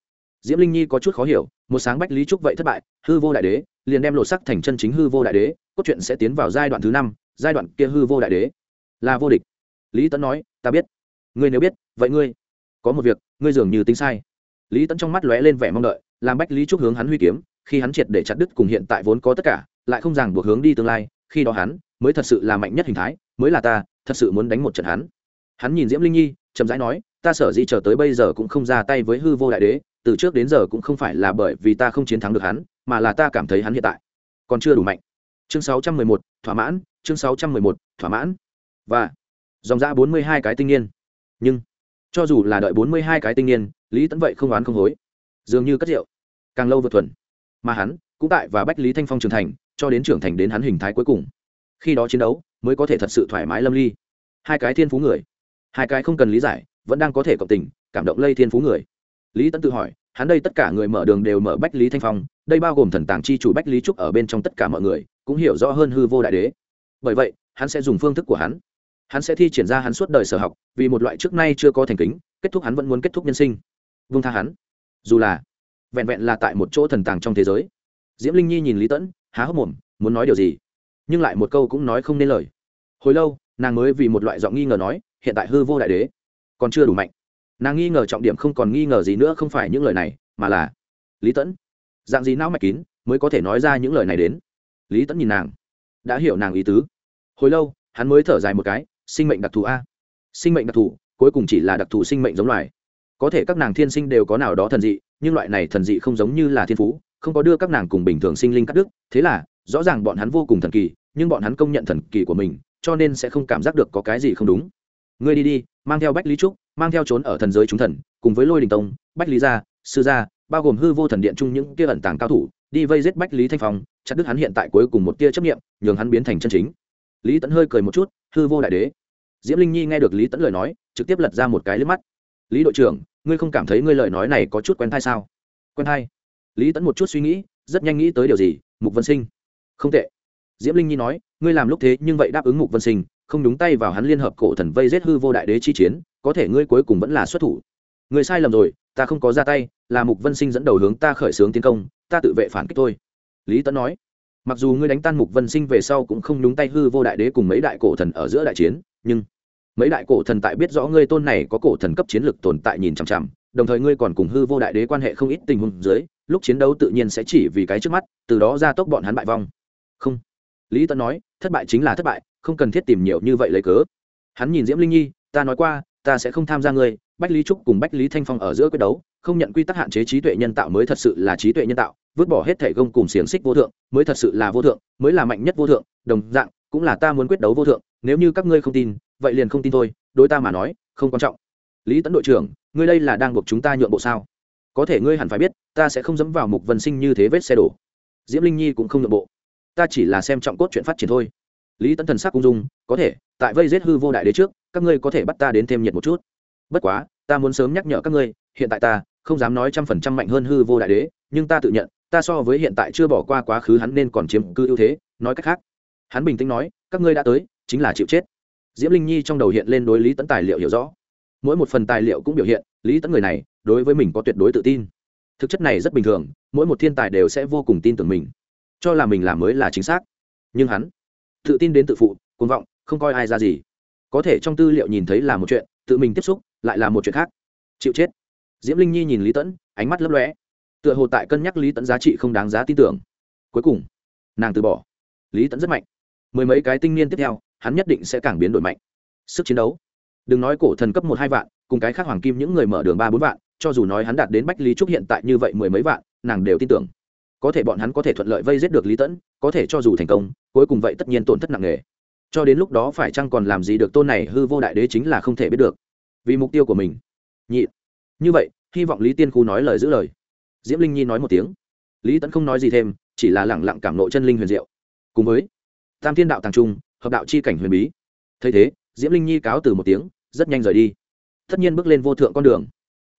Diễm linh nhi có chút khó hiểu, một sáng bách lý trúc vậy thất bại, hư vô đại đế, liền đem lộ sắc thành chân chính hư vô đại đế, cốt truyện sẽ tiến vào giai đoạn thứ năm, giai đoạn kia hư vô đại đế là vô địch. Lý tẫn nói ta biết. Ngươi nếu biết vậy ngươi có một việc ngươi dường như tính sai. Lý tẫn trong mắt lóe lên vẻ mong đợi làm bách lý trúc hướng hắn huy kiếm khi hắn triệt để chặt đứt cùng hiện tại vốn có tất cả lại không ràng buộc hướng đi tương lai khi đó hắn mới thật sự là mạnh nhất hình thái mới là ta thật sự muốn đánh một trận hắn. Hắn nhìn diễm linh nhi chậm rãi nói ta sở dĩ chờ tới bây giờ cũng không ra tay với hư vô đại đế từ trước đến giờ cũng không phải là bởi vì ta không chiến thắng được hắn mà là ta cảm thấy hắn hiện tại còn chưa đủ mạnh. Chương 611, thỏa mãn chương 611, thỏa mãn và dòng ra bốn mươi hai cái tinh niên. Nhưng, cho dù là đợi bốn mươi hai cái tinh niên, lý tẫn vậy không oán không hối. Dường như cất rượu, càng lâu vượt thuần. Mà hắn cũng tại và bách lý thanh phong trưởng thành, cho đến trưởng thành đến hắn hình thái cuối cùng. Khi đó chiến đấu mới có thể thật sự thoải mái lâm ly. Hai cái thiên phú người, hai cái không cần lý giải, vẫn đang có thể cộng tình, cảm động lây thiên phú người. Lý tẫn tự hỏi, hắn đây tất cả người mở đường đều mở bách lý thanh phong, đây bao gồm thần tàng chi chủ bách lý trúc ở bên trong tất cả mọi người, cũng hiểu rõ hơn hư vô đại đế. Bởi vậy, hắn sẽ dùng phương thức của hắn hắn sẽ thi triển ra hắn suốt đời sở học, vì một loại trước nay chưa có thành kính, kết thúc hắn vẫn muốn kết thúc nhân sinh. Vung tha hắn. Dù là vẹn vẹn là tại một chỗ thần tàng trong thế giới. Diễm linh nhi nhìn lý tẫn, há hốc mồm, muốn nói điều gì? Nhưng lại một câu cũng nói không nên lời. Hồi lâu, nàng mới vì một loại giọng nghi ngờ nói, hiện tại hư vô đại đế, còn chưa đủ mạnh. Nàng nghi ngờ trọng điểm không còn nghi ngờ gì nữa không phải những lời này, mà là lý tẫn. Dạng gì não mạch kín mới có thể nói ra những lời này đến? Lý tẫn nhìn nàng, đã hiểu nàng ý tứ. Hồi lâu, hắn mới thở dài một cái sinh mệnh đặc thù a. Sinh mệnh đặc thù, cuối cùng chỉ là đặc thù sinh mệnh giống loài. Có thể các nàng thiên sinh đều có nào đó thần dị, nhưng loại này thần dị không giống như là thiên phú, không có đưa các nàng cùng bình thường sinh linh cắt đứt. Thế là, rõ ràng bọn hắn vô cùng thần kỳ, nhưng bọn hắn công nhận thần kỳ của mình, cho nên sẽ không cảm giác được có cái gì không đúng. Ngươi đi đi, mang theo bách lý trúc, mang theo trốn ở thần giới chúng thần, cùng với lôi đình tông, bách lý gia, sư gia, bao gồm hư vô thần điện chung những kia ẩn tàng cao thủ, đi vây giết bách lý thanh phong, chặt đứt hắn hiện tại cuối cùng một tia chấp nghiệm nhường hắn biến thành chân chính. Lý tẫn hơi cười một chút hư vô đại đế. Diễm linh nhi nghe được lý tẫn lời nói, trực tiếp lật ra một cái lên mắt. Lý đội trưởng, ngươi không cảm thấy ngươi lời nói này có chút quen thai sao? Quen thai? Lý tẫn một chút suy nghĩ, rất nhanh nghĩ tới điều gì, mục vân sinh. Không tệ. Diễm linh nhi nói, ngươi làm lúc thế nhưng vậy đáp ứng mục vân sinh, không đúng tay vào hắn liên hợp cổ thần vây giết hư vô đại đế chi chiến, có thể ngươi cuối cùng vẫn là xuất thủ. Người sai lầm rồi, ta không có ra tay, là mục vân sinh dẫn đầu hướng ta khởi xướng tiến công, ta tự vệ phản kích thôi. Lý tẫn nói mặc dù ngươi đánh tan mục vân sinh về sau cũng không đúng tay hư vô đại đế cùng mấy đại cổ thần ở giữa đại chiến, nhưng mấy đại cổ thần tại biết rõ ngươi tôn này có cổ thần cấp chiến lực tồn tại nhìn chằm chằm, đồng thời ngươi còn cùng hư vô đại đế quan hệ không ít tình huống dưới, lúc chiến đấu tự nhiên sẽ chỉ vì cái trước mắt, từ đó ra tốc bọn hắn bại vong. Không. Lý tân nói, thất bại chính là thất bại, không cần thiết tìm nhiều như vậy lấy cớ. Hắn nhìn diễm linh nhi, ta nói qua, ta sẽ không tham gia ngươi, bách lý trúc cùng bách lý thanh phong ở giữa quyết đấu, không nhận quy tắc hạn chế trí tuệ nhân tạo mới thật sự là trí tuệ nhân tạo vứt bỏ hết thể gông cùng xiềng xích vô thượng, mới thật sự là vô thượng, mới là mạnh nhất vô thượng, đồng dạng, cũng là ta muốn quyết đấu vô thượng, nếu như các ngươi không tin, vậy liền không tin thôi, đối ta mà nói, không quan trọng. Lý tấn đội trưởng, ngươi đây là đang buộc chúng ta nhượng bộ sao? Có thể ngươi hẳn phải biết, ta sẽ không dẫm vào mục vân sinh như thế vết xe đổ. Diễm linh nhi cũng không nhượng bộ. Ta chỉ là xem trọng cốt chuyện phát triển thôi. Lý tấn thần sắc cũng dung, có thể, tại vây giết hư vô đại đế trước, các ngươi có thể bắt ta đến thêm nhiệt một chút. Bất quá, ta muốn sớm nhắc nhở các ngươi, hiện tại ta không dám nói trăm phần trăm mạnh hơn hư vô đại đế, nhưng ta tự nhận ta so với hiện tại chưa bỏ qua quá khứ hắn nên còn chiếm cư ưu thế, nói cách khác. Hắn bình tĩnh nói, các ngươi đã tới, chính là chịu chết. Diễm linh nhi trong đầu hiện lên đối lý tấn tài liệu hiểu rõ. Mỗi một phần tài liệu cũng biểu hiện, lý tấn người này, đối với mình có tuyệt đối tự tin. Thực chất này rất bình thường, mỗi một thiên tài đều sẽ vô cùng tin tưởng mình. Cho là mình làm mới là chính xác. Nhưng hắn, tự tin đến tự phụ, cuồng vọng, không coi ai ra gì. Có thể trong tư liệu nhìn thấy là một chuyện, tự mình tiếp xúc, lại là một chuyện khác. Chịu chết. Diễm linh nhi nhìn lý tẫn ánh mắt lấp lóe tựa hồ tại cân nhắc lý tẫn giá trị không đáng giá tin tưởng. Cuối cùng, nàng từ bỏ. Lý tẫn rất mạnh. Mười mấy cái tinh niên tiếp theo, hắn nhất định sẽ càng biến đổi mạnh. Sức chiến đấu. Đừng nói cổ thần cấp một hai vạn, cùng cái khác hoàng kim những người mở đường ba bốn vạn, cho dù nói hắn đạt đến bách lý trúc hiện tại như vậy mười mấy vạn, nàng đều tin tưởng. Có thể bọn hắn có thể thuận lợi vây giết được lý tẫn có thể cho dù thành công, cuối cùng vậy tất nhiên tổn thất nặng nề. Cho đến lúc đó phải chăng còn làm gì được tôn này hư vô đại đế chính là không thể biết được. Vì mục tiêu của mình. Nhị. Như vậy, hy vọng lý tiên khu nói lời giữ lời diễm linh nhi nói một tiếng. Lý tẫn không nói gì thêm, chỉ là lẳng lặng cảm nộ chân linh huyền diệu. Cùng với tam thiên đạo tàng trung, hợp đạo chi cảnh huyền bí. Thấy thế, diễm linh nhi cáo từ một tiếng, rất nhanh rời đi. Tất nhiên bước lên vô thượng con đường.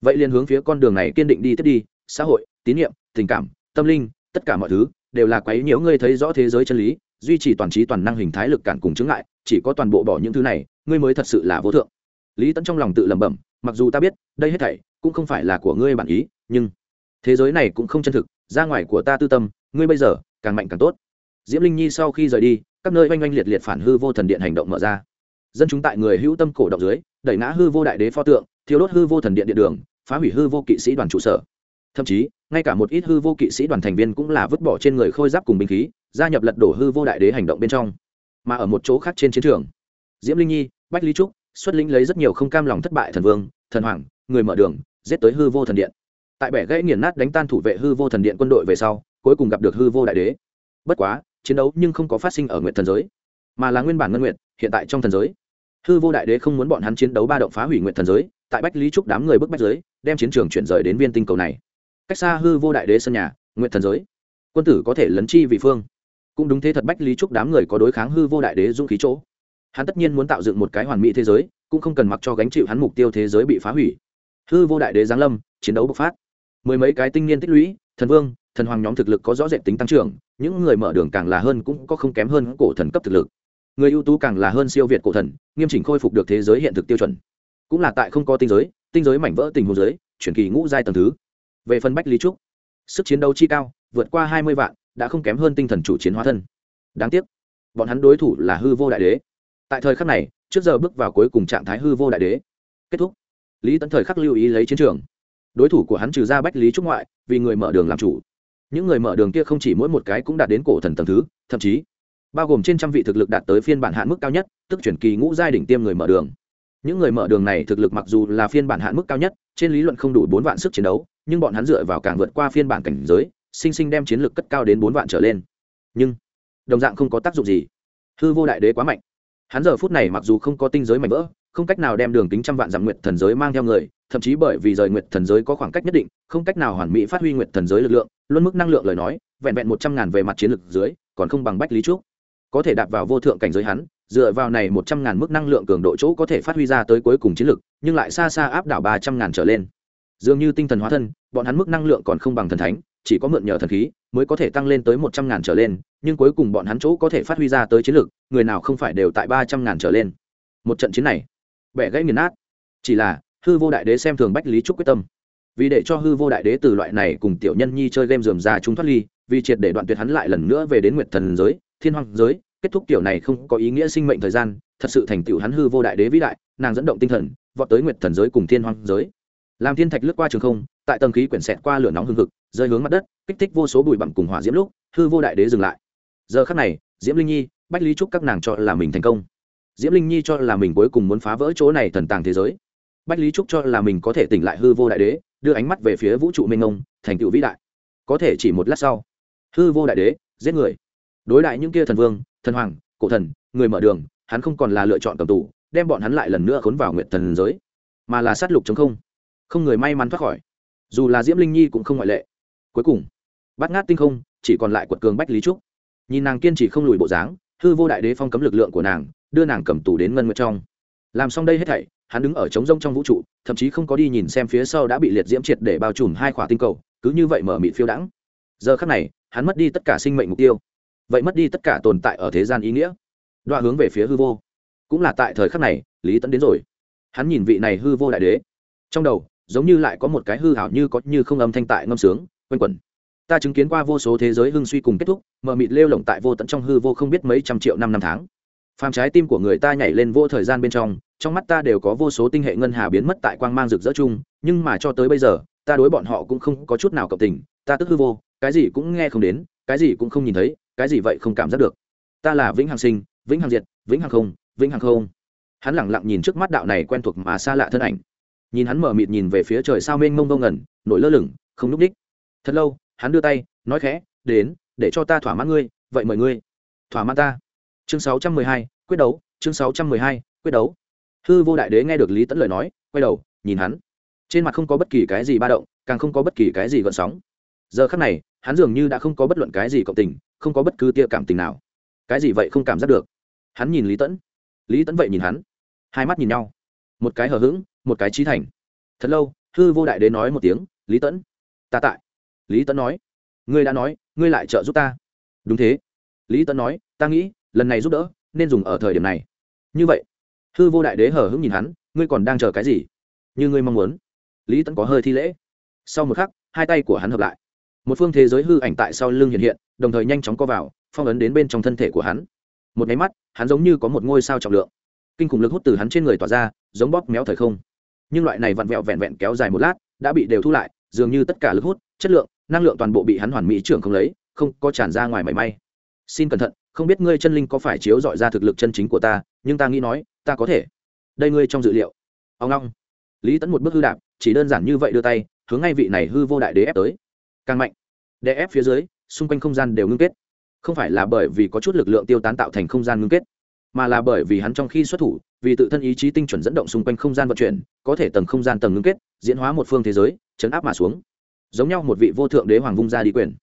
Vậy liền hướng phía con đường này kiên định đi tiếp đi, xã hội, tín nhiệm tình cảm, tâm linh, tất cả mọi thứ, đều là quấy nhiễu ngươi thấy rõ thế giới chân lý, duy trì toàn trí toàn năng hình thái lực cản cùng chứng ngại, chỉ có toàn bộ bỏ những thứ này, ngươi mới thật sự là vô thượng. Lý tẫn trong lòng tự lẩm bẩm, mặc dù ta biết, đây hết thảy cũng không phải là của ngươi bản ý, nhưng thế giới này cũng không chân thực, ra ngoài của ta tư tâm, ngươi bây giờ càng mạnh càng tốt. Diễm linh nhi sau khi rời đi, các nơi oanh oanh liệt liệt phản hư vô thần điện hành động mở ra. Dân chúng tại người hữu tâm cổ động dưới, đẩy ngã hư vô đại đế pho tượng thiếu đốt hư vô thần điện điện đường, phá hủy hư vô kỵ sĩ đoàn trụ sở. Thậm chí, ngay cả một ít hư vô kỵ sĩ đoàn thành viên cũng là vứt bỏ trên người khôi giáp cùng binh khí, gia nhập lật đổ hư vô đại đế hành động bên trong. Mà ở một chỗ khác trên chiến trường, diễm linh nhi, bách lý trúc, xuất lĩnh lấy rất nhiều không cam lòng thất bại thần vương, thần hoàng, người mở đường, giết tới hư vô thần điện tại bẻ gãy nghiền nát đánh tan thủ vệ hư vô thần điện quân đội về sau, cuối cùng gặp được hư vô đại đế. Bất quá, chiến đấu nhưng không có phát sinh ở nguyện thần giới, mà là nguyên bản ngân nguyện hiện tại trong thần giới. Hư vô đại đế không muốn bọn hắn chiến đấu ba động phá hủy nguyện thần giới, tại bách lý trúc đám người bức bách giới, đem chiến trường chuyển rời đến viên tinh cầu này. Cách xa hư vô đại đế sân nhà nguyện thần giới. Quân tử có thể lấn chi vị phương. Cũng đúng thế thật bách lý trúc đám người có đối kháng hư vô đại đế dũng khí chỗ. Hắn tất nhiên muốn tạo dựng một cái hoàn mỹ thế giới, cũng không cần mặc cho gánh chịu hắn mục tiêu thế giới bị phá hủy. Hư vô đại đế giáng lâm, chiến đấu bộc phát mười mấy cái tinh niên tích lũy, thần vương, thần hoàng nhóm thực lực có rõ rệt tính tăng trưởng, những người mở đường càng là hơn cũng có không kém hơn cổ thần cấp thực lực. Người ưu tú càng là hơn siêu việt cổ thần, nghiêm chỉnh khôi phục được thế giới hiện thực tiêu chuẩn. Cũng là tại không có tinh giới tinh giới mảnh vỡ tình hồ giới, chuyển kỳ ngũ giai tầng thứ. Về phần bách lý trúc, sức chiến đấu chi cao, vượt qua hai mươi vạn, đã không kém hơn tinh thần chủ chiến hóa thân. Đáng tiếc, bọn hắn đối thủ là hư vô đại đế. Tại thời khắc này, trước giờ bước vào cuối cùng trạng thái hư vô đại đế. Kết thúc. Lý tấn thời khắc lưu ý lấy chiến trường đối thủ của hắn trừ ra bách lý trúc ngoại, vì người mở đường làm chủ. Những người mở đường kia không chỉ mỗi một cái cũng đạt đến cổ thần tầng thứ, thậm chí bao gồm trên trăm vị thực lực đạt tới phiên bản hạn mức cao nhất, tức chuyển kỳ ngũ giai đỉnh tiêm người mở đường. Những người mở đường này thực lực mặc dù là phiên bản hạn mức cao nhất, trên lý luận không đủ bốn vạn sức chiến đấu, nhưng bọn hắn dựa vào càng vượt qua phiên bản cảnh giới, sinh sinh đem chiến lược cất cao đến bốn vạn trở lên. Nhưng, đồng dạng không có tác dụng gì. Hư vô đại đế quá mạnh. Hắn giờ phút này mặc dù không có tinh giới mạnh vỡ, không cách nào đem đường kính trăm vạn dặm nguyện thần giới mang theo người thậm chí bởi vì rời nguyệt thần giới có khoảng cách nhất định, không cách nào hoàn mỹ phát huy nguyệt thần giới lực lượng, luôn mức năng lượng lời nói, vẹn vẹn một trăm ngàn về mặt chiến lược dưới, còn không bằng bách lý trúc. Có thể đạp vào vô thượng cảnh giới hắn, dựa vào này một trăm ngàn mức năng lượng cường độ chỗ có thể phát huy ra tới cuối cùng chiến lược, nhưng lại xa xa áp đảo ba trăm ngàn trở lên. Dường như tinh thần hóa thân, bọn hắn mức năng lượng còn không bằng thần thánh, chỉ có mượn nhờ thần khí mới có thể tăng lên tới một trăm ngàn trở lên, nhưng cuối cùng bọn hắn chỗ có thể phát huy ra tới chiến lược, người nào không phải đều tại ba trăm ngàn trở lên. Một trận chiến này, bẻ gãy nghiền nát. Chỉ là hư vô đại đế xem thường bách lý trúc quyết tâm. Vì để cho hư vô đại đế từ loại này cùng tiểu nhân nhi chơi game dườm ra chúng thoát ly vì triệt để đoạn tuyệt hắn lại lần nữa về đến nguyệt thần giới thiên hoàng giới kết thúc tiểu này không có ý nghĩa sinh mệnh thời gian thật sự thành tựu hắn hư vô đại đế vĩ đại nàng dẫn động tinh thần vọt tới nguyệt thần giới cùng thiên hoàng giới. Làm thiên thạch lướt qua trường không tại tầng khí quyển xẹt qua lửa nóng hương hực, rơi hướng mặt đất kích thích vô số bụi bặm cùng hỏa diễm lúc hư vô đại đế dừng lại. Giờ khắc này diễm linh nhi bách lý trúc các nàng cho là mình thành công. Diễm linh nhi cho là mình cuối cùng muốn phá vỡ chỗ này thần tàng thế giới bách lý trúc cho là mình có thể tỉnh lại hư vô đại đế, đưa ánh mắt về phía vũ trụ mênh mông, thành tựu vĩ đại. Có thể chỉ một lát sau, hư vô đại đế, giết người. Đối đại những kia thần vương, thần hoàng, cổ thần, người mở đường, hắn không còn là lựa chọn cầm tù, đem bọn hắn lại lần nữa khốn vào nguyện thần giới, mà là sát lục chống không. Không người may mắn thoát khỏi. Dù là diễm linh nhi cũng không ngoại lệ. Cuối cùng bắt ngát tinh không chỉ còn lại quật cường bách lý trúc. Nhìn nàng kiên trì không lùi bộ dáng, hư vô đại đế phong cấm lực lượng của nàng, đưa nàng cầm tù đến ngân nguyệt trong. Làm xong đây hết thảy hắn đứng ở trống rông trong vũ trụ, thậm chí không có đi nhìn xem phía sau đã bị liệt diễm triệt để bao trùm hai khỏa tinh cầu, cứ như vậy mở mịt phiêu đãng. Giờ khắc này, hắn mất đi tất cả sinh mệnh mục tiêu. Vậy mất đi tất cả tồn tại ở thế gian ý nghĩa. Đoạn hướng về phía hư vô. Cũng là tại thời khắc này, lý tẫn đến rồi. Hắn nhìn vị này hư vô đại đế. Trong đầu, giống như lại có một cái hư hảo như có như không âm thanh tại ngâm sướng, quanh quẩn. Ta chứng kiến qua vô số thế giới hưng suy cùng kết thúc, mờ mịt lêu lỏng tại vô tận trong hư vô không biết mấy trăm triệu năm năm tháng phàm trái tim của người ta nhảy lên vô thời gian bên trong trong mắt ta đều có vô số tinh hệ ngân hà biến mất tại quang mang rực rỡ chung, nhưng mà cho tới bây giờ, ta đối bọn họ cũng không có chút nào cộng tình, ta tức hư vô, cái gì cũng nghe không đến, cái gì cũng không nhìn thấy, cái gì vậy không cảm giác được. Ta là vĩnh hằng sinh, vĩnh hằng diệt, vĩnh hằng không, vĩnh hằng không. Hắn lẳng lặng nhìn trước mắt đạo này quen thuộc mà xa lạ thân ảnh. Nhìn hắn mở mịt nhìn về phía trời sao mênh mông vô ngẩn nổi lơ lửng, không núp đích. Thật lâu, hắn đưa tay, nói khẽ, đến, để cho ta thỏa mãn ngươi, vậy mời ngươi. Thỏa mãn ta chương sáu trăm mười hai, quyết đấu, chương sáu trăm mười hai, quyết đấu. Hư vô đại đế nghe được lý tẫn lời nói, quay đầu, nhìn hắn. Trên mặt không có bất kỳ cái gì ba động, càng không có bất kỳ cái gì gợn sóng. Giờ khắc này, hắn dường như đã không có bất luận cái gì cộng tình, không có bất cứ tia cảm tình nào. Cái gì vậy không cảm giác được? Hắn nhìn lý tẫn lý tẫn vậy nhìn hắn. Hai mắt nhìn nhau. Một cái hờ hững, một cái trí thành. Thật lâu, hư vô đại đế nói một tiếng, lý tẫn ta tại. Lý tẫn nói, ngươi đã nói, ngươi lại trợ giúp ta. Đúng thế. Lý tẫn nói, ta nghĩ lần này giúp đỡ, nên dùng ở thời điểm này. Như vậy, hư vô đại đế hờ hững nhìn hắn, ngươi còn đang chờ cái gì? Như ngươi mong muốn. Lý tẫn có hơi thi lễ. Sau một khắc, hai tay của hắn hợp lại. Một phương thế giới hư ảnh tại sau lưng hiện hiện, đồng thời nhanh chóng co vào, phong ấn đến bên trong thân thể của hắn. Một máy mắt, hắn giống như có một ngôi sao trọng lượng. Kinh khủng lực hút từ hắn trên người tỏa ra, giống bóp méo thời không. Nhưng loại này vặn vẹo vẹn vẹn kéo dài một lát, đã bị đều thu lại, dường như tất cả lực hút, chất lượng, năng lượng toàn bộ bị hắn hoàn mỹ trưởng không lấy, không có tràn ra ngoài mảy may. Xin cẩn thận không biết ngươi chân linh có phải chiếu dọi ra thực lực chân chính của ta, nhưng ta nghĩ nói, ta có thể. Đây ngươi trong dự liệu. Ông long. Lý tẫn một bước hư đạp, chỉ đơn giản như vậy đưa tay, hướng ngay vị này hư vô đại đế ép tới. Càng mạnh. Đè ép phía dưới, xung quanh không gian đều ngưng kết. Không phải là bởi vì có chút lực lượng tiêu tán tạo thành không gian ngưng kết, mà là bởi vì hắn trong khi xuất thủ, vì tự thân ý chí tinh chuẩn dẫn động xung quanh không gian vận chuyển, có thể tầng không gian tầng ngưng kết, diễn hóa một phương thế giới, chấn áp mà xuống. Giống nhau một vị vô thượng đế hoàng vung ra đi quyền.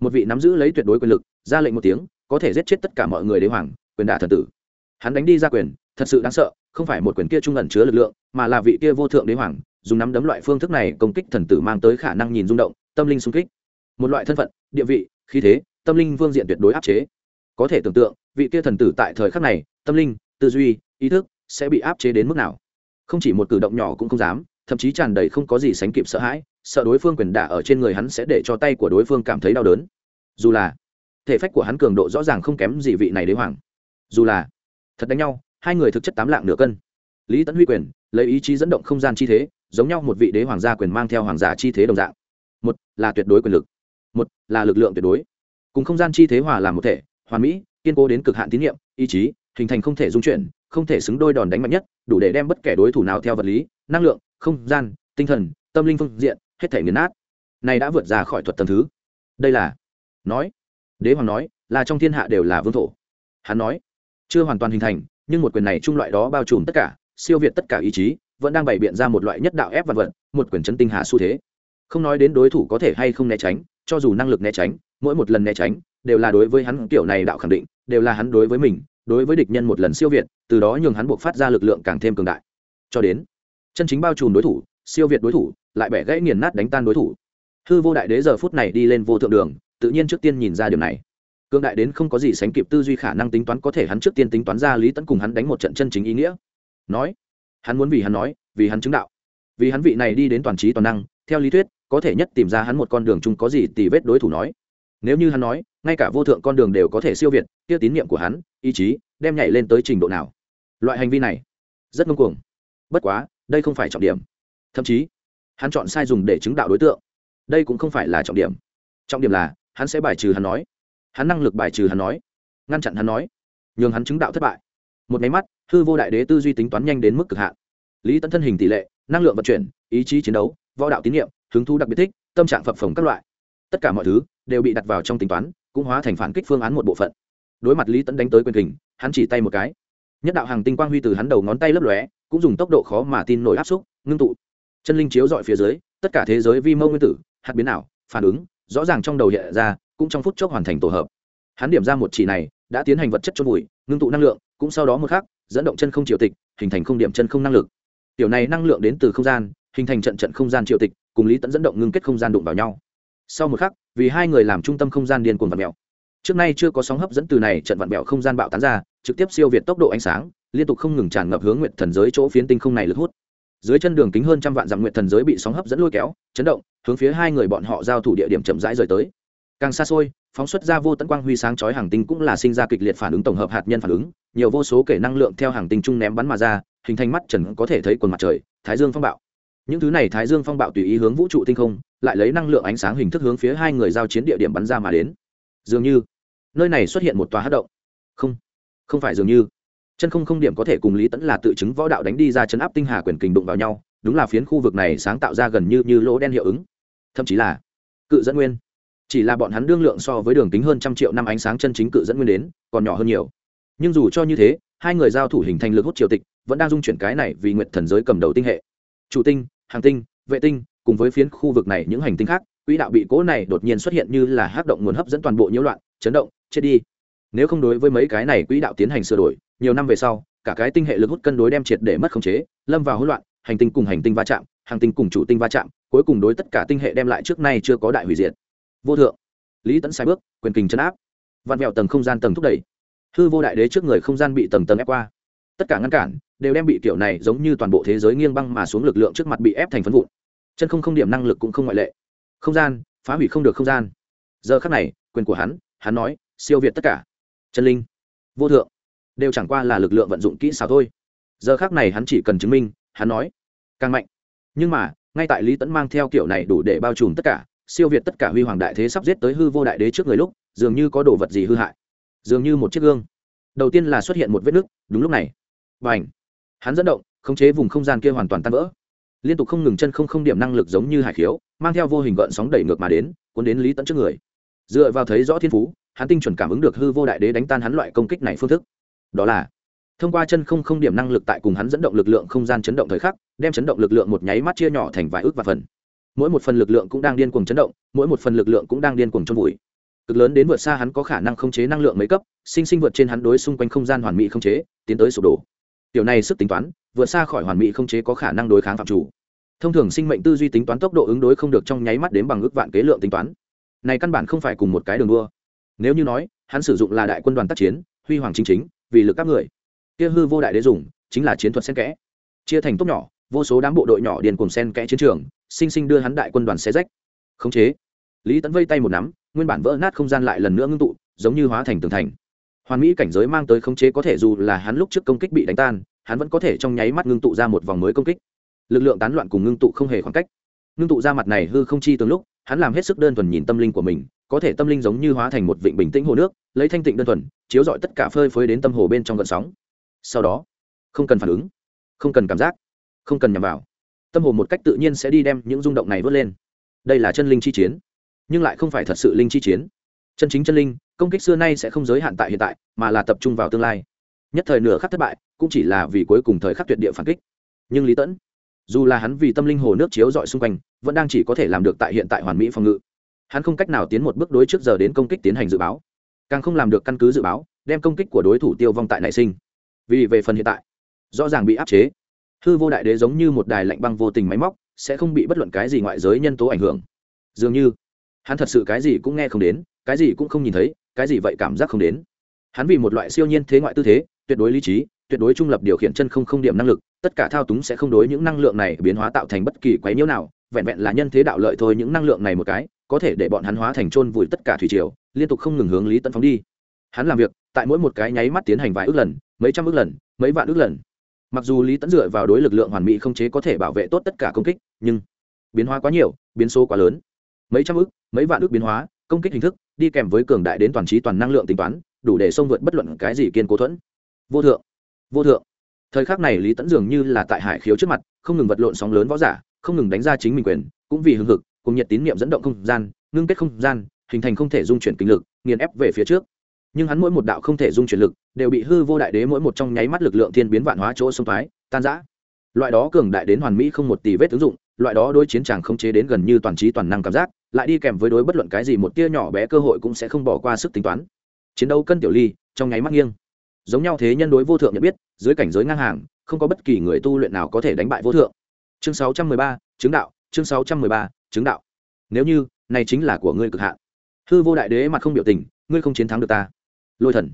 Một vị nắm giữ lấy tuyệt đối quyền lực, ra lệnh một tiếng có thể giết chết tất cả mọi người đế hoàng, quyền đả thần tử. Hắn đánh đi ra quyền, thật sự đáng sợ, không phải một quyền kia trung ẩn chứa lực lượng, mà là vị kia vô thượng đế hoàng, dùng nắm đấm loại phương thức này công kích thần tử mang tới khả năng nhìn rung động, tâm linh xung kích. Một loại thân phận, địa vị, khí thế, tâm linh vương diện tuyệt đối áp chế. Có thể tưởng tượng, vị kia thần tử tại thời khắc này, tâm linh, tư duy, ý thức sẽ bị áp chế đến mức nào. Không chỉ một cử động nhỏ cũng không dám, thậm chí tràn đầy không có gì sánh kịp sợ hãi, sợ đối phương quyền đả ở trên người hắn sẽ để cho tay của đối phương cảm thấy đau đớn. Dù là thể phách của hắn cường độ rõ ràng không kém gì vị này đế hoàng. Dù là, thật đánh nhau, hai người thực chất tám lạng nửa cân. Lý tấn huy quyền, lấy ý chí dẫn động không gian chi thế, giống nhau một vị đế hoàng gia quyền mang theo hoàng giả chi thế đồng dạng. Một là tuyệt đối quyền lực. Một là lực lượng tuyệt đối. Cùng không gian chi thế hòa làm một thể, hoàn mỹ, kiên cố đến cực hạn tín nhiệm, ý chí, hình thành không thể dung chuyển, không thể xứng đôi đòn đánh mạnh nhất, đủ để đem bất kể đối thủ nào theo vật lý, năng lượng, không gian, tinh thần, tâm linh phương diện, hết thể nghiền nát. Này đã vượt ra khỏi thuật tầm thứ. Đây là, nói đế hoàng nói là trong thiên hạ đều là vương thổ. Hắn nói, chưa hoàn toàn hình thành, nhưng một quyền này trung loại đó bao trùm tất cả, siêu việt tất cả ý chí, vẫn đang bày biện ra một loại nhất đạo ép vật vật, một quyền chấn tinh hạ xu thế. Không nói đến đối thủ có thể hay không né tránh, cho dù năng lực né tránh, mỗi một lần né tránh, đều là đối với hắn kiểu này đạo khẳng định, đều là hắn đối với mình, đối với địch nhân một lần siêu việt, từ đó nhường hắn buộc phát ra lực lượng càng thêm cường đại. Cho đến, chân chính bao trùm đối thủ, siêu việt đối thủ, lại bẻ gãy nghiền nát đánh tan đối thủ. Hư vô đại đế giờ phút này đi lên vô thượng đường tự nhiên trước tiên nhìn ra điều này. Cương đại đến không có gì sánh kịp tư duy khả năng tính toán có thể hắn trước tiên tính toán ra lý tẫn cùng hắn đánh một trận chân chính ý nghĩa. Nói, hắn muốn vì hắn nói, vì hắn chứng đạo. Vì hắn vị này đi đến toàn trí toàn năng, theo lý thuyết, có thể nhất tìm ra hắn một con đường chung có gì tì vết đối thủ nói. Nếu như hắn nói, ngay cả vô thượng con đường đều có thể siêu việt, kia tín nhiệm của hắn, ý chí, đem nhảy lên tới trình độ nào? Loại hành vi này, rất ngông cuồng. Bất quá, đây không phải trọng điểm. Thậm chí, hắn chọn sai dùng để chứng đạo đối tượng. Đây cũng không phải là trọng điểm. Trọng điểm là hắn sẽ bài trừ hắn nói. Hắn năng lực bài trừ hắn nói. Ngăn chặn hắn nói. Nhường hắn chứng đạo thất bại. Một máy mắt, hư vô đại đế tư duy tính toán nhanh đến mức cực hạn. Lý tấn thân hình tỷ lệ, năng lượng vận chuyển, ý chí chiến đấu, võ đạo tín nhiệm, hứng thú đặc biệt thích, tâm trạng phập phồng các loại. Tất cả mọi thứ đều bị đặt vào trong tính toán, cũng hóa thành phản kích phương án một bộ phận. Đối mặt lý tẫn đánh tới quyền kình, hắn chỉ tay một cái. Nhất đạo hàng tinh quang huy từ hắn đầu ngón tay lấp lóe, cũng dùng tốc độ khó mà tin nổi áp xúc, ngưng tụ. Chân linh chiếu dọi phía dưới, tất cả thế giới vi mâu nguyên tử, hạt biến ảo, phản ứng rõ ràng trong đầu hiện ra, cũng trong phút chốc hoàn thành tổ hợp. Hắn điểm ra một chỉ này, đã tiến hành vật chất chôn vùi, ngưng tụ năng lượng, cũng sau đó một khắc, dẫn động chân không triệu tịch, hình thành không điểm chân không năng lực. Tiểu này năng lượng đến từ không gian, hình thành trận trận không gian triệu tịch, cùng lý tẫn dẫn động ngưng kết không gian đụng vào nhau. Sau một khắc, vì hai người làm trung tâm không gian điên cuồng vặn mèo. Trước nay chưa có sóng hấp dẫn từ này trận vặn mèo không gian bạo tán ra, trực tiếp siêu việt tốc độ ánh sáng, liên tục không ngừng tràn ngập hướng nguyện thần giới chỗ phiến tinh không này lực hút dưới chân đường kính hơn trăm vạn dặm nguyện thần giới bị sóng hấp dẫn lôi kéo, chấn động, hướng phía hai người bọn họ giao thủ địa điểm chậm rãi rời tới. Càng xa xôi, phóng xuất ra vô tận quang huy sáng chói hàng tinh cũng là sinh ra kịch liệt phản ứng tổng hợp hạt nhân phản ứng, nhiều vô số kể năng lượng theo hàng tinh chung ném bắn mà ra, hình thành mắt trần có thể thấy quần mặt trời, thái dương phong bạo. Những thứ này thái dương phong bạo tùy ý hướng vũ trụ tinh không, lại lấy năng lượng ánh sáng hình thức hướng phía hai người giao chiến địa điểm bắn ra mà đến. Dường như, nơi này xuất hiện một tòa hát động. Không không phải dường như chân không không điểm có thể cùng lý tẫn là tự chứng võ đạo đánh đi ra chấn áp tinh hà quyền kình đụng vào nhau, đúng là phiến khu vực này sáng tạo ra gần như như lỗ đen hiệu ứng. Thậm chí là cự dẫn nguyên. Chỉ là bọn hắn đương lượng so với đường kính hơn trăm triệu năm ánh sáng chân chính cự dẫn nguyên đến, còn nhỏ hơn nhiều. Nhưng dù cho như thế, hai người giao thủ hình thành lực hút triều tịch, vẫn đang dung chuyển cái này vì nguyệt thần giới cầm đầu tinh hệ. Chủ tinh, hàng tinh, vệ tinh, cùng với phiến khu vực này những hành tinh khác, quỹ đạo bị cố này đột nhiên xuất hiện như là hát động nguồn hấp dẫn toàn bộ nhiễu loạn, chấn động, chết đi. Nếu không đối với mấy cái này quỹ đạo tiến hành sửa đổi nhiều năm về sau, cả cái tinh hệ lực hút cân đối đem triệt để mất khống chế, lâm vào hỗn loạn, hành tinh cùng hành tinh va chạm hành tinh cùng chủ tinh va chạm, cuối cùng đối tất cả tinh hệ đem lại trước nay chưa có đại hủy diệt. Vô thượng. Lý tẫn sai bước, quyền kình chấn áp. Vặn vẹo tầng không gian tầng thúc đẩy. Hư vô đại đế trước người không gian bị tầng tầng ép qua. Tất cả ngăn cản, đều đem bị kiểu này giống như toàn bộ thế giới nghiêng băng mà xuống lực lượng trước mặt bị ép thành phấn vụn. Chân không không điểm năng lực cũng không ngoại lệ. Không gian, phá hủy không được không gian. Giờ khắc này, quyền của hắn hắn nói, siêu việt tất cả. Chân linh. Vô thượng đều chẳng qua là lực lượng vận dụng kỹ xảo thôi. Giờ khác này hắn chỉ cần chứng minh, hắn nói, càng mạnh. Nhưng mà, ngay tại lý tẫn mang theo kiểu này đủ để bao trùm tất cả, siêu việt tất cả huy hoàng đại thế sắp giết tới hư vô đại đế trước người lúc, dường như có đồ vật gì hư hại. Dường như một chiếc gương. Đầu tiên là xuất hiện một vết nứt, đúng lúc này. B à n h hắn dẫn động, khống chế vùng không gian kia hoàn toàn tan vỡ. Liên tục không ngừng chân không không điểm năng lực giống như hải khiếu, mang theo vô hình gợn sóng đẩy ngược mà đến, cuốn đến lý tẫn trước người. Dựa vào thấy rõ thiên phú, hắn tinh chuẩn cảm ứng được hư vô đại đế đánh tan hắn loại công kích này phương thức đó là thông qua chân không không điểm năng lực tại cùng hắn dẫn động lực lượng không gian chấn động thời khắc, đem chấn động lực lượng một nháy mắt chia nhỏ thành vài ước và phần. Mỗi một phần lực lượng cũng đang điên cuồng chấn động, mỗi một phần lực lượng cũng đang điên cuồng trong vùi. Cực lớn đến vượt xa hắn có khả năng khống chế năng lượng mấy cấp, sinh sinh vượt trên hắn đối xung quanh không gian hoàn mỹ khống chế, tiến tới sụp đổ. Điều này sức tính toán, vượt xa khỏi hoàn mỹ khống chế có khả năng đối kháng phạm chủ. Thông thường sinh mệnh tư duy tính toán tốc độ ứng đối không được trong nháy mắt đến bằng ước vạn kế lượng tính toán. Này căn bản không phải cùng một cái đường đua. Nếu như nói, hắn sử dụng là đại quân đoàn tác chiến, huy hoàng chính chính vì lực các người. Kia hư vô đại đế dùng, chính là chiến thuật sen kẽ. Chia thành tốt nhỏ, vô số đám bộ đội nhỏ điền cùng sen kẽ chiến trường, sinh sinh đưa hắn đại quân đoàn xe rách. Khống chế. Lý tấn vây tay một nắm, nguyên bản vỡ nát không gian lại lần nữa ngưng tụ, giống như hóa thành tường thành. Hoàn mỹ cảnh giới mang tới khống chế có thể dù là hắn lúc trước công kích bị đánh tan, hắn vẫn có thể trong nháy mắt ngưng tụ ra một vòng mới công kích. Lực lượng tán loạn cùng ngưng tụ không hề khoảng cách. Ngưng tụ ra mặt này hư không chi từng lúc, hắn làm hết sức đơn thuần nhìn tâm linh của mình có thể tâm linh giống như hóa thành một vịnh bình tĩnh hồ nước, lấy thanh tịnh đơn thuần, chiếu rọi tất cả phơi phới đến tâm hồ bên trong gợn sóng. Sau đó, không cần phản ứng, không cần cảm giác, không cần nhằm vào. Tâm hồ một cách tự nhiên sẽ đi đem những rung động này vớt lên. Đây là chân linh chi chiến, nhưng lại không phải thật sự linh chi chiến. Chân chính chân linh, công kích xưa nay sẽ không giới hạn tại hiện tại, mà là tập trung vào tương lai. Nhất thời nửa khắc thất bại, cũng chỉ là vì cuối cùng thời khắc tuyệt địa phản kích. Nhưng lý tẫn, dù là hắn vì tâm linh hồ nước chiếu dọi xung quanh, vẫn đang chỉ có thể làm được tại hiện tại hoàn mỹ phòng ngự hắn không cách nào tiến một bước đối trước giờ đến công kích tiến hành dự báo, càng không làm được căn cứ dự báo, đem công kích của đối thủ tiêu vong tại nảy sinh. Vì về phần hiện tại, rõ ràng bị áp chế. Hư vô đại đế giống như một đài lạnh băng vô tình máy móc, sẽ không bị bất luận cái gì ngoại giới nhân tố ảnh hưởng. Dường như, hắn thật sự cái gì cũng nghe không đến, cái gì cũng không nhìn thấy, cái gì vậy cảm giác không đến. Hắn vì một loại siêu nhiên thế ngoại tư thế, tuyệt đối lý trí, tuyệt đối trung lập điều khiển chân không không điểm năng lực, tất cả thao túng sẽ không đối những năng lượng này biến hóa tạo thành bất kỳ quái nhiễu nào, vẹn vẹn là nhân thế đạo lợi thôi những năng lượng này một cái có thể để bọn hắn hóa thành trôn vùi tất cả thủy triều, liên tục không ngừng hướng lý tấn phóng đi. Hắn làm việc, tại mỗi một cái nháy mắt tiến hành vài ước lần, mấy trăm ước lần, mấy vạn ước lần. Mặc dù lý tẫn dựa vào đối lực lượng hoàn mỹ không chế có thể bảo vệ tốt tất cả công kích, nhưng biến hóa quá nhiều, biến số quá lớn. Mấy trăm ước, mấy vạn ước biến hóa, công kích hình thức, đi kèm với cường đại đến toàn trí toàn năng lượng tính toán, đủ để xông vượt bất luận cái gì kiên cố thuẫn. Vô thượng vô thượng. Thời khắc này lý tẫn dường như là tại hải khiếu trước mặt, không ngừng vật lộn sóng lớn võ giả, không ngừng đánh ra chính mình quyền, cũng vì hưng hực cùng nhiệt tín niệm dẫn động không gian ngưng kết không gian hình thành không thể dung chuyển kinh lực nghiền ép về phía trước. Nhưng hắn mỗi một đạo không thể dung chuyển lực đều bị hư vô đại đế mỗi một trong nháy mắt lực lượng thiên biến vạn hóa chỗ xông thoái tan giã loại đó cường đại đến hoàn mỹ không một tỷ vết ứng dụng loại đó đối chiến chàng không chế đến gần như toàn trí toàn năng cảm giác lại đi kèm với đối bất luận cái gì một tia nhỏ bé cơ hội cũng sẽ không bỏ qua sức tính toán. Chiến đấu cân tiểu ly trong nháy mắt nghiêng. Giống nhau thế nhân đối vô thượng nhận biết dưới cảnh giới ngang hàng không có bất kỳ người tu luyện nào có thể đánh bại vô thượng. Chương 613, chứng đạo chương 613, chứng đạo. Nếu như, này chính là của ngươi cực hạn. Hư vô đại đế mặt không biểu tình, ngươi không chiến thắng được ta. Lôi thần.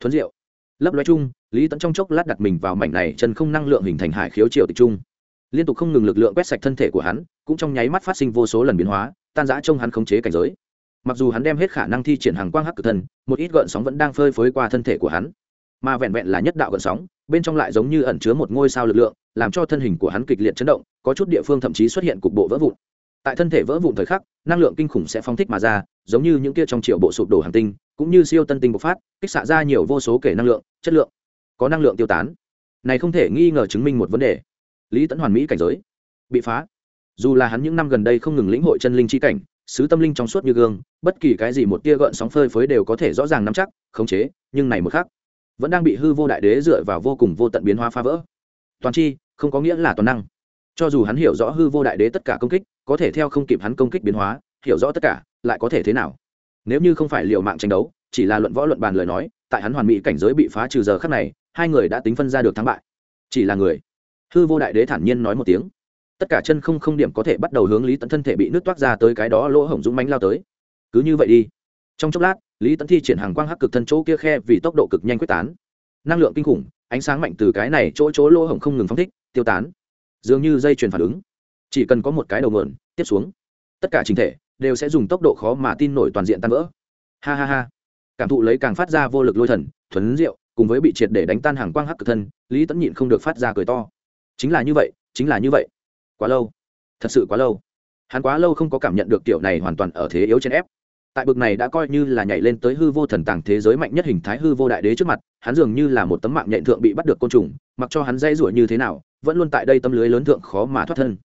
Thuấn diệu. Lấp loé chung, lý tẫn trong chốc lát đặt mình vào mảnh này chân không năng lượng hình thành hải khiếu triều tịch trung liên tục không ngừng lực lượng quét sạch thân thể của hắn, cũng trong nháy mắt phát sinh vô số lần biến hóa, tan giã trong hắn khống chế cảnh giới. Mặc dù hắn đem hết khả năng thi triển hàng quang hắc cực thân, một ít gợn sóng vẫn đang phơi phới qua thân thể của hắn. Mà vẹn vẹn là nhất đạo gợn sóng, bên trong lại giống như ẩn chứa một ngôi sao lực lượng, làm cho thân hình của hắn kịch liệt chấn động, có chút địa phương thậm chí xuất hiện cục bộ vỡ vụn tại thân thể vỡ vụn thời khắc, năng lượng kinh khủng sẽ phóng thích mà ra, giống như những kia trong triệu bộ sụp đổ hàng tinh, cũng như siêu tân tinh bộc phát, kích xạ ra nhiều vô số kể năng lượng, chất lượng, có năng lượng tiêu tán. Này không thể nghi ngờ chứng minh một vấn đề. Lý tẫn hoàn mỹ cảnh giới, bị phá. Dù là hắn những năm gần đây không ngừng lĩnh hội chân linh chi cảnh, sứ tâm linh trong suốt như gương, bất kỳ cái gì một tia gợn sóng phơi phới đều có thể rõ ràng nắm chắc, khống chế, nhưng này một khác vẫn đang bị hư vô đại đế dựa vào vô cùng vô tận biến hóa phá vỡ. Toàn chi, không có nghĩa là toàn năng cho dù hắn hiểu rõ hư vô đại đế tất cả công kích, có thể theo không kịp hắn công kích biến hóa, hiểu rõ tất cả, lại có thể thế nào? Nếu như không phải liệu mạng tranh đấu, chỉ là luận võ luận bàn lời nói, tại hắn hoàn mỹ cảnh giới bị phá trừ giờ khắc này, hai người đã tính phân ra được thắng bại. Chỉ là người. Hư vô đại đế thản nhiên nói một tiếng. Tất cả chân không không điểm có thể bắt đầu hướng lý tẫn thân thể bị nước toát ra tới cái đó lỗ hổng dũng mánh lao tới. Cứ như vậy đi. Trong chốc lát, lý tẫn thi triển hàng quang hắc cực thân chỗ kia khe vì tốc độ cực nhanh quyết tán. Năng lượng kinh khủng, ánh sáng mạnh từ cái này chỗ chỗ lỗ hổng không ngừng phóng thích, tiêu tán dường như dây chuyền phản ứng. Chỉ cần có một cái đầu mượn tiếp xuống, tất cả trình thể đều sẽ dùng tốc độ khó mà tin nổi toàn diện tan vỡ. Ha ha ha. Cảm thụ lấy càng phát ra vô lực lôi thần thuấn rượu cùng với bị triệt để đánh tan hàng quang hắc cực thân, lý tẫn nhịn không được phát ra cười to. Chính là như vậy, chính là như vậy. Quá lâu. Thật sự quá lâu. Hắn quá lâu không có cảm nhận được tiểu này hoàn toàn ở thế yếu trên ép tại bực này đã coi như là nhảy lên tới hư vô thần tàng thế giới mạnh nhất hình thái hư vô đại đế trước mặt, hắn dường như là một tấm mạng nhện thượng bị bắt được côn trùng, mặc cho hắn dây rủa như thế nào, vẫn luôn tại đây tâm lưới lớn thượng khó mà thoát thân.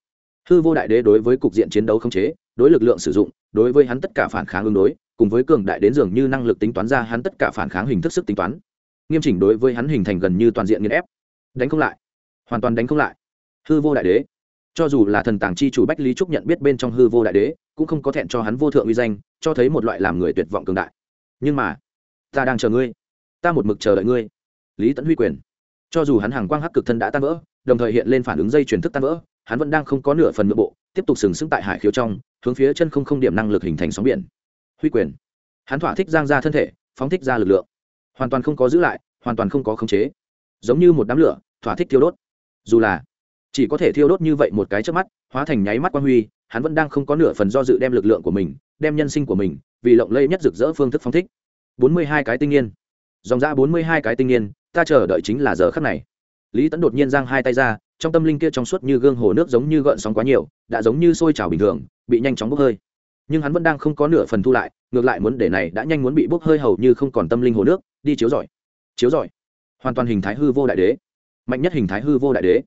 Hư vô đại đế đối với cục diện chiến đấu không chế, đối lực lượng sử dụng, đối với hắn tất cả phản kháng ứng đối, cùng với cường đại đến dường như năng lực tính toán ra hắn tất cả phản kháng hình thức sức tính toán. Nghiêm chỉnh đối với hắn hình thành gần như toàn diện nghiên ép. Đánh không lại. Hoàn toàn đánh không lại. Hư vô đại đế cho dù là thần tàng chi chủ bách lý trúc nhận biết bên trong hư vô đại đế, cũng không có thẹn cho hắn vô thượng uy danh, cho thấy một loại làm người tuyệt vọng cường đại. Nhưng mà, ta đang chờ ngươi. Ta một mực chờ đợi ngươi. Lý tẫn huy quyền. Cho dù hắn hàng quang hắc cực thân đã tan vỡ, đồng thời hiện lên phản ứng dây chuyển thức tan vỡ, hắn vẫn đang không có nửa phần nội bộ, tiếp tục sừng sững tại hải khiếu trong, hướng phía chân không không điểm năng lực hình thành sóng biển. Huy quyền. Hắn thỏa thích giang ra thân thể, phóng thích ra lực lượng. Hoàn toàn không có giữ lại, hoàn toàn không có khống chế. Giống như một đám lửa, thỏa thích thiêu đốt. Dù là chỉ có thể thiêu đốt như vậy một cái trước mắt, hóa thành nháy mắt quan huy, hắn vẫn đang không có nửa phần do dự đem lực lượng của mình, đem nhân sinh của mình, vì lộng lây nhất rực rỡ phương thức phong thích. Bốn mươi hai cái tinh niên dòng ra bốn mươi hai cái tinh niên ta chờ đợi chính là giờ khắc này. Lý tẫn đột nhiên giang hai tay ra, trong tâm linh kia trong suốt như gương hồ nước giống như gợn sóng quá nhiều, đã giống như sôi trào bình thường, bị nhanh chóng bốc hơi. Nhưng hắn vẫn đang không có nửa phần thu lại, ngược lại muốn để này đã nhanh muốn bị bốc hơi hầu như không còn tâm linh hồ nước, đi chiếu giỏi chiếu giỏi hoàn toàn hình thái hư vô đại đế. Mạnh nhất hình thái hư vô đại đế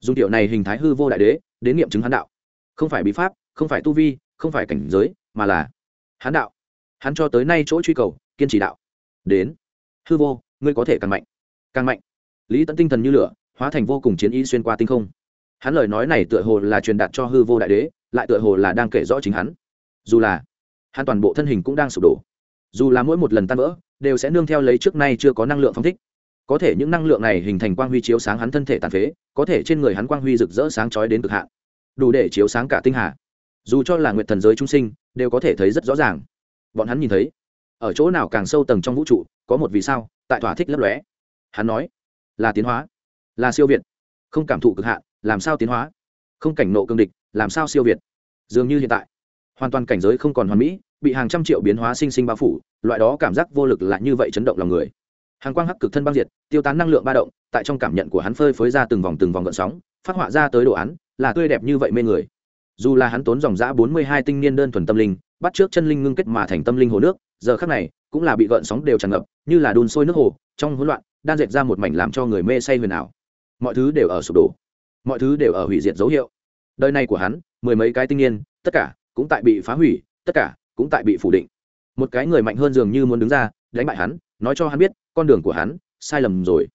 dùng tiểu này hình thái hư vô đại đế đến nghiệm chứng hắn đạo. Không phải bí pháp, không phải tu vi, không phải cảnh giới, mà là hắn đạo. Hắn cho tới nay chỗ truy cầu, kiên trì đạo. Đến. Hư vô, ngươi có thể càng mạnh. Càng mạnh. Lý tẫn tinh thần như lửa, hóa thành vô cùng chiến ý xuyên qua tinh không. Hắn lời nói này tựa hồ là truyền đạt cho hư vô đại đế, lại tựa hồ là đang kể rõ chính hắn. Dù là hắn toàn bộ thân hình cũng đang sụp đổ. Dù là mỗi một lần tan vỡ, đều sẽ nương theo lấy trước nay chưa có năng lượng phong thích có thể những năng lượng này hình thành quang huy chiếu sáng hắn thân thể tàn phế, có thể trên người hắn quang huy rực rỡ sáng chói đến cực hạn. Đủ để chiếu sáng cả tinh hà. Dù cho là nguyện thần giới trung sinh, đều có thể thấy rất rõ ràng. Bọn hắn nhìn thấy, ở chỗ nào càng sâu tầng trong vũ trụ, có một vì sao, tại thỏa thích lấp lóe. Hắn nói, là tiến hóa, là siêu việt. Không cảm thụ cực hạn, làm sao tiến hóa? Không cảnh nộ cương địch, làm sao siêu việt? Dường như hiện tại, hoàn toàn cảnh giới không còn hoàn mỹ, bị hàng trăm triệu biến hóa sinh sinh bao phủ, loại đó cảm giác vô lực lại như vậy chấn động lòng người hàng quang hắc cực thân băng diệt, tiêu tán năng lượng ba động, tại trong cảm nhận của hắn phơi phới ra từng vòng từng vòng gợn sóng, phát họa ra tới đồ án, là tươi đẹp như vậy mê người. Dù là hắn tốn dòng giã bốn mươi hai tinh niên đơn thuần tâm linh, bắt trước chân linh ngưng kết mà thành tâm linh hồ nước, giờ khác này, cũng là bị gợn sóng đều tràn ngập, như là đun sôi nước hồ, trong hỗn loạn, đan dệt ra một mảnh làm cho người mê say huyền ảo. Mọi thứ đều ở sụp đổ. Mọi thứ đều ở hủy diệt dấu hiệu. Đời này của hắn, mười mấy cái tinh niên, tất cả cũng tại bị phá hủy, tất cả cũng tại bị phủ định một cái người mạnh hơn dường như muốn đứng ra, đánh bại hắn, nói cho hắn biết, con đường của hắn, sai lầm rồi.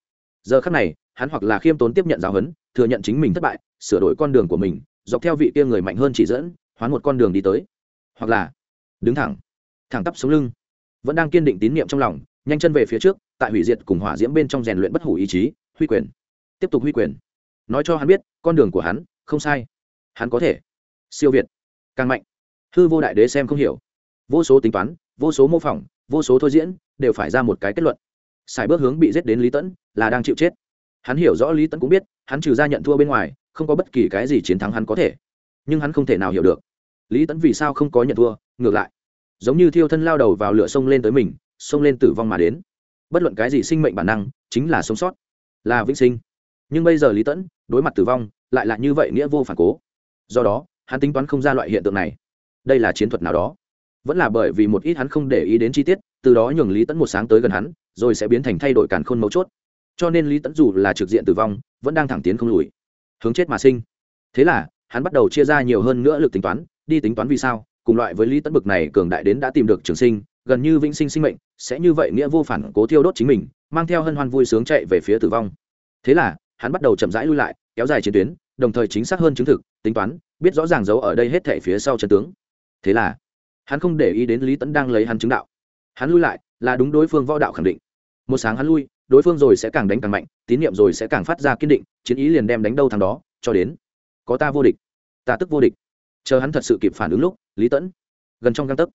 Giờ khắc này, hắn hoặc là khiêm tốn tiếp nhận giáo huấn, thừa nhận chính mình thất bại, sửa đổi con đường của mình, dọc theo vị kia người mạnh hơn chỉ dẫn, hoán một con đường đi tới. Hoặc là đứng thẳng thẳng tắp sống lưng. Vẫn đang kiên định tín nhiệm trong lòng, nhanh chân về phía trước, tại hủy diệt cùng hỏa diễm bên trong rèn luyện bất hủ ý chí, huy quyền. Tiếp tục huy quyền. Nói cho hắn biết, con đường của hắn, không sai. Hắn có thể siêu việt, càng mạnh. Hư vô đại đế xem không hiểu. Vô số tính toán vô số mô phỏng, vô số thôi diễn, đều phải ra một cái kết luận. Sài bước hướng bị giết đến lý tẫn là đang chịu chết. Hắn hiểu rõ lý tẫn cũng biết, hắn trừ ra nhận thua bên ngoài, không có bất kỳ cái gì chiến thắng hắn có thể. Nhưng hắn không thể nào hiểu được. Lý tẫn vì sao không có nhận thua, ngược lại. Giống như thiêu thân lao đầu vào lửa sông lên tới mình, sông lên tử vong mà đến. Bất luận cái gì sinh mệnh bản năng, chính là sống sót. Là vĩnh sinh. Nhưng bây giờ lý tẫn đối mặt tử vong, lại là như vậy nghĩa vô phản cố. Do đó, hắn tính toán không ra loại hiện tượng này. Đây là chiến thuật nào đó vẫn là bởi vì một ít hắn không để ý đến chi tiết, từ đó nhường lý tẫn một sáng tới gần hắn, rồi sẽ biến thành thay đổi càn khôn mấu chốt. Cho nên lý tẫn dù là trực diện tử vong, vẫn đang thẳng tiến không lùi. Hướng chết mà sinh. Thế là, hắn bắt đầu chia ra nhiều hơn nữa lực tính toán, đi tính toán vì sao, cùng loại với lý tẫn bực này cường đại đến đã tìm được trường sinh, gần như vĩnh sinh sinh mệnh, sẽ như vậy nghĩa vô phản cố thiêu đốt chính mình, mang theo hân hoan vui sướng chạy về phía tử vong. Thế là, hắn bắt đầu chậm rãi lui lại, kéo dài chiến tuyến, đồng thời chính xác hơn chứng thực, tính toán, biết rõ ràng giấu ở đây hết thể phía sau chân tướng. Thế là hắn không để ý đến lý tẫn đang lấy hắn chứng đạo. Hắn lui lại, là đúng đối phương võ đạo khẳng định. Một sáng hắn lui, đối phương rồi sẽ càng đánh càng mạnh, tín nhiệm rồi sẽ càng phát ra kiên định, chiến ý liền đem đánh đâu thằng đó, cho đến có ta vô địch, ta tức vô địch. Chờ hắn thật sự kịp phản ứng lúc, lý tẫn gần trong găng tấc.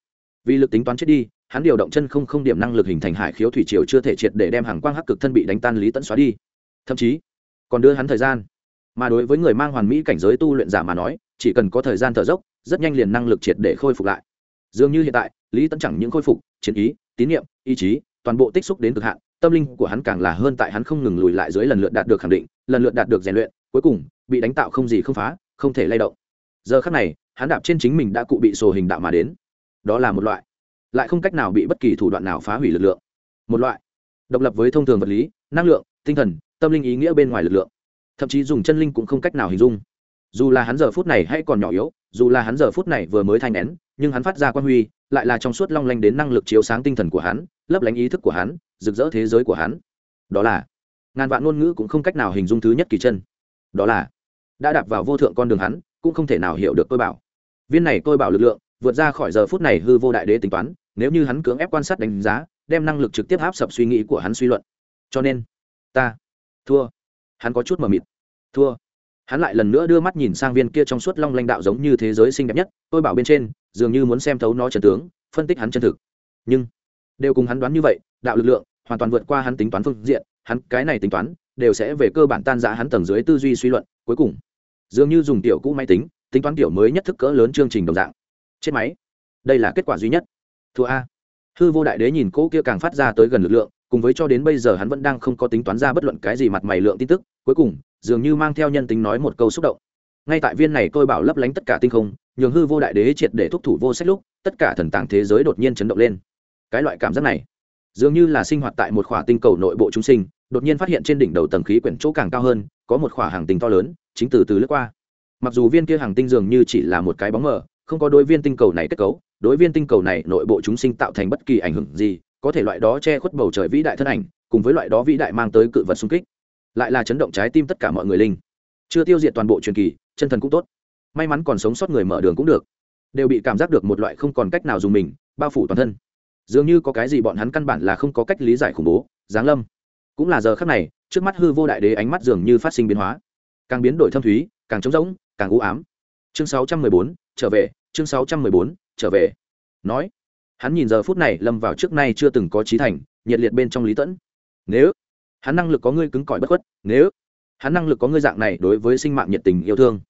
Vì lực tính toán chết đi, hắn điều động chân không không điểm năng lực hình thành hải khiếu thủy triều chưa thể triệt để đem hàng quang hắc cực thân bị đánh tan lý tẫn xóa đi. Thậm chí, còn đưa hắn thời gian. Mà đối với người mang hoàn mỹ cảnh giới tu luyện giả mà nói, chỉ cần có thời gian thở dốc, rất nhanh liền năng lực triệt để khôi phục lại dường như hiện tại, lý tẫn chẳng những khôi phục chiến ý, tín nhiệm, ý chí, toàn bộ tích xúc đến cực hạn, tâm linh của hắn càng là hơn tại hắn không ngừng lùi lại dưới lần lượt đạt được khẳng định, lần lượt đạt được rèn luyện, cuối cùng, bị đánh tạo không gì không phá, không thể lay động. Giờ khắc này, hắn đạp trên chính mình đã cụ bị sổ hình đạo mà đến. Đó là một loại, lại không cách nào bị bất kỳ thủ đoạn nào phá hủy lực lượng. Một loại, độc lập với thông thường vật lý, năng lượng, tinh thần, tâm linh ý nghĩa bên ngoài lực lượng. Thậm chí dùng chân linh cũng không cách nào hình dung dù là hắn giờ phút này hay còn nhỏ yếu, dù là hắn giờ phút này vừa mới thay nén, nhưng hắn phát ra quan huy, lại là trong suốt long lanh đến năng lực chiếu sáng tinh thần của hắn, lấp lánh ý thức của hắn, rực rỡ thế giới của hắn. Đó là, ngàn vạn ngôn ngữ cũng không cách nào hình dung thứ nhất kỳ chân. Đó là, đã đạp vào vô thượng con đường hắn, cũng không thể nào hiểu được tôi bảo. Viên này tôi bảo lực lượng, vượt ra khỏi giờ phút này hư vô đại đế tính toán, nếu như hắn cưỡng ép quan sát đánh giá, đem năng lực trực tiếp áp sập suy nghĩ của hắn suy luận. Cho nên, ta, thua. Hắn có chút mờ mịt. Thua hắn lại lần nữa đưa mắt nhìn sang viên kia trong suốt long lanh đạo giống như thế giới xinh đẹp nhất, tôi bảo bên trên, dường như muốn xem thấu nó trần tướng, phân tích hắn chân thực. Nhưng, đều cùng hắn đoán như vậy, đạo lực lượng hoàn toàn vượt qua hắn tính toán phương diện, hắn cái này tính toán, đều sẽ về cơ bản tan giã hắn tầng dưới tư duy suy luận, cuối cùng, dường như dùng tiểu cũ máy tính tính toán tiểu mới nhất thức cỡ lớn chương trình đồng dạng. Chết máy. Đây là kết quả duy nhất. Thua a. Hư vô đại đế nhìn cỗ kia càng phát ra tới gần lực lượng, cùng với cho đến bây giờ hắn vẫn đang không có tính toán ra bất luận cái gì mặt mày lượng tin tức cuối cùng, dường như mang theo nhân tính nói một câu xúc động. Ngay tại viên này tôi bảo lấp lánh tất cả tinh không, nhường hư vô đại đế triệt để thúc thủ vô sách lúc, tất cả thần tàng thế giới đột nhiên chấn động lên. Cái loại cảm giác này, dường như là sinh hoạt tại một khỏa tinh cầu nội bộ chúng sinh, đột nhiên phát hiện trên đỉnh đầu tầng khí quyển chỗ càng cao hơn, có một khỏa hàng tinh to lớn, chính từ từ lướt qua. Mặc dù viên kia hàng tinh dường như chỉ là một cái bóng mờ, không có đối viên tinh cầu này kết cấu, đối viên tinh cầu này nội bộ chúng sinh tạo thành bất kỳ ảnh hưởng gì, có thể loại đó che khuất bầu trời vĩ đại thân ảnh, cùng với loại đó vĩ đại mang tới cự vật xung kích lại là chấn động trái tim tất cả mọi người linh. Chưa tiêu diệt toàn bộ truyền kỳ chân thần cũng tốt. May mắn còn sống sót người mở đường cũng được. Đều bị cảm giác được một loại không còn cách nào dùng mình bao phủ toàn thân. Dường như có cái gì bọn hắn căn bản là không có cách lý giải khủng bố giáng lâm. Cũng là giờ khắc này trước mắt hư vô đại đế ánh mắt dường như phát sinh biến hóa. Càng biến đổi thâm thúy càng trống rỗng càng u ám. Chương 614, trở về chương 614, trở về. Nói hắn nhìn giờ phút này lâm vào trước nay chưa từng có trí thành nhiệt liệt bên trong lý tẫn. Nếu hắn năng lực có ngươi cứng cỏi bất khuất, nếu hắn năng lực có ngươi dạng này đối với sinh mạng nhiệt tình yêu thương,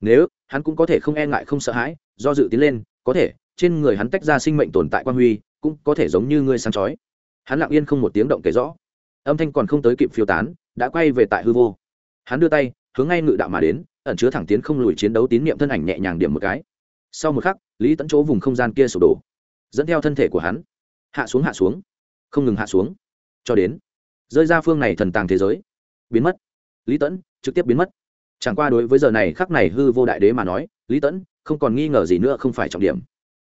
nếu hắn cũng có thể không e ngại không sợ hãi, do dự tiến lên, có thể, trên người hắn tách ra sinh mệnh tồn tại quan huy, cũng có thể giống như ngươi sáng chói. Hắn lặng yên không một tiếng động kể rõ. Âm thanh còn không tới kịp phiêu tán, đã quay về tại hư vô. Hắn đưa tay, hướng ngay ngự đạo mà đến, ẩn chứa thẳng tiến không lùi chiến đấu tín niệm thân ảnh nhẹ nhàng điểm một cái. Sau một khắc, lý tẫn chỗ vùng không gian kia sụp đổ, dẫn theo thân thể của hắn. Hạ xuống hạ xuống. Không ngừng hạ xuống. Cho đến rơi ra phương này thần tàng thế giới. Biến mất. Lý tẫn, trực tiếp biến mất. Chẳng qua đối với giờ này khắc này hư vô đại đế mà nói, lý tẫn, không còn nghi ngờ gì nữa, không phải trọng điểm.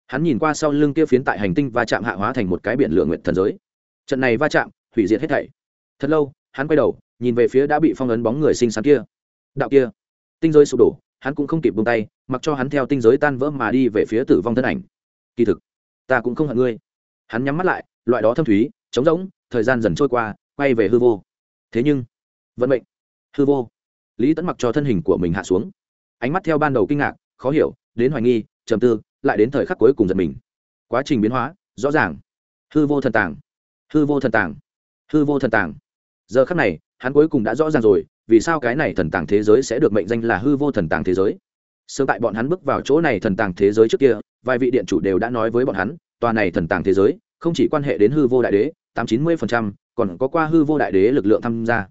Hắn nhìn qua sau lưng kia phiến tại hành tinh và chạm hạ hóa thành một cái biển lửa nguyện thần giới. Trận này va chạm, hủy diệt hết thảy. Thật lâu, hắn quay đầu, nhìn về phía đã bị phong ấn bóng người xinh xắn kia. Đạo kia. Tinh giới sụp đổ, hắn cũng không kịp buông tay, mặc cho hắn theo tinh giới tan vỡ mà đi về phía tử vong thân ảnh. Kỳ thực, ta cũng không hận ngươi. Hắn nhắm mắt lại, loại đó thâm thúy, trống rỗng, thời gian dần trôi qua quay về hư vô. Thế nhưng, vận mệnh, hư vô. Lý tẫn mặc cho thân hình của mình hạ xuống. Ánh mắt theo ban đầu kinh ngạc, khó hiểu, đến hoài nghi, trầm tư, lại đến thời khắc cuối cùng giật mình. Quá trình biến hóa, rõ ràng. Hư vô thần tàng, hư vô thần tàng, hư vô thần tàng. Giờ khắc này, hắn cuối cùng đã rõ ràng rồi, vì sao cái này thần tàng thế giới sẽ được mệnh danh là hư vô thần tàng thế giới. Sớm tại bọn hắn bước vào chỗ này thần tàng thế giới trước kia, vài vị điện chủ đều đã nói với bọn hắn, tòa này thần tàng thế giới không chỉ quan hệ đến hư vô đại đế, tám chín mươi còn có qua hư vô đại đế lực lượng tham gia.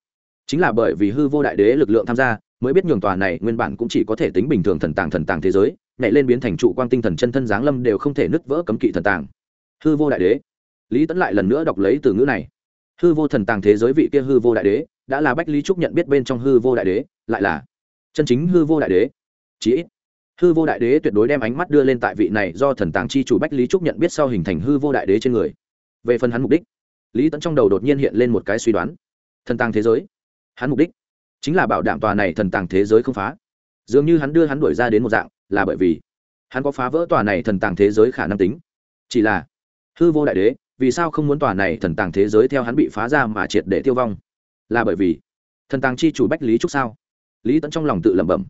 Chính là bởi vì hư vô đại đế lực lượng tham gia, mới biết nhường tòa này nguyên bản cũng chỉ có thể tính bình thường thần tàng thần tàng thế giới, nhảy lên biến thành trụ quang tinh thần chân thân giáng lâm đều không thể nứt vỡ cấm kỵ thần tàng. Hư vô đại đế. Lý tẫn lại lần nữa đọc lấy từ ngữ này. Hư vô thần tàng thế giới vị kia hư vô đại đế, đã là bách lý trúc nhận biết bên trong hư vô đại đế, lại là chân chính hư vô đại đế. Chí ít, hư vô đại đế tuyệt đối đem ánh mắt đưa lên tại vị này do thần tàng chi chủ bách lý trúc nhận biết sau hình thành hư vô đại đế trên người. Về phần hắn mục đích lý tẫn trong đầu đột nhiên hiện lên một cái suy đoán. Thần tàng thế giới. Hắn mục đích chính là bảo đảm tòa này thần tàng thế giới không phá. Dường như hắn đưa hắn đuổi ra đến một dạng, là bởi vì hắn có phá vỡ tòa này thần tàng thế giới khả năng tính. Chỉ là, hư vô đại đế, vì sao không muốn tòa này thần tàng thế giới theo hắn bị phá ra mà triệt để tiêu vong? Là bởi vì thần tàng chi chủ bách lý trúc sao? Lý tẫn trong lòng tự lẩm bẩm.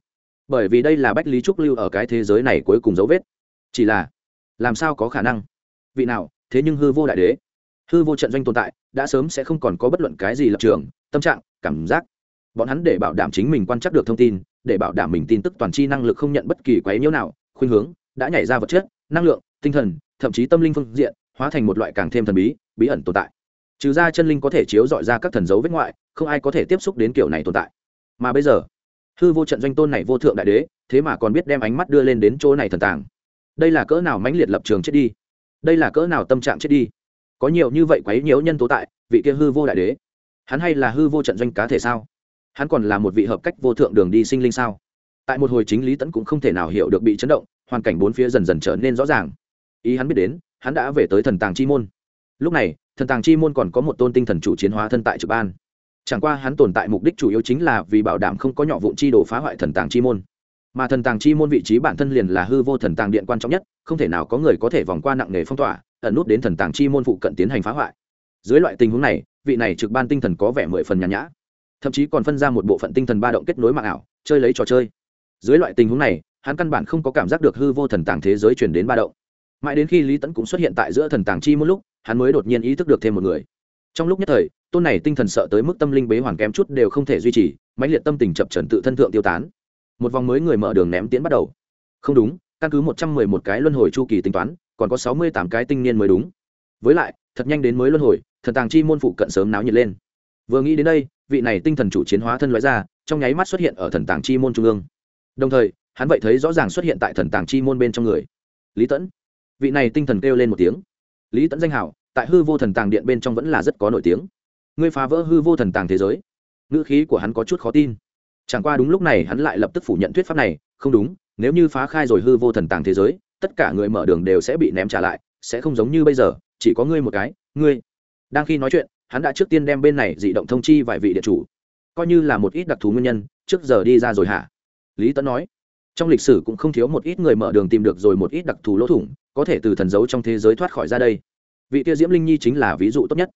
Bởi vì đây là bách lý trúc lưu ở cái thế giới này cuối cùng dấu vết. Chỉ là, làm sao có khả năng? Vị nào, thế nhưng hư vô đại đế hư vô trận doanh tồn tại, đã sớm sẽ không còn có bất luận cái gì lập trường, tâm trạng, cảm giác. Bọn hắn để bảo đảm chính mình quan trắc được thông tin, để bảo đảm mình tin tức toàn c h i năng lực không nhận bất kỳ quấy nhiễu nào, khuynh hướng, đã nhảy ra vật chất, năng lượng, tinh thần, thậm chí tâm linh phương diện, hóa thành một loại càng thêm thần bí bí ẩn tồn tại. Trừ ra chân linh có thể chiếu dọi ra các thần dấu vết ngoại, không ai có thể tiếp xúc đến kiểu này tồn tại. Mà bây giờ, hư vô trận doanh tôn này vô thượng đại đế, thế mà còn biết đem ánh mắt đưa lên đến chỗ này thần tàng. Đây là cỡ nào mãnh liệt lập trường chết đi? Đây là cỡ nào tâm trạng chết đi? Có nhiều như vậy quấy nhiễu nhân tố tại, vị kia hư vô đại đế. Hắn hay là hư vô trận doanh cá thể sao? Hắn còn là một vị hợp cách vô thượng đường đi sinh linh sao? Tại một hồi chính lý tẫn cũng không thể nào hiểu được bị chấn động, hoàn cảnh bốn phía dần dần trở nên rõ ràng. Ý hắn biết đến, hắn đã về tới thần tàng chi môn. Lúc này, thần tàng chi môn còn có một tôn tinh thần chủ chiến hóa thân tại trực ban. Chẳng qua hắn tồn tại mục đích chủ yếu chính là vì bảo đảm không có nhỏ vụn chi đồ phá hoại thần tàng chi môn. Mà thần tàng chi môn vị trí bản thân liền là hư vô thần tàng điện quan trọng nhất, không thể nào có người có thể vòng qua nặng nghề phong tỏa ẩn nút đến thần tàng chi môn phụ cận tiến hành phá hoại. Dưới loại tình huống này, vị này trực ban tinh thần có vẻ mười phần nhàn nhã. Thậm chí còn phân ra một bộ phận tinh thần ba động kết nối mạng ảo, chơi lấy trò chơi. Dưới loại tình huống này, hắn căn bản không có cảm giác được hư vô thần tàng thế giới chuyển đến ba động. Mãi đến khi lý tẫn cũng xuất hiện tại giữa thần tàng chi một lúc, hắn mới đột nhiên ý thức được thêm một người. Trong lúc nhất thời, tôn này tinh thần sợ tới mức tâm linh bế hoàn kém chút đều không thể duy trì, mãnh liệt tâm tình chập trần tự thân thượng tiêu tán. Một vòng mới người mở đường ném tiến bắt đầu. Không đúng, căn cứ một trăm mười một cái luân hồi chu kỳ tính toán còn có sáu mươi tám cái tinh niên mới đúng. Với lại, thật nhanh đến mới luân hồi, thần tàng chi môn phụ cận sớm náo nhiệt lên. Vừa nghĩ đến đây, vị này tinh thần chủ chiến hóa thân loại ra, trong nháy mắt xuất hiện ở thần tàng chi môn trung ương. Đồng thời, hắn vậy thấy rõ ràng xuất hiện tại thần tàng chi môn bên trong người. Lý tẫn vị này tinh thần kêu lên một tiếng. Lý tẫn danh hảo, tại hư vô thần tàng điện bên trong vẫn là rất có nổi tiếng. Ngươi phá vỡ hư vô thần tàng thế giới. Ngữ khí của hắn có chút khó tin. Chẳng qua đúng lúc này hắn lại lập tức phủ nhận thuyết pháp này, không đúng, nếu như phá khai rồi hư vô thần tàng thế giới tất cả người mở đường đều sẽ bị ném trả lại, sẽ không giống như bây giờ, chỉ có ngươi một cái, ngươi. Đang khi nói chuyện, hắn đã trước tiên đem bên này dị động thông chi vài vị địa chủ. Coi như là một ít đặc thù nguyên nhân, trước giờ đi ra rồi hả? Lý tấn nói. Trong lịch sử cũng không thiếu một ít người mở đường tìm được rồi một ít đặc thù lỗ thủng, có thể từ thần dấu trong thế giới thoát khỏi ra đây. Vị tia diễm linh nhi chính là ví dụ tốt nhất.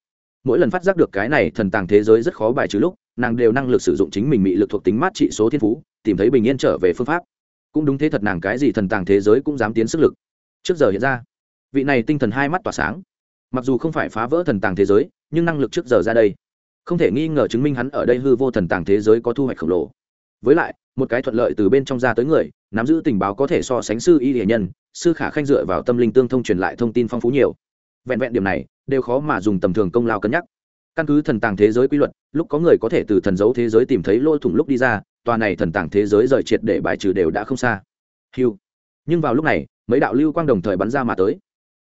Mỗi lần phát giác được cái này thần tàng thế giới rất khó bài trừ lúc, nàng đều năng lực sử dụng chính mình bị lực thuộc tính mát trị số thiên phú, tìm thấy bình yên trở về phương pháp cũng đúng thế thật nàng cái gì thần tàng thế giới cũng dám tiến sức lực. Trước giờ hiện ra, vị này tinh thần hai mắt tỏa sáng. Mặc dù không phải phá vỡ thần tàng thế giới, nhưng năng lực trước giờ ra đây. Không thể nghi ngờ chứng minh hắn ở đây hư vô thần tàng thế giới có thu hoạch khổng lồ. Với lại, một cái thuận lợi từ bên trong ra tới người, nắm giữ tình báo có thể so sánh sư y hệ nhân, sư khả khanh dựa vào tâm linh tương thông truyền lại thông tin phong phú nhiều. Vẹn vẹn điểm này, đều khó mà dùng tầm thường công lao cân nhắc. Căn cứ thần tàng thế giới quy luật, lúc có người có thể từ thần dấu thế giới tìm thấy lỗ thủng lúc đi ra tòa này thần tàng thế giới rời triệt để bài trừ đều đã không xa. Hiu nhưng vào lúc này, mấy đạo lưu quang đồng thời bắn ra mà tới.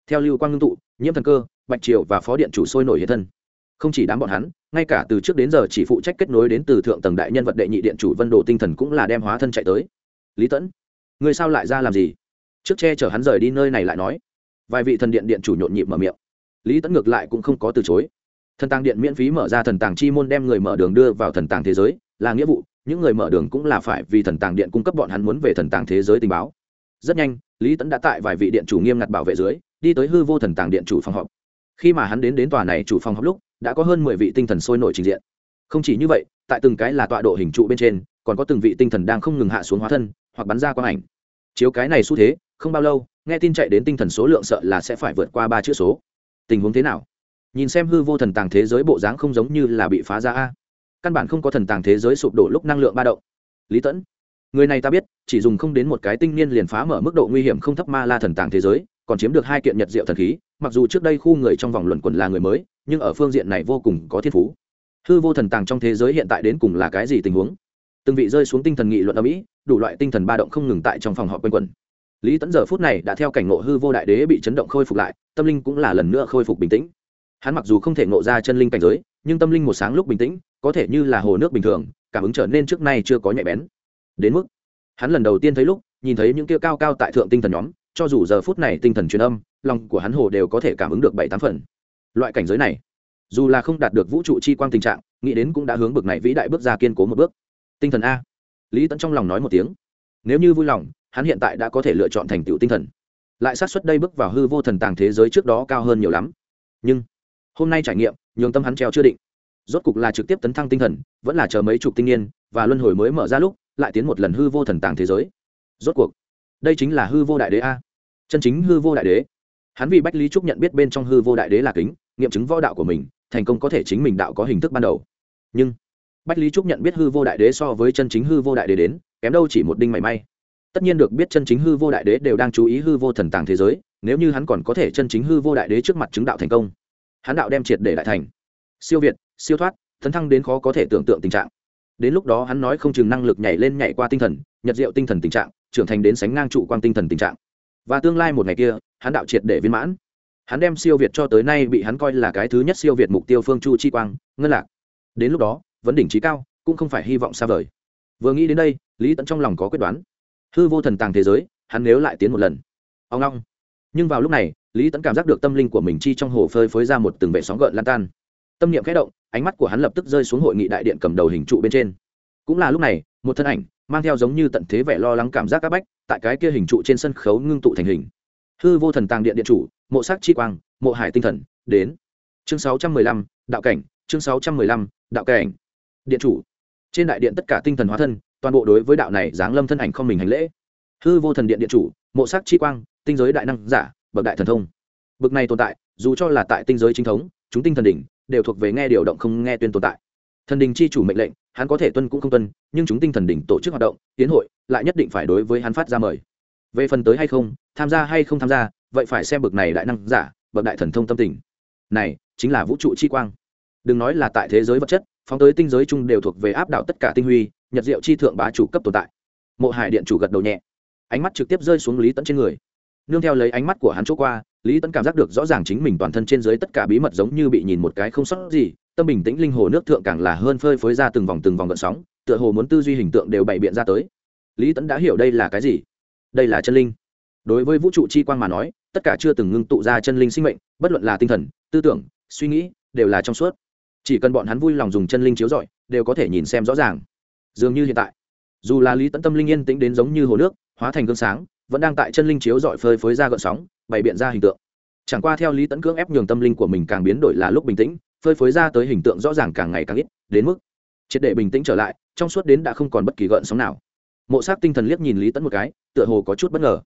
Theo lưu quang ngưng tụ, nhiễm thần cơ, bạch triều và phó điện chủ sôi nổi hiện thân. Không chỉ đám bọn hắn, ngay cả từ trước đến giờ chỉ phụ trách kết nối đến từ thượng tầng đại nhân vật đệ nhị điện chủ vân đồ tinh thần cũng là đem hóa thân chạy tới. Lý tẫn, người sao lại ra làm gì? Trước che chở hắn rời đi nơi này lại nói. Vài vị thần điện điện chủ nhộn nhịp mở miệng. Lý tẫn ngược lại cũng không có từ chối. Thần tàng điện miễn phí mở ra thần tàng chi môn đem người mở đường đưa vào thần tàng thế giới, là nghĩa vụ những người mở đường cũng là phải vì thần tàng điện cung cấp bọn hắn muốn về thần tàng thế giới tình báo. Rất nhanh, lý tẫn đã tại vài vị điện chủ nghiêm ngặt bảo vệ dưới, đi tới hư vô thần tàng điện chủ phòng họp. Khi mà hắn đến đến tòa này chủ phòng họp lúc, đã có hơn mười vị tinh thần sôi nổi trình diện. Không chỉ như vậy, tại từng cái là tọa độ hình trụ bên trên, còn có từng vị tinh thần đang không ngừng hạ xuống hóa thân, hoặc bắn ra quang ảnh. Chiếu cái này xu thế, không bao lâu, nghe tin chạy đến tinh thần số lượng sợ là sẽ phải vượt qua ba chữ số. Tình huống thế nào? Nhìn xem hư vô thần tàng thế giới bộ dáng không giống như là bị phá ra a căn bản không có thần tàng thế giới sụp đổ lúc năng lượng ba động. Lý tẫn, người này ta biết, chỉ dùng không đến một cái tinh niên liền phá mở mức độ nguy hiểm không thấp ma la thần tàng thế giới, còn chiếm được hai kiện nhật diệu thần khí, mặc dù trước đây khu người trong vòng luận quẩn là người mới, nhưng ở phương diện này vô cùng có thiên phú. Hư vô thần tàng trong thế giới hiện tại đến cùng là cái gì tình huống? Từng vị rơi xuống tinh thần nghị luận ở mỹ, đủ loại tinh thần ba động không ngừng tại trong phòng họp quanh quẩn. Lý tẫn giờ phút này đã theo cảnh ngộ hư vô đại đế bị chấn động khôi phục lại, tâm linh cũng là lần nữa khôi phục bình tĩnh hắn mặc dù không thể ngộ ra chân linh cảnh giới, nhưng tâm linh một sáng lúc bình tĩnh, có thể như là hồ nước bình thường, cảm ứng trở nên trước nay chưa có nhạy bén. Đến mức, hắn lần đầu tiên thấy lúc, nhìn thấy những kia cao cao tại thượng tinh thần nhóm, cho dù giờ phút này tinh thần truyền âm, lòng của hắn hồ đều có thể cảm ứng được bảy tám phần. Loại cảnh giới này, dù là không đạt được vũ trụ chi quang tình trạng, nghĩ đến cũng đã hướng bực này vĩ đại bước ra kiên cố một bước. Tinh thần a. Lý tẫn trong lòng nói một tiếng. Nếu như vui lòng, hắn hiện tại đã có thể lựa chọn thành tựu tinh thần. Lại sát xuất đây bước vào hư vô thần tàng thế giới trước đó cao hơn nhiều lắm. Nhưng hôm nay trải nghiệm, nhường tâm hắn treo chưa định. Rốt cục là trực tiếp tấn thăng tinh thần, vẫn là chờ mấy chục tinh niên, và luân hồi mới mở ra lúc, lại tiến một lần hư vô thần tàng thế giới. Rốt cuộc, đây chính là hư vô đại đế a. Chân chính hư vô đại đế. Hắn vì bách lý trúc nhận biết bên trong hư vô đại đế là kính, nghiệm chứng võ đạo của mình, thành công có thể chính mình đạo có hình thức ban đầu. Nhưng, bách lý trúc nhận biết hư vô đại đế so với chân chính hư vô đại đế đến, kém đâu chỉ một đinh mảy may. Tất nhiên được biết chân chính hư vô đại đế đều đang chú ý hư vô thần tàng thế giới, nếu như hắn còn có thể chân chính hư vô đại đế trước mặt chứng đạo thành công hắn đạo đem triệt để lại thành. Siêu việt, siêu thoát thấn thăng đến khó có thể tưởng tượng tình trạng. Đến lúc đó hắn nói không chừng năng lực nhảy lên nhảy qua tinh thần, nhật diệu tinh thần tình trạng, trưởng thành đến sánh ngang trụ quang tinh thần tình trạng. Và tương lai một ngày kia hắn đạo triệt để viên mãn. Hắn đem siêu việt cho tới nay bị hắn coi là cái thứ nhất siêu việt mục tiêu phương chu chi quang, ngân lạc. Đến lúc đó, vấn đỉnh trí cao, cũng không phải hy vọng xa vời. Vừa nghĩ đến đây, lý tẫn trong lòng có quyết đoán. Hư vô thần tàng thế giới, hắn nếu lại tiến một lần. Ông long. Nhưng vào lúc này lý tẫn cảm giác được tâm linh của mình chi trong hồ phơi phới ra một từng vệ sóng gợn lan tan. Tâm niệm khẽ động, ánh mắt của hắn lập tức rơi xuống hội nghị đại điện cầm đầu hình trụ bên trên. Cũng là lúc này, một thân ảnh, mang theo giống như tận thế vẻ lo lắng cảm giác áp bách, tại cái kia hình trụ trên sân khấu ngưng tụ thành hình. Hư vô thần tàng điện điện chủ, mộ sắc chi quang, mộ hải tinh thần, đến. Chương sáu trăm mười lăm, đạo cảnh, chương sáu trăm mười lăm, đạo cảnh. Điện chủ. Trên đại điện tất cả tinh thần hóa thân, toàn bộ đối với đạo này giáng lâm thân ảnh không mình hành lễ. Hư vô thần điện điện chủ, mộ sắc chi quang, tinh giới đại năng giả bậc đại thần thông. Bậc này tồn tại, dù cho là tại tinh giới chính thống, chúng tinh thần đỉnh đều thuộc về nghe điều động không nghe tuyên tồn tại. Thần đình chi chủ mệnh lệnh, hắn có thể tuân cũng không tuân, nhưng chúng tinh thần đỉnh tổ chức hoạt động, tiến hội, lại nhất định phải đối với hắn phát ra mời. Về phần tới hay không, tham gia hay không tham gia, vậy phải xem bậc này đại năng giả, bậc đại thần thông tâm tình. Này, chính là vũ trụ chi quang. Đừng nói là tại thế giới vật chất, phóng tới tinh giới chung đều thuộc về áp đảo tất cả tinh huy, nhật diệu chi thượng bá chủ cấp tồn tại. Mộ hải điện chủ gật đầu nhẹ. Ánh mắt trực tiếp rơi xuống lý tẫn trên người nương theo lấy ánh mắt của hắn chỗ qua, lý tẫn cảm giác được rõ ràng chính mình toàn thân trên dưới tất cả bí mật giống như bị nhìn một cái không sót gì, tâm bình tĩnh linh hồ nước thượng càng là hơn phơi phới ra từng vòng từng vòng gợn sóng, tựa hồ muốn tư duy hình tượng đều bày biện ra tới. Lý tẫn đã hiểu đây là cái gì? Đây là chân linh. Đối với vũ trụ chi quan mà nói, tất cả chưa từng ngưng tụ ra chân linh sinh mệnh, bất luận là tinh thần, tư tưởng, suy nghĩ, đều là trong suốt. Chỉ cần bọn hắn vui lòng dùng chân linh chiếu rọi, đều có thể nhìn xem rõ ràng. Dường như hiện tại, dù là lý tẫn tâm linh yên tĩnh đến giống như hồ nước, hóa thành gương sáng vẫn đang tại chân linh chiếu dọi phơi phới ra gợn sóng, bày biện ra hình tượng. Chẳng qua theo lý tẫn cưỡng ép nhường tâm linh của mình càng biến đổi là lúc bình tĩnh, phơi phới ra tới hình tượng rõ ràng càng ngày càng ít, đến mức triệt để bình tĩnh trở lại, trong suốt đến đã không còn bất kỳ gợn sóng nào. Mộ s tinh thần liếc nhìn lý tẫn một cái, tựa hồ có chút bất ngờ.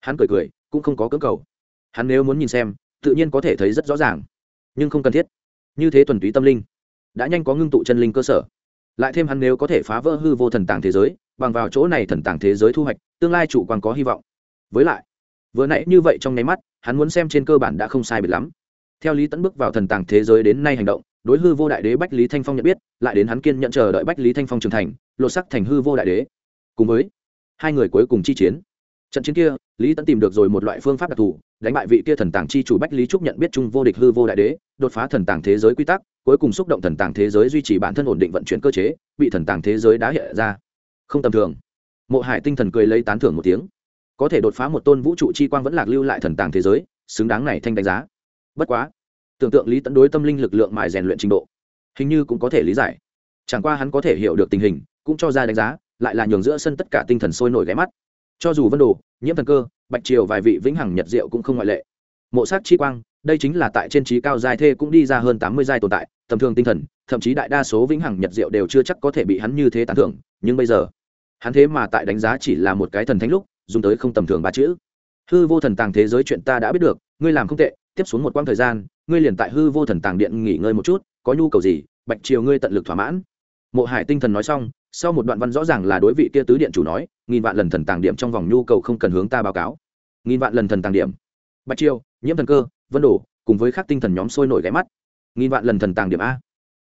Hắn cười cười, cũng không có cưỡng cầu. Hắn nếu muốn nhìn xem, tự nhiên có thể thấy rất rõ ràng. Nhưng không cần thiết. Như thế thuần túy tâm linh, đã nhanh có ngưng tụ chân linh cơ sở. Lại thêm hắn nếu có thể phá vỡ hư vô thần tàng thế giới, bằng vào chỗ này thần tàng thế giới thu hoạch, tương lai chủ quan có hy vọng với lại, vừa nãy như vậy trong nháy mắt, hắn muốn xem trên cơ bản đã không sai biệt lắm. Theo lý tẫn bước vào thần tàng thế giới đến nay hành động, đối hư vô đại đế bách lý thanh phong nhận biết, lại đến hắn kiên nhận chờ đợi bách lý thanh phong trưởng thành, lột sắc thành hư vô đại đế. Cùng với hai người cuối cùng chi chiến. Trận chiến kia, lý tẫn tìm được rồi một loại phương pháp đặc thù, đánh bại vị kia thần tàng chi chủ bách lý trúc nhận biết chung vô địch hư vô đại đế, đột phá thần tàng thế giới quy tắc, cuối cùng xúc động thần tàng thế giới duy trì bản thân ổn định vận chuyển cơ chế, bị thần tàng thế giới đã hiện ra. Không tầm thường. Mộ hải tinh thần cười lấy tán thưởng một tiếng có thể đột phá một tôn vũ trụ chi quang vẫn lạc lưu lại thần tàng thế giới, xứng đáng này thanh đánh giá. Bất quá, tưởng tượng lý tẫn đối tâm linh lực lượng mài rèn luyện trình độ, hình như cũng có thể lý giải. Chẳng qua hắn có thể hiểu được tình hình, cũng cho ra đánh giá, lại là nhường giữa sân tất cả tinh thần sôi nổi ghé mắt. Cho dù vân đồ, nhiễm thần cơ, bạch triều vài vị vĩnh hằng nhật diệu cũng không ngoại lệ. Mộ sát chi quang, đây chính là tại trên trí cao giai thê cũng đi ra hơn tám mươi giai tồn tại, tầm thường tinh thần, thậm chí đại đa số vĩnh hằng nhật diệu đều chưa chắc có thể bị hắn như thế tán thưởng, nhưng bây giờ, hắn thế mà tại đánh giá chỉ là một cái thần thánh lúc dùng tới không tầm thường ba chữ. Hư vô thần tàng thế giới chuyện ta đã biết được, ngươi làm không tệ, tiếp xuống một quãng thời gian, ngươi liền tại hư vô thần tàng điện nghỉ ngơi một chút, có nhu cầu gì, bạch triều ngươi tận lực thỏa mãn. Mộ hải tinh thần nói xong, sau một đoạn văn rõ ràng là đối vị kia tứ điện chủ nói, nghìn vạn lần thần tàng điểm trong vòng nhu cầu không cần hướng ta báo cáo. Nghìn vạn lần thần tàng điểm. Bạch triều, nhiễm thần cơ, vân đổ cùng với các tinh thần nhóm sôi nổi ghé mắt. Nghìn vạn lần thần tàng điểm a.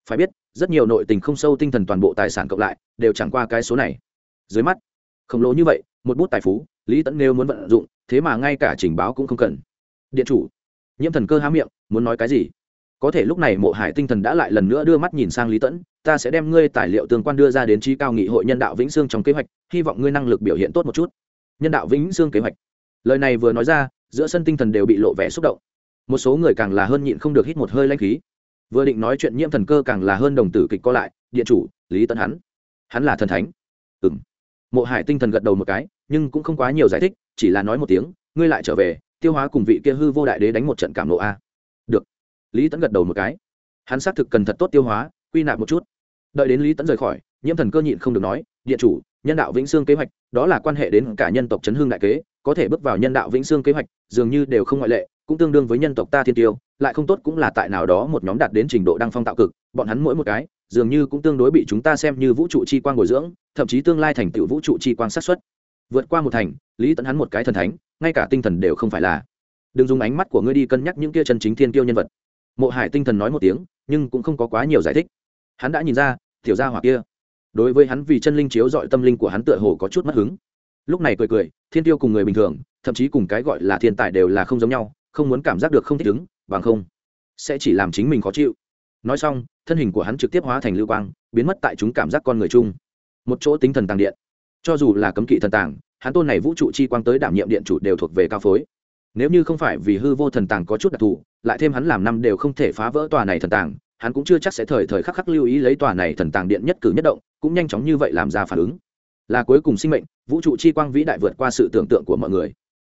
Phải biết, rất nhiều nội tình không sâu tinh thần toàn bộ tài sản cộng lại, đều chẳng qua cái số này. Dưới mắt, khổng lồ như vậy, một bút tài phú lý tẫn nêu muốn vận dụng, thế mà ngay cả trình báo cũng không cần. Điện chủ, nhiễm thần cơ há miệng, muốn nói cái gì? Có thể lúc này mộ hải tinh thần đã lại lần nữa đưa mắt nhìn sang lý tẫn ta sẽ đem ngươi tài liệu tương quan đưa ra đến trí cao nghị hội nhân đạo vĩnh sương trong kế hoạch, hy vọng ngươi năng lực biểu hiện tốt một chút. Nhân đạo vĩnh sương kế hoạch. Lời này vừa nói ra, giữa sân tinh thần đều bị lộ vẻ xúc động. Một số người càng là hơn nhịn không được hít một hơi lanh khí. Vừa định nói chuyện nhiễm thần cơ càng là hơn đồng tử kịch co lại, điện chủ, lý tẫn hắn hắn là thần thánh. Ừ m mộ hải tinh thần gật đầu một cái, nhưng cũng không quá nhiều giải thích, chỉ là nói một tiếng, ngươi lại trở về, tiêu hóa cùng vị kia hư vô đại đế đánh một trận cảm nộ a. Được. Lý tẫn gật đầu một cái. Hắn xác thực cần thật tốt tiêu hóa, quy nạp một chút. Đợi đến lý tẫn rời khỏi, nhiễm thần cơ nhịn không được nói, điện chủ, nhân đạo vĩnh sương kế hoạch, đó là quan hệ đến cả nhân tộc chấn hương đại kế, có thể bước vào nhân đạo vĩnh sương kế hoạch, dường như đều không ngoại lệ, cũng tương đương với nhân tộc ta thiên tiêu, lại không tốt cũng là tại nào đó một nhóm đạt đến trình độ đăng phong tạo cực, bọn hắn mỗi một cái dường như cũng tương đối bị chúng ta xem như vũ trụ chi quang bồi dưỡng, thậm chí tương lai thành tựu vũ trụ chi quang sát xuất vượt qua một thành, lý tẫn hắn một cái thần thánh, ngay cả tinh thần đều không phải là. Đừng dùng ánh mắt của ngươi đi cân nhắc những kia chân chính thiên tiêu nhân vật. Mộ hải tinh thần nói một tiếng, nhưng cũng không có quá nhiều giải thích. Hắn đã nhìn ra, tiểu gia hỏa kia. Đối với hắn vì chân linh chiếu dọi tâm linh của hắn tựa hồ có chút mất hứng. Lúc này cười cười, thiên tiêu cùng người bình thường, thậm chí cùng cái gọi là thiên tài đều là không giống nhau, không muốn cảm giác được không thích ứng, bằng không, sẽ chỉ làm chính mình khó chịu nói xong, thân hình của hắn trực tiếp hóa thành lưu quang, biến mất tại chúng cảm giác con người chung. Một chỗ tính thần tàng điện. Cho dù là cấm kỵ thần tàng, hắn tôn này vũ trụ chi quang tới đảm nhiệm điện chủ đều thuộc về cao phối. Nếu như không phải vì hư vô thần tàng có chút đặc thù, lại thêm hắn làm năm đều không thể phá vỡ tòa này thần tàng, hắn cũng chưa chắc sẽ thời thời khắc khắc lưu ý lấy tòa này thần tàng điện nhất cử nhất động, cũng nhanh chóng như vậy làm ra phản ứng. Là cuối cùng sinh mệnh, vũ trụ chi quang vĩ đại vượt qua sự tưởng tượng của mọi người.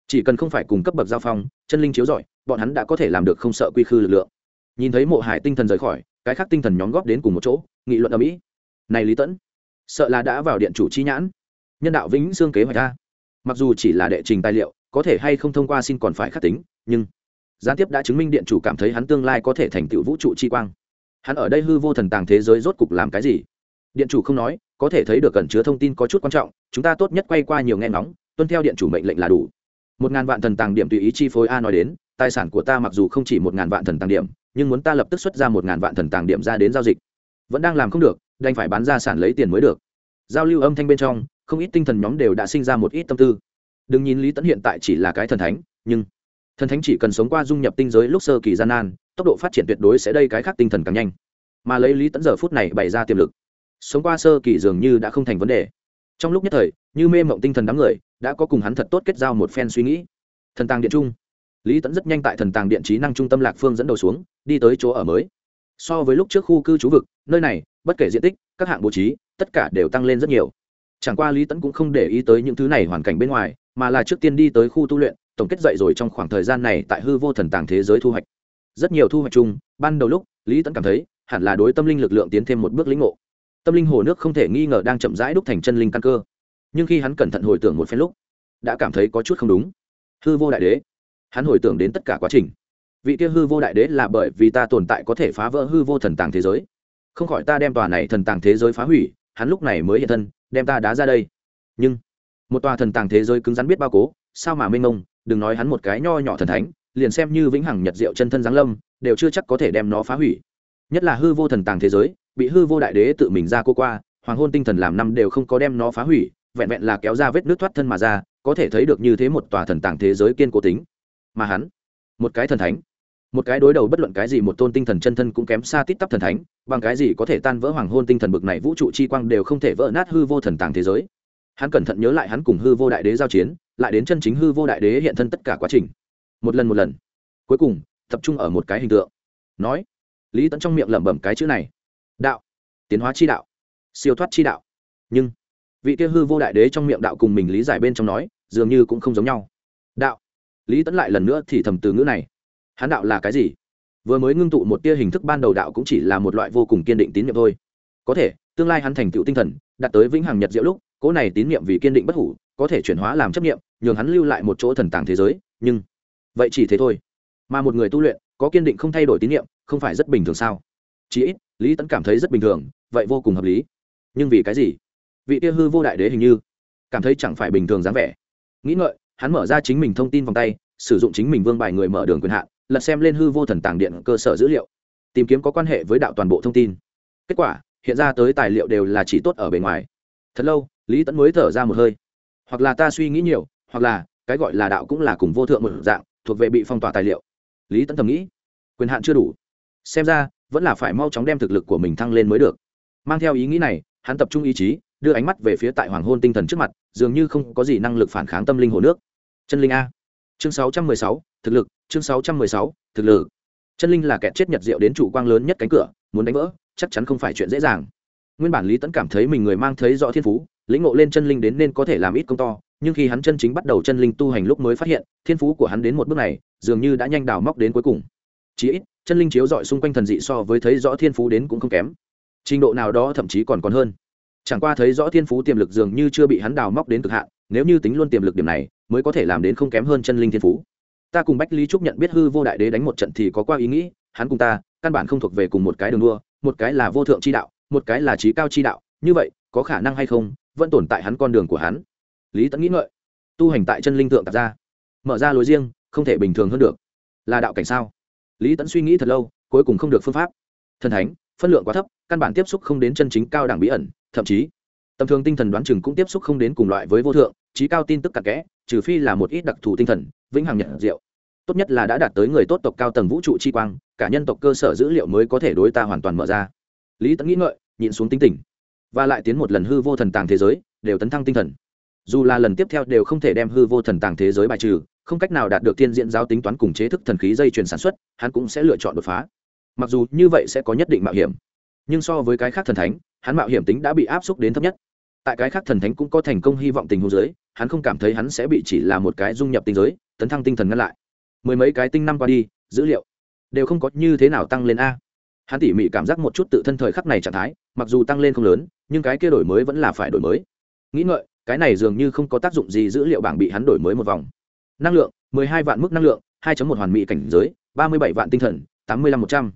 Chỉ cần không phải cùng cấp bậc giao phong, chân linh chiếu giỏi bọn hắn đã có thể làm được không sợ quy khư lực lượng nhìn thấy mộ hải tinh thần rời khỏi, cái khác tinh thần nhóm góp đến cùng một chỗ, nghị luận ở mỹ. Này lý tẫn, sợ là đã vào điện chủ chi nhãn. Nhân đạo vĩnh xương kế hoạch ra. Mặc dù chỉ là đệ trình tài liệu, có thể hay không thông qua xin còn phải khắc tính, nhưng gián tiếp đã chứng minh điện chủ cảm thấy hắn tương lai có thể thành tựu vũ trụ chi quang. Hắn ở đây hư vô thần tàng thế giới rốt cục làm cái gì? Điện chủ không nói, có thể thấy được cẩn chứa thông tin có chút quan trọng, chúng ta tốt nhất quay qua nhiều nghe ngóng, tuân theo điện chủ mệnh lệnh là đủ. Một ngàn vạn thần tàng điểm tùy ý chi phối a nói đến, tài sản của ta mặc dù không chỉ một ngàn vạn thần tàng điểm nhưng muốn ta lập tức xuất ra một ngàn vạn thần tàng điểm ra đến giao dịch. Vẫn đang làm không được, đành phải bán ra sản lấy tiền mới được. Giao lưu âm thanh bên trong, không ít tinh thần nhóm đều đã sinh ra một ít tâm tư. Đừng nhìn lý tẫn hiện tại chỉ là cái thần thánh, nhưng thần thánh chỉ cần sống qua dung nhập tinh giới lúc sơ kỳ gian nan, tốc độ phát triển tuyệt đối sẽ đây cái khác tinh thần càng nhanh. Mà lấy lý tẫn giờ phút này bày ra tiềm lực, sống qua sơ kỳ dường như đã không thành vấn đề. Trong lúc nhất thời, như mê mộng tinh thần đám người, đã có cùng hắn thật tốt kết giao một phen suy nghĩ. Thần tàng điện trung lý tẫn rất nhanh tại thần tàng điện trí năng trung tâm lạc phương dẫn đầu xuống, đi tới chỗ ở mới. So với lúc trước khu cư trú vực, nơi này, bất kể diện tích, các hạng bố trí, tất cả đều tăng lên rất nhiều. Chẳng qua lý tẫn cũng không để ý tới những thứ này hoàn cảnh bên ngoài, mà là trước tiên đi tới khu tu luyện, tổng kết dậy rồi trong khoảng thời gian này tại hư vô thần tàng thế giới thu hoạch. Rất nhiều thu hoạch chung, ban đầu lúc, lý tẫn cảm thấy hẳn là đối tâm linh lực lượng tiến thêm một bước lĩnh ngộ. Tâm linh hồ nước không thể nghi ngờ đang chậm rãi đúc thành chân linh căn cơ. Nhưng khi hắn cẩn thận hồi tưởng một phen lúc, đã cảm thấy có chút không đúng. Hư vô đại đế hắn hồi tưởng đến tất cả quá trình. Vị kia hư vô đại đế là bởi vì ta tồn tại có thể phá vỡ hư vô thần tàng thế giới. Không khỏi ta đem tòa này thần tàng thế giới phá hủy, hắn lúc này mới hiện thân, đem ta đá ra đây. Nhưng, một tòa thần tàng thế giới cứng rắn biết bao cố, sao mà mênh mông, đừng nói hắn một cái nho nhỏ thần thánh, liền xem như vĩnh hằng nhật diệu chân thân giáng lâm, đều chưa chắc có thể đem nó phá hủy. Nhất là hư vô thần tàng thế giới, bị hư vô đại đế tự mình ra cô qua, hoàng hôn tinh thần làm năm đều không có đem nó phá hủy, vẹn vẹn là kéo ra vết nước thoát thân mà ra, có thể thấy được như thế một tòa thần tàng thế giới kiên cố tính mà hắn, một cái thần thánh, một cái đối đầu bất luận cái gì một tôn tinh thần chân thân cũng kém xa tít tắp thần thánh, bằng cái gì có thể tan vỡ hoàng hôn tinh thần bực này vũ trụ chi quang đều không thể vỡ nát hư vô thần tàng thế giới. Hắn cẩn thận nhớ lại hắn cùng hư vô đại đế giao chiến, lại đến chân chính hư vô đại đế hiện thân tất cả quá trình. Một lần một lần. Cuối cùng, tập trung ở một cái hình tượng. Nói, lý tẫn trong miệng lẩm bẩm cái chữ này. Đạo. Tiến hóa chi đạo. Siêu thoát chi đạo. Nhưng, vị kia hư vô đại đế trong miệng đạo cùng mình lý giải bên trong nói, dường như cũng không giống nhau lý tẫn lại lần nữa thì thầm từ ngữ này. Hán đạo là cái gì? Vừa mới ngưng tụ một tia hình thức ban đầu đạo cũng chỉ là một loại vô cùng kiên định tín nhiệm thôi. Có thể, tương lai hắn thành tựu tinh thần, đạt tới vĩnh hằng nhật diệu lúc, cỗ này tín nhiệm vì kiên định bất hủ, có thể chuyển hóa làm chấp nghiệm nhường hắn lưu lại một chỗ thần tàng thế giới, nhưng vậy chỉ thế thôi. Mà một người tu luyện, có kiên định không thay đổi tín nhiệm không phải rất bình thường sao? Chí ít, lý tẫn cảm thấy rất bình thường, vậy vô cùng hợp lý. Nhưng vì cái gì? Vị tia hư vô đại đế hình như cảm thấy chẳng phải bình thường dáng vẻ. Nghĩ ngợi hắn mở ra chính mình thông tin vòng tay, sử dụng chính mình vương bài người mở đường quyền hạn, lật xem lên hư vô thần tàng điện cơ sở dữ liệu, tìm kiếm có quan hệ với đạo toàn bộ thông tin. Kết quả, hiện ra tới tài liệu đều là chỉ tốt ở bề ngoài. Thật lâu, lý tẫn mới thở ra một hơi. Hoặc là ta suy nghĩ nhiều, hoặc là, cái gọi là đạo cũng là cùng vô thượng một dạng, thuộc về bị phong tỏa tài liệu. Lý tẫn thầm nghĩ. Quyền hạn chưa đủ. Xem ra, vẫn là phải mau chóng đem thực lực của mình thăng lên mới được. Mang theo ý nghĩ này, hắn tập trung ý chí, đưa ánh mắt về phía tại hoàng hôn tinh thần trước mặt, dường như không có gì năng lực phản kháng tâm linh hồ nước chân linh a. Chương 616, thực lực chương 616, thực lực. Chân linh là kẻ chết nhật diệu đến chủ quang lớn nhất cánh cửa muốn đánh vỡ chắc chắn không phải chuyện dễ dàng. Nguyên bản lý tẫn cảm thấy mình người mang thấy rõ thiên phú lĩnh ngộ lên chân linh đến nên có thể làm ít công to nhưng khi hắn chân chính bắt đầu chân linh tu hành lúc mới phát hiện thiên phú của hắn đến một bước này dường như đã nhanh đào móc đến cuối cùng. Chí ít chân linh chiếu dọi xung quanh thần dị so với thấy rõ thiên phú đến cũng không kém. Trình độ nào đó thậm chí còn còn hơn. Chẳng qua thấy rõ thiên phú tiềm lực dường như chưa bị hắn đào móc đến cực hạn nếu như tính luôn tiềm lực điểm này, mới có thể làm đến không kém hơn chân linh thiên phú. Ta cùng bách lý trúc nhận biết hư vô đại đế đánh một trận thì có qua ý nghĩ, hắn cùng ta, căn bản không thuộc về cùng một cái đường đua, một cái là vô thượng chi đạo, một cái là trí cao chi đạo, như vậy, có khả năng hay không, vẫn tồn tại hắn con đường của hắn. Lý tẫn nghĩ ngợi. Tu hành tại chân linh tượng tạp ra. Mở ra lối riêng, không thể bình thường hơn được. Là đạo cảnh sao? Lý tẫn suy nghĩ thật lâu, cuối cùng không được phương pháp. Thần thánh, phân lượng quá thấp, căn bản tiếp xúc không đến chân chính cao đẳng bí ẩn, thậm chí, tầm thường tinh thần đoán chừng cũng tiếp xúc không đến cùng loại với vô thượng trí cao tin tức cặn kẽ, trừ phi là một ít đặc thù tinh thần, vĩnh hằng nhận diệu. Tốt nhất là đã đạt tới người tốt tộc cao tầng vũ trụ chi quang, cả nhân tộc cơ sở dữ liệu mới có thể đối ta hoàn toàn mở ra. Lý tấn nghĩ ngợi, nhịn xuống tính tình. Và lại tiến một lần hư vô thần tàng thế giới, đều tấn thăng tinh thần. Dù là lần tiếp theo đều không thể đem hư vô thần tàng thế giới bài trừ, không cách nào đạt được thiên diện giáo tính toán cùng chế thức thần khí dây chuyển sản xuất, hắn cũng sẽ lựa chọn đột phá. Mặc dù như vậy sẽ có nhất định mạo hiểm, nhưng so với cái khác thần thánh, hắn mạo hiểm tính đã bị áp suất đến thấp nhất. Tại cái khác thần thánh cũng có thành công hy vọng tình huống giới hắn không cảm thấy hắn sẽ bị chỉ là một cái dung nhập tinh giới, tấn thăng tinh thần ngăn lại. Mười mấy cái tinh năm qua đi, dữ liệu đều không có như thế nào tăng lên a. Hắn tỉ mỉ cảm giác một chút tự thân thời khắc này trạng thái, mặc dù tăng lên không lớn, nhưng cái kia đổi mới vẫn là phải đổi mới. Nghĩ ngợi, cái này dường như không có tác dụng gì dữ liệu bảng bị hắn đổi mới một vòng. Năng lượng, mười hai vạn mức năng lượng, hai một hoàn mỹ cảnh giới, ba mươi bảy vạn tinh thần, tám mươi lăm một trăm.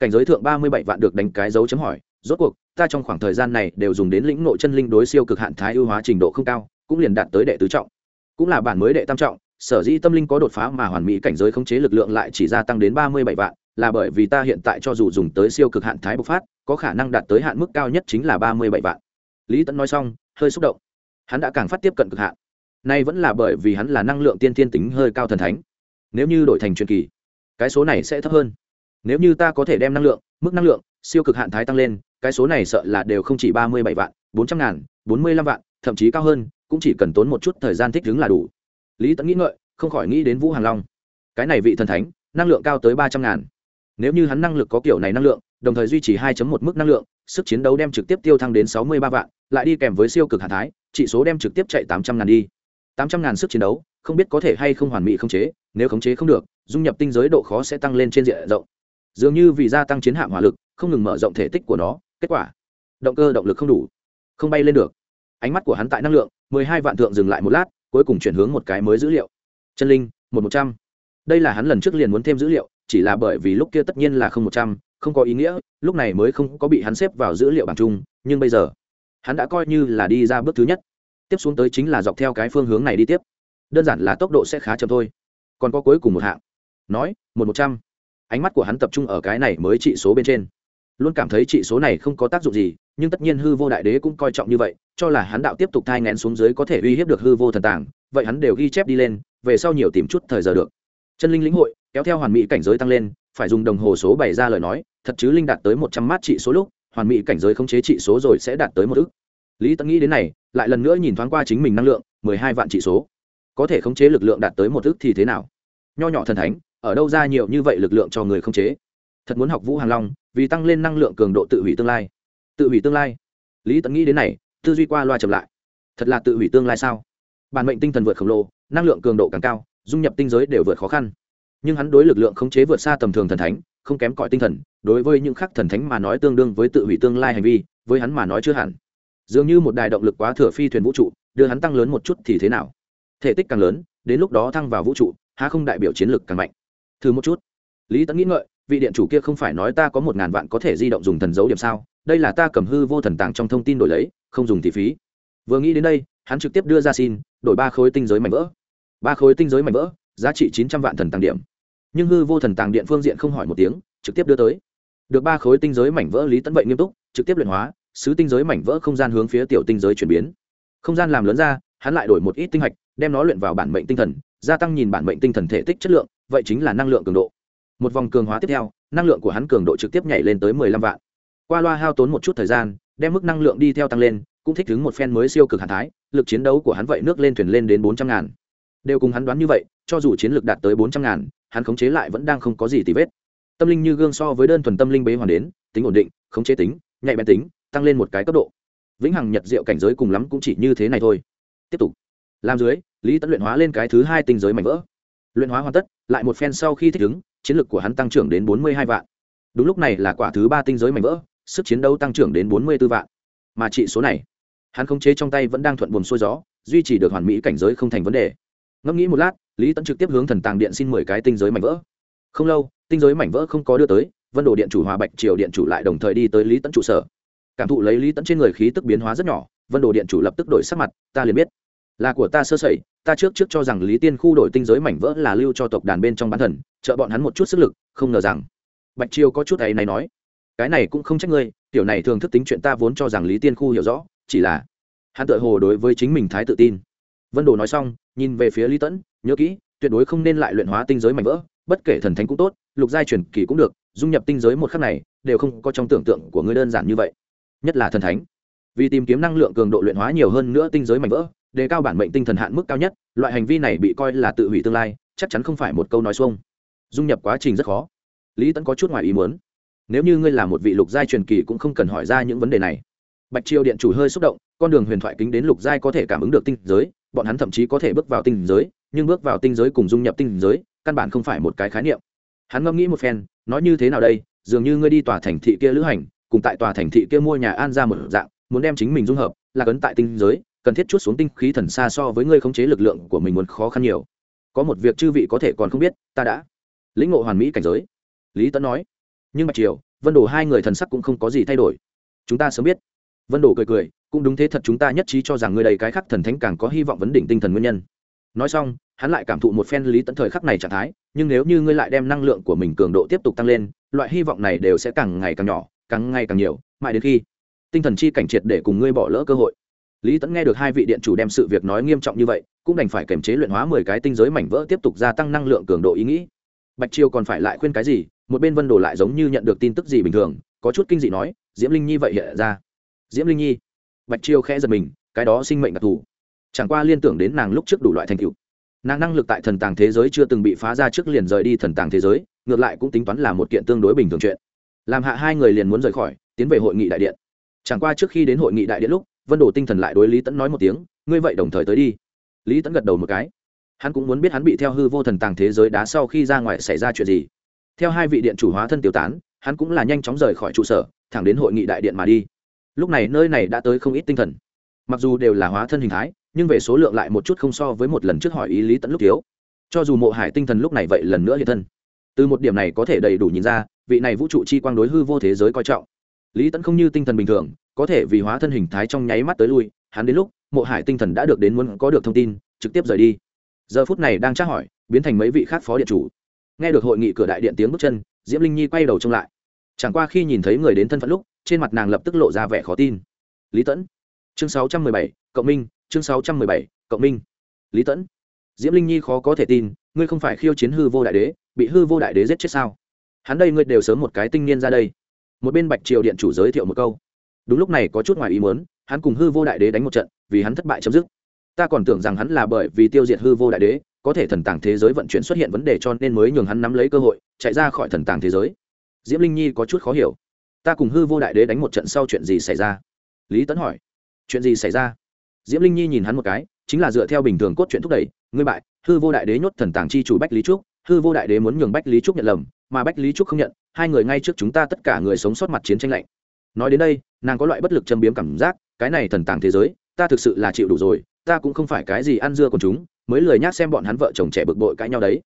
Cảnh giới thượng ba mươi bảy vạn được đánh cái dấu chấm hỏi, rốt cuộc, ta trong khoảng thời gian này đều dùng đến lĩnh nội chân linh đối siêu cực hạn thái ưu hóa trình độ không cao cũng liền đạt tới đệ tứ trọng. Cũng là bản mới đệ tam trọng, sở dĩ tâm linh có đột phá mà hoàn mỹ cảnh giới khống chế lực lượng lại chỉ gia tăng đến ba mươi bảy vạn, là bởi vì ta hiện tại cho dù dùng tới siêu cực hạn thái bộc phát, có khả năng đạt tới hạn mức cao nhất chính là ba mươi bảy vạn. Lý tẫn nói xong, hơi xúc động. Hắn đã càng phát tiếp cận cực hạn. Nay vẫn là bởi vì hắn là năng lượng tiên thiên tính hơi cao thần thánh. Nếu như đổi thành truyền kỳ, cái số này sẽ thấp hơn. Nếu như ta có thể đem năng lượng, mức năng lượng, siêu cực hạn thái tăng lên, cái số này sợ là đều không chỉ ba mươi bảy vạn, bốn trăm ngàn, bốn mươi lăm vạn, thậm chí cao hơn cũng chỉ cần tốn một chút thời gian thích ứng là đủ. Lý tẫn nghĩ ngợi, không khỏi nghĩ đến vũ hàng long. Cái này vị thần thánh, năng lượng cao tới ba trăm ngàn. Nếu như hắn năng lực có kiểu này năng lượng, đồng thời duy trì 2 một mức năng lượng, sức chiến đấu đem trực tiếp tiêu thăng đến sáu mươi ba vạn, lại đi kèm với siêu cực hạ thái, chỉ số đem trực tiếp chạy tám trăm ngàn đi. Tám trăm ngàn sức chiến đấu, không biết có thể hay không hoàn mỹ khống chế, nếu khống chế không được, dung nhập tinh giới độ khó sẽ tăng lên trên diện rộng. Dường như vì gia tăng chiến hạm hỏa lực, không ngừng mở rộng thể tích của nó, kết quả, động cơ động lực không đủ, không bay lên được ánh mắt của hắn tại năng lượng, mười hai vạn thượng dừng lại một lát, cuối cùng chuyển hướng một cái mới dữ liệu. Chân linh, một một trăm. Đây là hắn lần trước liền muốn thêm dữ liệu, chỉ là bởi vì lúc kia tất nhiên là không một trăm, không có ý nghĩa, lúc này mới không có bị hắn xếp vào dữ liệu bảng chung, nhưng bây giờ, hắn đã coi như là đi ra bước thứ nhất. Tiếp xuống tới chính là dọc theo cái phương hướng này đi tiếp. Đơn giản là tốc độ sẽ khá chậm thôi. Còn có cuối cùng một hạng. Nói, một một trăm. Ánh mắt của hắn tập trung ở cái này mới trị số bên trên. Luôn cảm thấy trị số này không có tác dụng gì nhưng tất nhiên hư vô đại đế cũng coi trọng như vậy, cho là hắn đạo tiếp tục thai ngén xuống dưới có thể uy hiếp được hư vô thần tàng, vậy hắn đều ghi chép đi lên, về sau nhiều tìm chút thời giờ được. Chân linh lĩnh hội, kéo theo hoàn mỹ cảnh giới tăng lên, phải dùng đồng hồ số bày ra lời nói, thật chứ linh đạt tới một trăm mát trị số lúc, hoàn mỹ cảnh giới không chế trị số rồi sẽ đạt tới một ước lý tẫn nghĩ đến này, lại lần nữa nhìn thoáng qua chính mình năng lượng, mười hai vạn trị số. Có thể khống chế lực lượng đạt tới một ước thì thế nào? Nho nhỏ thần thánh, ở đâu ra nhiều như vậy lực lượng cho người khống chế? Thật muốn học vũ hàng long, vì tăng lên năng lượng cường độ tự hủy tương lai tự hủy tương lai. Lý tẫn nghĩ đến này, tư duy qua loa chậm lại. Thật là tự hủy tương lai sao? Bản mệnh tinh thần vượt khổng lồ, năng lượng cường độ càng cao, dung nhập tinh giới đều vượt khó khăn. Nhưng hắn đối lực lượng khống chế vượt xa tầm thường thần thánh, không kém cỏi tinh thần, đối với những khác thần thánh mà nói tương đương với tự hủy tương lai hành vi, với hắn mà nói chưa hẳn. Dường như một đài động lực quá thừa phi thuyền vũ trụ, đưa hắn tăng lớn một chút thì thế nào? Thể tích càng lớn, đến lúc đó thăng vào vũ trụ, há không đại biểu chiến lực càng mạnh? Thử một chút. Lý tẫn nghĩ ngợi vị điện chủ kia không phải nói ta có một ngàn vạn có thể di động dùng thần dấu điểm sao? Đây là ta cầm hư vô thần tàng trong thông tin đổi lấy, không dùng thì phí. Vừa nghĩ đến đây, hắn trực tiếp đưa ra xin, đổi ba khối tinh giới mảnh vỡ. Ba khối tinh giới mảnh vỡ, giá trị chín trăm vạn thần tàng điểm. Nhưng hư vô thần tàng điện phương diện không hỏi một tiếng, trực tiếp đưa tới. Được ba khối tinh giới mảnh vỡ lý tấn vậy nghiêm túc, trực tiếp luyện hóa sứ tinh giới mảnh vỡ không gian hướng phía tiểu tinh giới chuyển biến. Không gian làm lớn ra, hắn lại đổi một ít tinh hạch, đem nó luyện vào bản mệnh tinh thần, gia tăng nhìn bản mệnh tinh thần thể tích chất lượng, vậy chính là năng lượng cường độ một vòng cường hóa tiếp theo, năng lượng của hắn cường độ trực tiếp nhảy lên tới mười lăm vạn. Qua loa hao tốn một chút thời gian, đem mức năng lượng đi theo tăng lên, cũng thích ứng một phen mới siêu cực hạn thái, lực chiến đấu của hắn vậy nước lên thuyền lên đến bốn trăm ngàn. Đều cùng hắn đoán như vậy, cho dù chiến lược đạt tới bốn trăm ngàn, hắn khống chế lại vẫn đang không có gì tì vết. Tâm linh như gương so với đơn thuần tâm linh bế hoàn đến, tính ổn định, khống chế tính, nhạy bén tính, tăng lên một cái cấp độ. Vĩnh hằng nhật diệu cảnh giới cùng lắm cũng chỉ như thế này thôi. Tiếp tục. Làm dưới, lý tấn luyện hóa lên cái thứ hai tinh giới mảnh vỡ luyện hóa hoàn tất, lại một phen sau khi thích ứng, chiến lược của hắn tăng trưởng đến bốn mươi hai vạn. Đúng lúc này là quả thứ ba tinh giới mảnh vỡ, sức chiến đấu tăng trưởng đến bốn mươi b ố vạn. Mà trị số này, hắn khống chế trong tay vẫn đang thuận buồm xuôi gió, duy trì được hoàn mỹ cảnh giới không thành vấn đề. Ngẫm nghĩ một lát, lý tẫn trực tiếp hướng thần tàng điện xin mười cái tinh giới mảnh vỡ. Không lâu, tinh giới mảnh vỡ không có đưa tới, vân đồ điện chủ hòa bạch triều điện chủ lại đồng thời đi tới lý tẫn trụ sở. Cảm thụ lấy lý tẫn trên người khí tức biến hóa rất nhỏ, vân đồ điện chủ lập tức đổi sắc mặt, ta liền biết là của ta sơ sẩy, ta trước trước cho rằng lý tiên khu đổi tinh giới mảnh vỡ là lưu cho tộc đàn bên trong bán thần, trợ bọn hắn một chút sức lực, không ngờ rằng. Bạch chiêu có chút ấy này nói, cái này cũng không trách ngươi, tiểu này thường thức tính chuyện ta vốn cho rằng lý tiên khu hiểu rõ, chỉ là hắn tự hồ đối với chính mình thái tự tin. Vân đồ nói xong, nhìn về phía lý tẫn, nhớ kỹ, tuyệt đối không nên lại luyện hóa tinh giới mảnh vỡ, bất kể thần thánh cũng tốt, lục giai truyền kỳ cũng được, dung nhập tinh giới một khắc này, đều không có trong tưởng tượng của ngươi đơn giản như vậy. Nhất là thần thánh, vì tìm kiếm năng lượng cường độ luyện hóa nhiều hơn nữa tinh giới mảnh vỡ đề cao bản mệnh tinh thần hạn mức cao nhất, loại hành vi này bị coi là tự hủy tương lai, chắc chắn không phải một câu nói xuông. Dung nhập quá trình rất khó. Lý tẫn có chút ngoài ý muốn. Nếu như ngươi là một vị lục giai truyền kỳ cũng không cần hỏi ra những vấn đề này. Bạch triều điện chủ hơi xúc động, con đường huyền thoại kính đến lục giai có thể cảm ứng được tinh giới, bọn hắn thậm chí có thể bước vào tinh giới, nhưng bước vào tinh giới cùng dung nhập tinh giới, căn bản không phải một cái khái niệm. Hắn ngẫm nghĩ một phen, nói như thế nào đây, dường như ngươi đi tòa thành thị kia lữ hành, cùng tại tòa thành thị kia mua nhà an ra một dạng, muốn đem chính mình dung hợp, là cấn tại tinh giới cần thiết chút xuống tinh khí thần xa so với ngươi khống chế lực lượng của mình muốn khó khăn nhiều. Có một việc chư vị có thể còn không biết, ta đã lĩnh ngộ hoàn mỹ cảnh giới. Lý tấn nói. Nhưng bạch triều, vân đồ hai người thần sắc cũng không có gì thay đổi. Chúng ta sớm biết. Vân đồ cười cười, cũng đúng thế thật chúng ta nhất trí cho rằng người đầy cái khắc thần thánh càng có hy vọng vấn đỉnh tinh thần nguyên nhân. Nói xong, hắn lại cảm thụ một phen lý tận thời khắc này trạng thái, nhưng nếu như ngươi lại đem năng lượng của mình cường độ tiếp tục tăng lên, loại hy vọng này đều sẽ càng ngày càng nhỏ, càng ngày càng nhiều, mãi đến khi tinh thần chi cảnh triệt để cùng ngươi bỏ lỡ cơ hội lý tẫn nghe được hai vị điện chủ đem sự việc nói nghiêm trọng như vậy, cũng đành phải kiềm chế luyện hóa mười cái tinh giới mảnh vỡ tiếp tục gia tăng năng lượng cường độ ý nghĩ. Bạch chiêu còn phải lại khuyên cái gì, một bên vân đồ lại giống như nhận được tin tức gì bình thường, có chút kinh dị nói, diễm linh nhi vậy hiện ra. Diễm linh nhi? Bạch chiêu khẽ giật mình, cái đó sinh mệnh đặc thù. Chẳng qua liên tưởng đến nàng lúc trước đủ loại thành tựu. Nàng năng lực tại thần tàng thế giới chưa từng bị phá ra trước liền rời đi thần tàng thế giới, ngược lại cũng tính toán là một kiện tương đối bình thường chuyện. Làm hạ hai người liền muốn rời khỏi, tiến về hội nghị đại điện. Chẳng qua trước khi đến hội nghị đại điện lúc vân đồ tinh thần lại đối lý tẫn nói một tiếng, ngươi vậy đồng thời tới đi. Lý tẫn gật đầu một cái. Hắn cũng muốn biết hắn bị theo hư vô thần tàng thế giới đá sau khi ra ngoài xảy ra chuyện gì. Theo hai vị điện chủ hóa thân tiêu tán, hắn cũng là nhanh chóng rời khỏi trụ sở, thẳng đến hội nghị đại điện mà đi. Lúc này nơi này đã tới không ít tinh thần. Mặc dù đều là hóa thân hình thái, nhưng về số lượng lại một chút không so với một lần trước hỏi ý lý tẫn lúc thiếu. Cho dù mộ hải tinh thần lúc này vậy lần nữa hiện thân. Từ một điểm này có thể đầy đủ nhìn ra, vị này vũ trụ chi quang đối hư vô thế giới coi trọng. Lý tẫn không như tinh thần bình thường có thể vì hóa thân hình thái trong nháy mắt tới lui, hắn đến lúc, mộ hải tinh thần đã được đến muốn có được thông tin, trực tiếp rời đi. Giờ phút này đang tra hỏi, biến thành mấy vị khác phó điện chủ. Nghe được hội nghị cửa đại điện tiếng bước chân, diễm linh nhi quay đầu trông lại. Chẳng qua khi nhìn thấy người đến thân phận lúc, trên mặt nàng lập tức lộ ra vẻ khó tin. Lý tẫn chương sáu trăm mười bảy, cộng minh, chương sáu trăm mười bảy, cộng minh. Lý tẫn diễm linh nhi khó có thể tin, ngươi không phải khiêu chiến hư vô đại đế, bị hư vô đại đế giết chết sao? Hắn đây ngươi đều sớm một cái tinh niên ra đây. Một bên bạch triều điện chủ giới thiệu một câu đúng lúc này có chút ngoài ý muốn, hắn cùng hư vô đại đế đánh một trận, vì hắn thất bại chấm dứt. Ta còn tưởng rằng hắn là bởi vì tiêu diệt hư vô đại đế, có thể thần tàng thế giới vận chuyển xuất hiện vấn đề cho nên mới nhường hắn nắm lấy cơ hội, chạy ra khỏi thần tàng thế giới. Diễm linh nhi có chút khó hiểu. Ta cùng hư vô đại đế đánh một trận sau chuyện gì xảy ra? Lý tấn hỏi. Chuyện gì xảy ra? Diễm linh nhi nhìn hắn một cái, chính là dựa theo bình thường cốt truyện thúc đẩy, ngươi bại, hư vô đại đế nhốt thần tàng chi chủ bách lý trúc, hư vô đại đế muốn nhường bách lý trúc nhận lầm, mà bách lý trúc không nhận, hai người ngay trước chúng ta tất cả người sống sót mặt chiến tranh lạnh. Nói đến đây nàng có loại bất lực châm biếm cảm giác, cái này thần tàng thế giới, ta thực sự là chịu đủ rồi, ta cũng không phải cái gì ăn dưa của chúng, mới lười nhác xem bọn hắn vợ chồng trẻ bực bội cãi nhau đấy.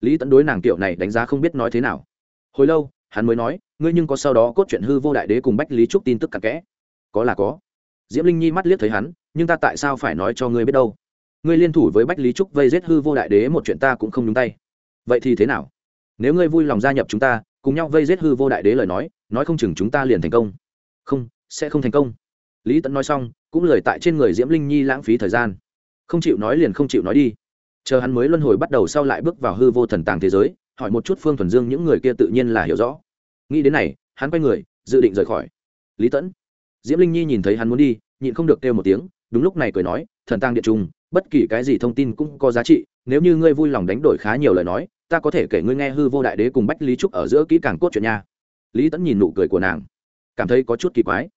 Lý tẫn đối nàng tiểu này đánh giá không biết nói thế nào. Hồi lâu, hắn mới nói, ngươi nhưng có sau đó cốt chuyện hư vô đại đế cùng bách lý trúc tin tức cặn kẽ. Có là có. Diễm linh nhi mắt liếc thấy hắn, nhưng ta tại sao phải nói cho ngươi biết đâu? Ngươi liên thủ với bách lý trúc vây giết hư vô đại đế một chuyện ta cũng không nhúng tay. Vậy thì thế nào? Nếu ngươi vui lòng gia nhập chúng ta, cùng nhau vây giết hư vô đại đế lời nói nói không chừng chúng ta liền thành công. Không sẽ không thành công. Lý tẫn nói xong, cũng lời tại trên người diễm linh nhi lãng phí thời gian. Không chịu nói liền không chịu nói đi. Chờ hắn mới luân hồi bắt đầu sau lại bước vào hư vô thần tàng thế giới, hỏi một chút phương thuần dương những người kia tự nhiên là hiểu rõ. Nghĩ đến này, hắn quay người, dự định rời khỏi. Lý tẫn diễm linh nhi nhìn thấy hắn muốn đi, nhịn không được kêu một tiếng, đúng lúc này cười nói, thần tàng điện trung bất kỳ cái gì thông tin cũng có giá trị, nếu như ngươi vui lòng đánh đổi khá nhiều lời nói, ta có thể kể ngươi nghe hư vô đại đế cùng bách lý trúc ở giữa kỹ càng cốt chuyện nha. Lý tẫn nhìn nụ cười của nàng, cảm thấy có chút kỳ quái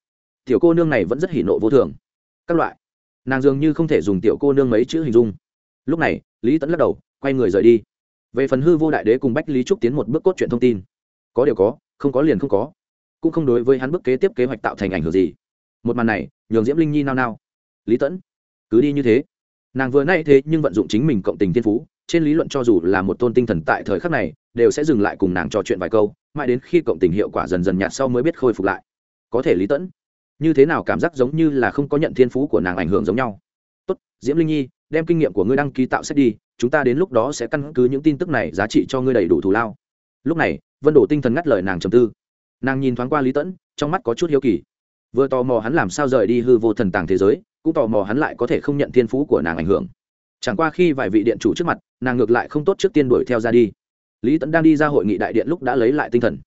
tiểu cô nương này vẫn rất hỉ nộ vô thường. Các loại. Nàng dường như không thể dùng tiểu cô nương mấy chữ hình dung. Lúc này, lý tẫn lắc đầu, quay người rời đi. Về phần hư vô đại đế cùng bách lý trúc tiến một bước cốt chuyện thông tin. Có điều có, không có liền không có. Cũng không đối với hắn bước kế tiếp kế hoạch tạo thành ảnh hưởng gì. Một màn này, nhường diễm linh nhi nao nao. Lý tẫn cứ đi như thế. Nàng vừa nay thế nhưng vận dụng chính mình cộng tình thiên phú, trên lý luận cho dù là một tôn tinh thần tại thời khắc này, đều sẽ dừng lại cùng nàng trò chuyện vài câu, mãi đến khi cộng tình hiệu quả dần dần nhạt sau mới biết khôi phục lại. Có thể lý tẫn như thế nào cảm giác giống như là không có nhận thiên phú của nàng ảnh hưởng giống nhau. Tốt, diễm linh nhi, đem kinh nghiệm của ngươi đăng ký tạo sách đi, chúng ta đến lúc đó sẽ căn cứ những tin tức này giá trị cho ngươi đầy đủ thù lao. Lúc này, vân đổ tinh thần ngắt lời nàng trầm tư. Nàng nhìn thoáng qua lý tẫn, trong mắt có chút hiếu kỳ. Vừa tò mò hắn làm sao rời đi hư vô thần tàng thế giới, cũng tò mò hắn lại có thể không nhận thiên phú của nàng ảnh hưởng. Chẳng qua khi vài vị điện chủ trước mặt, nàng ngược lại không tốt trước tiên đuổi theo ra đi. Lý tẫn đang đi ra hội nghị đại điện lúc đã lấy lại tinh thần.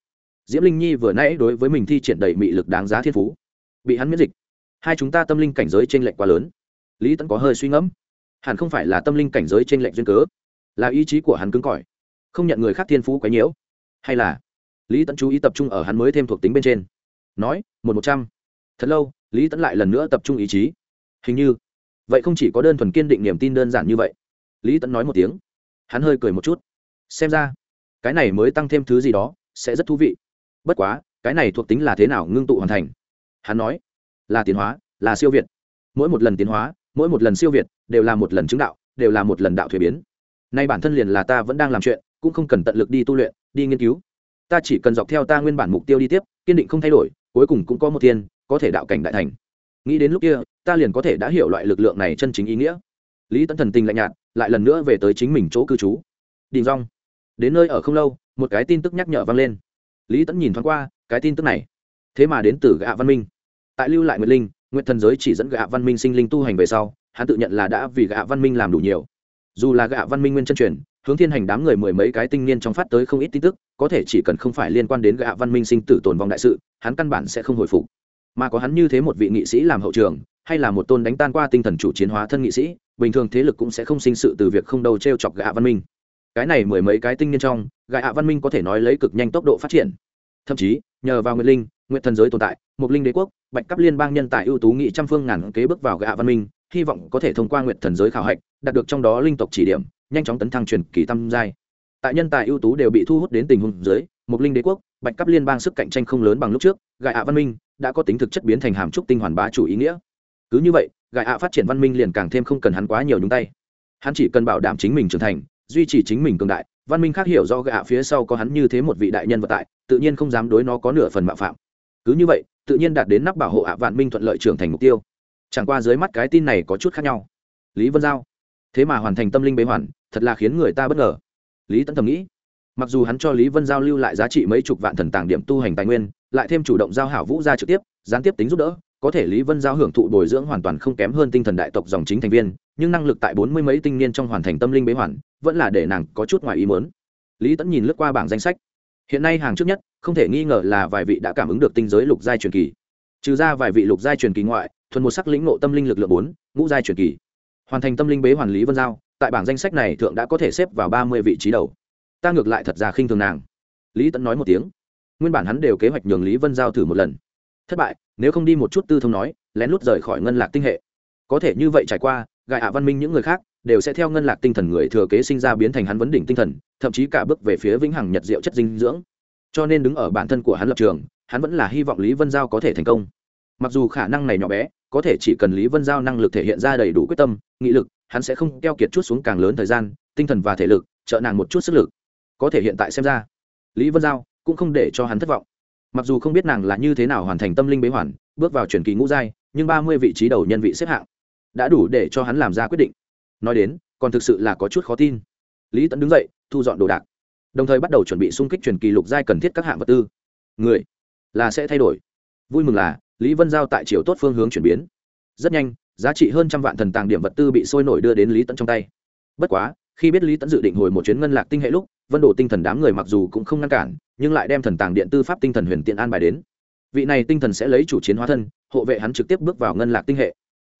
Diễm linh nhi vừa nãy đối với mình thi triển đầy mị lực đáng giá thiên phú bị hắn miễn dịch. Hai chúng ta tâm linh cảnh giới t r ê n lệch quá lớn. Lý tẫn có hơi suy ngẫm. Hẳn không phải là tâm linh cảnh giới t r ê n lệch duyên cớ, là ý chí của hắn cứng cỏi, không nhận người khác thiên phú quấy nhiễu. Hay là lý tẫn chú ý tập trung ở hắn mới thêm thuộc tính bên trên. Nói, một một trăm. Thật lâu, lý tẫn lại lần nữa tập trung ý chí. Hình như, vậy không chỉ có đơn thuần kiên định niềm tin đơn giản như vậy. Lý tẫn nói một tiếng. Hắn hơi cười một chút. Xem ra, cái này mới tăng thêm thứ gì đó, sẽ rất thú vị. Bất quá, cái này thuộc tính là thế nào ngưng tụ hoàn thành? Hắn nói, là tiến hóa, là siêu việt. Mỗi một lần tiến hóa, mỗi một lần siêu việt, đều là một lần chứng đạo, đều là một lần đạo thuế biến. Nay bản thân liền là ta vẫn đang làm chuyện, cũng không cần tận lực đi tu luyện, đi nghiên cứu. Ta chỉ cần dọc theo ta nguyên bản mục tiêu đi tiếp, kiên định không thay đổi, cuối cùng cũng có một tiên có thể đạo cảnh đại thành. Nghĩ đến lúc kia, ta liền có thể đã hiểu loại lực lượng này chân chính ý nghĩa. Lý tấn thần tình lạnh nhạt, lại lần nữa về tới chính mình chỗ cư trú. Đình rong đến nơi ở không lâu, một cái tin tức nhắc nhở vang lên. Lý tấn nhìn thoáng qua, cái tin tức này thế mà đến từ gạ văn minh. Tại lưu lại nguyệt linh, nguyệt thần giới chỉ dẫn gạ văn minh sinh linh tu hành về sau, hắn tự nhận là đã vì gạ văn minh làm đủ nhiều. Dù là gạ văn minh nguyên chân truyền, hướng thiên hành đám người mười mấy cái tinh niên trong phát tới không ít tin tức, có thể chỉ cần không phải liên quan đến gạ văn minh sinh tử tồn vong đại sự, hắn căn bản sẽ không hồi phục. Mà có hắn như thế một vị nghị sĩ làm hậu trường, hay là một tôn đánh tan qua tinh thần chủ chiến hóa thân nghị sĩ, bình thường thế lực cũng sẽ không sinh sự từ việc không đâu t r e o chọc gạ văn minh. Cái này mười mấy cái tinh niên trong gạ văn minh có thể nói lấy cực nhanh tốc độ phát triển. Thậm chí, nhờ vào nguyệt linh nguyệt thần giới tồn tại Mục linh đế quốc, bạch cấp liên bang nhân tài ưu tú nghị trăm phương ngàn kế bước vào gạ văn minh, hy vọng có thể thông qua nguyện thần giới khảo hạch, đạt được trong đó linh tộc chỉ điểm, nhanh chóng tấn thăng truyền kỳ tam giai. Tại nhân tài ưu tú đều bị thu hút đến tình huống dưới Mục linh đế quốc, bạch cấp liên bang sức cạnh tranh không lớn bằng lúc trước, gạ văn minh đã có tính thực chất biến thành hàm trúc tinh hoàn bá chủ ý nghĩa. Cứ như vậy, gạ phát triển văn minh liền càng thêm không cần hắn quá nhiều nhúng tay. Hắn chỉ cần bảo đảm chính mình trưởng thành, duy trì chính mình cường đại, văn minh khác hiểu do gạ phía sau có hắn như thế một vị đại nhân vật tại, tự nhiên không dám đối nó có nửa phần mạo phạm cứ như vậy, tự nhiên đạt đến nắp bảo hộ ạ vạn minh thuận lợi trưởng thành mục tiêu. Chẳng qua dưới mắt cái tin này có chút khác nhau. Lý vân giao. Thế mà hoàn thành tâm linh bế hoàn, thật là khiến người ta bất ngờ. Lý tấn thầm nghĩ. Mặc dù hắn cho lý vân giao lưu lại giá trị mấy chục vạn thần tàng điểm tu hành tài nguyên, lại thêm chủ động giao hảo vũ ra trực tiếp, gián tiếp tính giúp đỡ, có thể lý vân giao hưởng thụ bồi dưỡng hoàn toàn không kém hơn tinh thần đại tộc dòng chính thành viên, nhưng năng lực tại bốn mươi mấy tinh niên trong hoàn thành tâm linh bế hoàn, vẫn là để nàng có chút ngoài ý mớn lý tẫn nhìn lướt qua bảng danh sách hiện nay hàng trước nhất, không thể nghi ngờ là vài vị đã cảm ứng được tinh giới lục giai truyền kỳ. Trừ ra vài vị lục giai truyền kỳ ngoại, thuần một sắc lĩnh ngộ tâm linh lực lượng bốn, ngũ giai truyền kỳ. Hoàn thành tâm linh bế hoàn lý vân giao, tại bảng danh sách này thượng đã có thể xếp vào ba mươi vị trí đầu. Ta ngược lại thật ra khinh thường nàng. Lý tẫn nói một tiếng. Nguyên bản hắn đều kế hoạch nhường lý vân giao thử một lần. Thất bại, nếu không đi một chút tư thông nói, lén lút rời khỏi ngân lạc tinh hệ. Có thể như vậy trải qua gại hạ văn minh những người khác đều sẽ theo ngân lạc tinh thần người thừa kế sinh ra biến thành hắn vấn đỉnh tinh thần, thậm chí cả bước về phía vĩnh hằng nhật diệu chất dinh dưỡng. Cho nên đứng ở bản thân của hắn lập trường, hắn vẫn là hy vọng lý vân giao có thể thành công. Mặc dù khả năng này nhỏ bé, có thể chỉ cần lý vân giao năng lực thể hiện ra đầy đủ quyết tâm, nghị lực, hắn sẽ không keo kiệt chút xuống càng lớn thời gian, tinh thần và thể lực, trợ nàng một chút sức lực. Có thể hiện tại xem ra, lý vân giao cũng không để cho hắn thất vọng. Mặc dù không biết nàng là như thế nào hoàn thành tâm linh bế hoàn, bước vào truyền kỳ ngũ giai, nhưng ba mươi vị trí đầu nhân vị xếp hạng đã đủ để cho hắn làm ra quyết định nói đến, còn thực sự là có chút khó tin. Lý tẫn đứng dậy, thu dọn đồ đạc. Đồng thời bắt đầu chuẩn bị xung kích truyền kỳ lục giai cần thiết các hạng vật tư. Người, là sẽ thay đổi. Vui mừng là, lý vân giao tại chiều tốt phương hướng chuyển biến. Rất nhanh, giá trị hơn trăm vạn thần tàng điểm vật tư bị sôi nổi đưa đến lý tẫn trong tay. Bất quá, khi biết lý tẫn dự định hồi một chuyến ngân lạc tinh hệ lúc, vân đồ tinh thần đám người mặc dù cũng không ngăn cản, nhưng lại đem thần tàng điện tư pháp tinh thần huyền tiện an bài đến. Vị này tinh thần sẽ lấy chủ chiến hóa thân, hộ vệ hắn trực tiếp bước vào ngân lạc tinh hệ.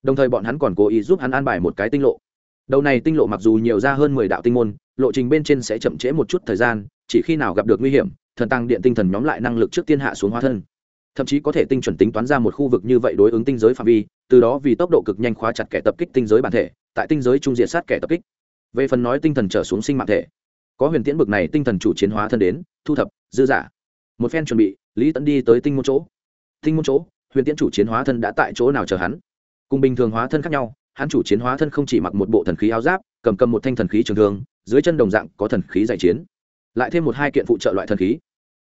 Đồng thời bọn hắn còn cố ý giúp hắn an bài một cái tinh lộ đầu này tinh lộ mặc dù nhiều ra hơn mười đạo tinh môn, lộ trình bên trên sẽ chậm trễ một chút thời gian, chỉ khi nào gặp được nguy hiểm, thần tăng điện tinh thần nhóm lại năng lực trước tiên hạ xuống hóa thân. Thậm chí có thể tinh chuẩn tính toán ra một khu vực như vậy đối ứng tinh giới phạm vi, từ đó vì tốc độ cực nhanh khóa chặt kẻ tập kích tinh giới bản thể, tại tinh giới trung diện sát kẻ tập kích. Về phần nói tinh thần trở xuống sinh mạng thể, có huyền tiễn bực này tinh thần chủ chiến hóa thân đến, thu thập, dư giả. Một phen chuẩn bị, lý tẫn đi tới tinh môn chỗ. Tinh môn chỗ, huyền tiễn chủ chiến hóa thân đã tại chỗ nào chờ hắn? Cùng bình thường hóa thân khác nhau hắn chủ chiến hóa thân không chỉ mặc một bộ thần khí áo giáp, cầm cầm một thanh thần khí trường thương, dưới chân đồng dạng có thần khí giải chiến. Lại thêm một hai kiện phụ trợ loại thần khí.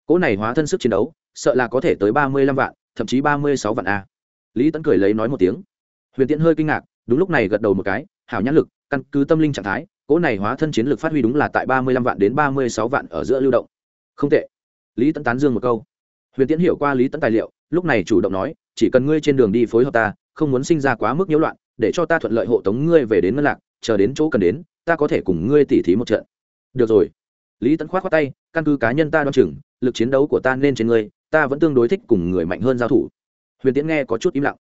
Cỗ này hóa thân sức chiến đấu, sợ là có thể tới ba mươi lăm vạn, thậm chí ba mươi sáu vạn a. Lý tẫn cười lấy nói một tiếng. Huyền tiễn hơi kinh ngạc, đúng lúc này gật đầu một cái, hảo nhãn lực, căn cứ tâm linh trạng thái, cỗ này hóa thân chiến lực phát huy đúng là tại ba mươi lăm vạn đến ba mươi sáu vạn ở giữa lưu động. Không tệ. Lý tẫn tán dương một câu. Huyền tiễn hiểu qua lý tẫn tài liệu, lúc này chủ động nói, chỉ cần ngươi trên đường đi phối hợp ta, không muốn sinh ra quá mức nhiễu loạn để cho ta thuận lợi hộ tống ngươi về đến ngân lạc, chờ đến chỗ cần đến, ta có thể cùng ngươi tỉ thí một trận. Được rồi. Lý Tấn khoát khoát tay, căn cứ cá nhân ta đoan chừng, lực chiến đấu của ta nên trên ngươi, ta vẫn tương đối thích cùng người mạnh hơn giao thủ. Huyền tiễn nghe có chút im lặng.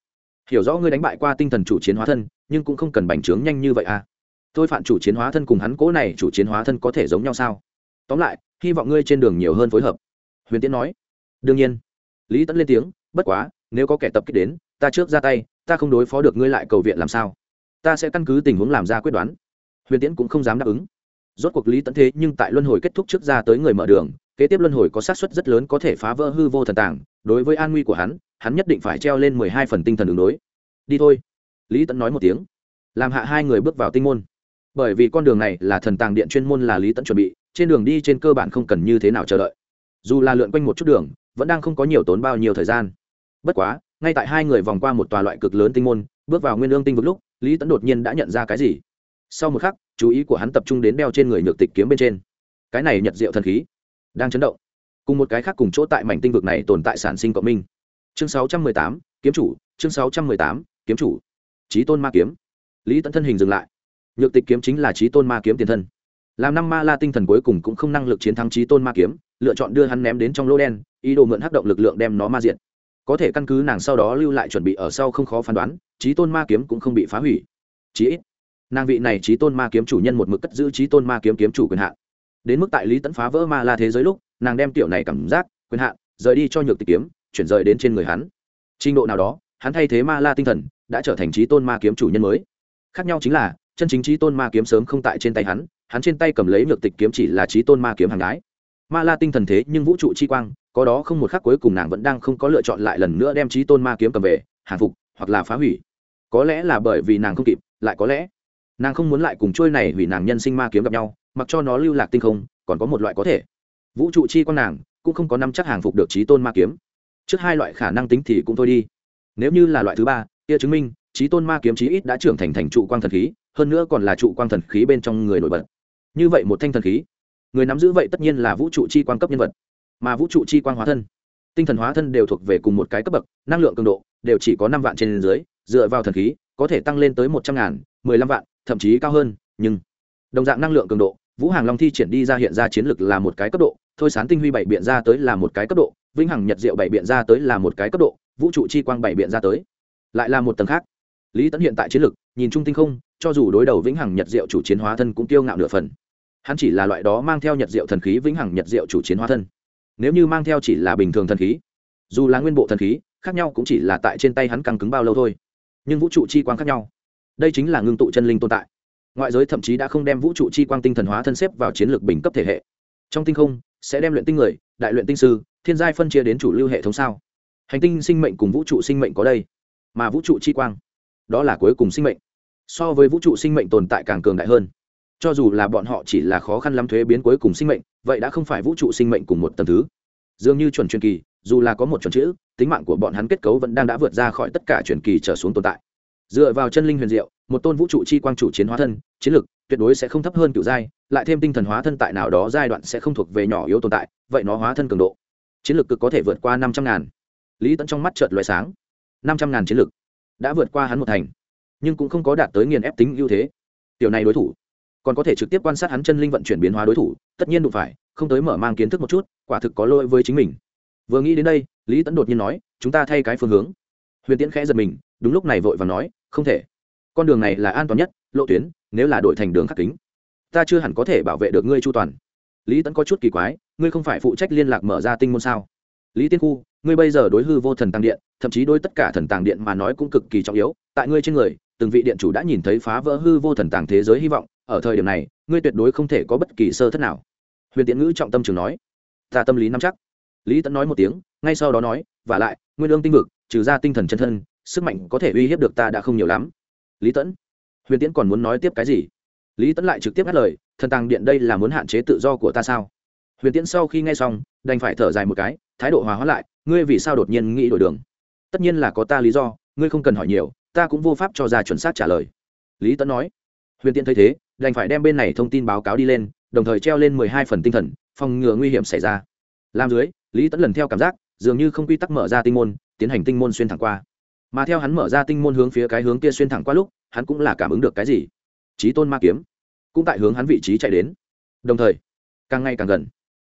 Hiểu rõ ngươi đánh bại qua tinh thần chủ chiến hóa thân, nhưng cũng không cần bành trướng nhanh như vậy à. Tôi phản chủ chiến hóa thân cùng hắn cố này chủ chiến hóa thân có thể giống nhau sao? Tóm lại, hy vọng ngươi trên đường nhiều hơn phối hợp. Huyền tiễn nói. Đương nhiên. Lý tẫn lên tiếng, bất quá, nếu có kẻ tập kích đến, ta trước ra tay ta không đối phó được ngươi lại cầu viện làm sao? Ta sẽ căn cứ tình huống làm ra quyết đoán. Huyền tiễn cũng không dám đáp ứng. Rốt cuộc lý tẫn thế nhưng tại luân hồi kết thúc trước ra tới người mở đường, kế tiếp luân hồi có xác suất rất lớn có thể phá vỡ hư vô thần tàng, đối với an nguy của hắn hắn nhất định phải treo lên mười hai phần tinh thần đường đối. Đi thôi. Lý tẫn nói một tiếng. Làm hạ hai người bước vào tinh môn. Bởi vì con đường này là thần tàng điện chuyên môn là lý tẫn chuẩn bị, trên đường đi trên cơ bản không cần như thế nào chờ đợi. Dù là lượn quanh một chút đường, vẫn đang không có nhiều tốn bao nhiêu thời gian. Bất quá ngay tại hai người vòng qua một tòa loại cực lớn tinh môn bước vào nguyên lương tinh vực lúc lý tẫn đột nhiên đã nhận ra cái gì. Sau một khắc chú ý của hắn tập trung đến đeo trên người nhược tịch kiếm bên trên. Cái này nhật diệu thần khí đang chấn động. Cùng một cái khác cùng chỗ tại mảnh tinh vực này tồn tại sản sinh cộng minh. Chương 618, kiếm chủ chương 618, kiếm chủ. Trí tôn ma kiếm. Lý tẫn thân hình dừng lại. Nhược tịch kiếm chính là trí tôn ma kiếm tiền thân. Làm năm ma la tinh thần cuối cùng cũng không năng lực chiến thắng trí tôn ma kiếm lựa chọn đưa hắn ném đến trong lô đen ý đồ mượn hắc động lực lượng đem nó ma diện có thể căn cứ nàng sau đó lưu lại chuẩn bị ở sau không khó phán đoán trí tôn ma kiếm cũng không bị phá hủy. Chí ít, nàng vị này trí tôn ma kiếm chủ nhân một mực cất giữ trí tôn ma kiếm kiếm chủ quyền hạn. Đến mức tại lý tẫn phá vỡ ma la thế giới lúc, nàng đem tiểu này cảm giác, quyền hạn, rời đi cho nhược tịch kiếm, chuyển rời đến trên người hắn. Trình độ nào đó, hắn thay thế ma la tinh thần, đã trở thành trí tôn ma kiếm chủ nhân mới. Khác nhau chính là, chân chính trí tôn ma kiếm sớm không tại trên tay hắn hắn trên tay cầm lấy nhược tịch kiếm chỉ là trí tôn ma kiếm hàng đái ma la tinh thần thế nhưng vũ trụ chi quang, có đó không một khắc cuối cùng nàng vẫn đang không có lựa chọn lại lần nữa đem trí tôn ma kiếm cầm về, hàng phục, hoặc là phá hủy. Có lẽ là bởi vì nàng không kịp, lại có lẽ nàng không muốn lại cùng trôi này hủy nàng nhân sinh ma kiếm gặp nhau, mặc cho nó lưu lạc tinh không, còn có một loại có thể. Vũ trụ chi quang nàng cũng không có năm chắc hàng phục được trí tôn ma kiếm. Trước hai loại khả năng tính thì cũng thôi đi. Nếu như là loại thứ ba, kia chứng minh trí tôn ma kiếm chí ít đã trưởng thành thành trụ quang thần khí, hơn nữa còn là trụ quang thần khí bên trong người nổi bật. Như vậy một thanh thần khí người nắm giữ vậy tất nhiên là vũ trụ chi quang cấp nhân vật, mà vũ trụ chi quang hóa thân, tinh thần hóa thân đều thuộc về cùng một cái cấp bậc, năng lượng cường độ đều chỉ có năm vạn trên dưới, dựa vào thần khí, có thể tăng lên tới một trăm ngàn, mười lăm vạn, thậm chí cao hơn, nhưng đồng dạng năng lượng cường độ, vũ hàng long thi triển đi ra hiện ra chiến lược là một cái cấp độ, thôi sán tinh huy bảy biện ra tới là một cái cấp độ, vĩnh hằng nhật diệu bảy biện ra tới là một cái cấp độ, vũ trụ chi quang bảy biện ra tới lại là một tầng khác. Lý tẫn hiện tại chiến lược nhìn trung tinh không, cho dù đối đầu vĩnh hằng nhật diệu chủ chiến hóa thân cũng tiêu ngạo nửa phần hắn chỉ là loại đó mang theo nhật diệu thần khí vĩnh hằng nhật diệu chủ chiến hóa thân. Nếu như mang theo chỉ là bình thường thần khí, dù là nguyên bộ thần khí, khác nhau cũng chỉ là tại trên tay hắn căng cứng bao lâu thôi. Nhưng vũ trụ chi quang khác nhau. Đây chính là ngưng tụ chân linh tồn tại. Ngoại giới thậm chí đã không đem vũ trụ chi quang tinh thần hóa thân xếp vào chiến lược bình cấp thể hệ. Trong tinh không, sẽ đem luyện tinh người, đại luyện tinh sư, thiên giai phân chia đến chủ lưu hệ thống sao? Hành tinh sinh mệnh cùng vũ trụ sinh mệnh có đây, mà vũ trụ chi quang, đó là cuối cùng sinh mệnh. So với vũ trụ sinh mệnh tồn tại càng cường đại hơn cho dù là bọn họ chỉ là khó khăn lắm thuế biến cuối cùng sinh mệnh, vậy đã không phải vũ trụ sinh mệnh cùng một tầng thứ. Dường như chuẩn truyền kỳ, dù là có một chuẩn chữ, tính mạng của bọn hắn kết cấu vẫn đang đã vượt ra khỏi tất cả truyền kỳ trở xuống tồn tại. Dựa vào chân linh huyền diệu, một tôn vũ trụ chi quang chủ chiến hóa thân, chiến lực tuyệt đối sẽ không thấp hơn cựu giai, lại thêm tinh thần hóa thân tại nào đó giai đoạn sẽ không thuộc về nhỏ yếu tồn tại, vậy nó hóa thân cường độ, chiến lược cực có thể vượt qua năm trăm ngàn. Lý tẫn trong mắt chợt loại sáng. năm trăm ngàn chiến lược đã vượt qua hắn một thành, nhưng cũng không có đạt tới nghiền ép tính ưu thế. Tiểu này đối thủ còn có thể trực tiếp quan sát hắn chân linh vận chuyển biến hóa đối thủ, tất nhiên đụng phải, không tới mở mang kiến thức một chút, quả thực có lỗi với chính mình. Vừa nghĩ đến đây, lý tẫn đột nhiên nói, chúng ta thay cái phương hướng. Huyền tiễn khẽ giật mình, đúng lúc này vội và nói, không thể. Con đường này là an toàn nhất, lộ tuyến, nếu là đổi thành đường khắc kính, ta chưa hẳn có thể bảo vệ được ngươi chu toàn. Lý tẫn có chút kỳ quái, ngươi không phải phụ trách liên lạc mở ra tinh môn sao? Lý tiên khu, ngươi bây giờ đối hư vô thần tàng điện, thậm chí đối tất cả thần tàng điện mà nói cũng cực kỳ trọng yếu, tại ngươi trên người từng vị điện chủ đã nhìn thấy phá vỡ hư vô thần tàng thế giới hy vọng, ở thời điểm này, ngươi tuyệt đối không thể có bất kỳ sơ thất nào. Huyền tiễn ngữ trọng tâm trường nói. Ta tâm lý nắm chắc. Lý tẫn nói một tiếng, ngay sau đó nói và lại nguyên lương tinh vực, trừ ra tinh thần chân thân, sức mạnh có thể uy hiếp được ta đã không nhiều lắm. Lý tẫn huyền tiễn còn muốn nói tiếp cái gì? Lý tẫn lại trực tiếp ngắt lời, thần tàng điện đây là muốn hạn chế tự do của ta sao? Huyền tiễn sau khi nghe xong, đành phải thở dài một cái, thái độ hòa hóa lại, ngươi vì sao đột nhiên nghĩ đổi đường? Tất nhiên là có ta lý do, ngươi không cần hỏi nhiều ta cũng vô pháp cho ra chuẩn xác trả lời. Lý tẫn nói, huyền tiện thấy thế, đành phải đem bên này thông tin báo cáo đi lên, đồng thời treo lên mười hai phần tinh thần, phòng ngừa nguy hiểm xảy ra. Làm dưới, lý tẫn lần theo cảm giác, dường như không quy tắc mở ra tinh môn, tiến hành tinh môn xuyên thẳng qua. Mà theo hắn mở ra tinh môn hướng phía cái hướng kia xuyên thẳng qua lúc, hắn cũng là cảm ứng được cái gì? Trí tôn ma kiếm, cũng tại hướng hắn vị trí chạy đến. Đồng thời, càng ngày càng gần.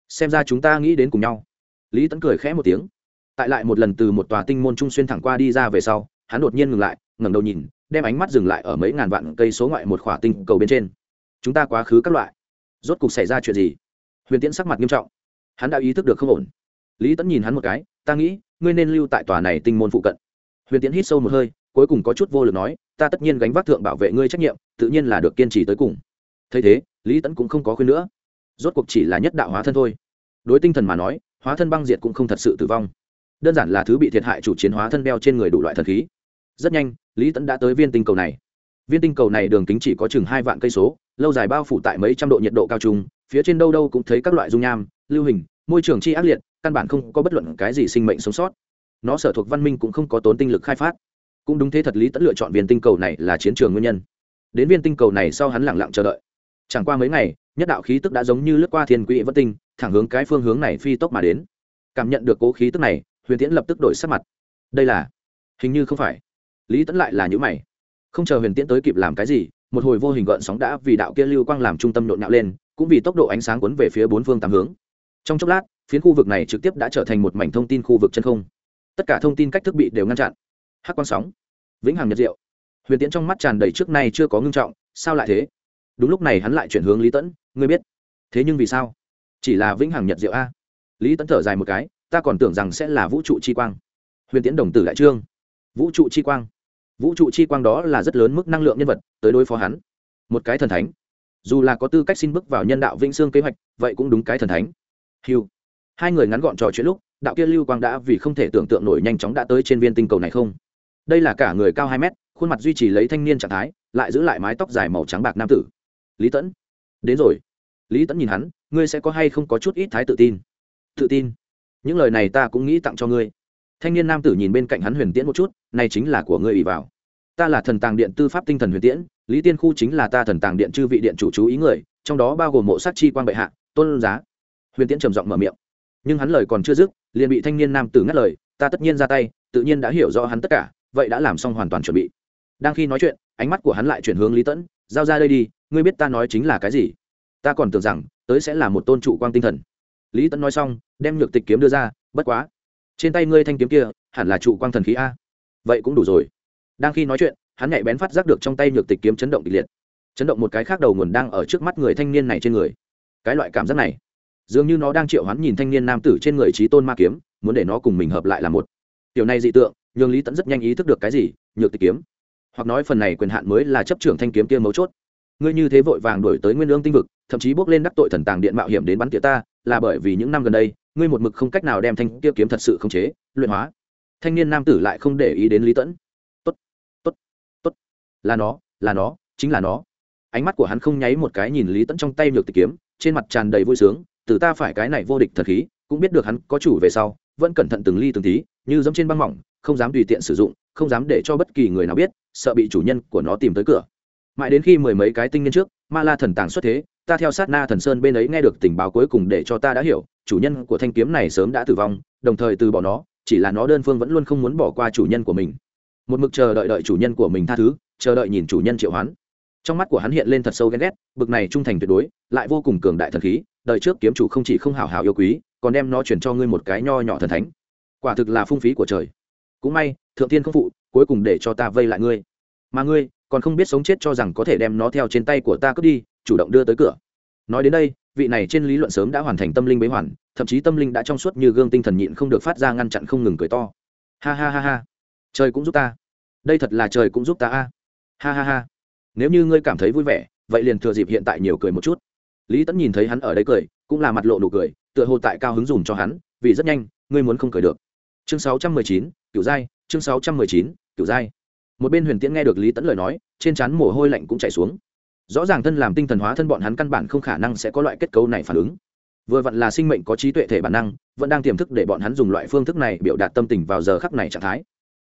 Xem ra chúng ta nghĩ đến cùng nhau. Lý tẫn cười khẽ một tiếng. Tại lại một lần từ một tòa tinh môn trung xuyên thẳng qua đi ra về sau, hắn đột nhiên ngừng lại ngẩng đầu nhìn, đem ánh mắt dừng lại ở mấy ngàn vạn cây số ngoại một khỏa tinh cầu bên trên. Chúng ta quá khứ các loại. Rốt cục xảy ra chuyện gì? Huyền tiễn sắc mặt nghiêm trọng. Hắn đã ý thức được không ổn. Lý tẫn nhìn hắn một cái, ta nghĩ, ngươi nên lưu tại tòa này tinh môn phụ cận. Huyền tiễn hít sâu một hơi, cuối cùng có chút vô lực nói, ta tất nhiên gánh vác thượng bảo vệ ngươi trách nhiệm, tự nhiên là được kiên trì tới cùng. Thấy thế, lý tẫn cũng không có khuyên nữa. Rốt cuộc chỉ là nhất đạo hóa thân thôi. Đối tinh thần mà nói, hóa thân băng diệt cũng không thật sự tử vong. Đơn giản là thứ bị thiệt hại chủ chiến hóa thân đeo trên người đủ loại thần khí rất nhanh, lý tẫn đã tới viên tinh cầu này. Viên tinh cầu này đường kính chỉ có chừng hai vạn cây số, lâu dài bao phủ tại mấy trăm độ nhiệt độ cao trung phía trên đâu đâu cũng thấy các loại dung nham, lưu hình, môi trường chi ác liệt, căn bản không có bất luận cái gì sinh mệnh sống sót. Nó sở thuộc văn minh cũng không có tốn tinh lực khai phát. Cũng đúng thế thật lý tẫn lựa chọn viên tinh cầu này là chiến trường nguyên nhân. Đến viên tinh cầu này sau hắn lẳng lặng chờ đợi. Chẳng qua mấy ngày, nhất đạo khí tức đã giống như lướt qua thiên quỹ vất tinh, thẳng hướng cái phương hướng này phi tốc mà đến. Cảm nhận được cố khí tức này, huyền tiễn lập tức đổi sắc mặt. Đây là, hình như không phải lý tẫn lại là những mày. Không chờ huyền tiễn tới kịp làm cái gì, một hồi vô hình gợn sóng đã vì đạo kia lưu quang làm trung tâm nhộn nhạo lên, cũng vì tốc độ ánh sáng cuốn về phía bốn phương tám hướng. Trong chốc lát, phiến khu vực này trực tiếp đã trở thành một mảnh thông tin khu vực chân không. Tất cả thông tin cách thức bị đều ngăn chặn. Hắc quang sóng, vĩnh hằng nhật diệu. Huyền tiễn trong mắt tràn đầy trước nay chưa có ngưng trọng, sao lại thế? Đúng lúc này hắn lại chuyển hướng lý tẫn ngươi biết. Thế nhưng vì sao? Chỉ là vĩnh hằng nhật diệu a. Lý tẫn thở dài một cái, ta còn tưởng rằng sẽ là vũ trụ chi quang. Huyền tiễn đồng tử đại trương. Vũ trụ chi quang vũ trụ chi quang đó là rất lớn mức năng lượng nhân vật, tới đối phó hắn. Một cái thần thánh. Dù là có tư cách xin bước vào nhân đạo vĩnh sương kế hoạch, vậy cũng đúng cái thần thánh. Hiu hai người ngắn gọn trò chuyện lúc, đạo kia lưu quang đã vì không thể tưởng tượng nổi nhanh chóng đã tới trên viên tinh cầu này không? Đây là cả người cao hai mét, khuôn mặt duy trì lấy thanh niên trạng thái, lại giữ lại mái tóc dài màu trắng bạc nam tử. Lý tẫn. Đến rồi. Lý tẫn nhìn hắn, ngươi sẽ có hay không có chút ít thái tự tin? Tự tin. Những lời này ta cũng nghĩ tặng cho ngươi thanh niên nam tử nhìn bên cạnh hắn huyền tiễn một chút, này chính là của ngươi ủy vào. Ta là thần tàng điện tư pháp tinh thần huyền tiễn, lý tiên khu chính là ta thần tàng điện chư vị điện chủ chú ý người, trong đó bao gồm mộ sát chi quan bệ hạ, tôn giá. Huyền tiễn trầm giọng mở miệng. Nhưng hắn lời còn chưa dứt, liền bị thanh niên nam tử ngắt lời, ta tất nhiên ra tay, tự nhiên đã hiểu rõ hắn tất cả, vậy đã làm xong hoàn toàn chuẩn bị. Đang khi nói chuyện, ánh mắt của hắn lại chuyển hướng lý tẫn, giao ra đây đi, ngươi biết ta nói chính là cái gì? Ta còn tưởng rằng, tới sẽ là một tôn trụ quang tinh thần. Lý tẫn nói xong, đem nhược tịch kiếm đưa ra, bất quá trên tay ngươi thanh kiếm kia, hẳn là trụ quang thần khí a. Vậy cũng đủ rồi. Đang khi nói chuyện, hắn nhạy bén phát giác được trong tay nhược tịch kiếm chấn động kịch liệt. Chấn động một cái khác đầu nguồn đang ở trước mắt người thanh niên này trên người. Cái loại cảm giác này, dường như nó đang triệu hắn nhìn thanh niên nam tử trên người trí tôn ma kiếm, muốn để nó cùng mình hợp lại là một. Tiểu này dị tượng, nhường lý tẫn rất nhanh ý thức được cái gì, nhược tịch kiếm. Hoặc nói phần này quyền hạn mới là chấp trưởng thanh kiếm kia mấu chốt. Ngươi như thế vội vàng đổi tới nguyên lương tinh vực, thậm chí bước lên đắc tội thần tàng điện mạo hiểm đến bắn tỉa ta, là bởi vì những năm gần đây ngươi một mực không cách nào đem thanh kia kiếm thật sự khống chế, luyện hóa. Thanh niên nam tử lại không để ý đến lý tẫn. Tốt tốt tốt. Là nó là nó, chính là nó. Ánh mắt của hắn không nháy một cái nhìn lý tẫn trong tay nhược tịch kiếm, trên mặt tràn đầy vui sướng, từ ta phải cái này vô địch thật khí, cũng biết được hắn có chủ về sau, vẫn cẩn thận từng ly từng tí, như dẫm trên băng mỏng, không dám tùy tiện sử dụng, không dám để cho bất kỳ người nào biết, sợ bị chủ nhân của nó tìm tới cửa. Mãi đến khi mười mấy cái tinh niên trước, ma la thần tàng xuất thế ta theo sát na thần sơn bên ấy nghe được tình báo cuối cùng để cho ta đã hiểu, chủ nhân của thanh kiếm này sớm đã tử vong, đồng thời từ bỏ nó, chỉ là nó đơn phương vẫn luôn không muốn bỏ qua chủ nhân của mình. Một mực chờ đợi đợi chủ nhân của mình tha thứ, chờ đợi nhìn chủ nhân triệu hoán. Trong mắt của hắn hiện lên thật sâu ghen ghét, bực này trung thành tuyệt đối, lại vô cùng cường đại thần khí đợi trước kiếm chủ không chỉ không hào hào yêu quý, còn đem nó chuyển cho ngươi một cái nho nhỏ thần thánh. Quả thực là phung phí của trời. Cũng may, thượng tiên không phụ, cuối cùng để cho ta vây lại ngươi. Mà ngươi, còn không biết sống chết cho rằng có thể đem nó theo trên tay của ta cướp đi chủ động đưa tới cửa. Nói đến đây, vị này trên lý luận sớm đã hoàn thành tâm linh bế hoàn, thậm chí tâm linh đã trong suốt như gương tinh thần nhịn không được phát ra ngăn chặn không ngừng cười to. Ha ha ha ha. Trời cũng giúp ta. Đây thật là trời cũng giúp ta a. Ha ha ha. Nếu như ngươi cảm thấy vui vẻ, vậy liền thừa dịp hiện tại nhiều cười một chút. Lý tẫn nhìn thấy hắn ở đây cười, cũng là mặt lộ nụ cười, tựa hồ tại cao hứng dùng cho hắn, vì rất nhanh, ngươi muốn không cười được. Chương sáu trăm mười chín, kiểu giai chương sáu trăm mười chín, kiểu giai một bên huyền tiễn nghe được lý tẫn lời nói, trên trán mồ hôi lạnh cũng chảy xuống rõ ràng thân làm tinh thần hóa thân bọn hắn căn bản không khả năng sẽ có loại kết cấu này phản ứng. Vừa vặn là sinh mệnh có trí tuệ thể bản năng, vẫn đang tiềm thức để bọn hắn dùng loại phương thức này biểu đạt tâm tình vào giờ khắc này trạng thái.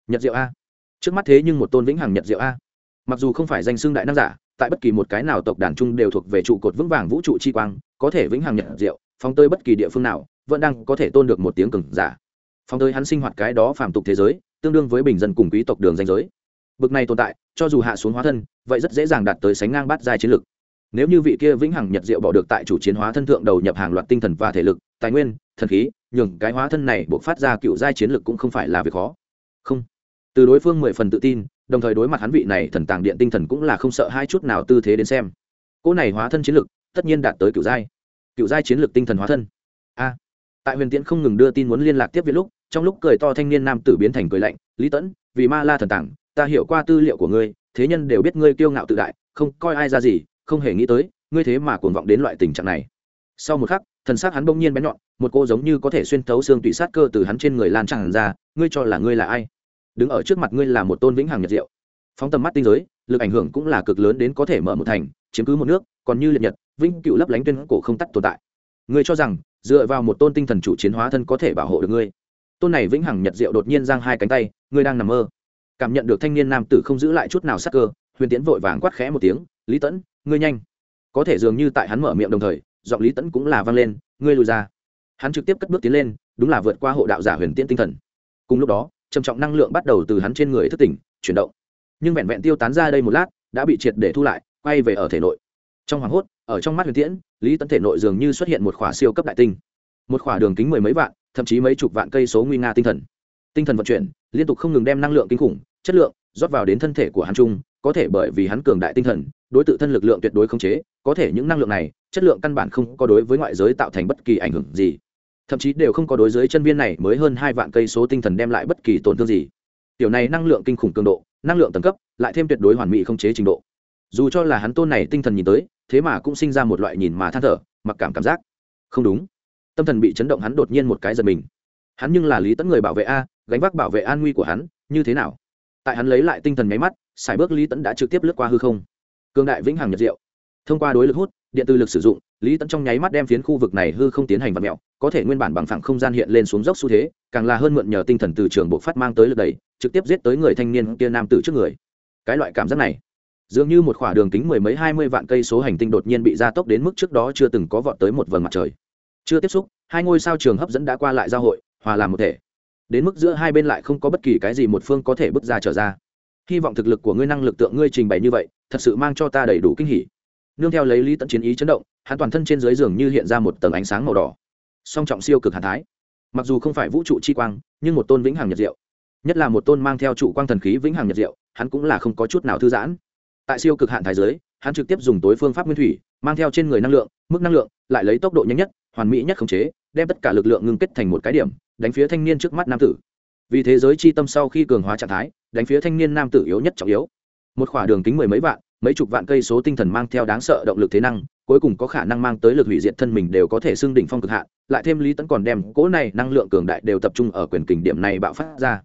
Nhật diệu a. Trước mắt thế nhưng một tôn vĩnh hằng nhật diệu a. Mặc dù không phải danh xưng đại năng giả, tại bất kỳ một cái nào tộc đàn chung đều thuộc về trụ cột vững vàng vũ trụ chi quang, có thể vĩnh hằng nhật diệu, phóng tơi bất kỳ địa phương nào, vẫn đang có thể tôn được một tiếng cừng giả. Phóng tơi hắn sinh hoạt cái đó phàm tục thế giới, tương đương với bình dân cùng quý tộc đường danh giới bực này tồn tại, cho dù hạ xuống hóa thân, vậy rất dễ dàng đạt tới sánh ngang bát giai chiến lực. Nếu như vị kia vĩnh hằng nhật diệu bỏ được tại chủ chiến hóa thân thượng đầu nhập hàng loạt tinh thần và thể lực, tài nguyên, thần khí, nhường cái hóa thân này buộc phát ra cựu giai chiến lực cũng không phải là việc khó. Không. Từ đối phương mười phần tự tin, đồng thời đối mặt hắn vị này thần tàng điện tinh thần cũng là không sợ hai chút nào tư thế đến xem. Cỗ này hóa thân chiến lực, tất nhiên đạt tới cựu giai. Cựu giai chiến lực tinh thần hóa thân. A. Tại huyền tiễn không ngừng đưa tin muốn liên lạc tiếp viện lúc, trong lúc cười to thanh niên nam tử biến thành cười lạnh, lý tẫn vì ma la thần tàng ta hiểu qua tư liệu của ngươi, thế nhân đều biết ngươi kiêu ngạo tự đại, không coi ai ra gì, không hề nghĩ tới, ngươi thế mà cuồng vọng đến loại tình trạng này. Sau một khắc, thần xác hắn bỗng nhiên bén nhọn, một cô giống như có thể xuyên thấu xương tủy sát cơ từ hắn trên người lan tràn ra, ngươi cho là ngươi là ai? Đứng ở trước mặt ngươi là một tôn vĩnh hằng nhật diệu. Phóng tầm mắt tinh giới, lực ảnh hưởng cũng là cực lớn đến có thể mở một thành, chiếm cứ một nước, còn như liệt nhật, vĩnh cựu lấp lánh tuyên cổ không tắt tồn tại. Ngươi cho rằng, dựa vào một tôn tinh thần chủ chiến hóa thân có thể bảo hộ được ngươi. Tôn này vĩnh hằng nhật diệu đột nhiên giang hai cánh tay, ngươi đang nằm mơ cảm nhận được thanh niên nam tử không giữ lại chút nào sắc cơ, huyền tiến vội vàng quát khẽ một tiếng, lý tẫn ngươi nhanh. Có thể dường như tại hắn mở miệng đồng thời, giọng lý tẫn cũng là vang lên, ngươi lùi ra. Hắn trực tiếp cất bước tiến lên, đúng là vượt qua hộ đạo giả huyền tiễn tinh thần. Cùng lúc đó, trầm trọng năng lượng bắt đầu từ hắn trên người thức tỉnh, chuyển động. Nhưng vẹn vẹn tiêu tán ra đây một lát, đã bị triệt để thu lại, quay về ở thể nội. Trong hoàng hốt, ở trong mắt huyền tiễn, lý tẫn thể nội dường như xuất hiện một khỏa siêu cấp đại tinh. Một khỏa đường kính mười mấy vạn, thậm chí mấy chục vạn cây số nguy nga tinh thần. Tinh thần vận chuyển liên tục không ngừng đem năng lượng kinh khủng, chất lượng, rót vào đến thân thể của hắn trung có thể bởi vì hắn cường đại tinh thần, đối tự thân lực lượng tuyệt đối không chế, có thể những năng lượng này, chất lượng căn bản không có đối với ngoại giới tạo thành bất kỳ ảnh hưởng gì. Thậm chí đều không có đối giới chân viên này mới hơn hai vạn cây số tinh thần đem lại bất kỳ tổn thương gì. Tiểu này năng lượng kinh khủng cường độ, năng lượng tầng cấp, lại thêm tuyệt đối hoàn mỹ không chế trình độ. Dù cho là hắn tôn này tinh thần nhìn tới, thế mà cũng sinh ra một loại nhìn mà than thở, mặc cảm cảm giác. Không đúng. Tâm thần bị chấn động hắn đột nhiên một cái giật mình. Hắn nhưng là lý tẫn người bảo vệ a gánh vác bảo vệ an nguy của hắn, như thế nào? Tại hắn lấy lại tinh thần nháy mắt xài bước lý tẫn đã trực tiếp lướt qua hư không. Cương đại vĩnh hằng nhật diệu. Thông qua đối lực hút, điện từ lực sử dụng, lý tẫn trong nháy mắt đem phiến khu vực này hư không tiến hành vật mẹo có thể nguyên bản bằng phẳng không gian hiện lên xuống dốc xu thế, càng là hơn mượn nhờ tinh thần từ trường bộ phát mang tới lực đẩy, trực tiếp giết tới người thanh niên kia nam tử trước người. Cái loại cảm giác này, dường như một khoảng đường kính mười mấy hai mươi vạn cây số hành tinh đột nhiên bị gia tốc đến mức trước đó chưa từng có vọt tới một vầng mặt trời. Chưa tiếp xúc, hai ngôi sao trường hấp dẫn đã qua lại giao hội, hòa làm một thể đến mức giữa hai bên lại không có bất kỳ cái gì một phương có thể bước ra trở ra. Hy vọng thực lực của ngươi năng lực tượng ngươi trình bày như vậy, thật sự mang cho ta đầy đủ kinh hỉ. Nương theo lấy lý tận chiến ý chấn động, hắn toàn thân trên dưới giường như hiện ra một tầng ánh sáng màu đỏ. Song trọng siêu cực hàn thái. Mặc dù không phải vũ trụ chi quang, nhưng một tôn vĩnh hằng nhật diệu. Nhất là một tôn mang theo trụ quang thần khí vĩnh hằng nhật diệu, hắn cũng là không có chút nào thư giãn. Tại siêu cực hạn thái giới, hắn trực tiếp dùng tối phương pháp nguyên thủy, mang theo trên người năng lượng, mức năng lượng, lại lấy tốc độ nhanh nhất, hoàn mỹ nhất khống chế, đem tất cả lực lượng ngưng kết thành một cái điểm đánh phía thanh niên trước mắt nam tử. Vì thế giới chi tâm sau khi cường hóa trạng thái, đánh phía thanh niên nam tử yếu nhất trọng yếu. Một khoảng đường kính mười mấy vạn, mấy chục vạn cây số tinh thần mang theo đáng sợ động lực thế năng, cuối cùng có khả năng mang tới lực hủy diệt thân mình đều có thể xưng đỉnh phong cực hạn, lại thêm lý tẫn còn đem cỗ này năng lượng cường đại đều tập trung ở quyền kình điểm này bạo phát ra.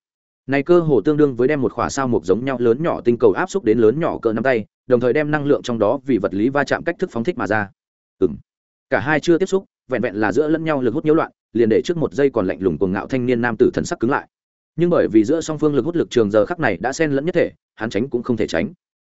Này cơ hồ tương đương với đem một khỏa sao mục giống nhau lớn nhỏ tinh cầu áp xúc đến lớn nhỏ cỡ nắm tay, đồng thời đem năng lượng trong đó vì vật lý va chạm cách thức phóng thích mà ra. Ừng cả hai chưa tiếp xúc vẹn vẹn là giữa lẫn nhau lực hút nhiễu loạn, liền để trước một giây còn lạnh lùng cuồng ngạo thanh niên nam tử thần sắc cứng lại. Nhưng bởi vì giữa song phương lực hút lực trường giờ khắc này đã xen lẫn nhất thể, hắn tránh cũng không thể tránh.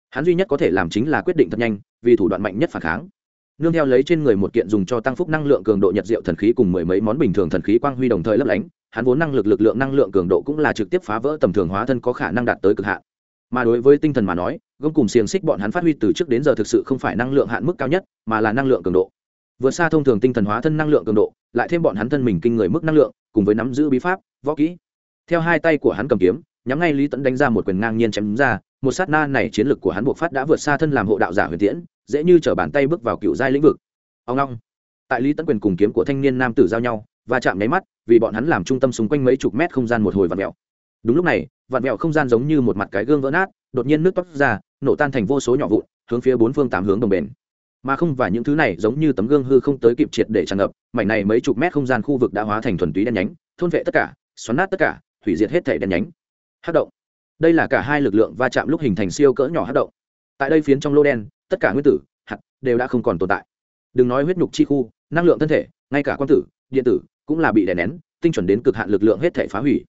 Hắn duy nhất có thể làm chính là quyết định thật nhanh, vì thủ đoạn mạnh nhất phản kháng. Nương theo lấy trên người một kiện dùng cho tăng phúc năng lượng cường độ nhật diệu thần khí cùng mười mấy món bình thường thần khí quang huy đồng thời lấp lánh, hắn vốn năng lực lực lượng năng lượng cường độ cũng là trực tiếp phá vỡ tầm thường hóa thân có khả năng đạt tới cực hạn. Mà đối với tinh thần mà nói, gông cùng xiềng xích bọn hắn phát huy từ trước đến giờ thực sự không phải năng lượng hạn mức cao nhất, mà là năng lượng cường độ vượt xa thông thường tinh thần hóa thân năng lượng cường độ, lại thêm bọn hắn thân mình kinh người mức năng lượng, cùng với nắm giữ bí pháp, võ kỹ. Theo hai tay của hắn cầm kiếm, nhắm ngay lý tẫn đánh ra một quyền ngang nhiên chém ra, một sát na này chiến lực của hắn buộc phát đã vượt xa thân làm hộ đạo giả huyền tiễn, dễ như chở bàn tay bước vào cựu giai lĩnh vực. Ông long tại lý tẫn quyền cùng kiếm của thanh niên nam tử giao nhau và chạm nháy mắt, vì bọn hắn làm trung tâm xung quanh mấy chục mét không gian một hồi vạt mèo đúng lúc này vạt mèo không gian giống như một mặt cái gương vỡ nát, đột nhiên nước toát ra, nổ tan thành vô số nhỏ vụn, hướng phía bốn phương tám hướng đồng bền mà không và những thứ này giống như tấm gương hư không tới kịp triệt để tràn ngập, mảnh này mấy chục mét không gian khu vực đã hóa thành thuần túy đen nhánh, thôn vệ tất cả, xoắn nát tất cả, hủy diệt hết thể đen nhánh. Hát động. Đây là cả hai lực lượng va chạm lúc hình thành siêu cỡ nhỏ hát động. Tại đây phiến trong lô đen, tất cả nguyên tử, hạt đều đã không còn tồn tại. Đừng nói huyết nhục chi khu, năng lượng thân thể, ngay cả quan tử, điện tử cũng là bị đè nén, tinh chuẩn đến cực hạn lực lượng hết thể phá hủy.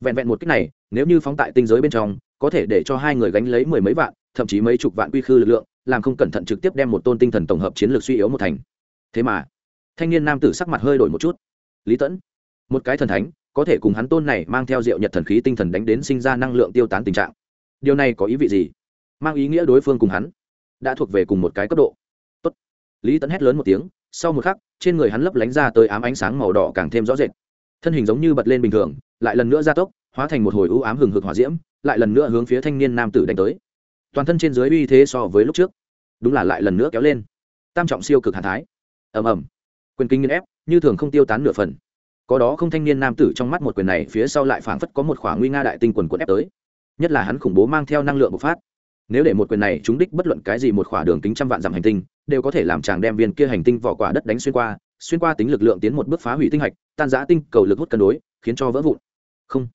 Vẹn vẹn một cách này, nếu như phóng tại tinh giới bên trong, có thể để cho hai người gánh lấy mười mấy vạn, thậm chí mấy chục vạn quy khư lực lượng làm không cẩn thận trực tiếp đem một tôn tinh thần tổng hợp chiến lược suy yếu một thành. Thế mà, thanh niên nam tử sắc mặt hơi đổi một chút. Lý tẫn, một cái thần thánh, có thể cùng hắn tôn này mang theo diệu nhật thần khí tinh thần đánh đến sinh ra năng lượng tiêu tán tình trạng. Điều này có ý vị gì? Mang ý nghĩa đối phương cùng hắn đã thuộc về cùng một cái cấp độ. Tốt. lý tẫn hét lớn một tiếng, sau một khắc, trên người hắn lấp lánh ra tới ám ánh sáng màu đỏ càng thêm rõ rệt. Thân hình giống như bật lên bình thường, lại lần nữa gia tốc, hóa thành một hồi ưu ám hừng hực hỏa diễm, lại lần nữa hướng phía thanh niên nam tử đánh tới toàn thân trên dưới uy thế so với lúc trước. Đúng là lại lần nữa kéo lên. Tam trọng siêu cực hạ thái. Ầm ầm. Quyền kinh nghiên ép, như thường không tiêu tán nửa phần. Có đó không thanh niên nam tử trong mắt một quyền này, phía sau lại phảng phất có một khoảng nguy nga đại tinh quần quần ép tới. Nhất là hắn khủng bố mang theo năng lượng bộc phát. Nếu để một quyền này trúng đích bất luận cái gì một khỏa đường kính trăm vạn dặm hành tinh, đều có thể làm chàng đem viên kia hành tinh vỏ quả đất đánh xuyên qua xuyên qua tính lực lượng tiến một bước phá hủy tinh hạch, tan giã tinh cầu lực hút cân đối, khiến cho vỡ vụn. Không.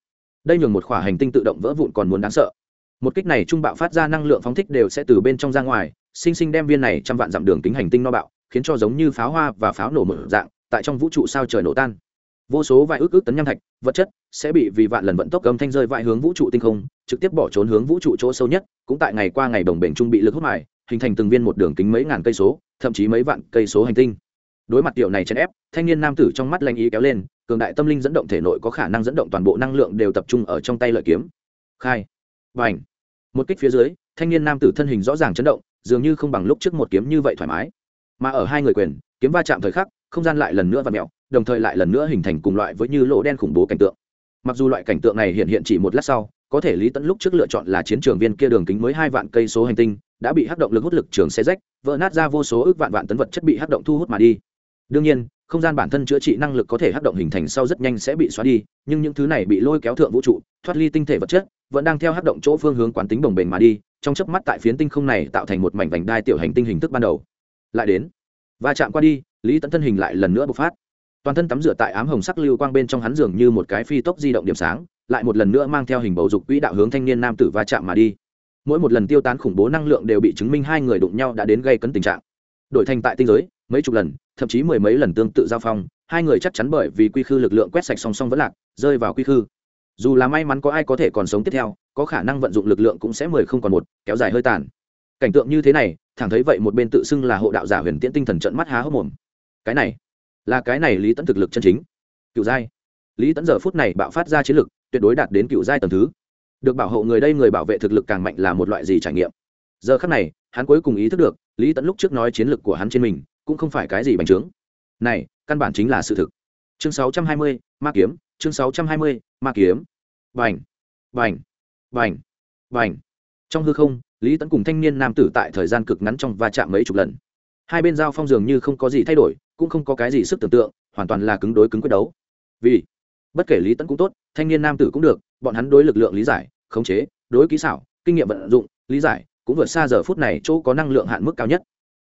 Đây nhường một khỏa hành tinh tự động vỡ vụn còn muốn đáng sợ một kích này trung bạo phát ra năng lượng phóng thích đều sẽ từ bên trong ra ngoài, sinh sinh đem viên này trăm vạn dặm đường kính hành tinh no bạo, khiến cho giống như pháo hoa và pháo nổ mở dạng, tại trong vũ trụ sao trời nổ tan. Vô số vài ước ước tấn nham thạch, vật chất sẽ bị vì vạn lần vận tốc âm thanh rơi vãi hướng vũ trụ tinh không, trực tiếp bỏ trốn hướng vũ trụ chỗ sâu nhất, cũng tại ngày qua ngày đồng bền trung bị lực hút mài, hình thành từng viên một đường kính mấy ngàn cây số, thậm chí mấy vạn cây số hành tinh. Đối mặt tiểu này chèn ép, thanh niên nam tử trong mắt lanh ý kéo lên, cường đại tâm linh dẫn động thể nội có khả năng dẫn động toàn bộ năng lượng đều tập trung ở trong tay lợi kiếm. Khai và ảnh. Một kích phía dưới, thanh niên nam tử thân hình rõ ràng chấn động, dường như không bằng lúc trước một kiếm như vậy thoải mái. Mà ở hai người quyền, kiếm va chạm thời khắc, không gian lại lần nữa và mẹo đồng thời lại lần nữa hình thành cùng loại với như lỗ đen khủng bố cảnh tượng. Mặc dù loại cảnh tượng này hiện hiện chỉ một lát sau, có thể lý tẫn lúc trước lựa chọn là chiến trường viên kia đường kính mới hai vạn cây số hành tinh, đã bị hắc động lực hút lực trường xe rách, vỡ nát ra vô số ước vạn vạn tấn vật chất bị hắc động thu hút mà đi. Đương nhiên, không gian bản thân chữa trị năng lực có thể hắc động hình thành sau rất nhanh sẽ bị xóa đi, nhưng những thứ này bị lôi kéo thượng vũ trụ, thoát ly tinh thể vật chất vẫn đang theo hắc động chỗ phương hướng quán tính đồng bềnh mà đi, trong chớp mắt tại phiến tinh không này tạo thành một mảnh vành đai tiểu hành tinh hình thức ban đầu. Lại đến, va chạm qua đi, lý tẫn thân hình lại lần nữa bộc phát. Toàn thân tắm rửa tại ám hồng sắc lưu quang bên trong hắn dường như một cái phi tốc di động điểm sáng, lại một lần nữa mang theo hình bầu dục quỹ đạo hướng thanh niên nam tử va chạm mà đi. Mỗi một lần tiêu tán khủng bố năng lượng đều bị chứng minh hai người đụng nhau đã đến gây cấn tình trạng. Đổi thành tại tinh giới, mấy chục lần, thậm chí mười mấy lần tương tự giao phong, hai người chắc chắn bởi vì quy khư lực lượng quét sạch song song vẫn lạc, rơi vào quy khư dù là may mắn có ai có thể còn sống tiếp theo có khả năng vận dụng lực lượng cũng sẽ mười không còn một kéo dài hơi tàn. Cảnh tượng như thế này thẳng thấy vậy một bên tự xưng là hộ đạo giả huyền tiễn tinh thần trận mắt há hốc mồm. Cái này là cái này lý tẫn thực lực chân chính. Cựu giai. Lý tẫn giờ phút này bạo phát ra chiến lực tuyệt đối đạt đến cựu giai tầm thứ. Được bảo hộ người đây người bảo vệ thực lực càng mạnh là một loại gì trải nghiệm? Giờ khắc này hắn cuối cùng ý thức được lý tẫn lúc trước nói chiến lực của hắn trên mình cũng không phải cái gì bành trướng. Này căn bản chính là sự thực. Chương 620, ma kiếm chương 620, ma kiếm. Vành vành vành vành trong hư không lý tẫn cùng thanh niên nam tử tại thời gian cực ngắn trong va chạm mấy chục lần. Hai bên giao phong dường như không có gì thay đổi cũng không có cái gì sức tưởng tượng hoàn toàn là cứng đối cứng quyết đấu. Vì bất kể lý tẫn cũng tốt thanh niên nam tử cũng được bọn hắn đối lực lượng lý giải khống chế đối kỹ xảo kinh nghiệm vận dụng lý giải cũng vượt xa giờ phút này chỗ có năng lượng hạn mức cao nhất.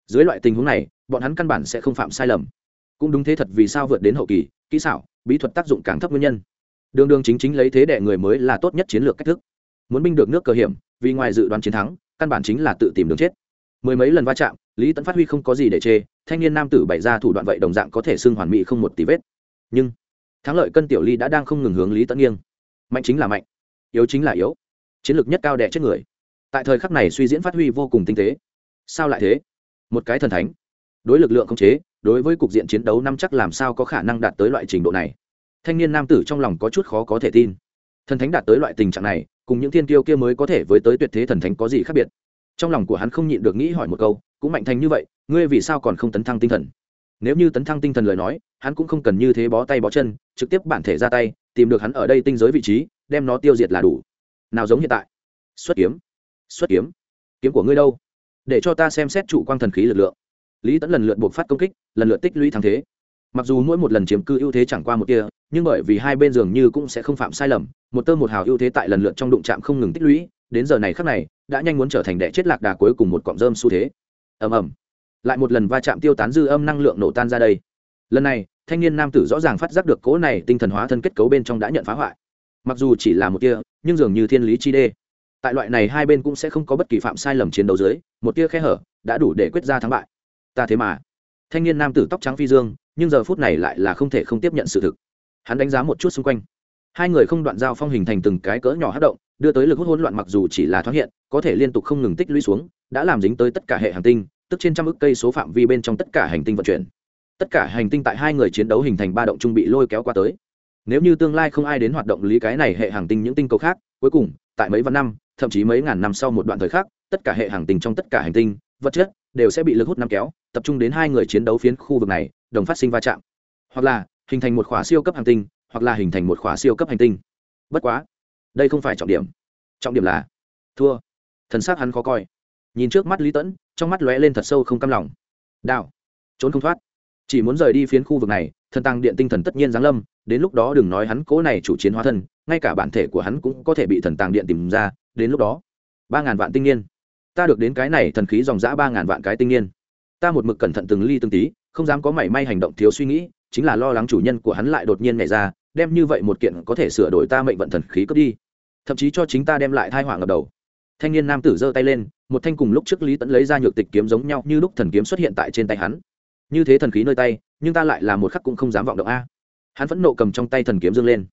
Dưới loại tình huống này bọn hắn căn bản sẽ không phạm sai lầm. Cũng đúng thế thật vì sao vượt đến hậu kỳ kỹ xảo bí thuật tác dụng càng thấp nguyên nhân. Đường đường chính chính lấy thế đệ người mới là tốt nhất chiến lược cách thức. Muốn binh được nước cờ hiểm, vì ngoài dự đoán chiến thắng, căn bản chính là tự tìm đường chết. Mười mấy lần va chạm, lý tẫn phát huy không có gì để chê, thanh niên nam tử bày ra thủ đoạn vậy đồng dạng có thể xưng hoàn mỹ không một tí vết. Nhưng, thắng lợi cân tiểu ly đã đang không ngừng hướng lý tẫn nghiêng. Mạnh chính là mạnh, yếu chính là yếu. Chiến lược nhất cao đẻ chết người. Tại thời khắc này suy diễn phát huy vô cùng tinh tế. Sao lại thế? Một cái thần thánh. Đối lực lượng khống chế đối với cục diện chiến đấu năm chắc làm sao có khả năng đạt tới loại trình độ này. Thanh niên nam tử trong lòng có chút khó có thể tin. Thần thánh đạt tới loại tình trạng này, cùng những thiên tiêu kia mới có thể với tới tuyệt thế thần thánh có gì khác biệt? Trong lòng của hắn không nhịn được nghĩ hỏi một câu, cũng mạnh thành như vậy, ngươi vì sao còn không tấn thăng tinh thần? Nếu như tấn thăng tinh thần lời nói, hắn cũng không cần như thế bó tay bó chân, trực tiếp bản thể ra tay, tìm được hắn ở đây tinh giới vị trí, đem nó tiêu diệt là đủ. Nào giống hiện tại? Xuất kiếm. Xuất kiếm. Kiếm của ngươi đâu? Để cho ta xem xét trụ quang thần khí lực lượng lý tẫn lần lượt buộc phát công kích, lần lượt tích lũy thắng thế. Mặc dù mỗi một lần chiếm cư ưu thế chẳng qua một kia nhưng bởi vì hai bên dường như cũng sẽ không phạm sai lầm, một tơ một hào ưu thế tại lần lượt trong đụng chạm không ngừng tích lũy, đến giờ này khác này, đã nhanh muốn trở thành đẻ chết lạc đà cuối cùng một cọng rơm xu thế. Ầm ầm. Lại một lần va chạm tiêu tán dư âm năng lượng nổ tan ra đây. Lần này, thanh niên nam tử rõ ràng phát giác được cố này tinh thần hóa thân kết cấu bên trong đã nhận phá hoại. Mặc dù chỉ là một tia, nhưng dường như thiên lý chi đê. Tại loại này hai bên cũng sẽ không có bất kỳ phạm sai lầm chiến đấu dưới, một tia khe hở đã đủ để quyết ra thắng bại ta thế mà. Thanh niên nam tử tóc trắng phi dương, nhưng giờ phút này lại là không thể không tiếp nhận sự thực. Hắn đánh giá một chút xung quanh. Hai người không đoạn giao phong hình thành từng cái cỡ nhỏ hát động, đưa tới lực hút hỗn loạn mặc dù chỉ là thoáng hiện, có thể liên tục không ngừng tích lũy xuống, đã làm dính tới tất cả hệ hành tinh, tức trên trăm ước cây số phạm vi bên trong tất cả hành tinh vận chuyển. Tất cả hành tinh tại hai người chiến đấu hình thành ba động trung bị lôi kéo qua tới. Nếu như tương lai không ai đến hoạt động lý cái này hệ hành tinh những tinh cầu khác, cuối cùng, tại mấy vạn năm, thậm chí mấy ngàn năm sau một đoạn thời khác tất cả hệ hành tinh trong tất cả hành tinh vật chất đều sẽ bị lực hút nắm kéo, tập trung đến hai người chiến đấu phiến khu vực này, đồng phát sinh va chạm. Hoặc là hình thành một khóa siêu cấp hành tinh, hoặc là hình thành một khóa siêu cấp hành tinh. Bất quá, đây không phải trọng điểm. Trọng điểm là, thua. Thần xác hắn khó coi. Nhìn trước mắt lý tẫn, trong mắt lóe lên thật sâu không cam lòng. Đạo trốn không thoát. Chỉ muốn rời đi phiến khu vực này, thần tăng điện tinh thần tất nhiên giáng lâm, đến lúc đó đừng nói hắn cố này chủ chiến hóa thân, ngay cả bản thể của hắn cũng có thể bị thần tàng điện tìm ra, đến lúc đó, ba ngàn vạn tinh niên ta được đến cái này thần khí dòng dã ba ngàn vạn cái tinh niên. Ta một mực cẩn thận từng ly từng tí, không dám có mảy may hành động thiếu suy nghĩ, chính là lo lắng chủ nhân của hắn lại đột nhiên nhảy ra, đem như vậy một kiện có thể sửa đổi ta mệnh vận thần khí cướp đi. Thậm chí cho chính ta đem lại thai họa ngập đầu. Thanh niên nam tử giơ tay lên, một thanh cùng lúc trước lý tẫn lấy ra nhược tịch kiếm giống nhau như lúc thần kiếm xuất hiện tại trên tay hắn. Như thế thần khí nơi tay, nhưng ta lại là một khắc cũng không dám vọng động a. Hắn phẫn nộ cầm trong tay thần kiếm dâng lên.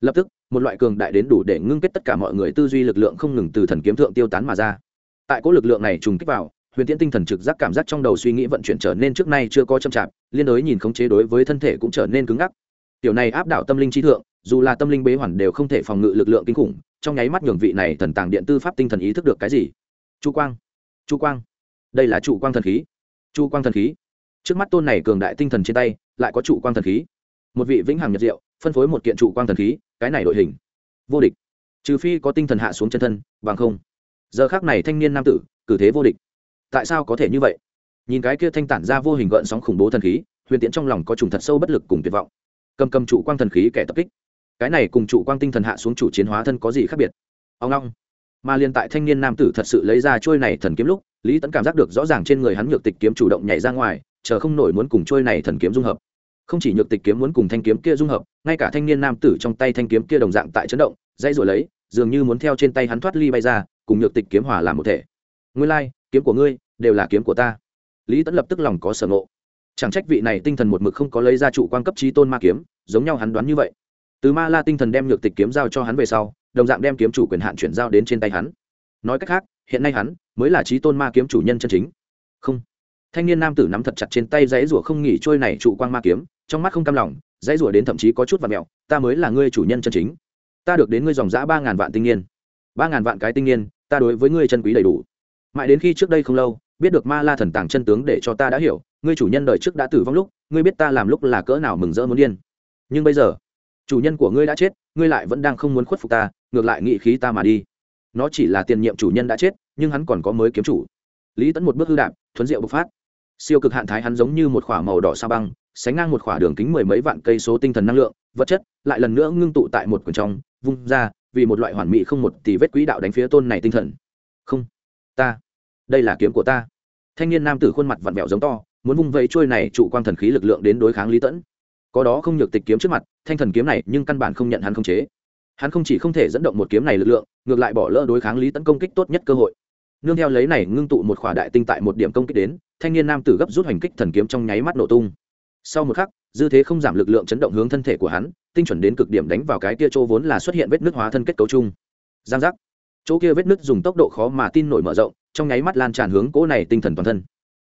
Lập tức, một loại cường đại đến đủ để ngưng kết tất cả mọi người tư duy lực lượng không ngừng từ thần kiếm thượng tiêu tán mà ra tại cỗ lực lượng này trùng kích vào, huyền tiễn tinh thần trực giác cảm giác trong đầu suy nghĩ vận chuyển trở nên trước nay chưa có chậm chạp, liên đối nhìn khống chế đối với thân thể cũng trở nên cứng ngắc. Tiểu này áp đảo tâm linh trí thượng, dù là tâm linh bế hoàn đều không thể phòng ngự lực lượng kinh khủng, trong nháy mắt nhường vị này thần tàng điện tư pháp tinh thần ý thức được cái gì? Chu quang chu quang. Đây là trụ quang thần khí. Chu quang thần khí. Trước mắt tôn này cường đại tinh thần trên tay, lại có trụ quang thần khí. Một vị vĩnh hằng nhật diệu, phân phối một kiện trụ quang thần khí, cái này đội hình. Vô địch. Trừ phi có tinh thần hạ xuống chân thân, bằng không giờ khác này thanh niên nam tử, cử thế vô địch. Tại sao có thể như vậy? Nhìn cái kia thanh tản ra vô hình gợn sóng khủng bố thần khí, huyền tiễn trong lòng có trùng thật sâu bất lực cùng tuyệt vọng. Cầm cầm trụ quang thần khí kẻ tập kích. Cái này cùng trụ quang tinh thần hạ xuống chủ chiến hóa thân có gì khác biệt? Ông long. Mà liên tại thanh niên nam tử thật sự lấy ra trôi này thần kiếm lúc, lý tẫn cảm giác được rõ ràng trên người hắn nhược tịch kiếm chủ động nhảy ra ngoài, chờ không nổi muốn cùng trôi này thần kiếm dung hợp. Không chỉ nhược tịch kiếm muốn cùng thanh kiếm kia dung hợp, ngay cả thanh niên nam tử trong tay thanh kiếm kia đồng dạng tại chấn động dây rồi lấy, dường như muốn theo trên tay hắn thoát ly bay ra cùng nhược tịch kiếm hòa làm một thể. Nguyên lai、like, kiếm của ngươi đều là kiếm của ta. Lý tẫn lập tức lòng có sở ngộ. Chẳng trách vị này tinh thần một mực không có lấy ra trụ quan cấp trí tôn ma kiếm giống nhau hắn đoán như vậy. Từ ma la tinh thần đem nhược tịch kiếm giao cho hắn về sau đồng dạng đem kiếm chủ quyền hạn chuyển giao đến trên tay hắn. Nói cách khác hiện nay hắn mới là trí tôn ma kiếm chủ nhân chân chính. Không. Thanh niên nam tử nắm thật chặt trên tay dãy rủa không nghỉ trôi này trụ quang ma kiếm trong mắt không cam lòng dãy rủa đến thậm chí có chút và mẹo ta mới là ngươi chủ nhân chân chính. Ta được đến ngươi dòng giã ba ngàn vạn tinh niên. Ba ngàn vạn cái tinh niên ta đối với ngươi chân quý đầy đủ. Mãi đến khi trước đây không lâu, biết được ma la thần tàng chân tướng để cho ta đã hiểu, ngươi chủ nhân đời trước đã tử vong lúc, ngươi biết ta làm lúc là cỡ nào mừng rỡ muốn điên. Nhưng bây giờ, chủ nhân của ngươi đã chết, ngươi lại vẫn đang không muốn khuất phục ta, ngược lại nghị khí ta mà đi. Nó chỉ là tiền nhiệm chủ nhân đã chết, nhưng hắn còn có mới kiếm chủ. Lý tẫn một bước hư đạp, thuấn diệu bộc phát. Siêu cực hạn thái hắn giống như một k h ỏ a màu đỏ sa băng sánh ngang một khỏa đường kính mười mấy vạn cây số tinh thần năng lượng, vật chất lại lần nữa ngưng tụ tại một quần trong, vung ra, vì một loại hoàn mỹ không một tỷ vết quỹ đạo đánh phía tôn này tinh thần. Không, ta, đây là kiếm của ta. Thanh niên nam tử khuôn mặt vặn vẹo giống to, muốn vung vẫy trôi này trụ quang thần khí lực lượng đến đối kháng lý tẫn. Có đó không nhược tịch kiếm trước mặt, thanh thần kiếm này nhưng căn bản không nhận hắn không chế. Hắn không chỉ không thể dẫn động một kiếm này lực lượng, ngược lại bỏ lỡ đối kháng lý tẫn công kích tốt nhất cơ hội. Nương theo lấy này ngưng tụ một khỏa đại tinh tại một điểm công kích đến, thanh niên nam tử gấp rút hành kích thần kiếm trong nháy mắt nổ tung sau một khắc dư thế không giảm lực lượng chấn động hướng thân thể của hắn tinh chuẩn đến cực điểm đánh vào cái kia chỗ vốn là xuất hiện vết nước hóa thân kết cấu chung. Giang giác. Chỗ kia vết nứt dùng tốc độ khó mà tin nổi mở rộng trong nháy mắt lan tràn hướng cỗ này tinh thần toàn thân.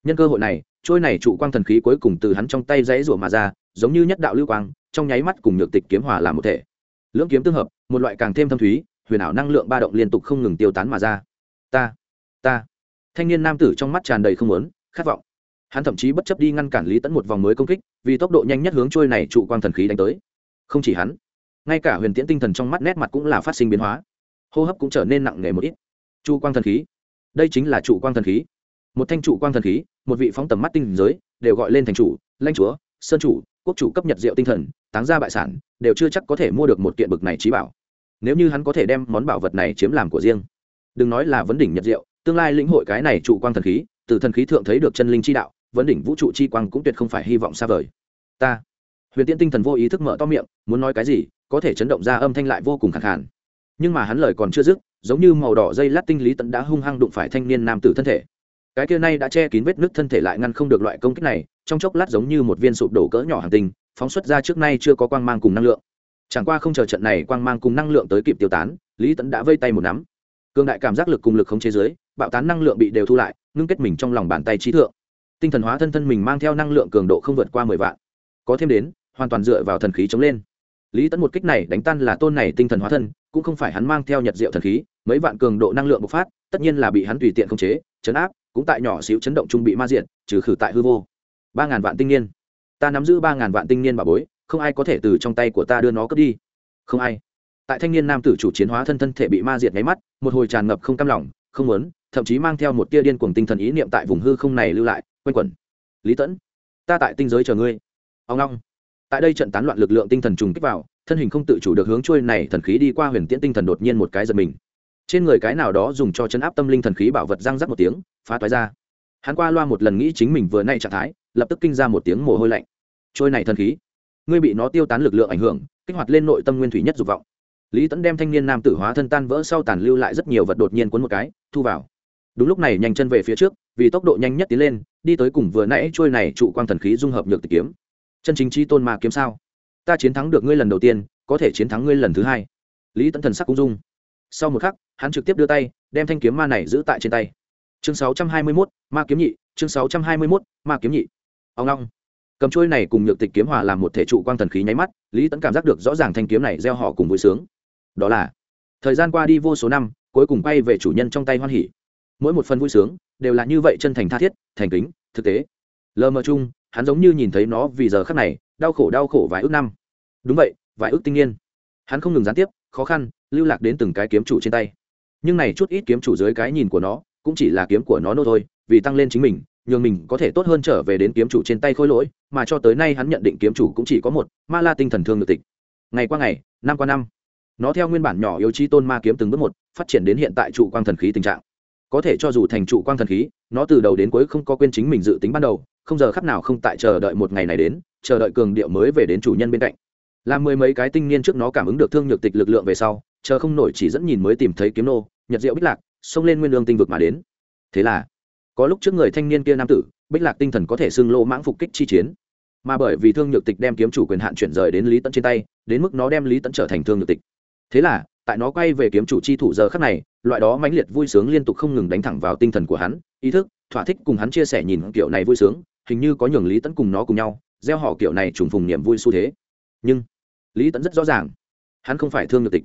Nhân cơ hội này trôi này trụ quang thần khí cuối cùng từ hắn trong tay dãy rủa mà ra giống như nhất đạo lưu quang trong nháy mắt cùng nhược tịch kiếm hòa làm một thể. Lưỡng kiếm tương hợp một loại càng thêm thâm thúy huyền ảo năng lượng ba động liên tục không ngừng tiêu tán mà ra. Ta ta. Thanh niên nam tử trong mắt tràn đầy không muốn, khát vọng hắn thậm chí bất chấp đi ngăn cản lý tẫn một vòng mới công kích, vì tốc độ nhanh nhất hướng trôi này trụ quang thần khí đánh tới. Không chỉ hắn, ngay cả huyền tiễn tinh thần trong mắt nét mặt cũng là phát sinh biến hóa. Hô hấp cũng trở nên nặng nề một ít. Trụ quang thần khí. Đây chính là trụ quang thần khí. Một thanh trụ quang thần khí, một vị phóng tầm mắt tinh giới, đều gọi lên thành chủ, lãnh chúa, sơn chủ, quốc chủ cấp nhật diệu tinh thần, táng ra bại sản, đều chưa chắc có thể mua được một kiện bực này trí bảo. Nếu như hắn có thể đem món bảo vật này chiếm làm của riêng, đừng nói là vấn đỉnh nhật diệu, tương lai lĩnh hội cái này trụ quang thần khí, từ thần khí thượng thấy được chân linh chi đạo vấn đỉnh vũ trụ chi quang cũng tuyệt không phải hy vọng xa vời. Ta, huyền tiên tinh thần vô ý thức mở to miệng, muốn nói cái gì, có thể chấn động ra âm thanh lại vô cùng khẳng khàn. Nhưng mà hắn lời còn chưa dứt, giống như màu đỏ dây lát tinh lý tận đã hung hăng đụng phải thanh niên nam tử thân thể. Cái kia nay đã che kín vết nứt thân thể lại ngăn không được loại công kích này, trong chốc lát giống như một viên sụp đổ cỡ nhỏ hàng tinh, phóng xuất ra trước nay chưa có quang mang cùng năng lượng. Chẳng qua không chờ trận này quang mang cùng năng lượng tới kịp tiêu tán, lý tẫn đã vây tay một nắm. Cương đại cảm giác lực cùng lực không chế giới bạo tán năng lượng bị đều thu lại, ngưng kết mình trong lòng bàn tay trí thượng tinh thần hóa thân thân mình mang theo năng lượng cường độ không vượt qua mười vạn. Có thêm đến, hoàn toàn dựa vào thần khí chống lên. Lý tẫn một kích này đánh tan là tôn này tinh thần hóa thân, cũng không phải hắn mang theo nhật diệu thần khí, mấy vạn cường độ năng lượng bộc phát, tất nhiên là bị hắn tùy tiện khống chế, chấn áp, cũng tại nhỏ xíu chấn động trung bị ma diện trừ khử tại hư vô. Ba ngàn vạn tinh niên. Ta nắm giữ ba ngàn vạn tinh niên bà bối, không ai có thể từ trong tay của ta đưa nó cướp đi. Không ai. Tại thanh niên nam tử chủ chiến hóa thân thân thể bị ma diệt nháy mắt, một hồi tràn ngập không cam lòng, không muốn, thậm chí mang theo một tia điên cuồng tinh thần ý niệm tại vùng hư không này lưu lại quanh quẩn. Lý tẫn, ta tại tinh giới chờ ngươi. Ông long, tại đây trận tán loạn lực lượng tinh thần trùng kích vào, thân hình không tự chủ được hướng trôi này thần khí đi qua huyền tiễn tinh thần đột nhiên một cái giật mình. Trên người cái nào đó dùng cho chấn áp tâm linh thần khí bảo vật răng rắc một tiếng, phá toái ra. Hắn qua loa một lần nghĩ chính mình vừa nay trạng thái, lập tức kinh ra một tiếng mồ hôi lạnh. Trôi này thần khí, ngươi bị nó tiêu tán lực lượng ảnh hưởng, kích hoạt lên nội tâm nguyên thủy nhất dục vọng. Lý tẫn đem thanh niên nam tử hóa thân tan vỡ sau tàn lưu lại rất nhiều vật đột nhiên cuốn một cái, thu vào đúng lúc này nhanh chân về phía trước vì tốc độ nhanh nhất tiến lên đi tới cùng vừa nãy trôi này trụ quang thần khí dung hợp nhược tịch kiếm. Chân chính chi tôn ma kiếm sao? Ta chiến thắng được ngươi lần đầu tiên có thể chiến thắng ngươi lần thứ hai. Lý tấn thần sắc cũng dung. Sau một khắc hắn trực tiếp đưa tay đem thanh kiếm ma này giữ tại trên tay. Chương 621, ma kiếm nhị chương 621, ma kiếm nhị. Ông long. Cầm trôi này cùng nhược tịch kiếm hòa làm một thể trụ quang thần khí nháy mắt lý tấn cảm giác được rõ ràng thanh kiếm này gieo họ cùng vui sướng. Đó là thời gian qua đi vô số năm cuối cùng bay về chủ nhân trong tay hoan hỉ mỗi một phần vui sướng đều là như vậy chân thành tha thiết, thành kính, thực tế. Lờ mờ chung, hắn giống như nhìn thấy nó vì giờ khắc này, đau khổ đau khổ vài ước năm. Đúng vậy, vài ước tinh niên. Hắn không ngừng gián tiếp, khó khăn, lưu lạc đến từng cái kiếm chủ trên tay. Nhưng này chút ít kiếm chủ dưới cái nhìn của nó, cũng chỉ là kiếm của nó nô thôi, vì tăng lên chính mình, nhường mình có thể tốt hơn trở về đến kiếm chủ trên tay khôi lỗi, mà cho tới nay hắn nhận định kiếm chủ cũng chỉ có một, ma la tinh thần thương được tịch. Ngày qua ngày, năm qua năm, nó theo nguyên bản nhỏ yếu chi tôn ma kiếm từng bước một, phát triển đến hiện tại trụ quang thần khí tình trạng có thể cho dù thành trụ quang thần khí, nó từ đầu đến cuối không có quên chính mình dự tính ban đầu, không giờ khắc nào không tại chờ đợi một ngày này đến, chờ đợi cường điệu mới về đến chủ nhân bên cạnh. Làm mười mấy cái tinh niên trước nó cảm ứng được thương nhược tịch lực lượng về sau, chờ không nổi chỉ dẫn nhìn mới tìm thấy kiếm nô, nhật diệu bích lạc, xông lên nguyên lương tinh vực mà đến. Thế là, có lúc trước người thanh niên kia nam tử, bích lạc tinh thần có thể xưng lô mãng phục kích chi chiến. Mà bởi vì thương nhược tịch đem kiếm chủ quyền hạn chuyển rời đến lý tẫn trên tay, đến mức nó đem lý tẫn trở thành thương nhược tịch. Thế là tại nó quay về kiếm chủ chi thủ giờ khắc này, loại đó mãnh liệt vui sướng liên tục không ngừng đánh thẳng vào tinh thần của hắn. Ý thức, thỏa thích cùng hắn chia sẻ nhìn kiểu này vui sướng, hình như có nhường lý tẫn cùng nó cùng nhau, gieo họ kiểu này trùng phùng niềm vui xu thế. Nhưng, lý tẫn rất rõ ràng, hắn không phải thương được tịch.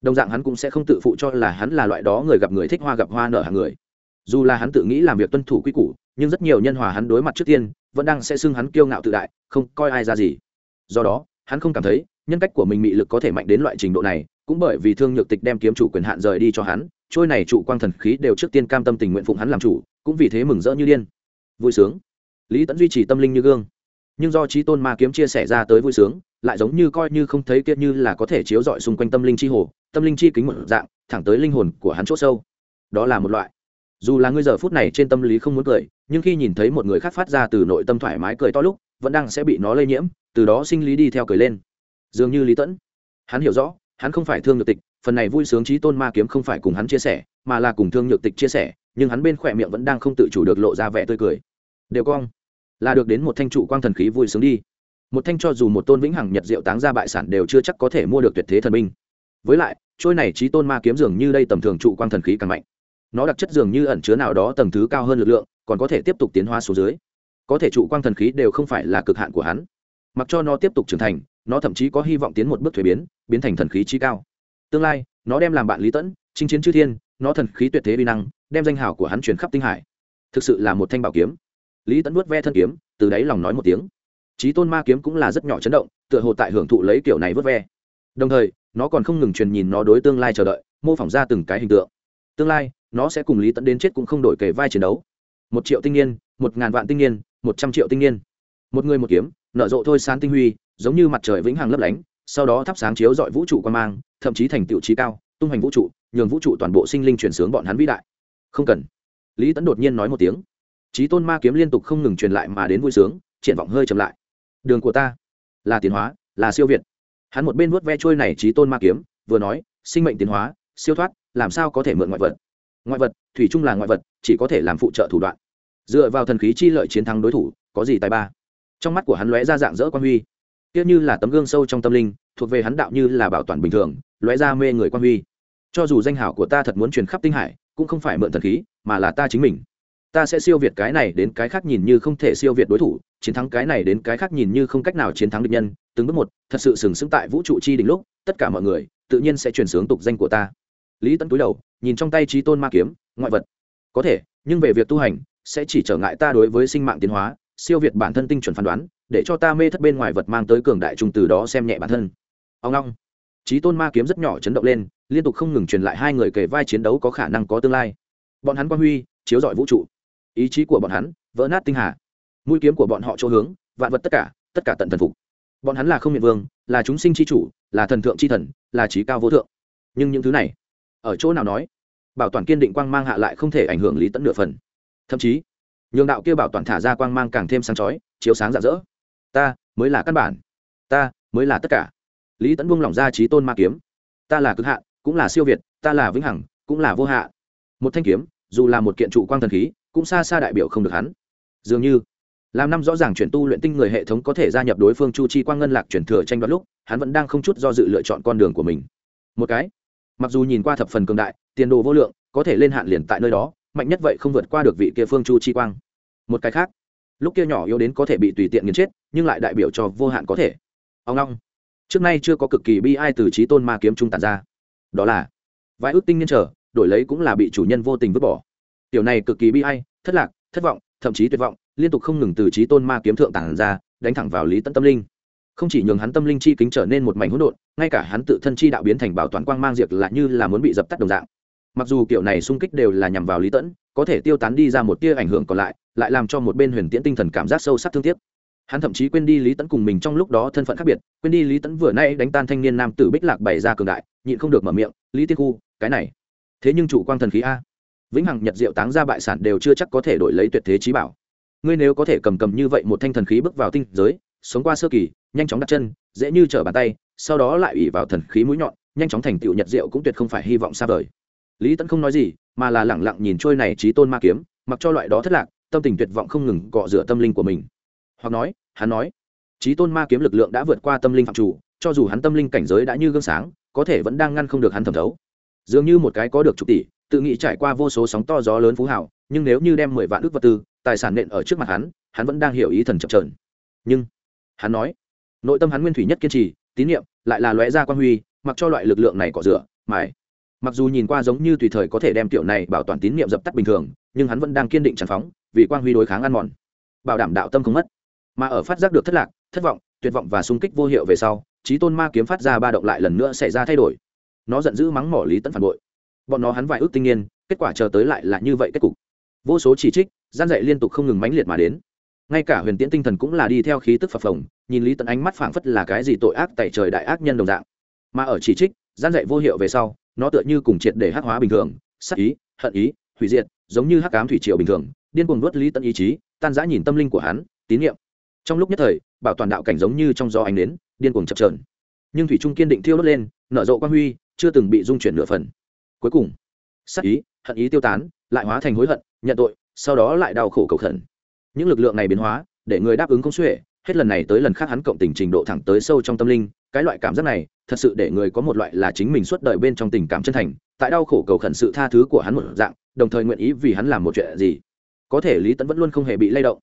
Đồng dạng hắn cũng sẽ không tự phụ cho là hắn là loại đó người gặp người thích hoa gặp hoa nở hàng người. Dù là hắn tự nghĩ làm việc tuân thủ quy củ, nhưng rất nhiều nhân hòa hắn đối mặt trước tiên, vẫn đang sẽ xưng hắn kiêu ngạo tự đại, không coi ai ra gì. Do đó, hắn không cảm thấy, nhân cách của mình mị lực có thể mạnh đến loại trình độ này cũng bởi vì thương nhược tịch đem kiếm chủ quyền hạn rời đi cho hắn, trôi này trụ quang thần khí đều trước tiên cam tâm tình nguyện phụng hắn làm chủ, cũng vì thế mừng rỡ như điên. Vui sướng. Lý tẫn duy trì tâm linh như gương. Nhưng do trí tôn ma kiếm chia sẻ ra tới vui sướng, lại giống như coi như không thấy kiệt như là có thể chiếu rọi xung quanh tâm linh chi hồ, tâm linh chi kính một dạng, thẳng tới linh hồn của hắn chỗ sâu. Đó là một loại. Dù là ngươi giờ phút này trên tâm lý không muốn cười, nhưng khi nhìn thấy một người khác phát ra từ nội tâm thoải mái cười to lúc, vẫn đang sẽ bị nó lây nhiễm, từ đó sinh lý đi theo cười lên. Dường như lý tẫn hắn hiểu rõ hắn không phải thương nhược tịch, phần này vui sướng trí tôn ma kiếm không phải cùng hắn chia sẻ, mà là cùng thương nhược tịch chia sẻ, nhưng hắn bên khỏe miệng vẫn đang không tự chủ được lộ ra vẻ tươi cười. Đều cong, là được đến một thanh trụ quang thần khí vui sướng đi. Một thanh cho dù một tôn vĩnh hằng nhật diệu táng ra bại sản đều chưa chắc có thể mua được tuyệt thế thần binh. Với lại, trôi này trí tôn ma kiếm dường như đây tầm thường trụ quang thần khí càng mạnh. Nó đặc chất dường như ẩn chứa nào đó tầng thứ cao hơn lực lượng, còn có thể tiếp tục tiến hóa xuống dưới. Có thể trụ quang thần khí đều không phải là cực hạn của hắn. Mặc cho nó tiếp tục trưởng thành nó thậm chí có hy vọng tiến một bước thuế biến biến thành thần khí chi cao. Tương lai, nó đem làm bạn lý tẫn, chinh chiến chư thiên, nó thần khí tuyệt thế vi năng, đem danh hào của hắn truyền khắp tinh hải. Thực sự là một thanh bảo kiếm. Lý tẫn vuốt ve thân kiếm, từ đáy lòng nói một tiếng. Trí tôn ma kiếm cũng là rất nhỏ chấn động, tựa hồ tại hưởng thụ lấy kiểu này vớt ve. Đồng thời, nó còn không ngừng truyền nhìn nó đối tương lai chờ đợi, mô phỏng ra từng cái hình tượng. Tương lai, nó sẽ cùng lý tẫn đến chết cũng không đổi kể vai chiến đấu. Một triệu tinh niên, một ngàn vạn tinh niên, một trăm triệu tinh niên. Một người một kiếm, nở rộ thôi sán tinh huy giống như mặt trời vĩnh hằng lấp lánh, sau đó thắp sáng chiếu dọi vũ trụ quan mang, thậm chí thành tựu trí cao, tung hành vũ trụ, nhường vũ trụ toàn bộ sinh linh truyền sướng bọn hắn vĩ đại. Không cần. Lý Tấn đột nhiên nói một tiếng. Trí tôn ma kiếm liên tục không ngừng truyền lại mà đến vui sướng, triển vọng hơi chậm lại. Đường của ta là tiến hóa, là siêu việt. Hắn một bên vuốt ve trôi này trí tôn ma kiếm, vừa nói, sinh mệnh tiến hóa, siêu thoát, làm sao có thể mượn ngoại vật? Ngoại vật, thủy chung là ngoại vật, chỉ có thể làm phụ trợ thủ đoạn. Dựa vào thần khí chi lợi chiến thắng đối thủ, có gì tài ba? Trong mắt của hắn lóe ra dạng dỡ quan huy tiếc như là tấm gương sâu trong tâm linh, thuộc về hắn đạo như là bảo toàn bình thường, lóe ra mê người quan huy. Cho dù danh hảo của ta thật muốn truyền khắp tinh hải, cũng không phải mượn thần khí, mà là ta chính mình. Ta sẽ siêu việt cái này đến cái khác nhìn như không thể siêu việt đối thủ, chiến thắng cái này đến cái khác nhìn như không cách nào chiến thắng địch nhân. Từng bước một, thật sự sừng sững tại vũ trụ chi đỉnh lúc, tất cả mọi người, tự nhiên sẽ chuyển sướng tục danh của ta. Lý tấn túi đầu, nhìn trong tay trí tôn ma kiếm, ngoại vật. Có thể, nhưng về việc tu hành, sẽ chỉ trở ngại ta đối với sinh mạng tiến hóa, siêu việt bản thân tinh chuẩn phán đoán để cho ta mê thất bên ngoài vật mang tới cường đại trung từ đó xem nhẹ bản thân. Ông long trí tôn ma kiếm rất nhỏ chấn động lên, liên tục không ngừng truyền lại hai người kề vai chiến đấu có khả năng có tương lai. Bọn hắn quang huy, chiếu rọi vũ trụ. Ý chí của bọn hắn, vỡ nát tinh hà. Mũi kiếm của bọn họ chỗ hướng, vạn vật tất cả tất cả tận thần phục. Bọn hắn là không miệt vương, là chúng sinh c h i chủ, là thần thượng c h i thần, là trí cao vô thượng. Nhưng những thứ này, ở chỗ nào nói? Bảo toàn kiên định quang mang hạ lại không thể ảnh hưởng lý tẫn nửa phần. Thậm chí, nhường đạo kia bảo toàn thả ra quang mang càng thêm sáng chói, chiếu sáng rạng rỡ ta mới là căn bản, ta mới là tất cả. Lý tẫn buông lỏng ra trí tôn ma kiếm. Ta là cực hạ, cũng là siêu việt, ta là vĩnh hằng, cũng là vô hạ. Một thanh kiếm, dù là một kiện trụ quang thần khí, cũng xa xa đại biểu không được hắn. Dường như, làm năm rõ ràng chuyển tu luyện tinh người hệ thống có thể gia nhập đối phương chu chi quang ngân lạc chuyển thừa tranh đoạt lúc, hắn vẫn đang không chút do dự lựa chọn con đường của mình. Một cái, mặc dù nhìn qua thập phần cường đại, tiền đồ vô lượng, có thể lên hạn liền tại nơi đó, mạnh nhất vậy không vượt qua được vị kia phương chu chi quang. Một cái khác lúc kia nhỏ yếu đến có thể bị tùy tiện nghiền chết, nhưng lại đại biểu cho vô hạn có thể. Ông long, trước nay chưa có cực kỳ bi ai từ trí tôn ma kiếm trung tàn ra. Đó là, vài ước tinh niên trở đổi lấy cũng là bị chủ nhân vô tình vứt bỏ. Tiểu này cực kỳ bi ai, thất lạc, thất vọng, thậm chí tuyệt vọng, liên tục không ngừng từ trí tôn ma kiếm thượng tàn ra, đánh thẳng vào lý tẫn tâm linh. Không chỉ nhường hắn tâm linh chi kính trở nên một mảnh hỗn độn, ngay cả hắn tự thân chi đạo biến thành bảo toàn quang mang diệt lại như là muốn bị dập tắt đồng dạng. Mặc dù kiểu này xung kích đều là nhằm vào lý tẫn có thể tiêu tán đi ra một tia ảnh hưởng còn lại lại làm cho một bên huyền tiễn tinh thần cảm giác sâu sắc thương tiếc. Hắn thậm chí quên đi lý tẫn cùng mình trong lúc đó thân phận khác biệt, quên đi lý tẫn vừa nay đánh tan thanh niên nam tử bích lạc bày ra cường đại, nhịn không được mở miệng, lý tiên khu, cái này, thế nhưng chủ quang thần khí a. Vĩnh hằng nhật diệu táng ra bại sản đều chưa chắc có thể đổi lấy tuyệt thế trí bảo. Ngươi nếu có thể cầm cầm như vậy một thanh thần khí bước vào tinh giới, sống qua sơ kỳ, nhanh chóng đặt chân, dễ như trở bàn tay, sau đó lại ủy vào thần khí mũi nhọn, nhanh chóng thành tựu nhật diệu cũng tuyệt không phải hy vọng xa vời. Lý tẫn không nói gì, mà là lẳng lặng nhìn trôi này trí tôn ma kiếm, mặc cho loại đó thất lạc tâm tình tuyệt vọng không ngừng cọ rửa tâm linh của mình. Hoặc nói, hắn nói trí tôn ma kiếm lực lượng đã vượt qua tâm linh phạm chủ, cho dù hắn tâm linh cảnh giới đã như gương sáng, có thể vẫn đang ngăn không được hắn thẩm thấu. Dường như một cái có được chục tỷ, tự nghĩ trải qua vô số sóng to gió lớn phú hảo nhưng nếu như đem mười vạn ước vật tư, tài sản nện ở trước mặt hắn hắn vẫn đang hiểu ý thần chậm trờn nhưng, hắn nói, nội tâm hắn nguyên thủy nhất kiên trì, tín nhiệm lại là lóe ra quan huy, mặc cho loại lực lượng này cỏ rửa, mài. Mặc dù nhìn qua giống như tùy thời có thể đem tiểu này bảo toàn tín nhiệm dập tắt bình thường, nhưng hắn vẫn đang kiên định tràn phóng vì quan huy đối kháng ăn mòn. Bảo đảm đạo tâm không mất. Mà ở phát giác được thất lạc, thất vọng, tuyệt vọng và sung kích vô hiệu về sau trí tôn ma kiếm phát ra ba động lại lần nữa xảy ra thay đổi. Nó giận dữ mắng mỏ lý tẫn phản bội. Bọn nó hắn vài ước tinh niên kết quả chờ tới lại là như vậy kết cục. Vô số chỉ trích, gian dạy liên tục không ngừng mãnh liệt mà đến. Ngay cả huyền tiễn tinh thần cũng là đi theo khí tức phập phồng, nhìn lý tẫn ánh mắt phảng phất là cái gì tội ác tại trời đại ác nhân đồng dạng. Mà ở chỉ trích, gian dạy vô hiệu về sau, nó tựa như cùng triệt để hắc hóa bình thường sắc ý, hận ý hủy diệt, giống như hắc cám thủy triều bình thường, điên cuồng nuốt lý tận ý chí, tan giã nhìn tâm linh của hắn, tín nhiệm trong lúc nhất thời, bảo toàn đạo cảnh giống như trong gió ánh đến điên cuồng chập trờn nhưng thủy trung kiên định thiêu đốt lên, nở rộ quan huy, chưa từng bị dung chuyển nửa phần. Cuối cùng sắc ý, hận ý tiêu tán, lại hóa thành hối hận, nhận tội, sau đó lại đau khổ cầu khẩn. Những lực lượng này biến hóa, để người đáp ứng công xuể hết lần này tới lần khác hắn cộng tình trình độ thẳng tới sâu trong tâm linh, cái loại cảm giác này, thật sự để người có một loại là chính mình suốt đời bên trong tình cảm chân thành, tại đau khổ cầu khẩn sự tha thứ của hắn một dạng, đồng thời nguyện ý vì hắn làm một chuyện gì. Có thể lý tẫn vẫn luôn không hề bị lay động.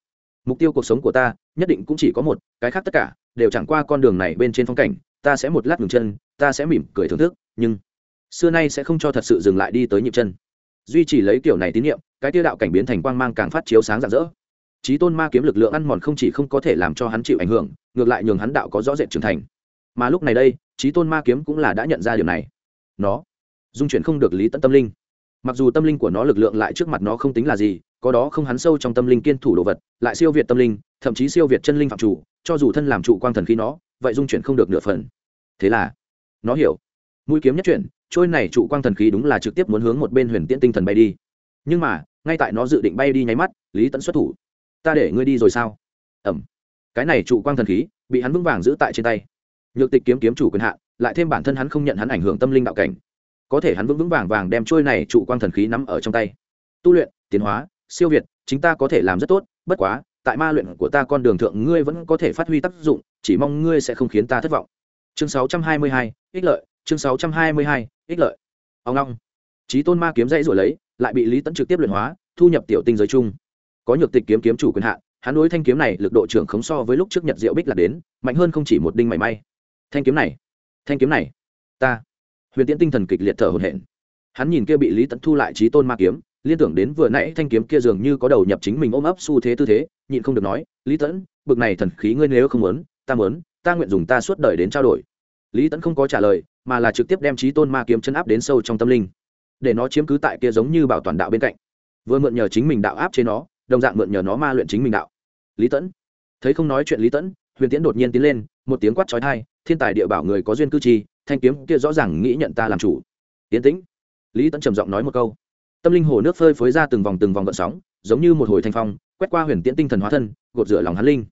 Mục tiêu cuộc sống của ta, nhất định cũng chỉ có một, cái khác tất cả, đều chẳng qua con đường này bên trên phong cảnh, ta sẽ một lát ngừng chân, ta sẽ mỉm cười thưởng thức, nhưng xưa nay sẽ không cho thật sự dừng lại đi tới nhịp chân. Duy trì lấy kiểu này tín nhiệm, cái tiêu đạo cảnh biến thành quang mang càng phát chiếu sáng rạng rỡ trí tôn ma kiếm lực lượng ăn mòn không chỉ không có thể làm cho hắn chịu ảnh hưởng, ngược lại nhường hắn đạo có rõ rệt trưởng thành. Mà lúc này đây trí tôn ma kiếm cũng là đã nhận ra điều này. Nó dung chuyển không được lý tận tâm linh. Mặc dù tâm linh của nó lực lượng lại trước mặt nó không tính là gì, có đó không hắn sâu trong tâm linh kiên thủ đồ vật, lại siêu việt tâm linh, thậm chí siêu việt chân linh phạm chủ, cho dù thân làm trụ quang thần khí nó, vậy dung chuyển không được nửa phần. Thế là, nó hiểu. Mũi kiếm nhất chuyển, trôi này trụ quang thần khí đúng là trực tiếp muốn hướng một bên huyền tiễn tinh thần bay đi. Nhưng mà, ngay tại nó dự định bay đi nháy mắt, lý tẫn xuất thủ ta để ngươi đi rồi sao? Ẩm. Cái này trụ quang thần khí bị hắn vững vàng giữ tại trên tay. Nhược tịch kiếm kiếm chủ quyền hạn lại thêm bản thân hắn không nhận hắn ảnh hưởng tâm linh đạo cảnh. Có thể hắn vững vững vàng vàng đem trôi này trụ quang thần khí nắm ở trong tay. Tu luyện tiến hóa siêu việt chính ta có thể làm rất tốt bất quá tại ma luyện của ta con đường thượng ngươi vẫn có thể phát huy tác dụng chỉ mong ngươi sẽ không khiến ta thất vọng. Chương 622, ích lợi chương 622, ích lợi. Ông long. Trí tôn ma kiếm dãy rồi lấy lại bị lý tẫn trực tiếp luyện hóa thu nhập tiểu tinh giới chung có nhược tịch kiếm kiếm chủ quyền hạn, hắn đối thanh kiếm này lực độ trưởng khống so với lúc trước nhật diệu bích là đến, mạnh hơn không chỉ một đinh mảy may. Thanh kiếm này, thanh kiếm này, ta, huyền tiễn tinh thần kịch liệt thở hổn hển. Hắn nhìn kia bị lý tẫn thu lại trí tôn ma kiếm, liên tưởng đến vừa nãy thanh kiếm kia dường như có đầu nhập chính mình ôm ấp xu thế tư thế, nhịn không được nói, lý tẫn bực này thần khí ngươi nếu không muốn, ta muốn, ta nguyện dùng ta suốt đời đến trao đổi. Lý tẫn không có trả lời, mà là trực tiếp đem trí tôn ma kiếm chân áp đến sâu trong tâm linh, để nó chiếm cứ tại kia giống như bảo toàn đạo bên cạnh. Vừa mượn nhờ chính mình đạo áp chế nó đồng dạng mượn nhờ nó ma luyện chính mình đạo. Lý tẫn. Thấy không nói chuyện lý tẫn, huyền tiễn đột nhiên tiến lên, một tiếng quát trói thai, thiên tài địa bảo người có duyên cư chi thanh kiếm kia rõ ràng nghĩ nhận ta làm chủ. Tiến tĩnh. Lý tẫn trầm giọng nói một câu. Tâm linh hồ nước phơi phới ra từng vòng từng vòng gợn sóng, giống như một hồi thanh phong, quét qua huyền tiễn tinh thần hóa thân, gột rửa lòng hắn linh.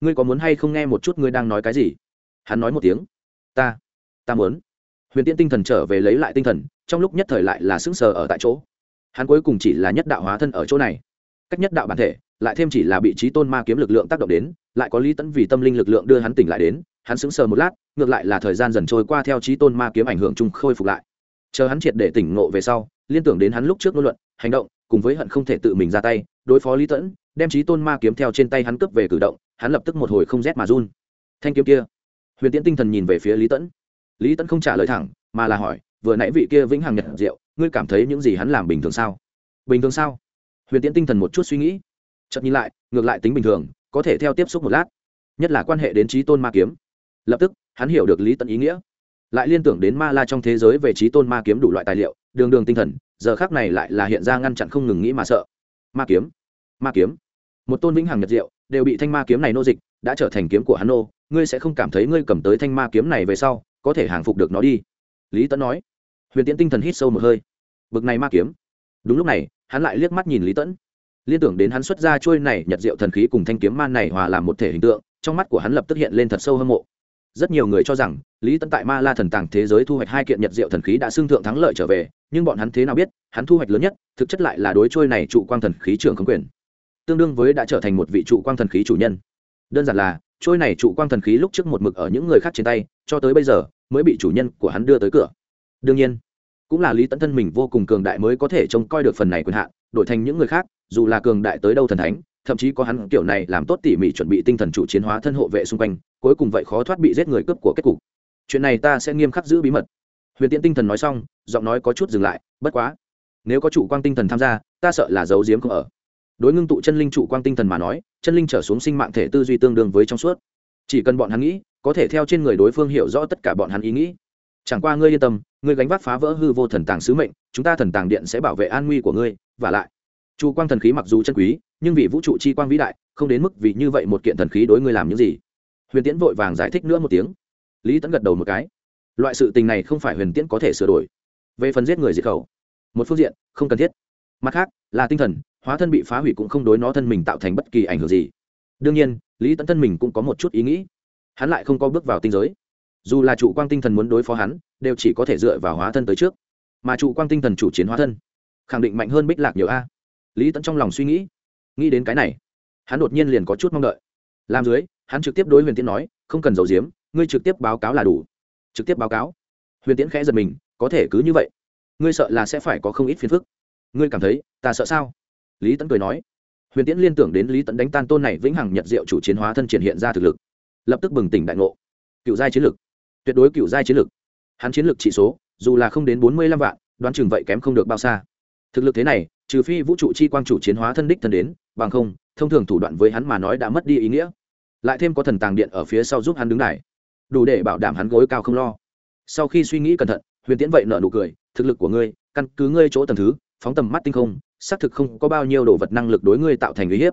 Ngươi có muốn hay không nghe một chút ngươi đang nói cái gì? Hắn nói một tiếng. Ta ta muốn. Huyền tiễn tinh thần trở về lấy lại tinh thần, trong lúc nhất thời lại là sững sờ ở tại chỗ. Hắn cuối cùng chỉ là nhất đạo hóa thân ở chỗ này cách nhất đạo bản thể, lại thêm chỉ là bị trí tôn ma kiếm lực lượng tác động đến, lại có lý tẫn vì tâm linh lực lượng đưa hắn tỉnh lại đến, hắn sững sờ một lát, ngược lại là thời gian dần trôi qua theo trí tôn ma kiếm ảnh hưởng chung khôi phục lại. Chờ hắn triệt để tỉnh ngộ về sau, liên tưởng đến hắn lúc trước ngôn luận, hành động, cùng với hận không thể tự mình ra tay, đối phó lý tẫn đem trí tôn ma kiếm theo trên tay hắn cướp về cử động, hắn lập tức một hồi không rét mà run. Thanh kiếm kia. Huyền tiễn tinh thần nhìn về phía lý tẫn lý tẫn không trả lời thẳng, mà là hỏi, vừa nãy vị kia vĩnh hằng nhật diệu, ngươi cảm thấy những gì hắn làm bình thường sao? Bình thường sao? Huyền tiễn tinh thần một chút suy nghĩ. Chậm nhìn lại, ngược lại tính bình thường, có thể theo tiếp xúc một lát. Nhất là quan hệ đến trí tôn ma kiếm. Lập tức, hắn hiểu được lý tận ý nghĩa. Lại liên tưởng đến ma la trong thế giới về trí tôn ma kiếm đủ loại tài liệu, đường đường tinh thần, giờ khác này lại là hiện ra ngăn chặn không ngừng nghĩ mà sợ. Ma kiếm ma kiếm. Một tôn vĩnh hằng nhật diệu, đều bị thanh ma kiếm này nô dịch, đã trở thành kiếm của hắn nô, ngươi sẽ không cảm thấy ngươi cầm tới thanh ma kiếm này về sau, có thể hàng phục được nó đi. Lý tấn nói. Huyền tiễn tinh thần hít sâu một hơi. Bực này ma kiếm. Đúng lúc này hắn lại liếc mắt nhìn lý tẫn. Liên tưởng đến hắn xuất ra trôi này nhật diệu thần khí cùng thanh kiếm man này hòa làm một thể hình tượng, trong mắt của hắn lập tức hiện lên thật sâu hâm mộ. Rất nhiều người cho rằng, lý tẫn tại ma la thần tàng thế giới thu hoạch hai kiện nhật diệu thần khí đã xưng thượng thắng lợi trở về, nhưng bọn hắn thế nào biết, hắn thu hoạch lớn nhất, thực chất lại là đối trôi này trụ quang thần khí trưởng khống quyền. Tương đương với đã trở thành một vị trụ quang thần khí chủ nhân. Đơn giản là, trôi này trụ quang thần khí lúc trước một mực ở những người khác trên tay, cho tới bây giờ, mới bị chủ nhân của hắn đưa tới cửa. Đương nhiên cũng là lý tẫn thân mình vô cùng cường đại mới có thể trông coi được phần này quyền hạn, đổi thành những người khác, dù là cường đại tới đâu thần thánh, thậm chí có hắn kiểu này làm tốt tỉ mỉ chuẩn bị tinh thần chủ chiến hóa thân hộ vệ xung quanh, cuối cùng vậy khó thoát bị giết người cướp của kết cục. Chuyện này ta sẽ nghiêm khắc giữ bí mật. Huyền tiễn tinh thần nói xong, giọng nói có chút dừng lại, bất quá, nếu có chủ quang tinh thần tham gia, ta sợ là giấu giếm không ở. Đối ngưng tụ chân linh chủ quang tinh thần mà nói, chân linh trở xuống sinh mạng thể tư duy tương đương với trong suốt. Chỉ cần bọn hắn nghĩ, có thể theo trên người đối phương hiểu rõ tất cả bọn hắn ý nghĩ chẳng qua ngươi yên tâm, ngươi gánh vác phá vỡ hư vô thần tàng sứ mệnh, chúng ta thần tàng điện sẽ bảo vệ an nguy của ngươi, và lại, chu quang thần khí mặc dù chân quý, nhưng vì vũ trụ chi quang vĩ đại, không đến mức vì như vậy một kiện thần khí đối ngươi làm những gì. Huyền tiễn vội vàng giải thích nữa một tiếng. Lý tẫn gật đầu một cái. Loại sự tình này không phải huyền tiễn có thể sửa đổi. Về phần giết người diệt khẩu, một phương diện, không cần thiết. Mặt khác, là tinh thần, hóa thân bị phá hủy cũng không đối nó thân mình tạo thành bất kỳ ảnh hưởng gì. Đương nhiên, lý tẫn thân mình cũng có một chút ý nghĩ. Hắn lại không có bước vào tinh giới dù là trụ quang tinh thần muốn đối phó hắn, đều chỉ có thể dựa vào hóa thân tới trước. Mà trụ quang tinh thần chủ chiến hóa thân, khẳng định mạnh hơn bích lạc nhiều a. Lý tẫn trong lòng suy nghĩ nghĩ đến cái này, hắn đột nhiên liền có chút mong đợi. Làm dưới, hắn trực tiếp đối huyền tiễn nói, không cần giấu giếm, ngươi trực tiếp báo cáo là đủ. Trực tiếp báo cáo. Huyền tiễn khẽ giật mình, có thể cứ như vậy? Ngươi sợ là sẽ phải có không ít phiền phức. Ngươi cảm thấy, ta sợ sao? Lý tẫn cười nói. Huyền tiễn liên tưởng đến lý tẫn đánh tan tôn này vĩnh hằng nhật diệu chủ chiến hóa thân triển hiện ra thực lực, lập tức bừng tỉnh đại ngộ. Cựu giai chiến lực tuyệt đối cựu giai chiến lực hắn chiến lực trị số, dù là không đến bốn mươi lăm vạn, đoán chừng vậy kém không được bao xa. Thực lực thế này, trừ phi vũ trụ chi quang chủ chiến hóa thân đích thân đến, bằng không, thông thường thủ đoạn với hắn mà nói đã mất đi ý nghĩa. Lại thêm có thần tàng điện ở phía sau giúp hắn đứng này đủ để bảo đảm hắn gối cao không lo. Sau khi suy nghĩ cẩn thận, huyền tiễn vậy nở nụ cười, thực lực của ngươi, căn cứ ngươi chỗ tầm thứ, phóng tầm mắt tinh không, xác thực không có bao nhiêu đồ vật năng lực đối ngươi tạo thành uy hiếp.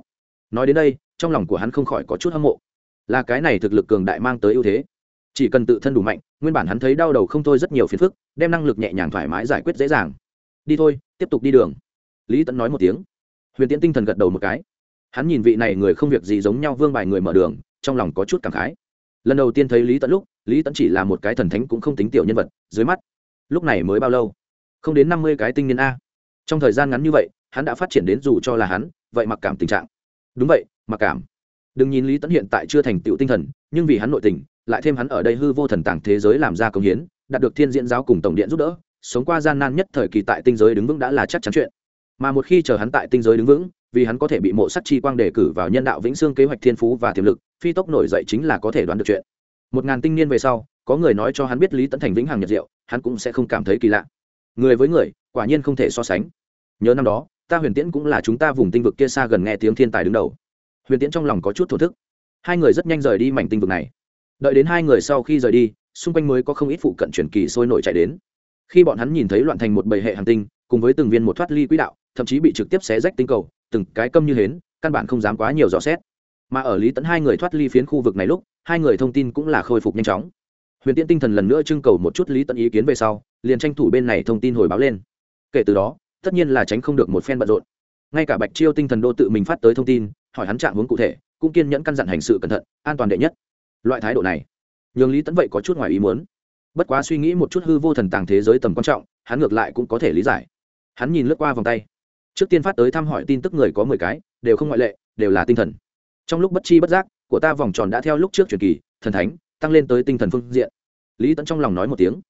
Nói đến đây, trong lòng của hắn không khỏi có chút hâm mộ. Là cái này thực lực cường đại mang tới ưu thế chỉ cần tự thân đủ mạnh, nguyên bản hắn thấy đau đầu không thôi rất nhiều phiền phức, đem năng lực nhẹ nhàng thoải mái giải quyết dễ dàng. Đi thôi, tiếp tục đi đường. Lý tẫn nói một tiếng. Huyền tiễn tinh thần gật đầu một cái. Hắn nhìn vị này người không việc gì giống nhau vương bài người mở đường, trong lòng có chút cảm khái. Lần đầu tiên thấy lý tẫn lúc, lý tẫn chỉ là một cái thần thánh cũng không tính tiểu nhân vật, dưới mắt, lúc này mới bao lâu? Không đến năm mươi cái tinh niên a. Trong thời gian ngắn như vậy, hắn đã phát triển đến dù cho là hắn, vậy mặc cảm tình trạng. Đúng vậy, mặc cảm. Đừng nhìn lý tẫn hiện tại chưa thành tựu tinh thần, nhưng vì hắn nội tình lại thêm hắn ở đây hư vô thần tàng thế giới làm ra công hiến, đạt được thiên diễn giáo cùng tổng điện giúp đỡ, sống qua gian nan nhất thời kỳ tại tinh giới đứng vững đã là chắc chắn chuyện. Mà một khi chờ hắn tại tinh giới đứng vững, vì hắn có thể bị mộ sắc chi quang đề cử vào nhân đạo vĩnh xương kế hoạch thiên phú và tiềm lực, phi tốc nổi dậy chính là có thể đoán được chuyện. Một ngàn tinh niên về sau, có người nói cho hắn biết lý tấn thành vĩnh hằng nhật diệu, hắn cũng sẽ không cảm thấy kỳ lạ. Người với người, quả nhiên không thể so sánh. Nhớ năm đó, ta huyền tiễn cũng là chúng ta vùng tinh vực kia xa gần nghe tiếng thiên tài đứng đầu. Huyền tiễn trong lòng có chút thổ thức. Hai người rất nhanh rời đi mảnh tinh vực này đợi đến hai người sau khi rời đi, xung quanh mới có không ít phụ cận truyền kỳ sôi nổi chạy đến. Khi bọn hắn nhìn thấy loạn thành một bầy hệ hành tinh, cùng với từng viên một thoát ly quỹ đạo, thậm chí bị trực tiếp xé rách tinh cầu, từng cái câm như hến, căn bản không dám quá nhiều dò xét. Mà ở lý tẫn hai người thoát ly phiến khu vực này lúc, hai người thông tin cũng là khôi phục nhanh chóng. Huyền tiễn tinh thần lần nữa trưng cầu một chút lý tẫn ý kiến về sau, liền tranh thủ bên này thông tin hồi báo lên. Kể từ đó, tất nhiên là tránh không được một phen bận rộn. Ngay cả bạch chiêu tinh thần đô tự mình phát tới thông tin, hỏi hắn trạng hướng cụ thể, cũng kiên nhẫn căn dặn hành sự cẩn thận, an toàn đệ nhất loại thái độ này. Nhường lý tẫn vậy có chút ngoài ý muốn. Bất quá suy nghĩ một chút hư vô thần tàng thế giới tầm quan trọng, hắn ngược lại cũng có thể lý giải. Hắn nhìn lướt qua vòng tay. Trước tiên phát tới thăm hỏi tin tức người có mười cái, đều không ngoại lệ, đều là tinh thần. Trong lúc bất chi bất giác, của ta vòng tròn đã theo lúc trước truyền kỳ, thần thánh, tăng lên tới tinh thần phương diện. Lý tẫn trong lòng nói một tiếng.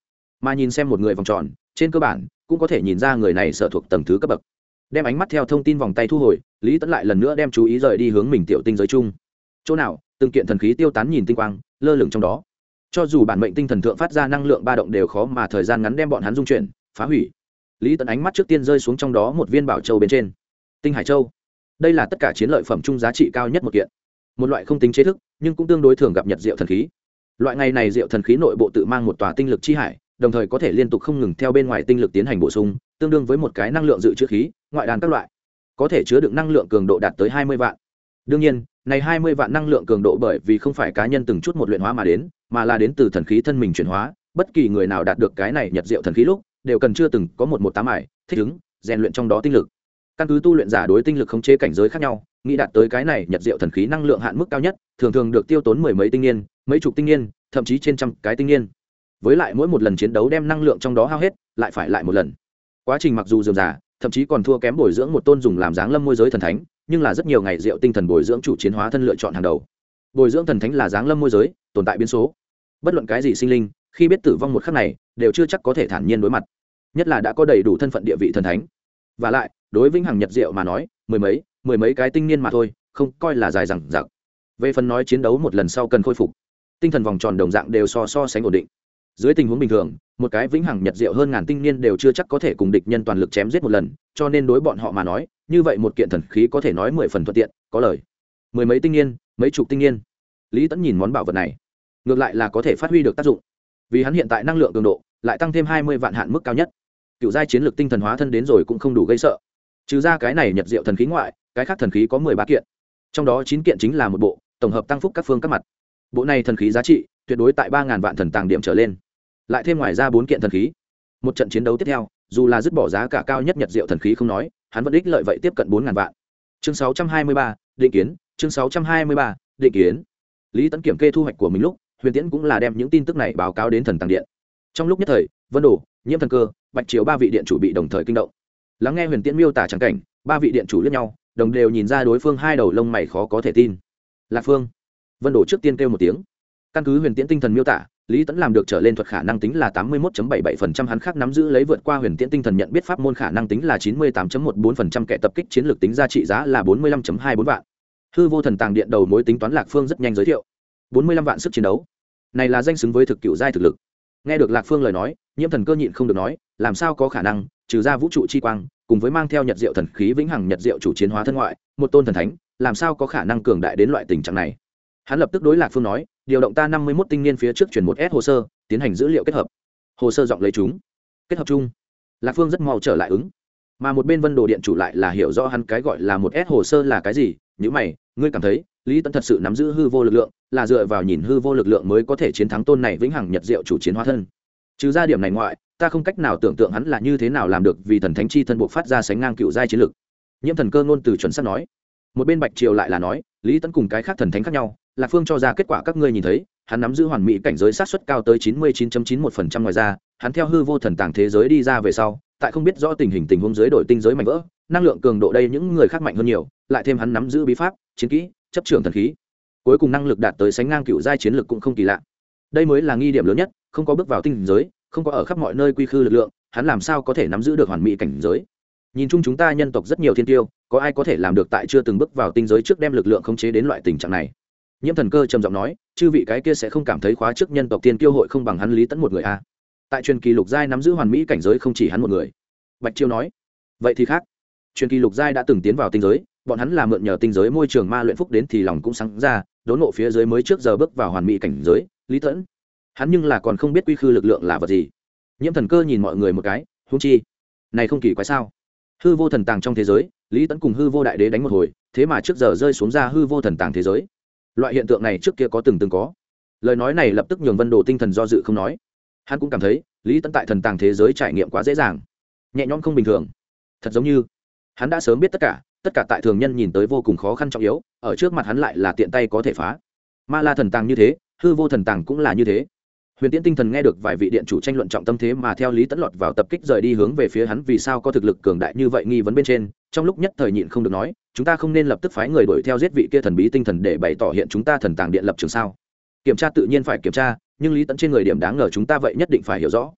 Mà nhìn xem một người vòng tròn, trên cơ bản, cũng có thể nhìn ra người này sở thuộc tầng thứ cấp bậc. Đem ánh mắt theo thông tin vòng tay thu hồi, lý tẫn lại lần nữa đem chú ý rời đi hướng mình tiểu tinh giới chung. Chỗ nào từng kiện thần khí tiêu tán nhìn tinh quang, lơ lửng trong đó. Cho dù bản mệnh tinh thần thượng phát ra năng lượng ba động đều khó mà thời gian ngắn đem bọn hắn dung chuyển, phá hủy. Lý tận ánh mắt trước tiên rơi xuống trong đó một viên bảo châu bên trên. Tinh hải châu. Đây là tất cả chiến lợi phẩm chung giá trị cao nhất một kiện. Một loại không tính chế thức, nhưng cũng tương đối thường gặp nhật diệu thần khí. Loại ngày này diệu thần khí nội bộ tự mang một tòa tinh lực chi hải, đồng thời có thể liên tục không ngừng theo bên ngoài tinh lực tiến hành bổ sung, tương đương với một cái năng lượng dự trữ khí, ngoại đàn các loại. Có thể chứa đựng năng lượng cường độ đạt tới hai mươi vạn đương nhiên, này hai mươi vạn năng lượng cường độ bởi vì không phải cá nhân từng chút một luyện hóa mà đến, mà là đến từ thần khí thân mình chuyển hóa. Bất kỳ người nào đạt được cái này nhật diệu thần khí lúc, đều cần chưa từng có một một tám ải, thích ứng, rèn luyện trong đó tinh lực. Căn cứ tu luyện giả đối tinh lực khống chế cảnh giới khác nhau, nghĩ đạt tới cái này nhật diệu thần khí năng lượng hạn mức cao nhất, thường thường được tiêu tốn mười mấy tinh niên, mấy chục tinh niên, thậm chí trên trăm cái tinh niên. Với lại mỗi một lần chiến đấu đem năng lượng trong đó hao hết, lại phải lại một lần. Quá trình mặc dù dườm giả thậm chí còn thua kém bồi dưỡng một tôn dùng làm dáng lâm môi giới thần thánh nhưng là rất nhiều ngày rượu tinh thần bồi dưỡng chủ chiến hóa thân lựa chọn hàng đầu. Bồi dưỡng thần thánh là dáng lâm môi giới, tồn tại biến số. Bất luận cái gì sinh linh, khi biết tử vong một khắc này, đều chưa chắc có thể thản nhiên đối mặt. Nhất là đã có đầy đủ thân phận địa vị thần thánh. Và lại, đối vĩnh hằng nhật diệu mà nói, mười mấy mười mấy cái tinh niên mà thôi, không coi là dài rằng giặc về phần nói chiến đấu một lần sau cần khôi phục, tinh thần vòng tròn đồng dạng đều so so sánh ổn định. Dưới tình huống bình thường, một cái vĩnh hằng nhật diệu hơn ngàn tinh niên đều chưa chắc có thể cùng địch nhân toàn lực chém giết một lần, cho nên đối bọn họ mà nói như vậy một kiện thần khí có thể nói mười phần thuận tiện, có lời. Mười mấy tinh niên, mấy chục tinh niên. Lý tẫn nhìn món bảo vật này. Ngược lại là có thể phát huy được tác dụng. Vì hắn hiện tại năng lượng cường độ, lại tăng thêm hai mươi vạn hạn mức cao nhất. Cựu giai chiến lược tinh thần hóa thân đến rồi cũng không đủ gây sợ. Trừ ra cái này nhật diệu thần khí ngoại, cái khác thần khí có mười ba kiện. Trong đó chín kiện chính là một bộ, tổng hợp tăng phúc các phương các mặt. Bộ này thần khí giá trị, tuyệt đối tại ba ngàn vạn thần tàng điểm trở lên. Lại thêm ngoài ra bốn kiện thần khí. Một trận chiến đấu tiếp theo, dù là dứt bỏ giá cả cao nhất nhật diệu thần khí không nói hắn vẫn ích lợi vậy tiếp cận bốn ngàn vạn. Chương sáu trăm hai mươi ba, định kiến, chương sáu trăm hai mươi ba, định kiến. Lý tấn kiểm kê thu hoạch của mình lúc, huyền tiễn cũng là đem những tin tức này báo cáo đến thần tàng điện. Trong lúc nhất thời, vân đồ, nhiễm thần cơ, bạch chiếu ba vị điện chủ bị đồng thời kinh động. Lắng nghe huyền tiễn miêu tả trắng cảnh, ba vị điện chủ lẫn nhau, đồng đều nhìn ra đối phương hai đầu lông mày khó có thể tin. Lạc phương. Vân đồ trước tiên kêu một tiếng. Căn cứ huyền tiễn tinh thần miêu tả lý tẫn làm được trở lên thuật khả năng tính là tám mươi một bảy bảy phần trăm, hắn khác nắm giữ lấy vượt qua huyền tiễn tinh thần nhận biết pháp môn khả năng tính là chín mươi tám một bốn phần trăm, kẻ tập kích chiến lược tính giá trị giá là bốn mươi lăm hai bốn vạn. Hư vô thần tàng điện đầu mối tính toán lạc phương rất nhanh giới thiệu. bốn mươi lăm vạn sức chiến đấu. Này là danh xứng với thực cựu giai thực lực. Nghe được lạc phương lời nói, nhiễm thần cơ nhịn không được nói, làm sao có khả năng, trừ ra vũ trụ chi quang, cùng với mang theo nhật diệu thần khí vĩnh hằng nhật diệu chủ chiến hóa thân ngoại, một tôn thần thánh, làm sao có khả năng cường đại đến loại tình trạng này? Hắn lập tức đối lạc phương nói điều động ta năm mươi một tinh niên phía trước chuyển một s hồ sơ, tiến hành dữ liệu kết hợp. Hồ sơ dọn lấy chúng. Kết hợp chung. Lạc phương rất mau trở lại ứng. Mà một bên vân đồ điện chủ lại là hiểu rõ hắn cái gọi là một s hồ sơ là cái gì những mày, ngươi cảm thấy, lý tấn thật sự nắm giữ hư vô lực lượng, là dựa vào nhìn hư vô lực lượng mới có thể chiến thắng tôn này vĩnh hằng nhật diệu chủ chiến hóa thân. Trừ ra điểm này ngoại, ta không cách nào tưởng tượng hắn là như thế nào làm được vì thần thánh chi thân buộc phát ra sánh ngang cựu giai chiến lực. Nhiễm thần cơ ngôn từ chuẩn sắp nói. Một bên bạch triều lại là nói, lý tấn cùng cái khác thần thánh khác nhau lạc phương cho ra kết quả các ngươi nhìn thấy, hắn nắm giữ hoàn mỹ cảnh giới sát xuất cao tới chín mươi chín chín một phần trăm ngoài ra, hắn theo hư vô thần tàng thế giới đi ra về sau, tại không biết rõ tình hình tình huống giới đổi tinh giới mạnh vỡ, năng lượng cường độ đây những người khác mạnh hơn nhiều, lại thêm hắn nắm giữ bí pháp, chiến kỹ, chấp trưởng thần khí. Cuối cùng năng lực đạt tới sánh ngang cựu giai chiến lực cũng không kỳ lạ. Đây mới là nghi điểm lớn nhất, không có bước vào tinh giới, không có ở khắp mọi nơi quy khư lực lượng, hắn làm sao có thể nắm giữ được hoàn mỹ cảnh giới? Nhìn chung chúng ta nhân tộc rất nhiều thiên tiêu, có ai có thể làm được tại chưa từng bước vào tinh giới trước đem lực lượng khống chế đến loại tình trạng này? Nhiễm thần cơ trầm giọng nói, chư vị cái kia sẽ không cảm thấy khóa trước nhân tộc tiên kiêu hội không bằng hắn lý tẫn một người a à. tại truyền kỳ lục giai nắm giữ hoàn mỹ cảnh giới không chỉ hắn một người. Bạch chiêu nói, vậy thì khác. Truyền kỳ lục giai đã từng tiến vào tinh giới, bọn hắn là mượn nhờ tinh giới môi trường ma luyện phúc đến thì lòng cũng sáng ra, đốn ngộ phía dưới mới trước giờ bước vào hoàn mỹ cảnh giới, lý tẫn hắn nhưng là còn không biết quy khư lực lượng là vật gì. Nhiễm thần cơ nhìn mọi người một cái húng chi, này không kỳ quái sao? Hư vô thần tàng trong thế giới, lý tẫn cùng hư vô đại đế đánh một hồi, thế mà trước giờ rơi xuống ra hư vô thần tàng thế giới loại hiện tượng này trước kia có từng từng có. Lời nói này lập tức nhường vân đồ tinh thần do dự không nói. Hắn cũng cảm thấy, lý Tấn tại thần tàng thế giới trải nghiệm quá dễ dàng. Nhẹ nhõm không bình thường. Thật giống như, hắn đã sớm biết tất cả tất cả tại thường nhân nhìn tới vô cùng khó khăn trọng yếu, ở trước mặt hắn lại là tiện tay có thể phá. Ma la thần tàng như thế, hư vô thần tàng cũng là như thế. Huyền tiễn tinh thần nghe được vài vị điện chủ tranh luận trọng tâm thế mà theo lý tẫn lọt vào tập kích rời đi hướng về phía hắn vì sao có thực lực cường đại như vậy nghi vấn bên trên, trong lúc nhất thời nhịn không được nói chúng ta không nên lập tức phái người đuổi theo giết vị kia thần bí tinh thần để bày tỏ hiện chúng ta thần tàng điện lập trường sao? Kiểm tra tự nhiên phải kiểm tra, nhưng lý tẫn trên người điểm đáng ngờ chúng ta vậy nhất định phải hiểu rõ.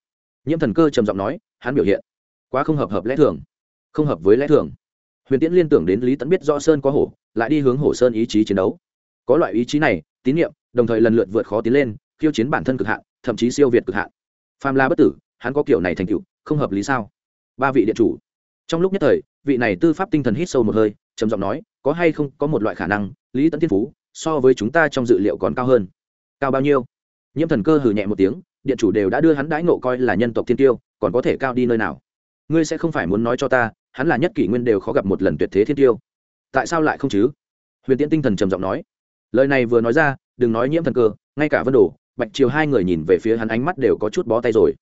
Nhiễm thần cơ trầm giọng nói, hắn biểu hiện quá không hợp hợp lẽ thường. Không hợp với lẽ thường. Huyền tiễn liên tưởng đến lý tẫn biết rõ sơn có hổ, lại đi hướng hổ sơn ý chí chiến đấu. Có loại ý chí này, tín nhiệm, đồng thời lần lượt vượt khó tiến lên, khiêu chiến bản thân cực hạn, thậm chí siêu việt cực hạn. Pham la bất tử, hắn có kiểu này thành tựu, không hợp lý sao? Ba vị điện chủ. Trong lúc nhất thời, vị này tư pháp tinh thần hít sâu một hơi trầm giọng nói, có hay không, có một loại khả năng, lý tấn thiên phú, so với chúng ta trong dự liệu còn cao hơn. Cao bao nhiêu? Nhiễm thần cơ hừ nhẹ một tiếng, điện chủ đều đã đưa hắn đãi nộ coi là nhân tộc thiên tiêu, còn có thể cao đi nơi nào? Ngươi sẽ không phải muốn nói cho ta, hắn là nhất kỷ nguyên đều khó gặp một lần tuyệt thế thiên tiêu. Tại sao lại không chứ? Huyền tiễn tinh thần trầm giọng nói. Lời này vừa nói ra, đừng nói nhiễm thần cơ, ngay cả vân đồ, bạch triều hai người nhìn về phía hắn ánh mắt đều có chút bó tay rồi.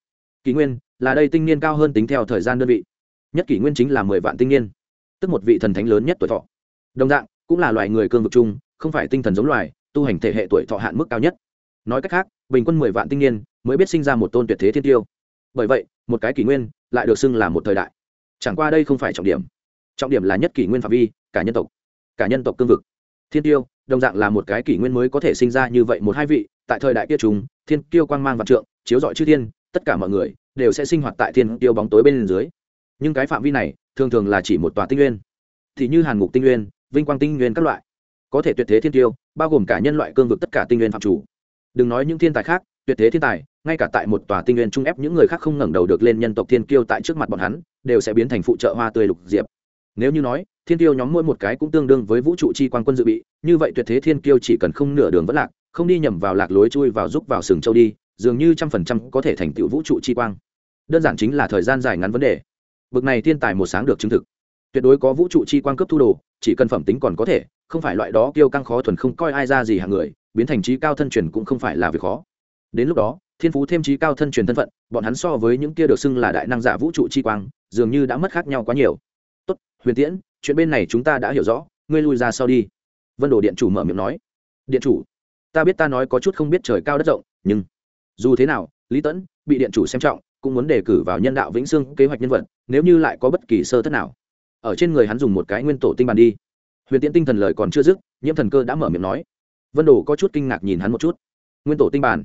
Kỷ nguyên, là đây tinh niên cao hơn tính theo thời gian đơn vị. Nhất kỷ nguyên chính là mười vạn tinh niên tức một vị thần thánh lớn nhất tuổi thọ. Đồng dạng, cũng là loài người cương vực chung, không phải tinh thần giống loài, tu hành thể hệ tuổi thọ hạn mức cao nhất. Nói cách khác, bình quân mười vạn tinh niên mới biết sinh ra một tôn tuyệt thế thiên tiêu. Bởi vậy, một cái kỷ nguyên lại được xưng là một thời đại. Chẳng qua đây không phải trọng điểm. Trọng điểm là nhất kỷ nguyên phạm vi, cả nhân tộc, cả nhân tộc cương vực. Thiên tiêu, đồng dạng là một cái kỷ nguyên mới có thể sinh ra như vậy một hai vị, tại thời đại kia chúng thiên tiêu quang mang vạn trượng, chiếu rọi chư thiên, tất cả mọi người đều sẽ sinh hoạt tại thiên tiêu bóng tối bên dưới nhưng cái phạm vi này, thường thường là chỉ một tòa tinh nguyên. Thì như hàn ngục tinh nguyên, vinh quang tinh nguyên các loại. Có thể tuyệt thế thiên tiêu, bao gồm cả nhân loại cương vực tất cả tinh nguyên phạm chủ. Đừng nói những thiên tài khác, tuyệt thế thiên tài, ngay cả tại một tòa tinh nguyên trung ép những người khác không ngẩng đầu được lên nhân tộc thiên kiêu tại trước mặt bọn hắn, đều sẽ biến thành phụ trợ hoa tươi lục diệp. Nếu như nói, thiên kiêu nhóm mỗi một cái cũng tương đương với vũ trụ chi quan quân dự bị, như vậy tuyệt thế thiên kiêu chỉ cần không nửa đường vẫn lạc, không đi nhầm vào lạc lối chui vào giúp vào sừng châu đi, dường như trăm phần trăm có thể thành tựu vũ trụ chi quang. Đơn giản chính là thời gian dài ngắn vấn đề bực này thiên tài một sáng được chứng thực. Tuyệt đối có vũ trụ chi quan cấp thu đồ, chỉ cần phẩm tính còn có thể, không phải loại đó kêu căng khó thuần không coi ai ra gì hàng người, biến thành trí cao thân truyền cũng không phải là việc khó. Đến lúc đó, thiên phú thêm trí cao thân truyền thân phận, bọn hắn so với những kia được xưng là đại năng giả vũ trụ chi quang, dường như đã mất khác nhau quá nhiều. Tốt, huyền tiễn, chuyện bên này chúng ta đã hiểu rõ, ngươi lui ra sau đi. Vân đồ điện chủ mở miệng nói. Điện chủ, ta biết ta nói có chút không biết trời cao đất rộng, nhưng dù thế nào, lý tẫn bị điện chủ xem trọng cũng muốn đề cử vào nhân đạo vĩnh sương kế hoạch nhân vật, nếu như lại có bất kỳ sơ thất nào. Ở trên người hắn dùng một cái nguyên tổ tinh bàn đi. Huyền tiễn tinh thần lời còn chưa dứt, nhiễm thần cơ đã mở miệng nói. Vân đồ có chút kinh ngạc nhìn hắn một chút. Nguyên tổ tinh bàn.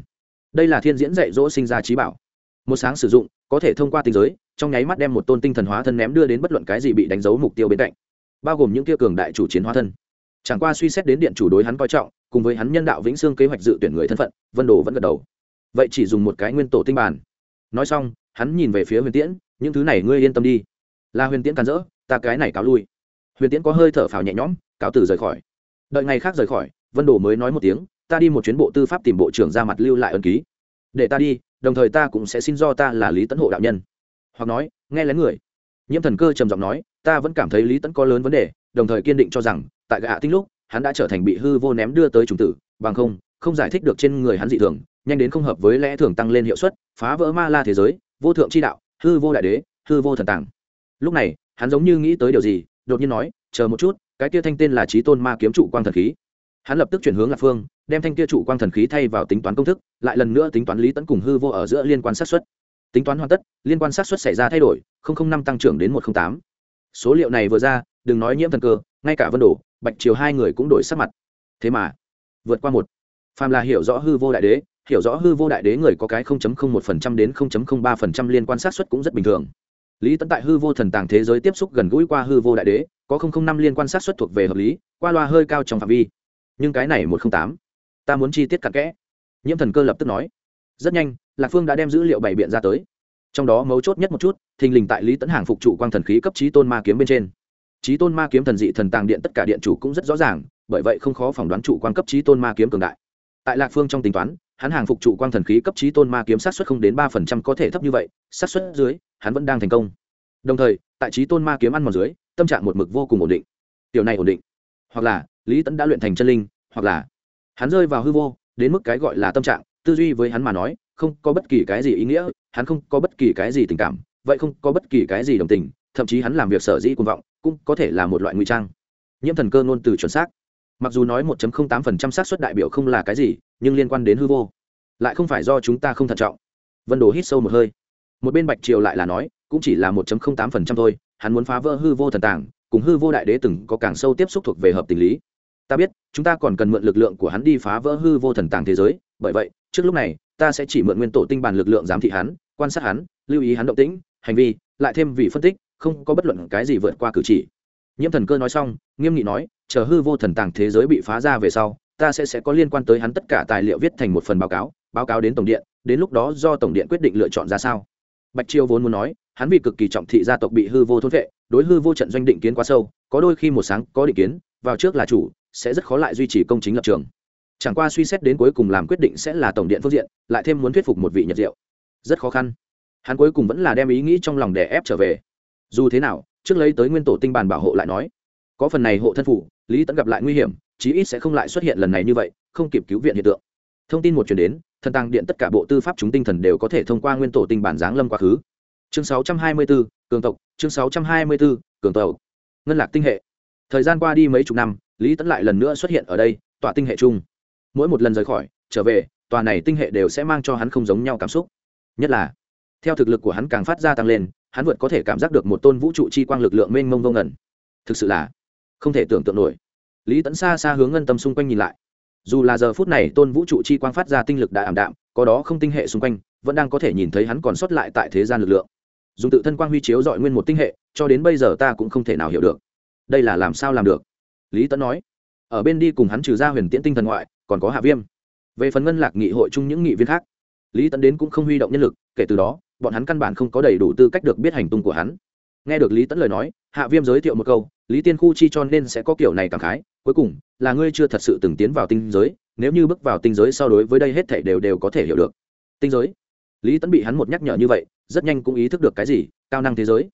Đây là thiên diễn dạy dỗ sinh ra trí bảo. Một sáng sử dụng, có thể thông qua tinh giới, trong nháy mắt đem một tôn tinh thần hóa thân ném đưa đến bất luận cái gì bị đánh dấu mục tiêu bên cạnh. Bao gồm những kia cường đại chủ chiến hóa thân. Chẳng qua suy xét đến điện chủ đối hắn coi trọng, cùng với hắn nhân đạo vĩnh xương kế hoạch dự tuyển người thân phận, vân đồ vẫn gật đầu. Vậy chỉ dùng một cái nguyên tổ tinh bản nói xong, hắn nhìn về phía huyền tiễn, những thứ này ngươi yên tâm đi. Là huyền tiễn càn rỡ, ta cái này cáo lui. Huyền tiễn có hơi thở phào nhẹ nhõm, cáo từ rời khỏi. Đợi ngày khác rời khỏi, vân đồ mới nói một tiếng, ta đi một chuyến bộ tư pháp tìm bộ trưởng ra mặt lưu lại ân ký. Để ta đi, đồng thời ta cũng sẽ xin do ta là lý tấn hộ đạo nhân. Hoặc nói, nghe lén người. Nhiễm thần cơ trầm giọng nói, ta vẫn cảm thấy lý tấn có lớn vấn đề, đồng thời kiên định cho rằng, tại gạ tinh lúc, hắn đã trở thành bị hư vô ném đưa tới trùng tử, bằng không không giải thích được trên người hắn dị thường, nhanh đến không hợp với lẽ thường tăng lên hiệu suất, phá vỡ ma la thế giới, vô thượng c h i đạo, hư vô đại đế, hư vô thần tàng. Lúc này, hắn giống như nghĩ tới điều gì, đột nhiên nói, chờ một chút, cái kia thanh tên là trí tôn ma kiếm trụ quang thần khí. Hắn lập tức chuyển hướng lạc phương, đem thanh kia trụ quang thần khí thay vào tính toán công thức, lại lần nữa tính toán lý tấn cùng hư vô ở giữa liên quan sát xuất tính toán hoàn tất, liên quan sát xuất xảy ra thay đổi năm tăng trưởng đến một trăm tám. Số liệu này vừa ra, đừng nói nhiễm thần cơ, ngay cả vân đồ, bạch triều hai người cũng đổi sắc mặt. Thế mà, vượt qua một phàm là hiểu rõ hư vô đại đế hiểu rõ hư vô đại đế người có cái 0.01% đến 0.03% liên quan sát xuất cũng rất bình thường. Lý tấn tại hư vô thần tàng thế giới tiếp xúc gần gũi qua hư vô đại đế có 005 liên quan sát xuất thuộc về hợp lý qua loa hơi cao trong phạm vi. Nhưng cái này 108, ta muốn chi tiết cặn kẽ. Nhiễm thần cơ lập tức nói. Rất nhanh lạc phương đã đem dữ liệu bày biện ra tới. Trong đó mấu chốt nhất một chút thình lình tại lý tấn hàng phục trụ quang thần khí cấp trí tôn ma kiếm bên trên. Trí tôn ma kiếm thần dị thần tàng điện tất cả điện chủ cũng rất rõ ràng bởi vậy không khó phỏng đoán trụ quan cấp trí tôn ma kiếm cường đại tại lạc phương trong tính toán, hắn hàng phục trụ quang thần khí cấp trí tôn ma kiếm sát xuất không đến ba phần trăm có thể thấp như vậy, sát xuất dưới, hắn vẫn đang thành công. Đồng thời, tại trí tôn ma kiếm ăn mòn dưới, tâm trạng một mực vô cùng ổn định. Điều này ổn định. Hoặc là, lý tẫn đã luyện thành chân linh, hoặc là, hắn rơi vào hư vô, đến mức cái gọi là tâm trạng, tư duy với hắn mà nói, không có bất kỳ cái gì ý nghĩa, hắn không có bất kỳ cái gì tình cảm, vậy không có bất kỳ cái gì đồng tình, thậm chí hắn làm việc sở dĩ cuồng vọng, cũng có thể là một loại ngụy trang. Nhiễm thần cơ ngôn từ chuẩn xác mặc dù nói 1.08% xác suất đại biểu không là cái gì, nhưng liên quan đến hư vô, lại không phải do chúng ta không thận trọng. Vân đồ hít sâu một hơi. Một bên bạch triều lại là nói, cũng chỉ là 1.08% thôi, hắn muốn phá vỡ hư vô thần tàng, cùng hư vô đại đế từng có càng sâu tiếp xúc thuộc về hợp tình lý. Ta biết, chúng ta còn cần mượn lực lượng của hắn đi phá vỡ hư vô thần tàng thế giới, bởi vậy, trước lúc này, ta sẽ chỉ mượn nguyên tổ tinh bản lực lượng giám thị hắn, quan sát hắn, lưu ý hắn động tĩnh, hành vi, lại thêm vì phân tích, không có bất luận cái gì vượt qua cử chỉ. Nhiễm thần cơ nói xong, nghiêm nghị nói chờ hư vô thần tàng thế giới bị phá ra về sau, ta sẽ sẽ có liên quan tới hắn tất cả tài liệu viết thành một phần báo cáo báo cáo đến tổng điện, đến lúc đó do tổng điện quyết định lựa chọn ra sao. Bạch chiêu vốn muốn nói, hắn vì cực kỳ trọng thị gia tộc bị hư vô thôn vệ, đối hư vô trận doanh định kiến quá sâu, có đôi khi một sáng, có định kiến, vào trước là chủ, sẽ rất khó lại duy trì công chính lập trường. Chẳng qua suy xét đến cuối cùng làm quyết định sẽ là tổng điện phương diện, lại thêm muốn thuyết phục một vị nhật diệu. Rất khó khăn. Hắn cuối cùng vẫn là đem ý nghĩ trong lòng để ép trở về. Dù thế nào, trước lấy tới nguyên tổ tinh bàn bảo hộ lại nói, có phần này hộ thân phủ lý tẫn gặp lại nguy hiểm chí ít sẽ không lại xuất hiện lần này như vậy không kịp cứu viện hiện tượng. Thông tin một chuyển đến thần tàng điện tất cả bộ tư pháp chúng tinh thần đều có thể thông qua nguyên tổ tinh bản giáng lâm quá khứ. Chương 624, cường tộc chương 624, cường tộc. Ngân lạc tinh hệ. Thời gian qua đi mấy chục năm lý tẫn lại lần nữa xuất hiện ở đây tòa tinh hệ chung. Mỗi một lần rời khỏi trở về tòa này tinh hệ đều sẽ mang cho hắn không giống nhau cảm xúc. Nhất là theo thực lực của hắn càng phát ra tăng lên hắn vượt có thể cảm giác được một tôn vũ trụ chi quang lực lượng mênh mông vô ngẩn thực sự là không thể tưởng tượng nổi. Lý tẫn xa xa hướng ngân tâm xung quanh nhìn lại. Dù là giờ phút này tôn vũ trụ chi quang phát ra tinh lực đã ảm đạm, có đó không tinh hệ xung quanh, vẫn đang có thể nhìn thấy hắn còn sót lại tại thế gian lực lượng. Dùng tự thân quang huy chiếu dọi nguyên một tinh hệ, cho đến bây giờ ta cũng không thể nào hiểu được. Đây là làm sao làm được? Lý tẫn nói. Ở bên đi cùng hắn trừ ra huyền tiễn tinh thần ngoại, còn có hạ viêm. Về phần ngân lạc nghị hội chung những nghị viên khác, lý tẫn đến cũng không huy động nhân lực, kể từ đó, bọn hắn căn bản không có đầy đủ tư cách được biết hành tung của hắn. Nghe được lý tẫn lời nói, hạ viêm giới thiệu một câu lý tiên khu chi cho nên sẽ có kiểu này cảm khái, cuối cùng là ngươi chưa thật sự từng tiến vào tinh giới, nếu như bước vào tinh giới so đối với đây hết thể đều đều có thể hiểu được. Tinh giới? Lý Tấn bị hắn một nhắc nhở như vậy, rất nhanh cũng ý thức được cái gì, cao năng thế giới.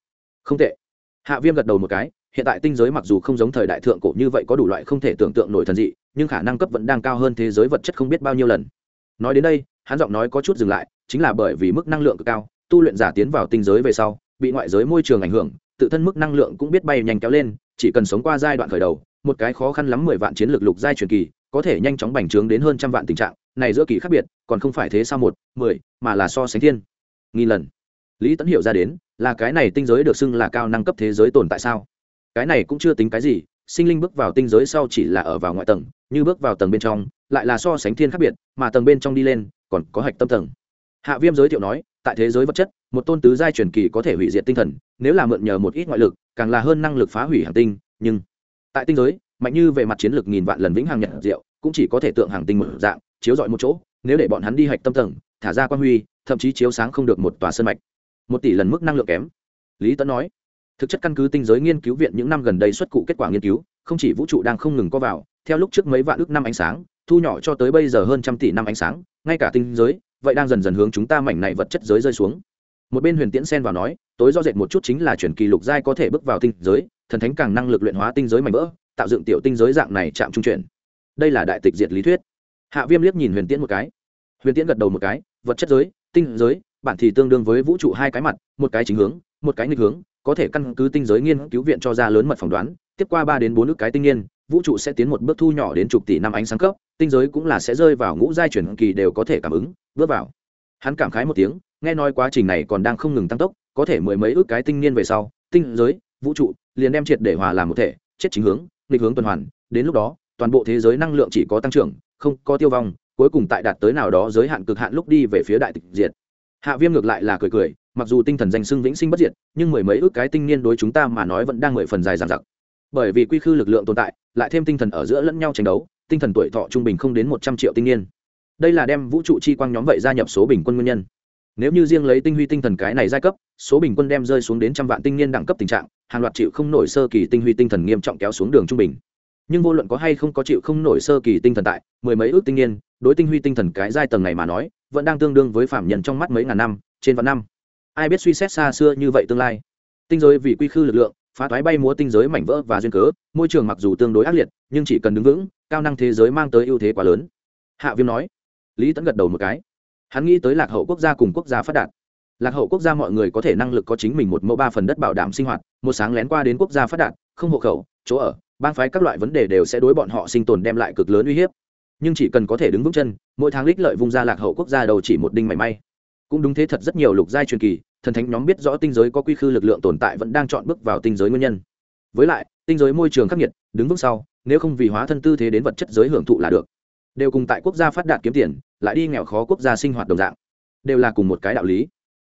Không tệ. Hạ viêm gật đầu một cái, hiện tại tinh giới mặc dù không giống thời đại thượng cổ như vậy có đủ loại không thể tưởng tượng nổi thần dị, nhưng khả năng cấp vẫn đang cao hơn thế giới vật chất không biết bao nhiêu lần. Nói đến đây, hắn giọng nói có chút dừng lại, chính là bởi vì mức năng lượng cực cao, tu luyện giả tiến vào tinh giới về sau, bị ngoại giới môi trường ảnh hưởng tự thân mức năng lượng cũng biết bay nhanh kéo lên, chỉ cần sống qua giai đoạn khởi đầu, một cái khó khăn lắm mười vạn chiến lược lục giai truyền kỳ, có thể nhanh chóng bành trướng đến hơn trăm vạn tình trạng, này giữa kỳ khác biệt, còn không phải thế sao một, mười, mà là so sánh thiên. Nghìn lần. Lý tẫn hiểu ra đến, là cái này tinh giới được xưng là cao năng cấp thế giới tồn tại sao? Cái này cũng chưa tính cái gì, sinh linh bước vào tinh giới sau chỉ là ở vào ngoại tầng, như bước vào tầng bên trong, lại là so sánh thiên khác biệt, mà tầng bên trong đi lên, còn có hạch tâm tầng. Hạ viêm giới thiệu nói, tại thế giới vật chất, một tôn tứ giai truyền kỳ có thể hủy diệt tinh thần nếu là mượn nhờ một ít ngoại lực, càng là hơn năng lực phá hủy hành tinh, nhưng tại tinh giới, mạnh như về mặt chiến lược nghìn vạn lần vĩnh hằng nhật diệu, cũng chỉ có thể tượng hàng tinh một dạng, chiếu dọi một chỗ, nếu để bọn hắn đi hạch tâm tầng, thả ra quan huy, thậm chí chiếu sáng không được một tòa sân mạch. Một tỷ lần mức năng lượng kém. Lý tấn nói, thực chất căn cứ tinh giới nghiên cứu viện những năm gần đây xuất cụ kết quả nghiên cứu, không chỉ vũ trụ đang không ngừng có vào, theo lúc trước mấy vạn ước năm ánh sáng, thu nhỏ cho tới bây giờ hơn trăm tỷ năm ánh sáng, ngay cả tinh giới, vậy đang dần dần hướng chúng ta mảnh này vật chất giới rơi xuống. Một bên huyền tiễn xen vào nói tối do dệt một chút chính là chuyển kỳ lục giai có thể bước vào tinh giới, thần thánh càng năng lực luyện hóa tinh giới mạnh vỡ tạo dựng tiểu tinh giới dạng này chạm trung chuyển. Đây là đại tịch diệt lý thuyết. Hạ viêm liếc nhìn huyền tiễn một cái. Huyền tiễn gật đầu một cái, vật chất giới, tinh giới, bản thì tương đương với vũ trụ hai cái mặt, một cái chính hướng, một cái nghịch hướng, có thể căn cứ tinh giới nghiên cứu viện cho ra lớn mật phỏng đoán, tiếp qua ba đến bốn nước cái tinh niên vũ trụ sẽ tiến một bước thu nhỏ đến chục tỷ năm ánh sáng cấp, tinh giới cũng là sẽ rơi vào ngũ giai chuyển kỳ đều có thể cảm ứng, bước vào. Hắn cảm khái một tiếng, nghe nói quá trình này còn đang không ngừng tăng tốc có thể mười mấy ước cái tinh niên về sau, tinh giới, vũ trụ liền đem triệt để hòa làm một thể, chết chính hướng định hướng tuần hoàn. Đến lúc đó, toàn bộ thế giới năng lượng chỉ có tăng trưởng, không có tiêu vong, cuối cùng tại đạt tới nào đó giới hạn cực hạn lúc đi về phía đại tịch diệt. Hạ viêm ngược lại là cười cười, mặc dù tinh thần danh xưng vĩnh sinh bất diệt, nhưng mười mấy ước cái tinh niên đối chúng ta mà nói vẫn đang mười phần dài dằng dặc. Bởi vì quy khư lực lượng tồn tại, lại thêm tinh thần ở giữa lẫn nhau tranh đấu, tinh thần tuổi thọ trung bình không đến một trăm triệu tinh niên. Đây là đem vũ trụ chi quang nhóm vậy gia nhập số bình quân nguyên nhân. Nếu như riêng lấy tinh huy tinh thần cái này giai cấp số bình quân đem rơi xuống đến trăm vạn tinh niên đẳng cấp tình trạng, hàng loạt chịu không nổi sơ kỳ tinh huy tinh thần nghiêm trọng kéo xuống đường trung bình. Nhưng vô luận có hay không có chịu không nổi sơ kỳ tinh thần tại, mười mấy ước tinh niên, đối tinh huy tinh thần cái giai tầng này mà nói, vẫn đang tương đương với phạm nhân trong mắt mấy ngàn năm, trên vạn năm. Ai biết suy xét xa xưa như vậy tương lai? Tinh giới vì quy khư lực lượng, phá toái bay múa tinh giới mảnh vỡ và duyên cớ, môi trường mặc dù tương đối ác liệt, nhưng chỉ cần đứng vững, cao năng thế giới mang tới ưu thế quá lớn. Hạ viêm nói. Lý tẫn gật đầu một cái. Hắn nghĩ tới lạc hậu quốc gia cùng quốc gia phát đạt lạc hậu quốc gia mọi người có thể năng lực có chính mình một mẫu ba phần đất bảo đảm sinh hoạt, một sáng lén qua đến quốc gia phát đạt, không hộ khẩu, chỗ ở, bang phái các loại vấn đề đều sẽ đối bọn họ sinh tồn đem lại cực lớn uy hiếp. Nhưng chỉ cần có thể đứng vững chân, mỗi tháng lích lợi vung ra lạc hậu quốc gia đầu chỉ một đinh mảy may. Cũng đúng thế thật rất nhiều lục giai truyền kỳ, thần thánh nhóm biết rõ tinh giới có quy khư lực lượng tồn tại vẫn đang chọn bước vào tinh giới nguyên nhân. Với lại, tinh giới môi trường khắc nghiệt, đứng vững sau, nếu không vì hóa thân tư thế đến vật chất giới hưởng thụ là được. Đều cùng tại quốc gia phát đạt kiếm tiền, lại đi nghèo khó quốc gia sinh hoạt đồng dạng. Đều là cùng một cái đạo lý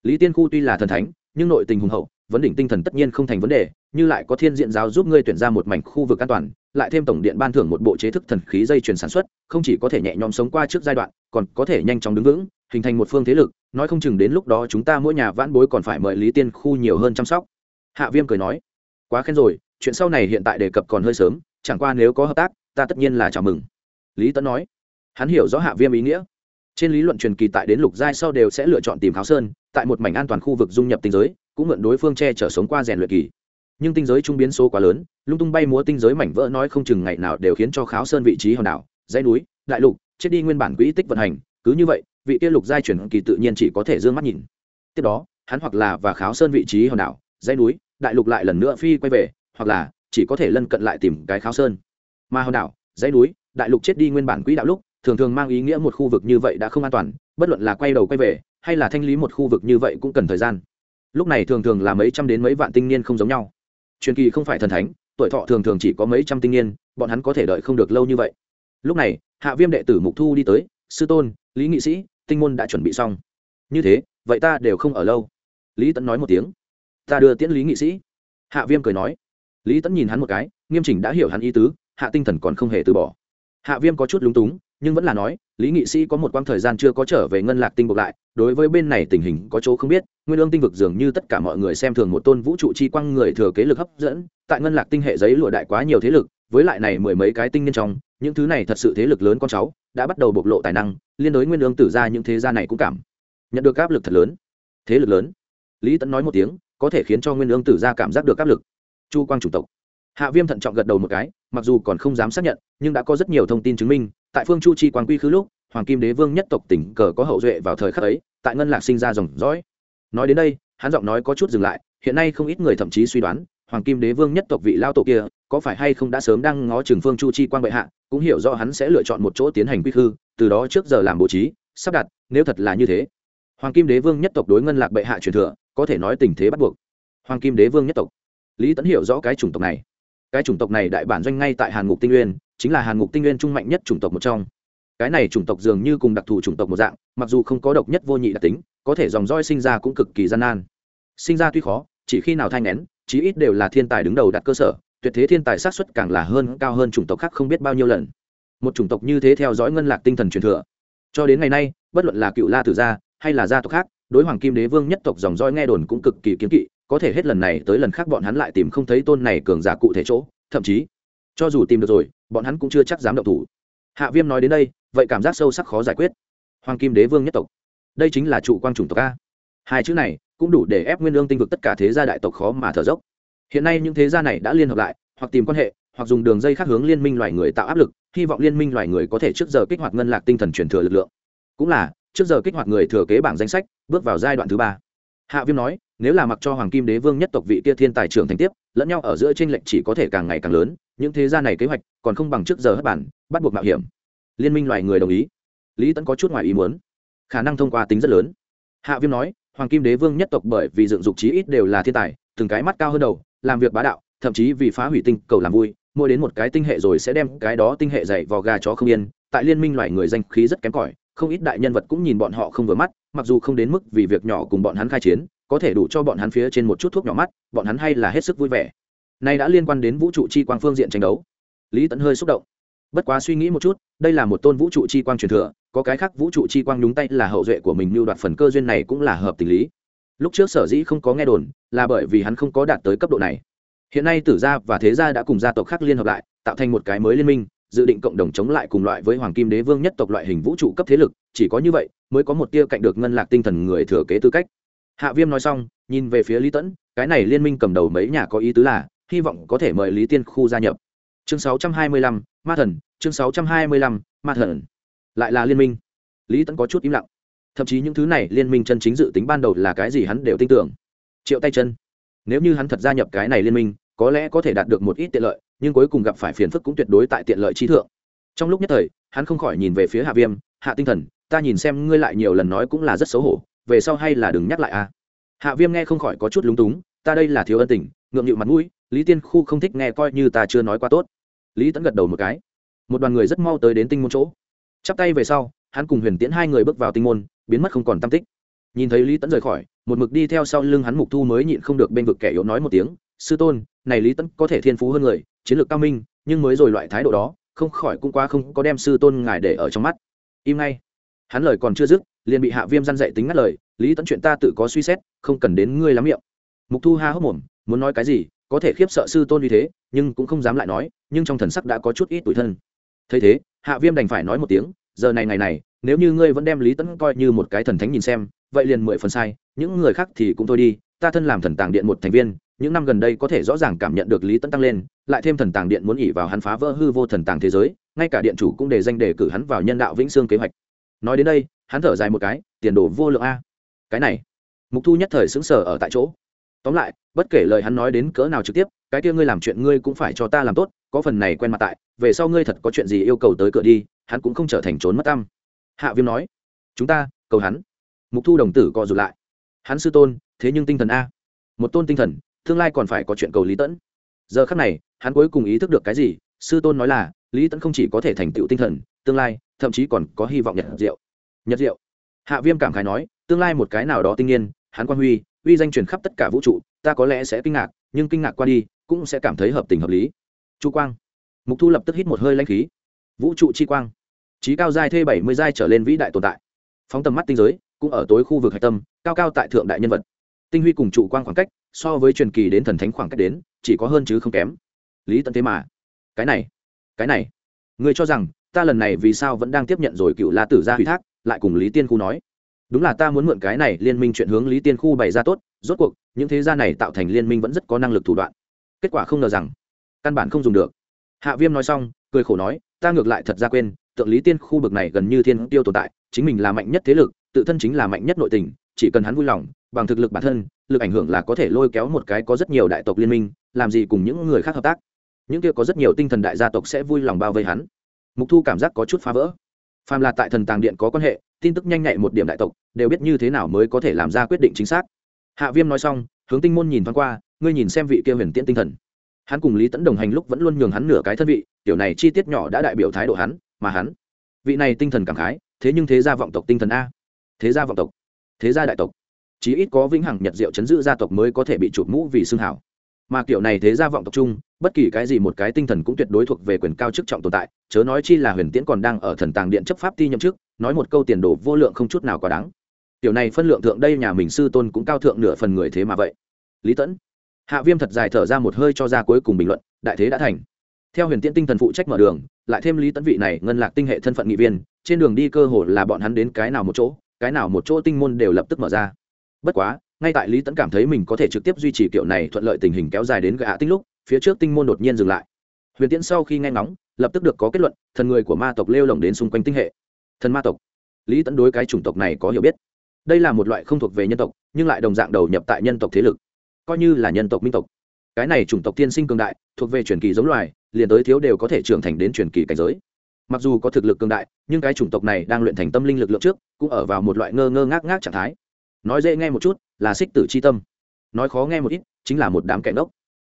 lý tiên khu tuy là thần thánh, nhưng nội tình hùng hậu, vấn đỉnh tinh thần tất nhiên không thành vấn đề, như lại có thiên diện giáo giúp ngươi tuyển ra một mảnh khu vực an toàn, lại thêm tổng điện ban thưởng một bộ chế thức thần khí dây chuyển sản xuất, không chỉ có thể nhẹ nhõm sống qua trước giai đoạn, còn có thể nhanh chóng đứng vững, hình thành một phương thế lực, nói không chừng đến lúc đó chúng ta mỗi nhà vãn bối còn phải mời lý tiên khu nhiều hơn chăm sóc. Hạ viêm cười nói. Quá khen rồi, chuyện sau này hiện tại đề cập còn hơi sớm, chẳng qua nếu có hợp tác, ta tất nhiên là chào mừng. Lý tấn nói. Hắn hiểu rõ hạ viêm ý nghĩa. Trên lý luận truyền kỳ tại đến lục giai sau đều sẽ lựa chọn tìm kháo sơn tại một mảnh an toàn khu vực dung nhập tinh giới, cũng mượn đối phương che chở sống qua rèn luyện kỳ. Nhưng tinh giới trung biến số quá lớn, lung tung bay múa tinh giới mảnh vỡ nói không chừng ngày nào đều khiến cho kháo sơn vị trí hòn đảo, dãy núi, đại lục, chết đi nguyên bản quỹ tích vận hành. Cứ như vậy, vị kia lục giai chuyển kỳ tự nhiên chỉ có thể d ư ơ n g mắt nhìn. Tiếp đó, hắn hoặc là và kháo sơn vị trí hòn đảo, dãy núi, đại lục lại lần nữa phi quay về, hoặc là chỉ có thể lân cận lại tìm cái kháo sơn. Mà hòn đảo, dãy núi, đại lục chết đi nguyên bản quỹ đạo lúc, thường thường mang ý nghĩa một khu vực như vậy đã không an toàn, bất luận là quay đầu quay về hay là thanh lý một khu vực như vậy cũng cần thời gian. Lúc này thường thường là mấy trăm đến mấy vạn tinh niên không giống nhau. Truyền kỳ không phải thần thánh, tuổi thọ thường thường chỉ có mấy trăm tinh niên, bọn hắn có thể đợi không được lâu như vậy. Lúc này, hạ viêm đệ tử mục thu đi tới, sư tôn, lý nghị sĩ, tinh môn đã chuẩn bị xong. Như thế, vậy ta đều không ở lâu. Lý tẫn nói một tiếng. Ta đưa tiễn lý nghị sĩ. Hạ viêm cười nói. Lý tẫn nhìn hắn một cái, nghiêm chỉnh đã hiểu hắn ý tứ, hạ tinh thần còn không hề từ bỏ. Hạ viêm có chút lúng túng nhưng vẫn là nói, lý nghị sĩ có một quãng thời gian chưa có trở về ngân lạc tinh buộc lại, đối với bên này tình hình có chỗ không biết, nguyên lương tinh vực dường như tất cả mọi người xem thường một tôn vũ trụ chi quang người thừa kế lực hấp dẫn, tại ngân lạc tinh hệ giấy lụa đại quá nhiều thế lực, với lại này mười mấy cái tinh nhân trong, những thứ này thật sự thế lực lớn con cháu, đã bắt đầu bộc lộ tài năng, liên đối nguyên lương tử ra những thế gia này cũng cảm nhận được áp lực thật lớn. Thế lực lớn? Lý tẫn nói một tiếng, có thể khiến cho nguyên lương tử ra cảm giác được áp lực. Chu quang chủng tộc hạ viêm thận trọng gật đầu một cái, mặc dù còn không dám xác nhận, nhưng đã có rất nhiều thông tin chứng minh, tại phương chu chi quang quy khứ lúc, hoàng kim đế vương nhất tộc tỉnh cờ có hậu duệ vào thời khắc ấy, tại ngân lạc sinh ra dòng dõi. Nói đến đây, hắn giọng nói có chút dừng lại, hiện nay không ít người thậm chí suy đoán, hoàng kim đế vương nhất tộc vị lao tổ kia, có phải hay không đã sớm đang ngó trường phương chu chi quang bệ hạ, cũng hiểu rõ hắn sẽ lựa chọn một chỗ tiến hành quy khư, từ đó trước giờ làm bố trí, sắp đặt, nếu thật là như thế. Hoàng kim đế vương nhất tộc đối ngân lạc bệ hạ truyền thừa, có thể nói tình thế bắt buộc. Hoàng kim đế vương nhất tộc. Lý tẫn hiểu rõ cái chủng tộc này cái chủng tộc này đại bản doanh ngay tại hàn ngục tinh nguyên, chính là hàn ngục tinh nguyên trung mạnh nhất chủng tộc một trong. Cái này chủng tộc dường như cùng đặc thù chủng tộc một dạng, mặc dù không có độc nhất vô nhị đặc tính, có thể dòng roi sinh ra cũng cực kỳ gian nan. Sinh ra tuy khó, chỉ khi nào thai ngén chí ít đều là thiên tài đứng đầu đặt cơ sở, tuyệt thế thiên tài sát xuất càng là hơn, cao hơn chủng tộc khác không biết bao nhiêu lần. Một chủng tộc như thế theo dõi ngân lạc tinh thần truyền thừa. Cho đến ngày nay, bất luận là cựu la tử gia hay là gia tộc khác, đối hoàng kim đế vương nhất tộc dòng roi nghe đồn cũng cực kỳ kiếm kỵ có thể hết lần này tới lần khác bọn hắn lại tìm không thấy tôn này cường giả cụ thể chỗ, thậm chí, cho dù tìm được rồi, bọn hắn cũng chưa chắc dám động thủ. Hạ viêm nói đến đây, vậy cảm giác sâu sắc khó giải quyết. Hoàng kim đế vương nhất tộc. Đây chính là trụ quang chủng tộc a. Hai chữ này cũng đủ để ép nguyên lương tinh vực tất cả thế gia đại tộc khó mà thở dốc. Hiện nay những thế gia này đã liên hợp lại, hoặc tìm quan hệ, hoặc dùng đường dây khác hướng liên minh loài người tạo áp lực, hy vọng liên minh loài người có thể trước giờ kích hoạt ngân lạc tinh thần truyền thừa lực lượng. Cũng là, trước giờ kích hoạt người thừa kế bảng danh sách, bước vào giai đoạn thứ ba hạ viêm nói, nếu là mặc cho hoàng kim đế vương nhất tộc vị kia thiên tài trưởng thành tiếp, lẫn nhau ở giữa t r ê n lệch chỉ có thể càng ngày càng lớn, những thế gia này kế hoạch còn không bằng trước giờ hất bản, bắt buộc mạo hiểm. Liên minh loài người đồng ý. Lý tẫn có chút ngoài ý muốn. Khả năng thông qua tính rất lớn. Hạ viêm nói, hoàng kim đế vương nhất tộc bởi vì dựng dục trí ít đều là thiên tài, từng cái mắt cao hơn đầu, làm việc bá đạo, thậm chí vì phá hủy tinh cầu làm vui mua đến một cái tinh hệ rồi sẽ đem cái đó tinh hệ dày vào gà chó không yên. Tại liên minh loài người danh khí rất kém cỏi, không ít đại nhân vật cũng nhìn bọn họ không vừa mắt mặc dù không đến mức vì việc nhỏ cùng bọn hắn khai chiến, có thể đủ cho bọn hắn phía trên một chút thuốc nhỏ mắt, bọn hắn hay là hết sức vui vẻ. Nay đã liên quan đến vũ trụ chi quang phương diện tranh đấu. Lý tẫn hơi xúc động. Bất quá suy nghĩ một chút, đây là một tôn vũ trụ chi quang truyền thừa, có cái khác vũ trụ chi quang nhúng tay là hậu duệ của mình mưu đoạt phần cơ duyên này cũng là hợp tình lý. Lúc trước sở dĩ không có nghe đồn, là bởi vì hắn không có đạt tới cấp độ này. Hiện nay tử gia và thế gia đã cùng gia tộc khác liên hợp lại, tạo thành một cái mới liên minh dự định cộng đồng chống lại cùng loại với hoàng kim đế vương nhất tộc loại hình vũ trụ cấp thế lực chỉ có như vậy mới có một tia cạnh được ngân lạc tinh thần người thừa kế tư cách. Hạ viêm nói xong nhìn về phía lý tẫn cái này liên minh cầm đầu mấy nhà có ý tứ là hy vọng có thể mời lý tiên khu gia nhập. Chương 625, ma thần chương 625, ma thần. Lại là liên minh. Lý tẫn có chút im lặng. Thậm chí những thứ này liên minh chân chính dự tính ban đầu là cái gì hắn đều tin tưởng. Triệu tay chân. Nếu như hắn thật gia nhập cái này liên minh có lẽ có thể đạt được một ít tiện lợi nhưng cuối cùng gặp phải phiền phức cũng tuyệt đối tại tiện lợi trí thượng. Trong lúc nhất thời, hắn không khỏi nhìn về phía hạ viêm, hạ tinh thần, ta nhìn xem ngươi lại nhiều lần nói cũng là rất xấu hổ, về sau hay là đừng nhắc lại a. Hạ viêm nghe không khỏi có chút lúng túng, ta đây là thiếu ân tình, ngượng nghịu mặt mũi, lý tiên khu không thích nghe coi như ta chưa nói quá tốt. Lý tẫn gật đầu một cái. Một đoàn người rất mau tới đến tinh môn chỗ. Chắp tay về sau, hắn cùng huyền tiễn hai người bước vào tinh môn, biến mất không còn tam tích. Nhìn thấy lý tẫn rời khỏi, một mực đi theo sau lưng hắn mục thu mới nhịn không được bên vực kẻ yếu nói một tiếng, sư tôn, này lý tẫn có thể thiên phú hơn người chiến lược cao minh, nhưng mới rồi loại thái độ đó, không khỏi cũng quá không có đem sư tôn ngài để ở trong mắt. Im ngay. Hắn lời còn chưa dứt, liền bị hạ viêm răn dạy tính ngắt lời, lý tẫn chuyện ta tự có suy xét, không cần đến ngươi lắm miệng. Mục thu ha hốc mồm, muốn nói cái gì, có thể khiếp sợ sư tôn như thế, nhưng cũng không dám lại nói, nhưng trong thần sắc đã có chút ít tủi thân. Thấy thế, hạ viêm đành phải nói một tiếng, giờ này ngày này, nếu như ngươi vẫn đem lý tẫn coi như một cái thần thánh nhìn xem, vậy liền mười phần sai, những người khác thì cũng thôi đi, ta thân làm thần tàng điện một thành viên những năm gần đây có thể rõ ràng cảm nhận được lý tẫn tăng lên, lại thêm thần tàng điện muốn ỉ vào hắn phá vỡ hư vô thần tàng thế giới, ngay cả điện chủ cũng đề danh đề cử hắn vào nhân đạo vĩnh sương kế hoạch. Nói đến đây, hắn thở dài một cái, tiền đồ vô lượng a. Cái này, mục thu nhất thời xứng sở ở tại chỗ. Tóm lại, bất kể lời hắn nói đến cỡ nào trực tiếp, cái kia ngươi làm chuyện ngươi cũng phải cho ta làm tốt, có phần này quen mặt tại, về sau ngươi thật có chuyện gì yêu cầu tới cửa đi, hắn cũng không trở thành trốn mất tâm. Hạ viêm nói, chúng ta, cầu hắn. Mục thu đồng tử co rụt lại. Hắn sư tôn, thế nhưng tinh thần a. Một tôn tinh thần tương lai còn phải có chuyện cầu lý tẫn. Giờ khắc này hắn cuối cùng ý thức được cái gì? Sư tôn nói là lý tẫn không chỉ có thể thành tựu tinh thần tương lai thậm chí còn có hy vọng nhật diệu. Nhật diệu. Hạ viêm cảm khái nói tương lai một cái nào đó tinh niên, hắn quan huy uy danh truyền khắp tất cả vũ trụ ta có lẽ sẽ kinh ngạc nhưng kinh ngạc qua đi cũng sẽ cảm thấy hợp tình hợp lý. Chu quang. Mục thu lập tức hít một hơi lanh khí. Vũ trụ chi quang. Trí cao giai thê bảy mươi giai trở lên vĩ đại tồn tại. Phóng tầm mắt tinh giới cũng ở tối khu vực hạch tâm cao cao tại thượng đại nhân vật. Tinh huy cùng trụ quang khoảng cách so với truyền kỳ đến thần thánh khoảng cách đến, chỉ có hơn chứ không kém. Lý tận thế mà. Cái này cái này. Người cho rằng, ta lần này vì sao vẫn đang tiếp nhận rồi cựu la tử ra ủy thác, lại cùng lý tiên khu nói? Đúng là ta muốn mượn cái này liên minh chuyện hướng lý tiên khu bày ra tốt, rốt cuộc, những thế gia này tạo thành liên minh vẫn rất có năng lực thủ đoạn. Kết quả không ngờ rằng, căn bản không dùng được. Hạ viêm nói xong, cười khổ nói, ta ngược lại thật ra quên, tượng lý tiên khu bực này gần như thiên tiêu tồn tại, chính mình là mạnh nhất thế lực, tự thân chính là mạnh nhất nội tình, chỉ cần hắn vui lòng bằng thực lực bản thân, lực ảnh hưởng là có thể lôi kéo một cái có rất nhiều đại tộc liên minh, làm gì cùng những người khác hợp tác. Những kia có rất nhiều tinh thần đại gia tộc sẽ vui lòng bao vây hắn. Mục thu cảm giác có chút phá vỡ. Phàm là tại thần tàng điện có quan hệ, tin tức nhanh nhạy một điểm đại tộc, đều biết như thế nào mới có thể làm ra quyết định chính xác. Hạ viêm nói xong, hướng tinh môn nhìn thoáng qua, ngươi nhìn xem vị kia huyền tiễn tinh thần. Hắn cùng lý tẫn đồng hành lúc vẫn luôn nhường hắn nửa cái thân vị kiểu này chi tiết nhỏ đã đại biểu thái độ hắn, mà hắn, vị này tinh thần cảm khái, thế nhưng thế gia vọng tộc tinh thần a, thế gia vọng tộc, thế gia đại tộc chí ít có vĩnh hằng nhật diệu chấn giữ gia tộc mới có thể bị chụp mũ vì xương hảo mà kiểu này thế gia vọng tộc chung, bất kỳ cái gì một cái tinh thần cũng tuyệt đối thuộc về quyền cao chức trọng tồn tại, chớ nói chi là huyền tiễn còn đang ở thần tàng điện chấp pháp ti nhậm chức, nói một câu tiền đồ vô lượng không chút nào quá đáng. Tiểu này phân lượng thượng đây nhà mình sư tôn cũng cao thượng nửa phần người thế mà vậy. Lý tẫn, hạ viêm thật dài thở ra một hơi cho ra cuối cùng bình luận, đại thế đã thành. Theo huyền tiễn tinh thần phụ trách mở đường, lại thêm lý tẫn vị này ngân lạc tinh hệ thân phận nghị viên, trên đường đi cơ hồ là bọn hắn đến cái nào một chỗ, cái nào một chỗ tinh môn đều lập tức mở ra bất quá, ngay tại lý tẫn cảm thấy mình có thể trực tiếp duy trì kiểu này thuận lợi tình hình kéo dài đến gạ tinh lúc, phía trước tinh môn đột nhiên dừng lại. Huyền tiễn sau khi nghe ngóng, lập tức được có kết luận, thần người của ma tộc lêu lồng đến xung quanh tinh hệ. Thần ma tộc. Lý tẫn đối cái chủng tộc này có hiểu biết. Đây là một loại không thuộc về nhân tộc, nhưng lại đồng dạng đầu nhập tại nhân tộc thế lực. Coi như là nhân tộc minh tộc. Cái này chủng tộc tiên sinh cường đại, thuộc về truyền kỳ giống loài, liền tới thiếu đều có thể trưởng thành đến truyền kỳ cảnh giới. Mặc dù có thực lực cường đại, nhưng cái chủng tộc này đang luyện thành tâm linh lực lượng trước, cũng ở vào một loại ngơ ngơ ngác ngác trạng thái nói dễ nghe một chút là xích tử c h i tâm. Nói khó nghe một ít, chính là một đám kẻ ngốc.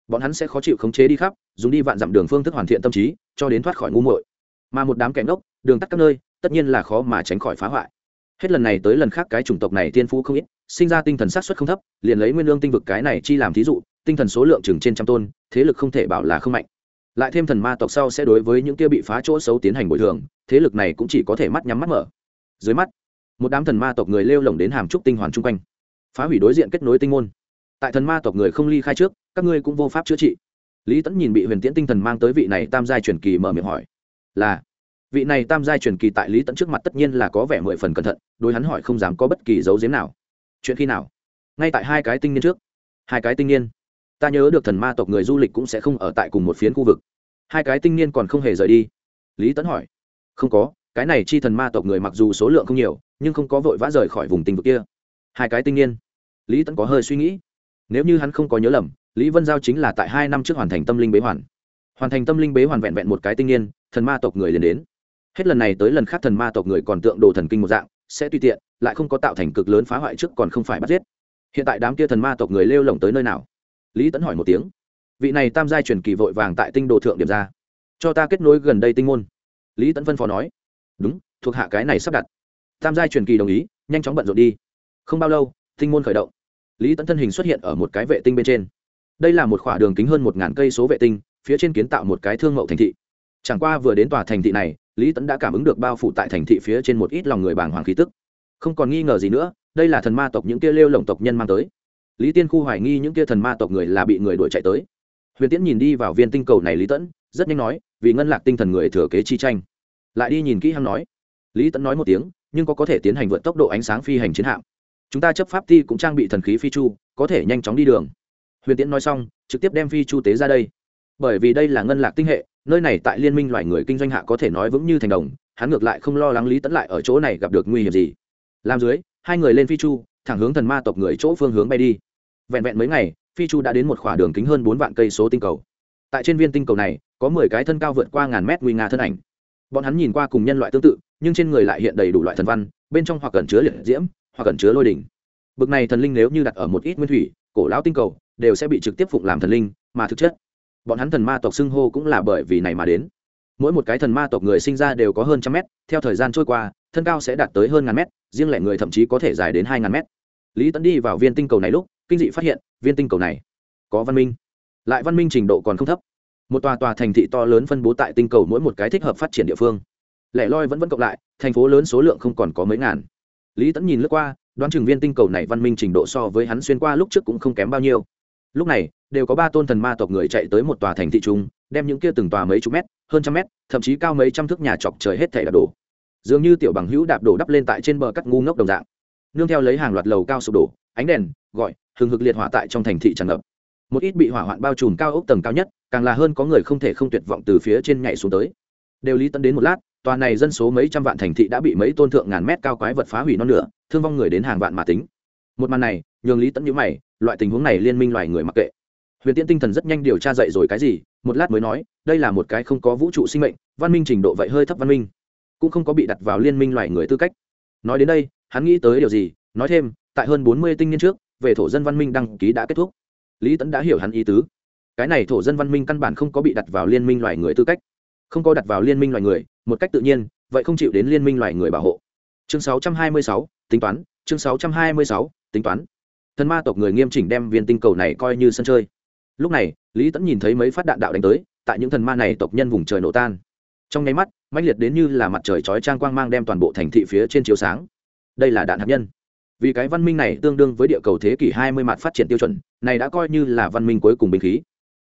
Bọn hắn sẽ khó chịu khống chế đi khắp, dùng đi vạn dặm đường phương thức hoàn thiện tâm trí, cho đến thoát khỏi ngu muội. Mà một đám kẻ ngốc, đường tắt các nơi, tất nhiên là khó mà tránh khỏi phá hoại. Hết lần này tới lần khác cái chủng tộc này tiên phú không ít, sinh ra tinh thần sát xuất không thấp, liền lấy nguyên lương tinh vực cái này chi làm thí dụ, tinh thần số lượng chừng trên trăm tôn, thế lực không thể bảo là không mạnh. Lại thêm thần ma tộc sau sẽ đối với những kia bị phá chỗ xấu tiến hành bồi thường, thế lực này cũng chỉ có thể mắt nhắm mắt mở. Dưới mắt một đám thần ma tộc người lêu lồng đến hàm trúc tinh hoàn chung quanh, phá hủy đối diện kết nối tinh môn. Tại thần ma tộc người không ly khai trước, các ngươi cũng vô pháp chữa trị. Lý tẫn nhìn bị huyền tiễn tinh thần mang tới vị này tam giai truyền kỳ mở miệng hỏi, là, vị này tam giai truyền kỳ tại lý tẫn trước mặt tất nhiên là có vẻ mười phần cẩn thận, đối hắn hỏi không dám có bất kỳ dấu diếm nào. Chuyện khi nào? Ngay tại hai cái tinh niên trước. Hai cái tinh niên? Ta nhớ được thần ma tộc người du lịch cũng sẽ không ở tại cùng một phiến khu vực. Hai cái tinh niên còn không hề rời đi. Lý tẫn hỏi. Không có cái này chi thần ma tộc người mặc dù số lượng không nhiều, nhưng không có vội vã rời khỏi vùng tinh vực kia. Hai cái tinh niên lý tẫn có hơi suy nghĩ. Nếu như hắn không có nhớ lầm, lý vân giao chính là tại hai năm trước hoàn thành tâm linh bế hoàn. Hoàn thành tâm linh bế hoàn vẹn vẹn một cái tinh niên thần ma tộc người liền đến. Hết lần này tới lần khác thần ma tộc người còn tượng đồ thần kinh một dạng, sẽ tùy tiện, lại không có tạo thành cực lớn phá hoại trước còn không phải bắt giết. Hiện tại đám kia thần ma tộc người lêu lồng tới nơi nào? Lý tẫn hỏi một tiếng. Vị này tam giai truyền kỳ vội vàng tại tinh đồ thượng điểm ra. Cho ta kết nối gần đây tinh môn. Lý tẫn phân phó nói đúng, thuộc hạ cái này sắp đặt. Tam giai truyền kỳ đồng ý, nhanh chóng bận rộn đi. Không bao lâu, tinh môn khởi động. Lý tẫn thân hình xuất hiện ở một cái vệ tinh bên trên. Đây là một khoảng đường kính hơn một ngàn cây số vệ tinh, phía trên kiến tạo một cái thương mậu thành thị. Chẳng qua vừa đến tòa thành thị này, lý tẫn đã cảm ứng được bao phủ tại thành thị phía trên một ít lòng người bàng hoàng khí tức. Không còn nghi ngờ gì nữa, đây là thần ma tộc những kia lêu lồng tộc nhân mang tới. Lý tiên khu hoài nghi những kia thần ma tộc người là bị người đuổi chạy tới. Huyền tiễn nhìn đi vào viên tinh cầu này lý tẫn rất nhanh nói, vì ngân lạc tinh thần người thừa kế chi tranh lại đi nhìn kỹ hắn nói. Lý tẫn nói một tiếng, nhưng có có thể tiến hành vượt tốc độ ánh sáng phi hành chiến hạm. Chúng ta chấp pháp ti cũng trang bị thần khí phi chu, có thể nhanh chóng đi đường. Huyền tiễn nói xong, trực tiếp đem phi chu tế ra đây. Bởi vì đây là ngân lạc tinh hệ, nơi này tại liên minh loại người kinh doanh hạ có thể nói vững như thành đồng, hắn ngược lại không lo lắng lý tẫn lại ở chỗ này gặp được nguy hiểm gì. Làm dưới, hai người lên phi chu, thẳng hướng thần ma tộc người chỗ phương hướng bay đi. Vẹn vẹn mấy ngày, phi chu đã đến một khoảng đường kính hơn bốn vạn cây số tinh cầu. Tại trên viên tinh cầu này, có mười cái thân cao vượt qua ngàn mét nguy nga thân ảnh bọn hắn nhìn qua cùng nhân loại tương tự, nhưng trên người lại hiện đầy đủ loại thần văn, bên trong hoặc cẩn chứa liệt diễm, hoặc cẩn chứa lôi đỉnh. Bực này thần linh nếu như đặt ở một ít nguyên thủy, cổ lão tinh cầu, đều sẽ bị trực tiếp phụng làm thần linh, mà thực chất, bọn hắn thần ma tộc xưng hô cũng là bởi vì này mà đến. Mỗi một cái thần ma tộc người sinh ra đều có hơn trăm mét, theo thời gian trôi qua, thân cao sẽ đạt tới hơn ngàn mét, riêng lẻ người thậm chí có thể dài đến hai ngàn mét. Lý tấn đi vào viên tinh cầu này lúc, kinh dị phát hiện, viên tinh cầu này có văn minh. Lại văn minh trình độ còn không thấp một tòa tòa thành thị to lớn phân bố tại tinh cầu mỗi một cái thích hợp phát triển địa phương. Lẻ loi vẫn vẫn cộng lại, thành phố lớn số lượng không còn có mấy ngàn. Lý tẫn nhìn lướt qua, đoán chừng viên tinh cầu này văn minh trình độ so với hắn xuyên qua lúc trước cũng không kém bao nhiêu. Lúc này, đều có ba tôn thần ma tộc người chạy tới một tòa thành thị trung đem những kia từng tòa mấy chục mét, hơn trăm mét, thậm chí cao mấy trăm thước nhà chọc trời hết thể đạp đổ. Dường như tiểu bằng hữu đạp đổ đắp lên tại trên bờ cắt ngu ngốc đồng dạng. Nương theo lấy hàng loạt lầu cao sụp đổ, ánh đèn, gọi, hừng hực liệt hỏa tại trong thành thị tràn ngập một ít bị hỏa hoạn bao trùm cao ốc tầng cao nhất, càng là hơn có người không thể không tuyệt vọng từ phía trên nhảy xuống tới. Đều lý tấn đến một lát, tòa này dân số mấy trăm vạn thành thị đã bị mấy tôn thượng ngàn mét cao quái vật phá hủy non nửa, thương vong người đến hàng vạn mà tính. Một màn này, nhường lý tấn nhữ mày, loại tình huống này liên minh loài người mặc kệ. Huyền tiễn tinh thần rất nhanh điều tra dậy rồi cái gì, một lát mới nói, đây là một cái không có vũ trụ sinh mệnh, văn minh trình độ vậy hơi thấp văn minh, cũng không có bị đặt vào liên minh loài người tư cách. Nói đến đây, hắn nghĩ tới điều gì, nói thêm, tại hơn bốn mươi tinh niên trước, về thổ dân văn minh đăng ký đã kết thúc lý tẫn đã hiểu hắn ý tứ. Cái này thổ dân văn minh căn bản không có bị đặt vào liên minh loài người tư cách. Không có đặt vào liên minh loài người một cách tự nhiên vậy không chịu đến liên minh loài người bảo hộ. Chương 626, tính toán. Chương 626, tính toán. Thần ma tộc người nghiêm chỉnh đem viên tinh cầu này coi như sân chơi. Lúc này lý tẫn nhìn thấy mấy phát đạn đạo đánh tới tại những thần ma này tộc nhân vùng trời nổ tan. Trong nháy mắt mãnh liệt đến như là mặt trời chói trang quang mang đem toàn bộ thành thị phía trên chiếu sáng. Đây là đạn hạt nhân. Vì cái văn minh này tương đương với địa cầu thế kỷ hai mươi mặt phát triển tiêu chuẩn này đã coi như là văn minh cuối cùng bình khí.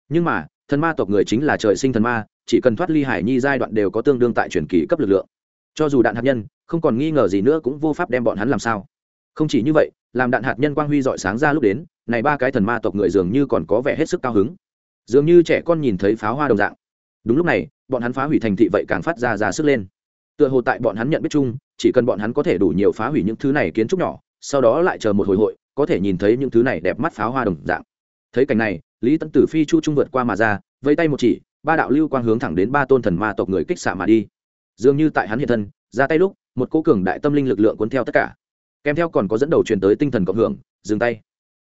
Nhưng mà, thần ma tộc người chính là trời sinh thần ma, chỉ cần thoát ly hải nhi giai đoạn đều có tương đương tại truyền kỳ cấp lực lượng. Cho dù đạn hạt nhân, không còn nghi ngờ gì nữa cũng vô pháp đem bọn hắn làm sao. Không chỉ như vậy, làm đạn hạt nhân quang huy dọi sáng ra lúc đến, này ba cái thần ma tộc người dường như còn có vẻ hết sức cao hứng. Dường như trẻ con nhìn thấy pháo hoa đồng dạng. Đúng lúc này, bọn hắn phá hủy thành thị vậy càng phát ra ra sức lên. Tựa hồ tại bọn hắn nhận biết chung, chỉ cần bọn hắn có thể đủ nhiều phá hủy những thứ này kiến trúc nhỏ, sau đó lại chờ một hồi hội có thể nhìn thấy những thứ này đẹp mắt pháo hoa đồng dạng. Thấy cảnh này, lý tấn tử phi chu trung vượt qua mà ra vây tay một chỉ, ba đạo lưu quang hướng thẳng đến ba tôn thần ma tộc người kích xạ mà đi. Dường như tại hắn hiện thân, ra tay lúc, một cô cường đại tâm linh lực lượng cuốn theo tất cả. Kèm theo còn có dẫn đầu truyền tới tinh thần cộng hưởng, dừng tay.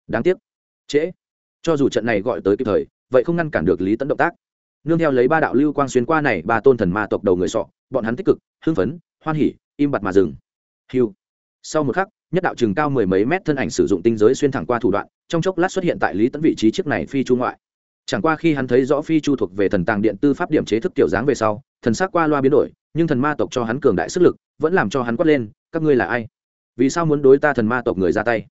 Đáng tiếc. Trễ. Cho dù trận này gọi tới kịp thời, vậy không ngăn cản được lý tấn động tác. Nương theo lấy ba đạo lưu quang xuyên qua này, ba tôn thần ma tộc đầu người sọ, bọn hắn tích cực, hưng phấn, hoan hỉ, im bặt mà dừng. Hiu. Sau một khắc nhất đạo chừng cao mười mấy mét thân ảnh sử dụng tinh giới xuyên thẳng qua thủ đoạn, trong chốc lát xuất hiện tại lý tấn vị trí chiếc này phi chu ngoại. Chẳng qua khi hắn thấy rõ phi chu thuộc về thần tàng điện tư pháp điểm chế thức tiểu dáng về sau, thần s ắ c qua loa biến đổi, nhưng thần ma tộc cho hắn cường đại sức lực, vẫn làm cho hắn quát lên, các ngươi là ai? Vì sao muốn đối ta thần ma tộc người ra tay?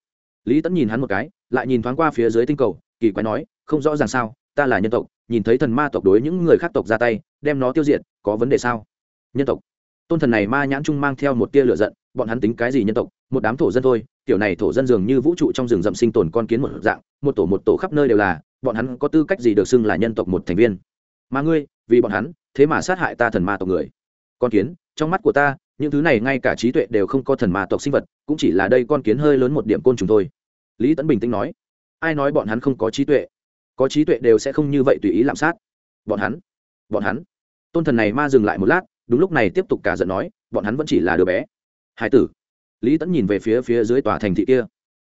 Lý tẫn nhìn hắn một cái, lại nhìn thoáng qua phía dưới tinh cầu, kỳ quái nói, không rõ ràng sao, ta là nhân tộc, nhìn thấy thần ma tộc đối những người khác tộc ra tay, đem nó tiêu diệt, có vấn đề sao? Nhân tộc. Tôn thần này ma nhãn trung mang theo một tia lửa giận, bọn hắn tính cái gì nhân tộc? Một đám thổ dân thôi, kiểu này thổ dân dường như vũ trụ trong rừng rậm sinh tồn con kiến một dạng, một tổ một tổ khắp nơi đều là, bọn hắn có tư cách gì được xưng là nhân tộc một thành viên? Mà ngươi, vì bọn hắn, thế mà sát hại ta thần ma tộc người. Con kiến, trong mắt của ta, những thứ này ngay cả trí tuệ đều không có thần ma tộc sinh vật, cũng chỉ là đây con kiến hơi lớn một điểm côn trùng thôi. Lý tấn bình tĩnh nói, ai nói bọn hắn không có trí tuệ? Có trí tuệ đều sẽ không như vậy tùy ý lạm sát. Bọn hắn bọn hắn. Tôn thần này ma dừng lại một lát, đúng lúc này tiếp tục cả giận nói, bọn hắn vẫn chỉ là đứa bé. Hải tử lý tẫn nhìn về phía phía dưới tòa thành thị kia.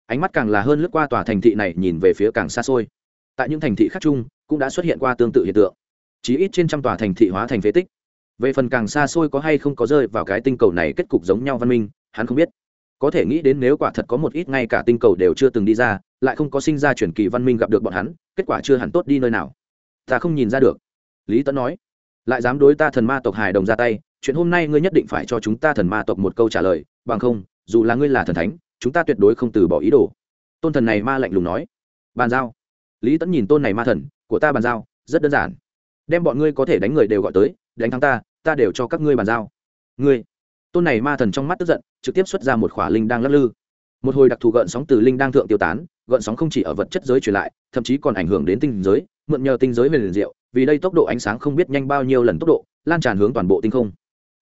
Ánh mắt càng là hơn lướt qua tòa thành thị này nhìn về phía càng xa xôi. Tại những thành thị khác chung, cũng đã xuất hiện qua tương tự hiện tượng. Chí ít trên trăm tòa thành thị hóa thành phế tích. Về phần càng xa xôi có hay không có rơi vào cái tinh cầu này kết cục giống nhau văn minh, hắn không biết. Có thể nghĩ đến nếu quả thật có một ít ngay cả tinh cầu đều chưa từng đi ra, lại không có sinh ra chuyển kỳ văn minh gặp được bọn hắn, kết quả chưa hẳn tốt đi nơi nào. Ta không nhìn ra được. Lý Tẫn nói. Lại dám đối ta thần ma tộc hài đồng ra tay, chuyện hôm nay ngươi nhất định phải cho chúng ta thần ma tộc một câu trả lời, bằng không dù là ngươi là thần thánh, chúng ta tuyệt đối không từ bỏ ý đồ. Tôn thần này ma lạnh lùng nói. Bàn giao. Lý tẫn nhìn tôn này ma thần, của ta bàn giao, rất đơn giản. Đem bọn ngươi có thể đánh người đều gọi tới, đánh thắng ta ta đều cho các ngươi bàn giao. Ngươi. Tôn này ma thần trong mắt tức giận, trực tiếp xuất ra một khỏa linh đang lắc lư. Một hồi đặc thù gợn sóng từ linh đang thượng tiêu tán, gợn sóng không chỉ ở vật chất giới truyền lại, thậm chí còn ảnh hưởng đến tinh giới, mượn nhờ tinh giới về liền diệu, vì đây tốc độ ánh sáng không biết nhanh bao nhiêu lần tốc độ, lan tràn hướng toàn bộ tinh không.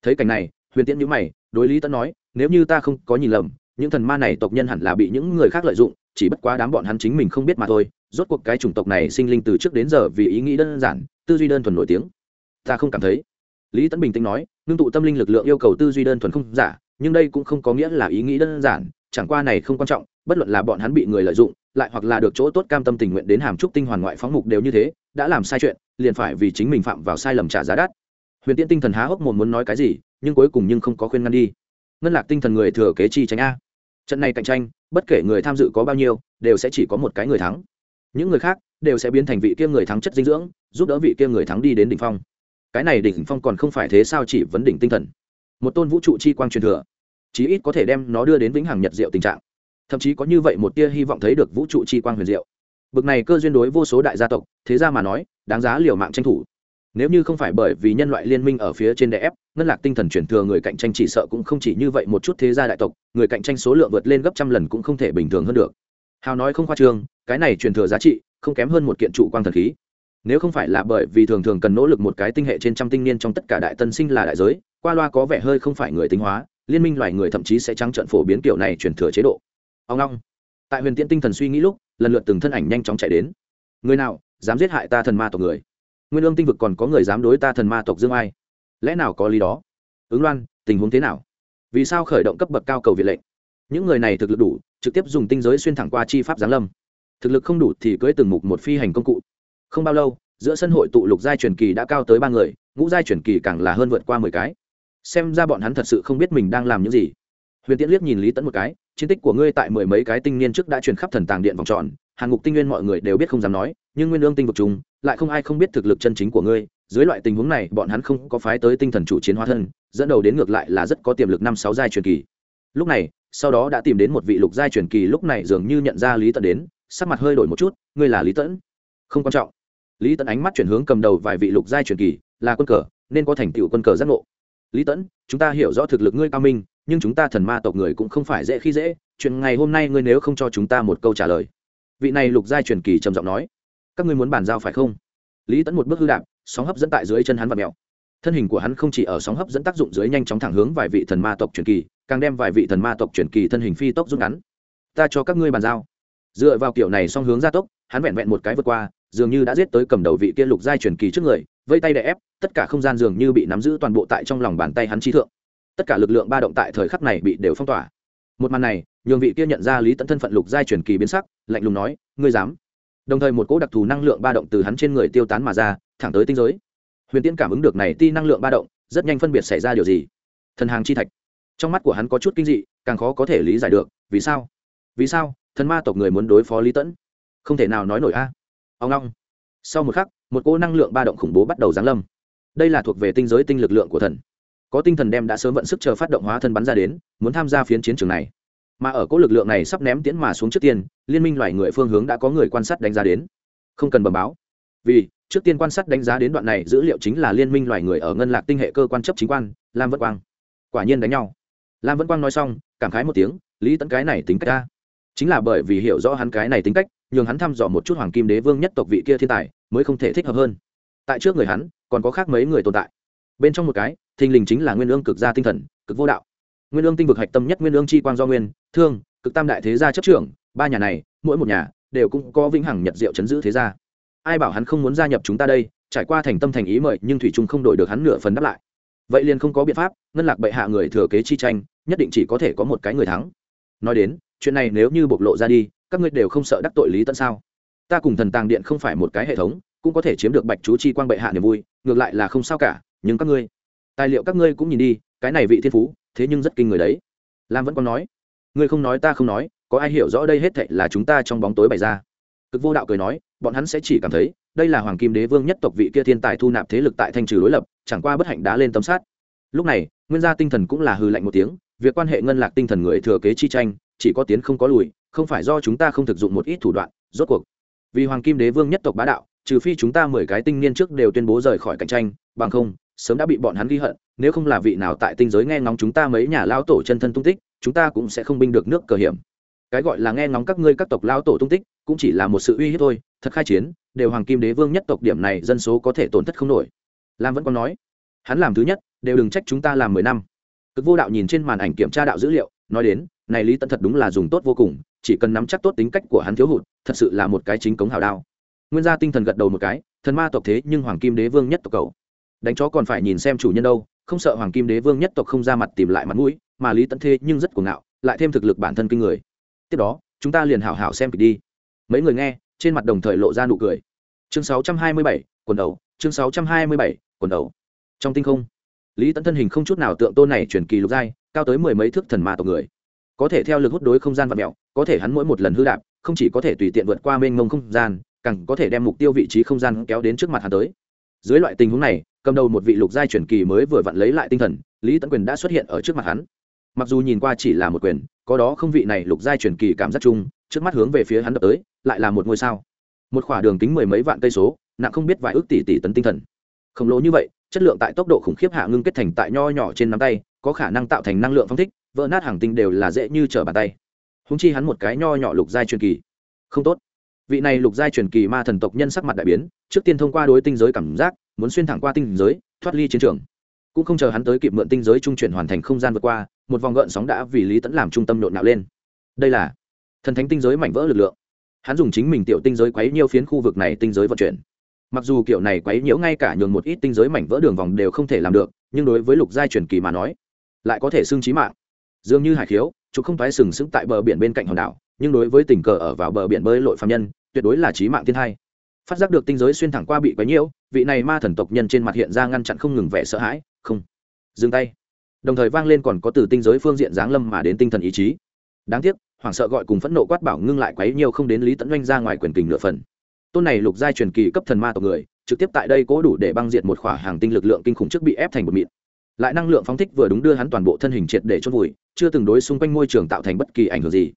Thấy cảnh này, huyền tiễn nhữ mày, đối lý tẫn nói nếu như ta không có nhìn lầm, những thần ma này tộc nhân hẳn là bị những người khác lợi dụng, chỉ bất quá đám bọn hắn chính mình không biết mà thôi. Rốt cuộc cái chủng tộc này sinh linh từ trước đến giờ vì ý nghĩ đơn giản, tư duy đơn thuần nổi tiếng. Ta không cảm thấy. Lý Tấn bình tĩnh nói, ngưng tụ tâm linh lực lượng yêu cầu tư duy đơn thuần không giả, nhưng đây cũng không có nghĩa là ý nghĩ đơn giản, chẳng qua này không quan trọng, bất luận là bọn hắn bị người lợi dụng, lại hoặc là được chỗ tốt cam tâm tình nguyện đến hàm trúc tinh hoàn ngoại phóng mục đều như thế, đã làm sai chuyện, liền phải vì chính mình phạm vào sai lầm trả giá đắt. Huyền tiễn tinh thần há hốc mồm muốn nói cái gì, nhưng cuối cùng nhưng không có khuyên ngăn đi ngân lạc tinh thần người thừa kế chi tranh a. Trận này cạnh tranh, bất kể người tham dự có bao nhiêu, đều sẽ chỉ có một cái người thắng. Những người khác đều sẽ biến thành vị kia người thắng chất dinh dưỡng, giúp đỡ vị kia người thắng đi đến đỉnh phong. Cái này đỉnh phong còn không phải thế sao chỉ vấn đỉnh tinh thần. Một tôn vũ trụ chi quang truyền thừa, chí ít có thể đem nó đưa đến vĩnh hằng nhật diệu tình trạng. Thậm chí có như vậy một tia hy vọng thấy được vũ trụ chi quang huyền diệu. Bực này cơ duyên đối vô số đại gia tộc, thế ra mà nói, đáng giá liều mạng tranh thủ nếu như không phải bởi vì nhân loại liên minh ở phía trên đè ép, ngân lạc tinh thần chuyển thừa người cạnh tranh chỉ sợ cũng không chỉ như vậy một chút thế gia đại tộc, người cạnh tranh số lượng vượt lên gấp trăm lần cũng không thể bình thường hơn được. Hào nói không khoa trương, cái này truyền thừa giá trị không kém hơn một kiện trụ quang thần khí. Nếu không phải là bởi vì thường thường cần nỗ lực một cái tinh hệ trên trăm tinh niên trong tất cả đại tân sinh là đại giới, qua loa có vẻ hơi không phải người tính hóa, liên minh loài người thậm chí sẽ trắng trận phổ biến kiểu này truyền thừa chế độ. Ông long, tại huyền tiễn tinh thần suy nghĩ lúc, lần lượt từng thân ảnh nhanh chóng chạy đến. Người nào, dám giết hại ta thần ma tộc người? Nguyên lương tinh vực còn có người dám đối ta thần ma tộc dương ai? Lẽ nào có lý đó? Ứng loan, tình huống thế nào? Vì sao khởi động cấp bậc cao cầu viện lệnh? Những người này thực lực đủ, trực tiếp dùng tinh giới xuyên thẳng qua chi pháp giáng lâm. Thực lực không đủ thì cưới từng mục một phi hành công cụ. Không bao lâu, giữa sân hội tụ lục giai truyền kỳ đã cao tới ba người, ngũ giai truyền kỳ càng là hơn vượt qua mười cái. Xem ra bọn hắn thật sự không biết mình đang làm những gì. Huyền tiễn liếc nhìn lý tẫn một cái, chiến tích của ngươi tại mười mấy cái tinh niên trước đã truyền khắp thần tàng điện vòng tròn, hàng ngục tinh nguyên mọi người đều biết không dám nói nhưng nguyên lương tinh vực chúng lại không ai không biết thực lực chân chính của ngươi, dưới loại tình huống này, bọn hắn không có phái tới tinh thần chủ chiến hóa thân, dẫn đầu đến ngược lại là rất có tiềm lực năm sáu giai truyền kỳ. Lúc này, sau đó đã tìm đến một vị lục giai truyền kỳ, lúc này dường như nhận ra lý tẫn đến, sắc mặt hơi đổi một chút, ngươi là lý tẫn không quan trọng. Lý tẫn ánh mắt chuyển hướng cầm đầu vài vị lục giai truyền kỳ, là quân cờ, nên có thành tựu quân cờ giác ngộ. Lý tẫn chúng ta hiểu rõ thực lực ngươi cao minh, nhưng chúng ta thần ma tộc người cũng không phải dễ khi dễ, chuyện ngày hôm nay ngươi nếu không cho chúng ta một câu trả lời. Vị này lục giai truyền kỳ trầm giọng nói các ngươi muốn bàn giao phải không? Lý tẫn một bước hư đạp, sóng hấp dẫn tại dưới chân hắn và mèo. Thân hình của hắn không chỉ ở sóng hấp dẫn tác dụng dưới nhanh chóng thẳng hướng vài vị thần ma tộc truyền kỳ, càng đem vài vị thần ma tộc truyền kỳ thân hình phi tốc rút ngắn. Ta cho các ngươi bàn giao. Dựa vào kiểu này song hướng gia tốc, hắn vẹn vẹn một cái vượt qua, dường như đã giết tới cầm đầu vị kia lục giai truyền kỳ trước người, vây tay đè ép, tất cả không gian dường như bị nắm giữ toàn bộ tại trong lòng bàn tay hắn trí thượng. Tất cả lực lượng ba động tại thời khắc này bị đều phong tỏa. Một màn này, nhường vị kia nhận ra lý tẫn thân phận lục giai truyền kỳ biến sắc, lạnh lùng nói, ngươi dám? Đồng thời một cỗ đặc thù năng lượng ba động từ hắn trên người tiêu tán mà ra, thẳng tới tinh giới. Huyền tiên cảm ứng được này ti năng lượng ba động, rất nhanh phân biệt xảy ra điều gì? Thần hàng chi thạch. Trong mắt của hắn có chút kinh dị, càng khó có thể lý giải được, vì sao? Vì sao? Thần ma tộc người muốn đối phó lý tẫn. Không thể nào nói nổi a. À. ông long. Sau một khắc, một cỗ năng lượng ba động khủng bố bắt đầu giáng lâm. Đây là thuộc về tinh giới tinh lực lượng của thần. Có tinh thần đem đã sớm vận sức chờ phát động hóa thân bắn ra đến, muốn tham gia phiến chiến trường này mà ở cỗ lực lượng này sắp ném tiễn mà xuống trước tiên, liên minh loài người phương hướng đã có người quan sát đánh giá đến. Không cần bẩm báo. Vì, trước tiên quan sát đánh giá đến đoạn này, dữ liệu chính là liên minh loài người ở ngân lạc tinh hệ cơ quan chấp chính quan, lam vân quang. Quả nhiên đánh nhau. Lam vân quang nói xong, cảm khái một tiếng, lý tẫn cái này tính cách ta. Chính là bởi vì hiểu rõ hắn cái này tính cách, nhường hắn thăm dò một chút hoàng kim đế vương nhất tộc vị kia thiên tài, mới không thể thích hợp hơn. Tại trước người hắn, còn có khác mấy người tồn tại. Bên trong một cái, thình lình chính là nguyên ương cực gia tinh thần, cực vô đạo nguyên ương tinh vực hạch tâm nhất nguyên ương chi quang do nguyên, thương, cực tam đại thế gia chấp trưởng, ba nhà này, mỗi một nhà đều cũng có vĩnh hằng nhật diệu chấn giữ thế gia. Ai bảo hắn không muốn gia nhập chúng ta đây, trải qua thành tâm thành ý mời, nhưng thủy trung không đổi được hắn nửa phần đáp lại. Vậy liền không có biện pháp, ngân lạc bệ hạ người thừa kế chi tranh, nhất định chỉ có thể có một cái người thắng. Nói đến, chuyện này nếu như bộc lộ ra đi, các ngươi đều không sợ đắc tội lý tân sao? Ta cùng thần tàng điện không phải một cái hệ thống, cũng có thể chiếm được bạch chú chi quang bệ hạ niềm vui, ngược lại là không sao cả, nhưng các ngươi, tài liệu các ngươi cũng nhìn đi cái này vị thiên phú, thế nhưng rất kinh người đấy. Lam vẫn còn nói, ngươi không nói ta không nói, có ai hiểu rõ đây hết thệ là chúng ta trong bóng tối bày ra? Cực vô đạo cười nói, bọn hắn sẽ chỉ cảm thấy, đây là hoàng kim đế vương nhất tộc vị kia thiên tài thu nạp thế lực tại thanh trừ đối lập, chẳng qua bất hạnh đã lên tấm sát lúc này, nguyên gia tinh thần cũng là hư lạnh một tiếng, việc quan hệ ngân lạc tinh thần người thừa kế chi tranh, chỉ có tiến không có lùi, không phải do chúng ta không thực dụng một ít thủ đoạn, rốt cuộc. Vì hoàng kim đế vương nhất tộc bá đạo, trừ phi chúng ta mười cái tinh niên trước đều tuyên bố rời khỏi cạnh tranh, bằng không sớm đã bị bọn hắn ghi hận, nếu không là vị nào tại tinh giới nghe ngóng chúng ta mấy nhà lao tổ chân thân tung tích, chúng ta cũng sẽ không binh được nước cờ hiểm. Cái gọi là nghe ngóng các ngươi các tộc lao tổ tung tích, cũng chỉ là một sự uy hiếp thôi, thật khai chiến, đều hoàng kim đế vương nhất tộc điểm này dân số có thể tổn thất không nổi. Lam vẫn còn nói, hắn làm thứ nhất, đều đừng trách chúng ta làm mười năm. Cực vô đạo nhìn trên màn ảnh kiểm tra đạo dữ liệu, nói đến, này lý tận thật đúng là dùng tốt vô cùng, chỉ cần nắm chắc tốt tính cách của hắn thiếu hụt, thật sự là một cái chính cống hào đao. Nguyên gia tinh thần gật đầu một cái, thần ma tộc thế nhưng hoàng kim đế vương nhất tộc cầu đánh chó còn phải nhìn xem chủ nhân đâu không sợ hoàng kim đế vương nhất tộc không ra mặt tìm lại mặt mũi mà lý tận thế nhưng rất cuồng ngạo lại thêm thực lực bản thân kinh người. Tiếp đó chúng ta liền hảo hảo xem kịch đi. Mấy người nghe trên mặt đồng thời lộ ra nụ cười. Chương 627, quần đầu chương 627, quần đầu. Trong tinh không lý tẫn thân hình không chút nào tượng tôn này chuyển kỳ lục giai cao tới mười mấy thước thần ma tộc người. Có thể theo lực hút đối không gian và mẹo có thể hắn mỗi một lần hư đạp không chỉ có thể tùy tiện vượt qua mênh mông không gian càng có thể đem mục tiêu vị trí không gian kéo đến trước mặt hắn tới. Dưới loại tình huống này cầm đầu một vị lục giai chuyển kỳ mới vừa vặn lấy lại tinh thần, lý tấn quyền đã xuất hiện ở trước mặt hắn. Mặc dù nhìn qua chỉ là một quyền, có đó không vị này lục giai chuyển kỳ cảm giác chung, trước mắt hướng về phía hắn đập tới, lại là một ngôi sao. Một khoảng đường kính mười mấy vạn cây số, nặng không biết vài ước tỷ tỷ tấn tinh thần. Khổng lồ như vậy, chất lượng tại tốc độ khủng khiếp hạ ngưng kết thành tại nho nhỏ trên nắm tay, có khả năng tạo thành năng lượng phong thích, vỡ nát hàng tinh đều là dễ như trở bàn tay. Húng chi hắn một cái nho nhỏ lục giai truyền kỳ. Không tốt. Vị này lục giai truyền kỳ ma thần tộc nhân sắc mặt đại biến, trước tiên thông qua đối tinh giới cảm giác muốn xuyên thẳng qua tinh giới, thoát ly chiến trường. Cũng không chờ hắn tới kịp mượn tinh giới trung chuyển hoàn thành không gian vượt qua, một vòng gợn sóng đã vì lý tẫn làm trung tâm nộn nạo lên. Đây là thần thánh tinh giới mảnh vỡ lực lượng. Hắn dùng chính mình tiểu tinh giới quấy nhiêu phiến khu vực này tinh giới vận chuyển. Mặc dù kiểu này quấy nhiễu ngay cả nhường một ít tinh giới mảnh vỡ đường vòng đều không thể làm được, nhưng đối với lục giai truyền kỳ mà nói, lại có thể xưng trí mạng. Dường như hải khiếu, chúng không phải sừng sững tại bờ biển bên cạnh hòn đảo, nhưng đối với tình cờ ở vào bờ biển bơi lội phạm nhân, tuyệt đối là trí mạng thiên hai phát giác được tinh giới xuyên thẳng qua bị quấy nhiễu, vị này ma thần tộc nhân trên mặt hiện ra ngăn chặn không ngừng vẻ sợ hãi, không, dừng tay. Đồng thời vang lên còn có từ tinh giới phương diện giáng lâm mà đến tinh thần ý chí. Đáng tiếc, hoảng sợ gọi cùng phẫn nộ quát bảo ngưng lại quấy nhiều không đến lý tẫn doanh ra ngoài quyền kình nửa phần. Tôn này lục giai truyền kỳ cấp thần ma tộc người, trực tiếp tại đây cố đủ để băng diệt một khỏa hàng tinh lực lượng kinh khủng trước bị ép thành một mịn. Lại năng lượng phóng thích vừa đúng đưa hắn toàn bộ thân hình triệt để chốt vùi, chưa từng đối xung quanh môi trường tạo thành bất kỳ ảnh hưởng gì.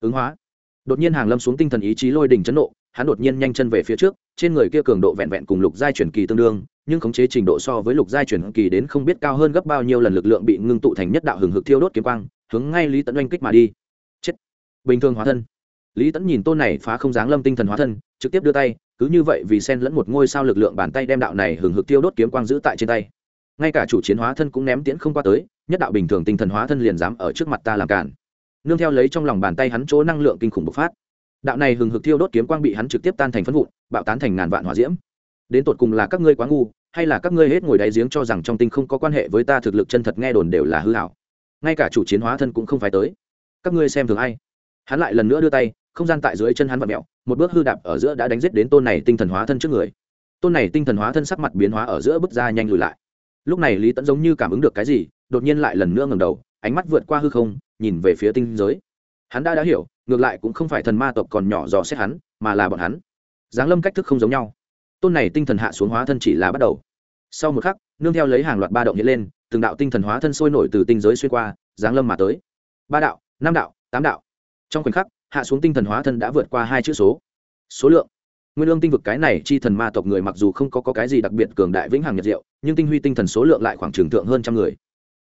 Ứng hóa. Đột nhiên hàng lâm xuống tinh thần ý chí lôi đình chấn nộ hắn đột nhiên nhanh chân về phía trước, trên người kia cường độ vẹn vẹn cùng lục giai truyền kỳ tương đương, nhưng khống chế trình độ so với lục giai truyền kỳ đến không biết cao hơn gấp bao nhiêu lần lực lượng bị ngưng tụ thành nhất đạo hừng hực thiêu đốt kiếm quang, hướng ngay lý tấn oanh kích mà đi. Chết. Bình thường hóa thân. Lý tấn nhìn tôn này phá không dáng lâm tinh thần hóa thân, trực tiếp đưa tay, cứ như vậy vì sen lẫn một ngôi sao lực lượng bàn tay đem đạo này hừng hực tiêu đốt kiếm quang giữ tại trên tay. Ngay cả chủ chiến hóa thân cũng ném tiễn không qua tới, nhất đạo bình thường tinh thần hóa thân liền dám ở trước mặt ta làm cản nương theo lấy trong lòng bàn tay hắn chỗ năng lượng kinh khủng bộc phát đạo này hừng hực thiêu đốt kiếm quang bị hắn trực tiếp tan thành phân vụn, bạo tán thành ngàn vạn hỏa diễm. Đến tột cùng là các ngươi quá ngu, hay là các ngươi hết ngồi đáy giếng cho rằng trong tinh không có quan hệ với ta thực lực chân thật nghe đồn đều là hư hảo. Ngay cả chủ chiến hóa thân cũng không phải tới. Các ngươi xem thường ai? Hắn lại lần nữa đưa tay, không gian tại dưới chân hắn vặn mẹo, một bước hư đạp ở giữa đã đánh giết đến tôn này tinh thần hóa thân trước người. Tôn này tinh thần hóa thân sắc mặt biến hóa ở giữa bước ra nhanh lùi lại. Lúc này lý tẫn giống như cảm ứng được cái gì, đột nhiên lại lần nữa ngầm đầu, ánh mắt vượt qua hư không, nhìn về phía tinh giới. Hắn đã đã hiểu ngược lại cũng không phải thần ma tộc còn nhỏ dò xét hắn mà là bọn hắn. Giáng lâm cách thức không giống nhau. Tôn này tinh thần hạ xuống hóa thân chỉ là bắt đầu. Sau một khắc nương theo lấy hàng loạt ba động hiện lên từng đạo tinh thần hóa thân sôi nổi từ tinh giới xuyên qua giáng lâm mà tới. Ba đạo năm đạo tám đạo. Trong khoảnh khắc hạ xuống tinh thần hóa thân đã vượt qua hai chữ số. Số lượng. Nguyên lương tinh vực cái này chi thần ma tộc người mặc dù không có, có cái gì đặc biệt cường đại vĩnh hằng nhật diệu nhưng tinh huy tinh thần số lượng lại khoảng trừng thượng hơn trăm người.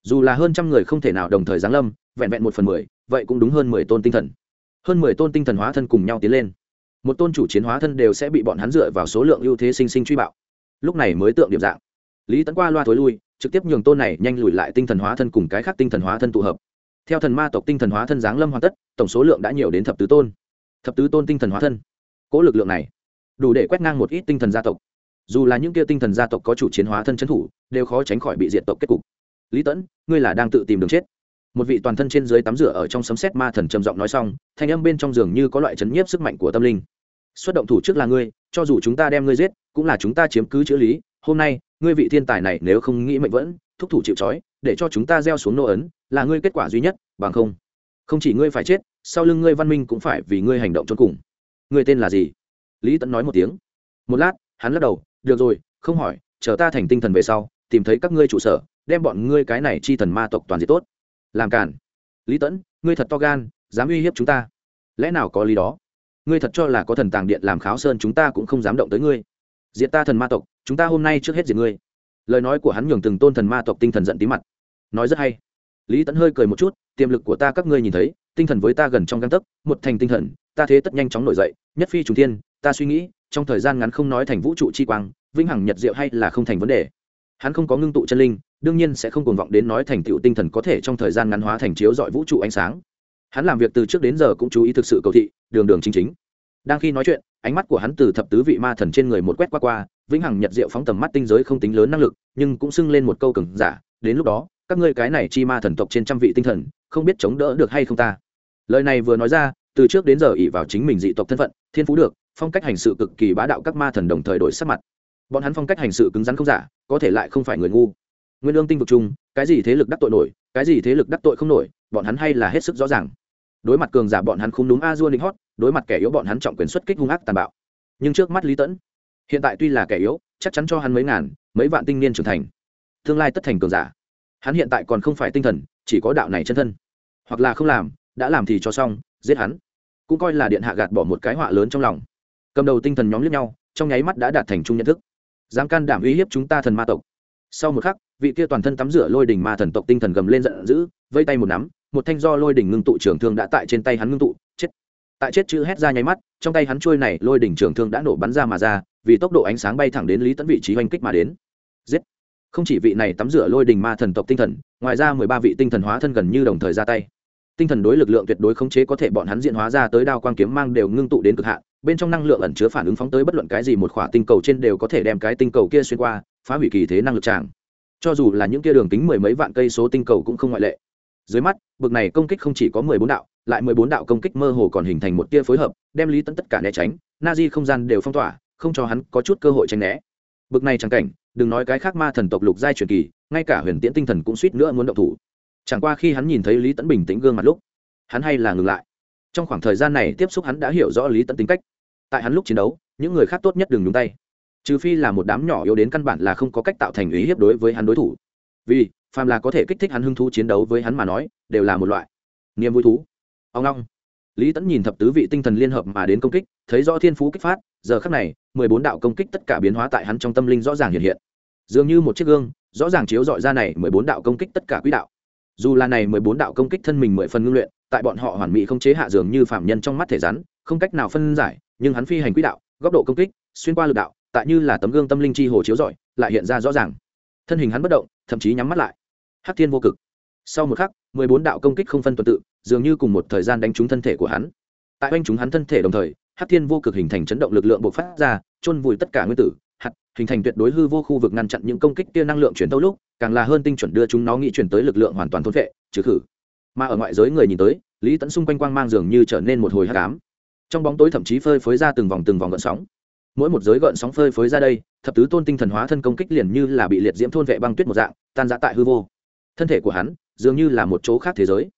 Dù là hơn trăm người không thể nào đồng thời giáng lâm vẹn vẹn một phần mười vậy cũng đúng hơn mười tôn tinh thần hơn mười tôn tinh thần hóa thân cùng nhau tiến lên. Một tôn chủ chiến hóa thân đều sẽ bị bọn hắn dựa vào số lượng ưu thế sinh sinh truy bạo. Lúc này mới tượng điểm dạng. Lý tấn qua loa thối lui, trực tiếp nhường tôn này nhanh lùi lại tinh thần hóa thân cùng cái khác tinh thần hóa thân tụ hợp. Theo thần ma tộc tinh thần hóa thân giáng lâm hoàn tất, tổng số lượng đã nhiều đến thập tứ tôn. Thập tứ tôn tinh thần hóa thân. Cỗ lực lượng này, đủ để quét ngang một ít tinh thần gia tộc. Dù là những kia tinh thần gia tộc có chủ chiến hóa thân trấn thủ, đều khó tránh khỏi bị diệt tộc kết cục. Lý tẫn ngươi là đang tự tìm đường chết một vị toàn thân trên dưới tắm rửa ở trong sấm sét ma thần trầm giọng nói xong, thanh âm bên trong giường như có loại chấn nhiếp sức mạnh của tâm linh. Xuất động thủ trước là ngươi, cho dù chúng ta đem ngươi giết, cũng là chúng ta chiếm cứ chữ lý. Hôm nay, ngươi vị thiên tài này nếu không nghĩ mệnh vẫn, thúc thủ chịu trói, để cho chúng ta gieo xuống nô ấn, là ngươi kết quả duy nhất, bằng không. Không chỉ ngươi phải chết, sau lưng ngươi văn minh cũng phải vì ngươi hành động cho cùng. Ngươi tên là gì? Lý tẫn nói một tiếng. Một lát, hắn lắc đầu, được rồi, không hỏi, chờ ta thành tinh thần về sau, tìm thấy các ngươi trụ sở, đem bọn ngươi cái này chi thần ma tộc toàn diệt tốt làm cản lý tẫn, ngươi thật to gan, dám uy hiếp chúng ta. Lẽ nào có lý đó? Ngươi thật cho là có thần tàng điện làm kháo sơn chúng ta cũng không dám động tới ngươi. Diệt ta thần ma tộc, chúng ta hôm nay trước hết diệt ngươi. Lời nói của hắn nhường từng tôn thần ma tộc tinh thần giận tí mặt. Nói rất hay. Lý tẫn hơi cười một chút, tiềm lực của ta các ngươi nhìn thấy, tinh thần với ta gần trong găng tấc, một thành tinh thần, ta thế tất nhanh chóng nổi dậy, nhất phi trùng thiên, ta suy nghĩ, trong thời gian ngắn không nói thành vũ trụ chi quang, vĩnh hằng nhật diệu hay là không thành vấn đề hắn không có ngưng tụ chân linh, đương nhiên sẽ không cuồng vọng đến nói thành tựu tinh thần có thể trong thời gian ngắn hóa thành chiếu dọi vũ trụ ánh sáng. Hắn làm việc từ trước đến giờ cũng chú ý thực sự cầu thị, đường đường chính chính. Đang khi nói chuyện, ánh mắt của hắn từ thập tứ vị ma thần trên người một quét qua qua, vĩnh hằng nhật diệu phóng tầm mắt tinh giới không tính lớn năng lực, nhưng cũng xưng lên một câu cừng giả, đến lúc đó, các ngươi cái này chi ma thần tộc trên trăm vị tinh thần, không biết chống đỡ được hay không ta? Lời này vừa nói ra, từ trước đến giờ ỉ vào chính mình dị tộc thân phận, thiên phú được, phong cách hành sự cực kỳ bá đạo các ma thần đồng thời đổi sắc mặt bọn hắn phong cách hành sự cứng rắn không giả, có thể lại không phải người ngu. Nguyên lương tinh vực chung cái gì thế lực đắc tội nổi, cái gì thế lực đắc tội không nổi, bọn hắn hay là hết sức rõ ràng. Đối mặt cường giả bọn hắn không đúng a dua lính hót, đối mặt kẻ yếu bọn hắn trọng quyền xuất kích hung ác tàn bạo. Nhưng trước mắt lý tẫn, hiện tại tuy là kẻ yếu, chắc chắn cho hắn mấy ngàn, mấy vạn tinh niên trưởng thành. Tương lai tất thành cường giả. Hắn hiện tại còn không phải tinh thần, chỉ có đạo này chân thân. Hoặc là không làm, đã làm thì cho xong, giết hắn. Cũng coi là điện hạ gạt bỏ một cái họa lớn trong lòng. Cầm đầu tinh thần nhóm lướt nhau, trong nháy mắt đã đạt thành chung nhận thức dám can đảm uy hiếp chúng ta thần ma tộc. Sau một khắc, vị kia toàn thân tắm rửa lôi đỉnh ma thần tộc tinh thần gầm lên giận dữ, vây tay một nắm, một thanh do lôi đỉnh ngưng tụ trường thương đã tại trên tay hắn ngưng tụ, chết. Tại chết chữ hét ra nháy mắt, trong tay hắn trôi này lôi đỉnh trường thương đã nổ bắn ra mà ra, vì tốc độ ánh sáng bay thẳng đến lý tẫn vị trí oanh kích mà đến. Giết. Không chỉ vị này tắm rửa lôi đình ma thần tộc tinh thần, ngoài ra mười ba vị tinh thần hóa thân gần như đồng thời ra tay. Tinh thần đối lực lượng tuyệt đối khống chế có thể bọn hắn diện hóa ra tới đao quang kiếm mang đều ngưng tụ đến cực hạn bên trong năng lượng ẩn chứa phản ứng phóng tới bất luận cái gì một khỏa tinh cầu trên đều có thể đem cái tinh cầu kia xuyên qua, phá hủy kỳ thế năng lực tràng. Cho dù là những kia đường kính mười mấy vạn cây số tinh cầu cũng không ngoại lệ. Dưới mắt, bực này công kích không chỉ có mười bốn đạo, lại mười bốn đạo công kích mơ hồ còn hình thành một tia phối hợp, đem lý tẫn tất cả né tránh na di không gian đều phong tỏa, không cho hắn có chút cơ hội tránh né. Bực này chẳng cảnh, đừng nói cái khác ma thần tộc lục giai truyền kỳ, ngay cả huyền tiễn tinh thần cũng suýt nữa muốn động thủ. Chẳng qua khi hắn nhìn thấy lý tẫn bình tĩnh gương mặt lúc, hắn hay là ngừng lại trong khoảng thời gian này tiếp xúc hắn đã hiểu rõ lý tẫn tính cách. Tại hắn lúc chiến đấu, những người khác tốt nhất đừng nhúng tay. Trừ phi là một đám nhỏ yếu đến căn bản là không có cách tạo thành ý hiếp đối với hắn đối thủ. Vì, phàm là có thể kích thích hắn hứng thú chiến đấu với hắn mà nói, đều là một loại niềm vui thú. Ông long. Lý tẫn nhìn thập tứ vị tinh thần liên hợp mà đến công kích, thấy rõ thiên phú kích phát, giờ khắc này, mười bốn đạo công kích tất cả biến hóa tại hắn trong tâm linh rõ ràng hiện hiện. Dường như một chiếc gương, rõ ràng chiếu dọi ra này mười bốn đạo công kích tất cả quỹ đạo dù là này mười bốn đạo công kích thân mình mười phần ngưng luyện, tại bọn họ hoàn mỹ không chế hạ dường như phạm nhân trong mắt thể rắn, không cách nào phân giải, nhưng hắn phi hành quỹ đạo, góc độ công kích, xuyên qua lực đạo, tại như là tấm gương tâm linh chi hồ chiếu rọi, lại hiện ra rõ ràng. Thân hình hắn bất động, thậm chí nhắm mắt lại. Hắc thiên vô cực. Sau một khắc, mười bốn đạo công kích không phân tuần tự, dường như cùng một thời gian đánh trúng thân thể của hắn. Tại oanh chúng hắn thân thể đồng thời, hắc thiên vô cực hình thành chấn động lực lượng bộc phát ra, chôn vùi tất cả nguyên tử hình thành tuyệt đối hư vô khu vực ngăn chặn những công kích kia năng lượng chuyển tấu lúc, càng là hơn tinh chuẩn đưa chúng nó nghĩ chuyển tới lực lượng hoàn toàn thôn vệ, trừ khử. Mà ở ngoại giới người nhìn tới, lý tẫn xung quanh quang mang dường như trở nên một hồi hát cám trong bóng tối thậm chí phơi phới ra từng vòng từng vòng gợn sóng. Mỗi một giới gợn sóng phơi phới ra đây, thập tứ tôn tinh thần hóa thân công kích liền như là bị liệt diễm thôn vệ băng tuyết một dạng, tan giã tại hư vô. Thân thể của hắn dường như là một chỗ khác thế giới.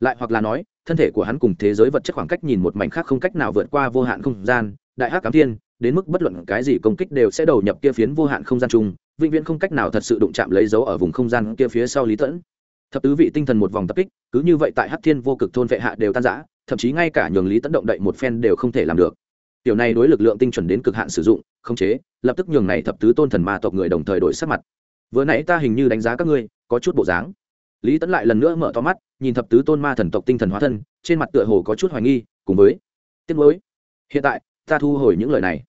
Lại hoặc là nói, thân thể của hắn cùng thế giới vật chất khoảng cách nhìn một mảnh khác không cách nào vượt qua vô hạn không gian, đại hắc cám thiên đến mức bất luận cái gì công kích đều sẽ đầu nhập kia phiến vô hạn không gian chung, vĩnh viễn không cách nào thật sự đụng chạm lấy dấu ở vùng không gian kia phía sau lý tẫn. Thập tứ vị tinh thần một vòng tập kích, cứ như vậy tại hắc thiên vô cực thôn vệ hạ đều tan giã thậm chí ngay cả nhường lý tẫn động đậy một phen đều không thể làm được. Điều này đối lực lượng tinh chuẩn đến cực hạn sử dụng không chế, lập tức nhường này thập tứ tôn thần ma tộc người đồng thời đổi sắc mặt. Vừa nãy ta hình như đánh giá các ngươi, có chút bộ dáng. Lý tẫn lại lần nữa mở to mắt, nhìn thập tứ tôn ma thần tộc tinh thần hóa thân, trên mặt tựa hồ có chút hoài nghi, cùng với tiếc nuối hiện tại ta thu hồi những lời này.